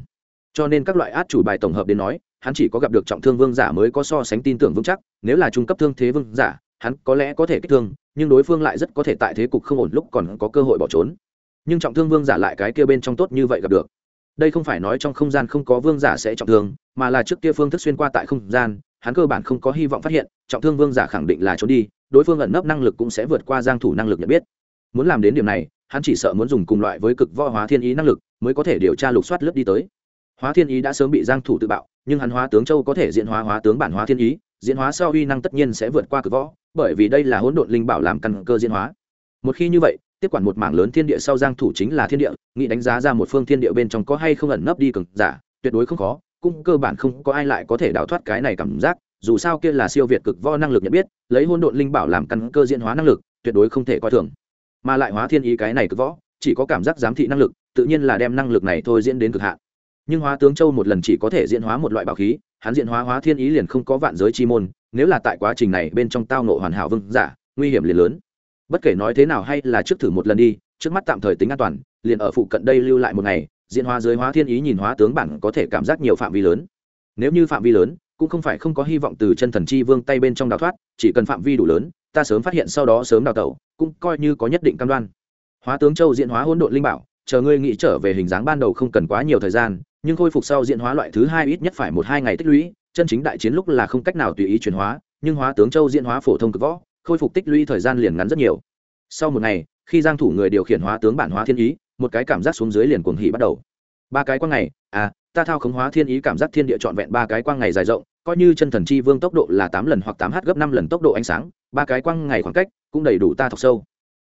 Cho nên các loại át chủ bài tổng hợp đến nói, hắn chỉ có gặp được trọng thương vương giả mới có so sánh tin tưởng vững chắc, nếu là trung cấp thương thế vương giả, hắn có lẽ có thể kích thương, nhưng đối phương lại rất có thể tại thế cục không ổn lúc còn có cơ hội bỏ trốn. Nhưng trọng thương vương giả lại cái kia bên trong tốt như vậy gặp được. Đây không phải nói trong không gian không có vương giả sẽ trọng thương, mà là trước kia phương thức xuyên qua tại không gian, hắn cơ bản không có hy vọng phát hiện, trọng thương vương giả khẳng định là trốn đi đối phương ẩn nấp năng lực cũng sẽ vượt qua giang thủ năng lực nhận biết. Muốn làm đến điểm này, hắn chỉ sợ muốn dùng cùng loại với cực võ hóa thiên ý năng lực mới có thể điều tra lục soát lướt đi tới. Hóa thiên ý đã sớm bị giang thủ tự bạo, nhưng hắn hóa tướng châu có thể diễn hóa hóa tướng bản hóa thiên ý, diễn hóa sau uy năng tất nhiên sẽ vượt qua cực võ, bởi vì đây là hỗn độn linh bảo làm căn cơ diễn hóa. Một khi như vậy, tiếp quản một mảng lớn thiên địa sau giang thủ chính là thiên địa, nghĩ đánh giá ra một phương thiên địa bên trong có hay không ẩn nấp đi cường giả, tuyệt đối không khó, cũng cơ bản không có ai lại có thể đào thoát cái này cảm giác dù sao kia là siêu việt cực võ năng lực nhận biết, lấy hôn độn linh bảo làm căn cơ diễn hóa năng lực, tuyệt đối không thể coi thường. Mà lại hóa thiên ý cái này cực võ, chỉ có cảm giác giám thị năng lực, tự nhiên là đem năng lực này thôi diễn đến cực hạn. Nhưng hóa tướng châu một lần chỉ có thể diễn hóa một loại bảo khí, hắn diễn hóa hóa thiên ý liền không có vạn giới chi môn, nếu là tại quá trình này bên trong tao nộ hoàn hảo vương giả, nguy hiểm liền lớn. Bất kể nói thế nào hay là trước thử một lần đi, trước mắt tạm thời tính an toàn, liền ở phụ cận đây lưu lại một ngày, diễn hóa dưới hóa thiên ý nhìn hóa tướng bản có thể cảm giác nhiều phạm vi lớn. Nếu như phạm vi lớn cũng không phải không có hy vọng từ chân thần chi vương tay bên trong đào thoát, chỉ cần phạm vi đủ lớn, ta sớm phát hiện sau đó sớm đào tẩu, cũng coi như có nhất định cam đoan. Hóa tướng châu diễn hóa hỗn độn linh bảo, chờ ngươi nghĩ trở về hình dáng ban đầu không cần quá nhiều thời gian, nhưng khôi phục sau diễn hóa loại thứ hai ít nhất phải một hai ngày tích lũy, chân chính đại chiến lúc là không cách nào tùy ý chuyển hóa, nhưng hóa tướng châu diễn hóa phổ thông cực võ, khôi phục tích lũy thời gian liền ngắn rất nhiều. Sau một ngày, khi giang thủ người điều khiển hóa tướng bản hóa thiên ý, một cái cảm giác xuống dưới liền cuồng hỉ bắt đầu. Ba cái quan ngày à ta thao khống hóa thiên ý cảm giác thiên địa trọn vẹn ba cái quang ngày dài rộng, coi như chân thần chi vương tốc độ là tám lần hoặc tám h gấp năm lần tốc độ ánh sáng, ba cái quang ngày khoảng cách cũng đầy đủ ta thọc sâu.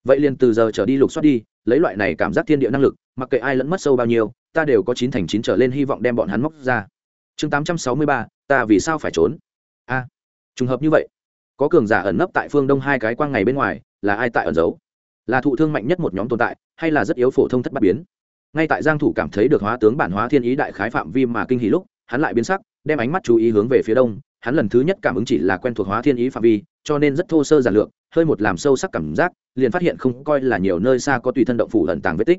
Vậy liền từ giờ trở đi lục soát đi, lấy loại này cảm giác thiên địa năng lực, mặc kệ ai lẫn mất sâu bao nhiêu, ta đều có chín thành chín trở lên hy vọng đem bọn hắn móc ra. Chương tám trăm sáu mươi ba, ta vì sao phải trốn? A, trùng hợp như vậy, có cường giả ẩn nấp tại phương đông hai cái quang ngày bên ngoài, là ai tại ẩn giấu? Là thụ thương mạnh nhất một nhóm tồn tại, hay là rất yếu phổ thông thất bát biến? Ngay tại giang thủ cảm thấy được hóa tướng bản hóa thiên ý đại khái phạm vi mà kinh hỉ lúc, hắn lại biến sắc, đem ánh mắt chú ý hướng về phía đông. Hắn lần thứ nhất cảm ứng chỉ là quen thuộc hóa thiên ý phạm vi, cho nên rất thô sơ giản lược, hơi một làm sâu sắc cảm giác, liền phát hiện không coi là nhiều nơi xa có tùy thân động phủ ẩn tàng vết tích.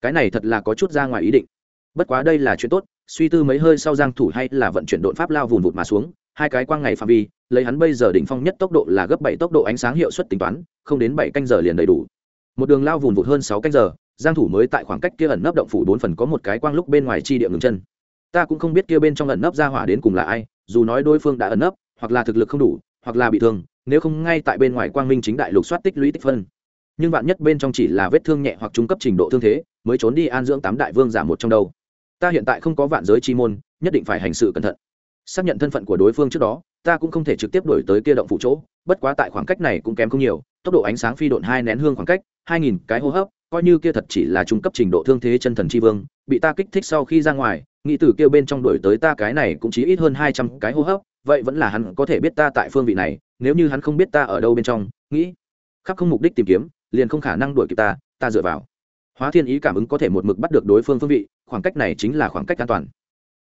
Cái này thật là có chút ra ngoài ý định. Bất quá đây là chuyện tốt, suy tư mấy hơi sau giang thủ hay là vận chuyển độn pháp lao vùn vụt mà xuống, hai cái quang ngày phạm vi, lấy hắn bây giờ đỉnh phong nhất tốc độ là gấp bảy tốc độ ánh sáng hiệu suất tính toán, không đến bảy canh giờ liền đầy đủ. Một đường lao vùn vụt hơn sáu canh giờ giang thủ mới tại khoảng cách kia ẩn nấp động phủ bốn phần có một cái quang lúc bên ngoài chi địa ngừng chân. Ta cũng không biết kia bên trong ẩn nấp ra hỏa đến cùng là ai, dù nói đối phương đã ẩn nấp, hoặc là thực lực không đủ, hoặc là bị thương, nếu không ngay tại bên ngoài quang minh chính đại lục soát tích lũy tích phân. Nhưng vạn nhất bên trong chỉ là vết thương nhẹ hoặc trung cấp trình độ thương thế, mới trốn đi an dưỡng tám đại vương giả một trong đâu. Ta hiện tại không có vạn giới chi môn, nhất định phải hành sự cẩn thận. Xác nhận thân phận của đối phương trước đó, ta cũng không thể trực tiếp đổi tới kia động phủ chỗ, bất quá tại khoảng cách này cũng kém không nhiều, tốc độ ánh sáng phi độn hai nén hương khoảng cách, hai nghìn cái hô hấp coi như kia thật chỉ là trung cấp trình độ thương thế chân thần chi vương, bị ta kích thích sau khi ra ngoài, nghĩ từ kia bên trong đuổi tới ta cái này cũng chỉ ít hơn hai trăm cái hô hấp, vậy vẫn là hắn có thể biết ta tại phương vị này, nếu như hắn không biết ta ở đâu bên trong, nghĩ, khắp không mục đích tìm kiếm, liền không khả năng đuổi kịp ta ta dựa vào. Hóa thiên ý cảm ứng có thể một mực bắt được đối phương phương vị, khoảng cách này chính là khoảng cách an toàn.